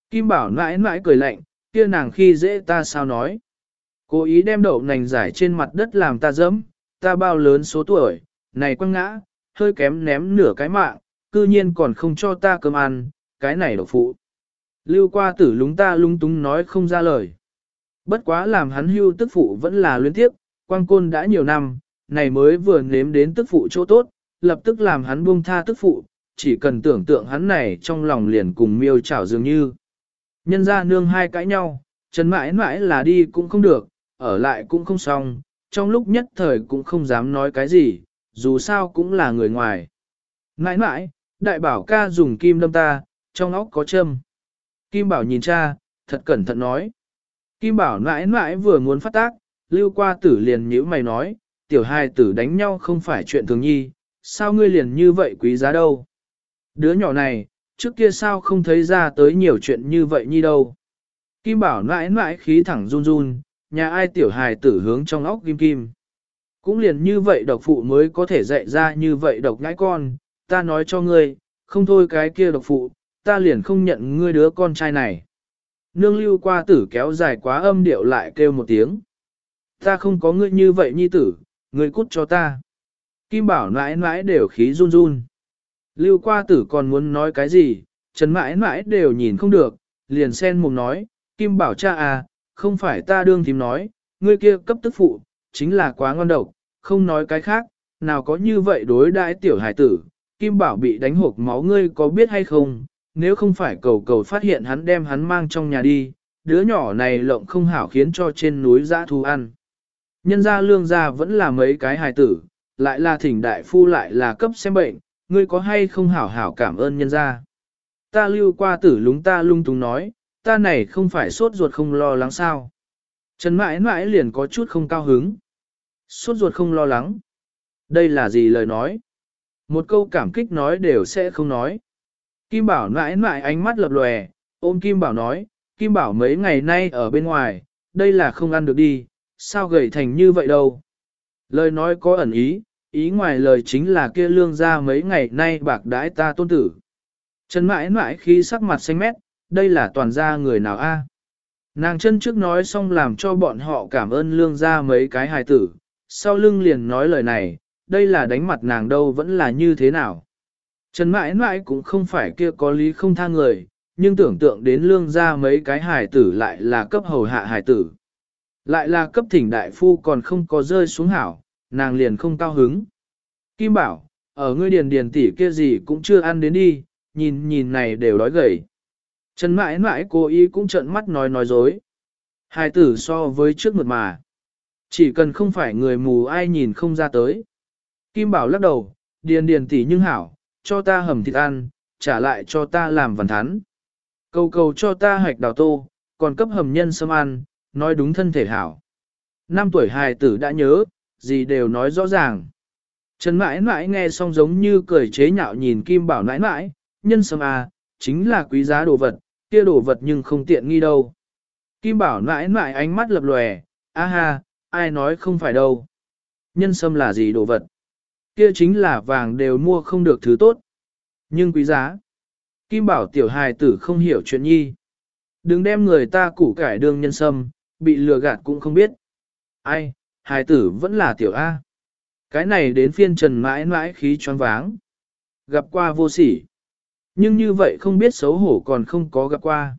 Kim bảo mãi mãi cười lạnh, kia nàng khi dễ ta sao nói. Cố ý đem đậu nành giải trên mặt đất làm ta dẫm, ta bao lớn số tuổi, này quăng ngã, hơi kém ném nửa cái mạng, cư nhiên còn không cho ta cơm ăn, cái này độc phụ. Lưu qua tử lúng ta lung túng nói không ra lời. Bất quá làm hắn hưu tức phụ vẫn là luyến tiếp, quang côn đã nhiều năm, này mới vừa nếm đến tức phụ chỗ tốt, lập tức làm hắn buông tha tức phụ, chỉ cần tưởng tượng hắn này trong lòng liền cùng miêu chảo dường như. Nhân ra nương hai cãi nhau, Trần mãi mãi là đi cũng không được, ở lại cũng không xong, trong lúc nhất thời cũng không dám nói cái gì, dù sao cũng là người ngoài. nãi nãi đại bảo ca dùng kim đâm ta, trong óc có châm. Kim bảo nhìn cha, thật cẩn thận nói. Kim bảo nãi nãi vừa muốn phát tác, lưu qua tử liền nhíu mày nói, tiểu hai tử đánh nhau không phải chuyện thường nhi, sao ngươi liền như vậy quý giá đâu. Đứa nhỏ này, trước kia sao không thấy ra tới nhiều chuyện như vậy nhi đâu. Kim bảo nãi nãi khí thẳng run run, nhà ai tiểu hài tử hướng trong óc kim kim. Cũng liền như vậy độc phụ mới có thể dạy ra như vậy độc ngãi con, ta nói cho ngươi, không thôi cái kia độc phụ, ta liền không nhận ngươi đứa con trai này. Nương lưu qua tử kéo dài quá âm điệu lại kêu một tiếng. Ta không có ngươi như vậy nhi tử, ngươi cút cho ta. Kim bảo nãi nãi đều khí run run. Lưu qua tử còn muốn nói cái gì, Trần mãi mãi đều nhìn không được, liền sen mồm nói, Kim bảo cha à, không phải ta đương thím nói, ngươi kia cấp tức phụ, chính là quá ngon độc, không nói cái khác, nào có như vậy đối đãi tiểu hải tử, Kim bảo bị đánh hộp máu ngươi có biết hay không, nếu không phải cầu cầu phát hiện hắn đem hắn mang trong nhà đi, đứa nhỏ này lộng không hảo khiến cho trên núi dã thú ăn. Nhân gia lương gia vẫn là mấy cái hài tử, lại là thỉnh đại phu lại là cấp xem bệnh, ngươi có hay không hảo hảo cảm ơn nhân gia. Ta lưu qua tử lúng ta lung tung nói, ta này không phải sốt ruột không lo lắng sao. Trần mãi mãi liền có chút không cao hứng. Sốt ruột không lo lắng. Đây là gì lời nói? Một câu cảm kích nói đều sẽ không nói. Kim Bảo mãi mãi ánh mắt lập lòe, ôm Kim Bảo nói, Kim Bảo mấy ngày nay ở bên ngoài, đây là không ăn được đi, sao gầy thành như vậy đâu. Lời nói có ẩn ý, ý ngoài lời chính là kia lương ra mấy ngày nay bạc đãi ta tôn tử. Trần mãi mãi khi sắc mặt xanh mét, đây là toàn gia người nào a? Nàng chân trước nói xong làm cho bọn họ cảm ơn lương ra mấy cái hài tử, sau lưng liền nói lời này, đây là đánh mặt nàng đâu vẫn là như thế nào. Trần mãi mãi cũng không phải kia có lý không tha người, nhưng tưởng tượng đến lương ra mấy cái hài tử lại là cấp hầu hạ hài tử. Lại là cấp thỉnh đại phu còn không có rơi xuống hảo, nàng liền không cao hứng. Kim bảo, ở ngươi điền điền tỷ kia gì cũng chưa ăn đến đi, nhìn nhìn này đều đói gầy. Trần mãi mãi cố ý cũng trợn mắt nói nói dối. hai tử so với trước mượt mà. Chỉ cần không phải người mù ai nhìn không ra tới. Kim bảo lắc đầu, điền điền tỷ nhưng hảo, cho ta hầm thịt ăn, trả lại cho ta làm vần thắn. Cầu cầu cho ta hạch đào tô, còn cấp hầm nhân sâm ăn, nói đúng thân thể hảo. Năm tuổi hài tử đã nhớ, gì đều nói rõ ràng. Trần mãi mãi nghe xong giống như cười chế nhạo nhìn Kim Bảo nãi nãi, nhân sâm à, chính là quý giá đồ vật, kia đồ vật nhưng không tiện nghi đâu. Kim Bảo nãi nãi ánh mắt lập lòe, a ha, ai nói không phải đâu. Nhân sâm là gì đồ vật? Kia chính là vàng đều mua không được thứ tốt. Nhưng quý giá. Kim Bảo tiểu hài tử không hiểu chuyện nhi. Đừng đem người ta củ cải đương nhân sâm, bị lừa gạt cũng không biết. Ai, hài tử vẫn là tiểu A. Cái này đến phiên trần mãi mãi khí choáng váng. Gặp qua vô sỉ. Nhưng như vậy không biết xấu hổ còn không có gặp qua.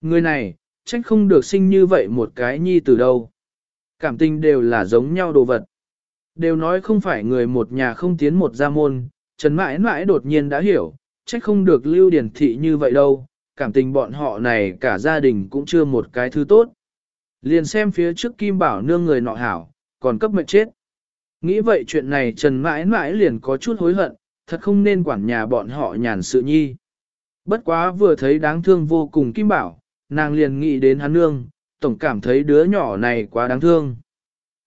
Người này, trách không được sinh như vậy một cái nhi từ đâu. Cảm tình đều là giống nhau đồ vật. Đều nói không phải người một nhà không tiến một gia môn, Trần mãi mãi đột nhiên đã hiểu, trách không được lưu điển thị như vậy đâu, cảm tình bọn họ này cả gia đình cũng chưa một cái thứ tốt. Liền xem phía trước Kim Bảo nương người nọ hảo, còn cấp mệnh chết. Nghĩ vậy chuyện này Trần mãi mãi liền có chút hối hận, thật không nên quản nhà bọn họ nhàn sự nhi. Bất quá vừa thấy đáng thương vô cùng Kim Bảo, nàng liền nghĩ đến hắn nương, tổng cảm thấy đứa nhỏ này quá đáng thương.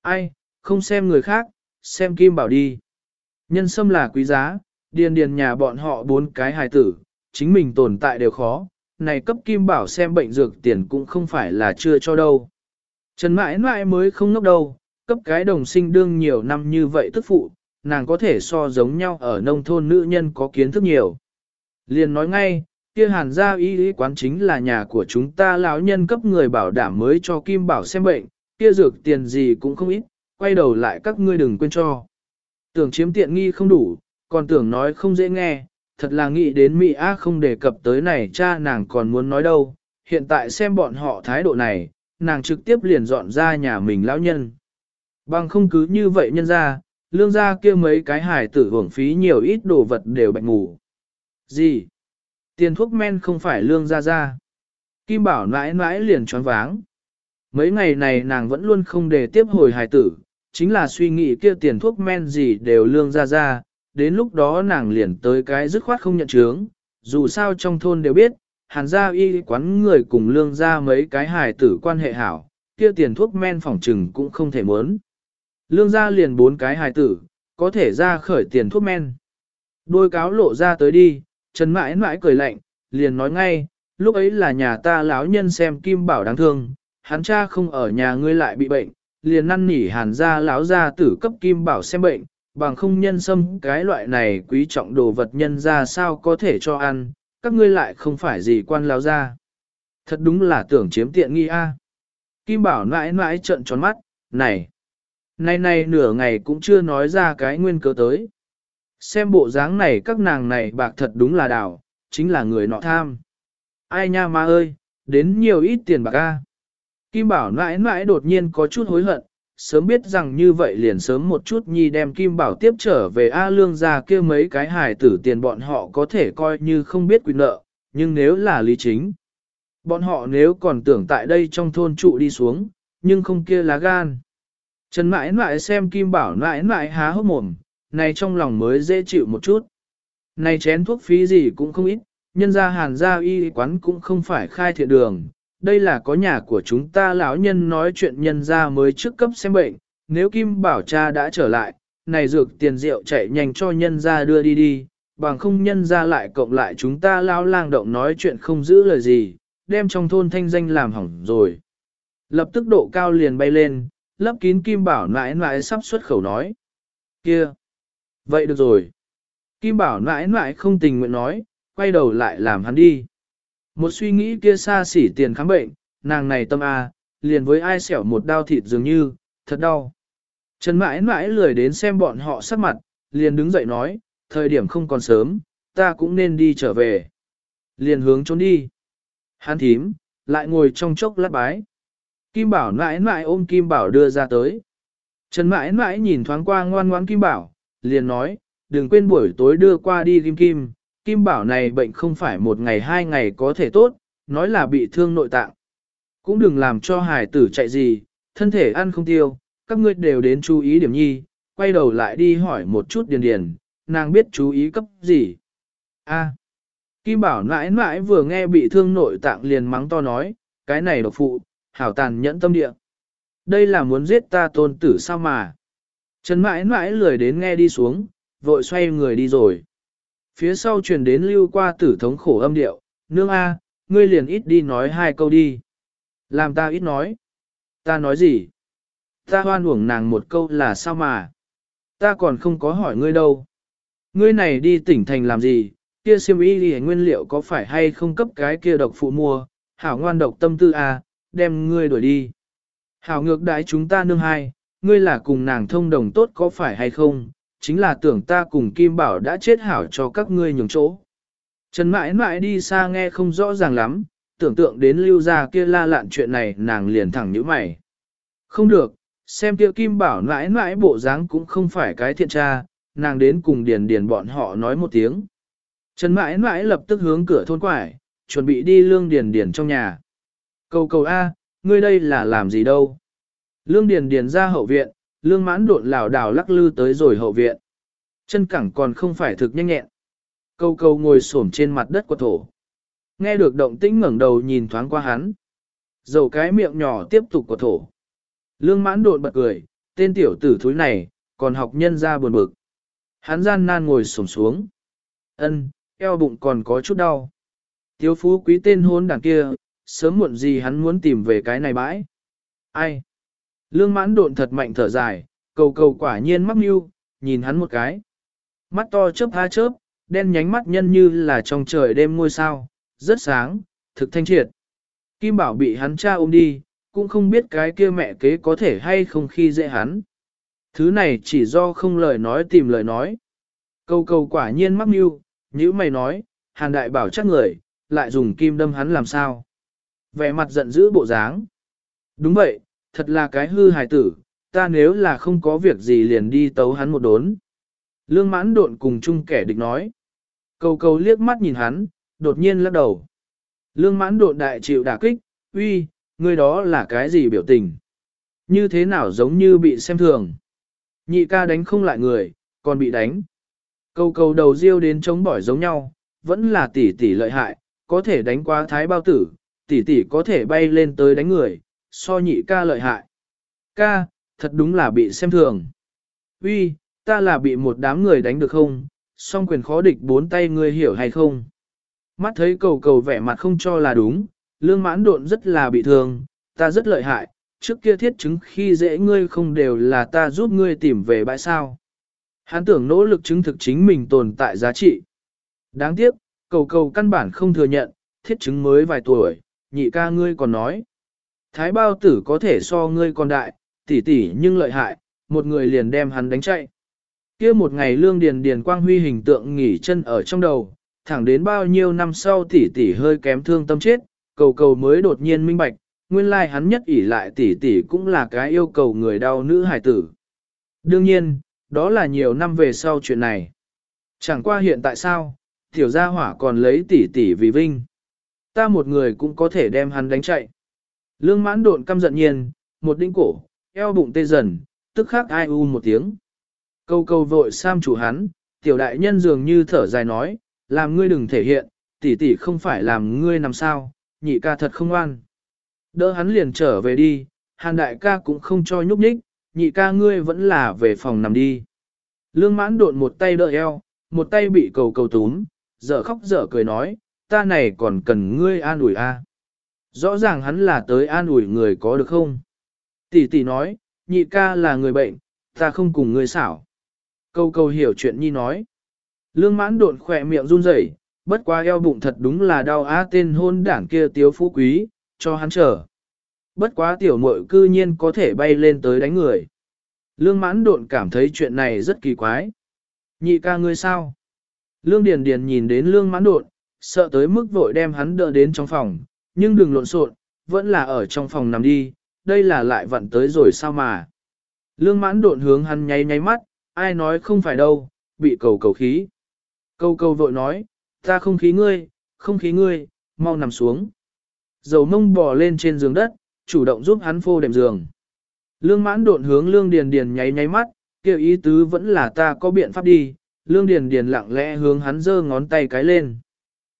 Ai, không xem người khác, xem Kim Bảo đi. Nhân sâm là quý giá, điền điền nhà bọn họ bốn cái hài tử, chính mình tồn tại đều khó, này cấp Kim Bảo xem bệnh dược tiền cũng không phải là chưa cho đâu. Trần mãi mãi mới không ngốc đâu, cấp cái đồng sinh đương nhiều năm như vậy tức phụ, nàng có thể so giống nhau ở nông thôn nữ nhân có kiến thức nhiều. Liền nói ngay, kia hàn gia y y quán chính là nhà của chúng ta lão nhân cấp người bảo đảm mới cho Kim Bảo xem bệnh, kia dược tiền gì cũng không ít, quay đầu lại các ngươi đừng quên cho. Tưởng chiếm tiện nghi không đủ, còn tưởng nói không dễ nghe, thật là nghĩ đến Mỹ A không đề cập tới này cha nàng còn muốn nói đâu, hiện tại xem bọn họ thái độ này, nàng trực tiếp liền dọn ra nhà mình lão nhân. Bằng không cứ như vậy nhân ra, lương gia kia mấy cái hài tử hưởng phí nhiều ít đồ vật đều bệnh ngủ. Gì? Tiền thuốc men không phải lương gia ra. Kim Bảo mãi mãi liền choáng váng. Mấy ngày này nàng vẫn luôn không để tiếp hồi hài tử, chính là suy nghĩ kia tiền thuốc men gì đều lương gia ra, đến lúc đó nàng liền tới cái dứt khoát không nhận chướng, dù sao trong thôn đều biết, hàn gia y quán người cùng lương gia mấy cái hài tử quan hệ hảo, kia tiền thuốc men phỏng trừng cũng không thể muốn. Lương gia liền bốn cái hài tử, có thể ra khởi tiền thuốc men. Đôi cáo lộ ra tới đi, Trần mãi mãi cười lạnh, liền nói ngay, lúc ấy là nhà ta lão nhân xem kim bảo đáng thương, hắn cha không ở nhà ngươi lại bị bệnh, liền năn nỉ hàn gia lão gia tử cấp kim bảo xem bệnh, bằng không nhân sâm cái loại này quý trọng đồ vật nhân ra sao có thể cho ăn, các ngươi lại không phải gì quan lão gia. Thật đúng là tưởng chiếm tiện nghi a. Kim bảo mãi mãi trợn tròn mắt, này, Nay nay nửa ngày cũng chưa nói ra cái nguyên cớ tới. Xem bộ dáng này các nàng này bạc thật đúng là đảo, chính là người nọ tham. Ai nha ma ơi, đến nhiều ít tiền bạc a. Kim Bảo nãi nãi đột nhiên có chút hối hận, sớm biết rằng như vậy liền sớm một chút nhi đem Kim Bảo tiếp trở về A Lương ra kia mấy cái hài tử tiền bọn họ có thể coi như không biết quy nợ, nhưng nếu là lý chính. Bọn họ nếu còn tưởng tại đây trong thôn trụ đi xuống, nhưng không kia lá gan. Trần mãi mãi xem Kim Bảo mãi mãi há hốc mồm, này trong lòng mới dễ chịu một chút. Này chén thuốc phí gì cũng không ít, nhân gia hàn gia y quán cũng không phải khai thiện đường. Đây là có nhà của chúng ta lão nhân nói chuyện nhân gia mới trước cấp xem bệnh, nếu Kim Bảo cha đã trở lại, này dược tiền rượu chạy nhanh cho nhân gia đưa đi đi, bằng không nhân gia lại cộng lại chúng ta lão lang động nói chuyện không giữ lời gì, đem trong thôn thanh danh làm hỏng rồi. Lập tức độ cao liền bay lên, lấp kín Kim Bảo nãi nãi sắp xuất khẩu nói. Kia! Vậy được rồi. Kim Bảo nãi nãi không tình nguyện nói, quay đầu lại làm hắn đi. Một suy nghĩ kia xa xỉ tiền khám bệnh, nàng này tâm A, liền với ai xẻo một đau thịt dường như, thật đau. Trần mãi mãi lười đến xem bọn họ sắc mặt, liền đứng dậy nói, thời điểm không còn sớm, ta cũng nên đi trở về. Liền hướng trốn đi. Hắn thím, lại ngồi trong chốc lát bái. Kim Bảo mãi mãi ôm Kim Bảo đưa ra tới. Trần mãi mãi nhìn thoáng qua ngoan ngoãn Kim Bảo, liền nói, đừng quên buổi tối đưa qua đi Kim Kim, Kim Bảo này bệnh không phải một ngày hai ngày có thể tốt, nói là bị thương nội tạng. Cũng đừng làm cho hải tử chạy gì, thân thể ăn không tiêu, các ngươi đều đến chú ý điểm nhi, quay đầu lại đi hỏi một chút điền điền, nàng biết chú ý cấp gì. A. Kim Bảo mãi mãi vừa nghe bị thương nội tạng liền mắng to nói, cái này độc phụ, hảo tàn nhẫn tâm địa. Đây là muốn giết ta tôn tử sao mà. Trần mãi mãi lười đến nghe đi xuống, vội xoay người đi rồi. Phía sau truyền đến lưu qua tử thống khổ âm điệu, nương A, ngươi liền ít đi nói hai câu đi. Làm ta ít nói. Ta nói gì? Ta hoan uổng nàng một câu là sao mà? Ta còn không có hỏi ngươi đâu. Ngươi này đi tỉnh thành làm gì? Kia siêm y đi nguyên liệu có phải hay không cấp cái kia độc phụ mua? Hảo ngoan độc tâm tư A, đem ngươi đuổi đi. Hảo ngược đãi chúng ta nương hai, ngươi là cùng nàng thông đồng tốt có phải hay không, chính là tưởng ta cùng Kim Bảo đã chết hảo cho các ngươi nhường chỗ. Trần mãi mãi đi xa nghe không rõ ràng lắm, tưởng tượng đến lưu ra kia la lạn chuyện này nàng liền thẳng như mày. Không được, xem kia Kim Bảo mãi mãi bộ dáng cũng không phải cái thiện tra, nàng đến cùng điền điền bọn họ nói một tiếng. Trần mãi mãi lập tức hướng cửa thôn quải, chuẩn bị đi lương điền điền trong nhà. Cầu cầu A, ngươi đây là làm gì đâu? Lương điền điền ra hậu viện, lương mãn độn lảo đảo lắc lư tới rồi hậu viện. Chân cẳng còn không phải thực nhanh nhẹn. Câu câu ngồi xổm trên mặt đất của thổ. Nghe được động tĩnh ngẩng đầu nhìn thoáng qua hắn. Dầu cái miệng nhỏ tiếp tục của thổ. Lương mãn độn bật cười, tên tiểu tử thúi này, còn học nhân ra buồn bực. Hắn gian nan ngồi xổm xuống. ân eo bụng còn có chút đau. Thiếu phú quý tên hôn đảng kia, sớm muộn gì hắn muốn tìm về cái này bãi. Ai? Lương mãn độn thật mạnh thở dài, cầu cầu quả nhiên mắc mưu, nhìn hắn một cái. Mắt to chớp ha chớp, đen nhánh mắt nhân như là trong trời đêm ngôi sao, rất sáng, thực thanh triệt. Kim Bảo bị hắn cha ôm đi, cũng không biết cái kia mẹ kế có thể hay không khi dễ hắn. Thứ này chỉ do không lời nói tìm lời nói. Cầu cầu quả nhiên mắc mưu, như mày nói, hàn đại bảo chắc người, lại dùng kim đâm hắn làm sao. Vẻ mặt giận dữ bộ dáng. Đúng vậy, thật là cái hư hài tử, ta nếu là không có việc gì liền đi tấu hắn một đốn. Lương mãn độn cùng chung kẻ địch nói. Cầu cầu liếc mắt nhìn hắn, đột nhiên lắc đầu. Lương mãn độn đại chịu đả kích, uy, người đó là cái gì biểu tình? Như thế nào giống như bị xem thường? Nhị ca đánh không lại người, còn bị đánh. Cầu cầu đầu riêu đến chống bỏi giống nhau, vẫn là tỷ tỷ lợi hại, có thể đánh qua thái bao tử, tỷ tỷ có thể bay lên tới đánh người, so nhị ca lợi hại. Ca, thật đúng là bị xem thường. Uy, ta là bị một đám người đánh được không, song quyền khó địch bốn tay ngươi hiểu hay không? Mắt thấy cầu cầu vẻ mặt không cho là đúng, lương mãn độn rất là bị thương, ta rất lợi hại, trước kia thiết chứng khi dễ ngươi không đều là ta giúp ngươi tìm về bãi sao. Hắn tưởng nỗ lực chứng thực chính mình tồn tại giá trị. Đáng tiếc, cầu cầu căn bản không thừa nhận, thiết chứng mới vài tuổi, nhị ca ngươi còn nói. Thái bao tử có thể so ngươi còn đại, tỷ tỷ nhưng lợi hại, một người liền đem hắn đánh chạy. kia một ngày lương điền điền quang huy hình tượng nghỉ chân ở trong đầu, thẳng đến bao nhiêu năm sau tỷ tỷ hơi kém thương tâm chết, cầu cầu mới đột nhiên minh bạch, nguyên lai hắn nhất ỷ lại tỷ tỷ cũng là cái yêu cầu người đau nữ hải tử. Đương nhiên, đó là nhiều năm về sau chuyện này. Chẳng qua hiện tại sao, tiểu gia hỏa còn lấy tỷ tỷ vì vinh. Ta một người cũng có thể đem hắn đánh chạy. Lương mãn độn căm giận nhiên, một đinh cổ, eo bụng tê dần, tức khắc ai u một tiếng. Câu câu vội sam chủ hắn, tiểu đại nhân dường như thở dài nói, làm ngươi đừng thể hiện, tỷ tỷ không phải làm ngươi nằm sao, nhị ca thật không ngoan. Đỡ hắn liền trở về đi, hàn đại ca cũng không cho nhúc nhích, nhị ca ngươi vẫn là về phòng nằm đi. Lương mãn độn một tay đỡ eo, một tay bị cầu cầu túm, dở khóc dở cười nói, ta này còn cần ngươi an ủi a. À. Rõ ràng hắn là tới an ủi người có được không? Tỷ tỷ nói, nhị ca là người bệnh, ta không cùng ngươi xảo. Câu câu hiểu chuyện nhi nói. Lương mãn độn khỏe miệng run rẩy, bất quá eo bụng thật đúng là đau á tên hôn đảng kia tiếu phú quý, cho hắn chờ. Bất quá tiểu muội cư nhiên có thể bay lên tới đánh người. Lương mãn độn cảm thấy chuyện này rất kỳ quái. Nhị ca ngươi sao? Lương Điền Điền nhìn đến lương mãn độn, sợ tới mức vội đem hắn đỡ đến trong phòng, nhưng đừng lộn xộn, vẫn là ở trong phòng nằm đi, đây là lại vặn tới rồi sao mà. Lương mãn độn hướng hắn nháy nháy mắt, ai nói không phải đâu, bị cầu cầu khí. Cầu cầu vội nói, ta không khí ngươi, không khí ngươi, mau nằm xuống. Dầu mông bò lên trên giường đất, chủ động giúp hắn phô đệm giường. Lương mãn độn hướng lương điền điền nháy nháy mắt, kêu ý tứ vẫn là ta có biện pháp đi, lương điền điền lặng lẽ hướng hắn giơ ngón tay cái lên.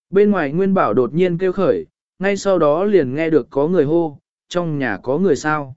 Bên ngoài nguyên bảo đột nhiên kêu khởi, ngay sau đó liền nghe được có người hô, trong nhà có người sao.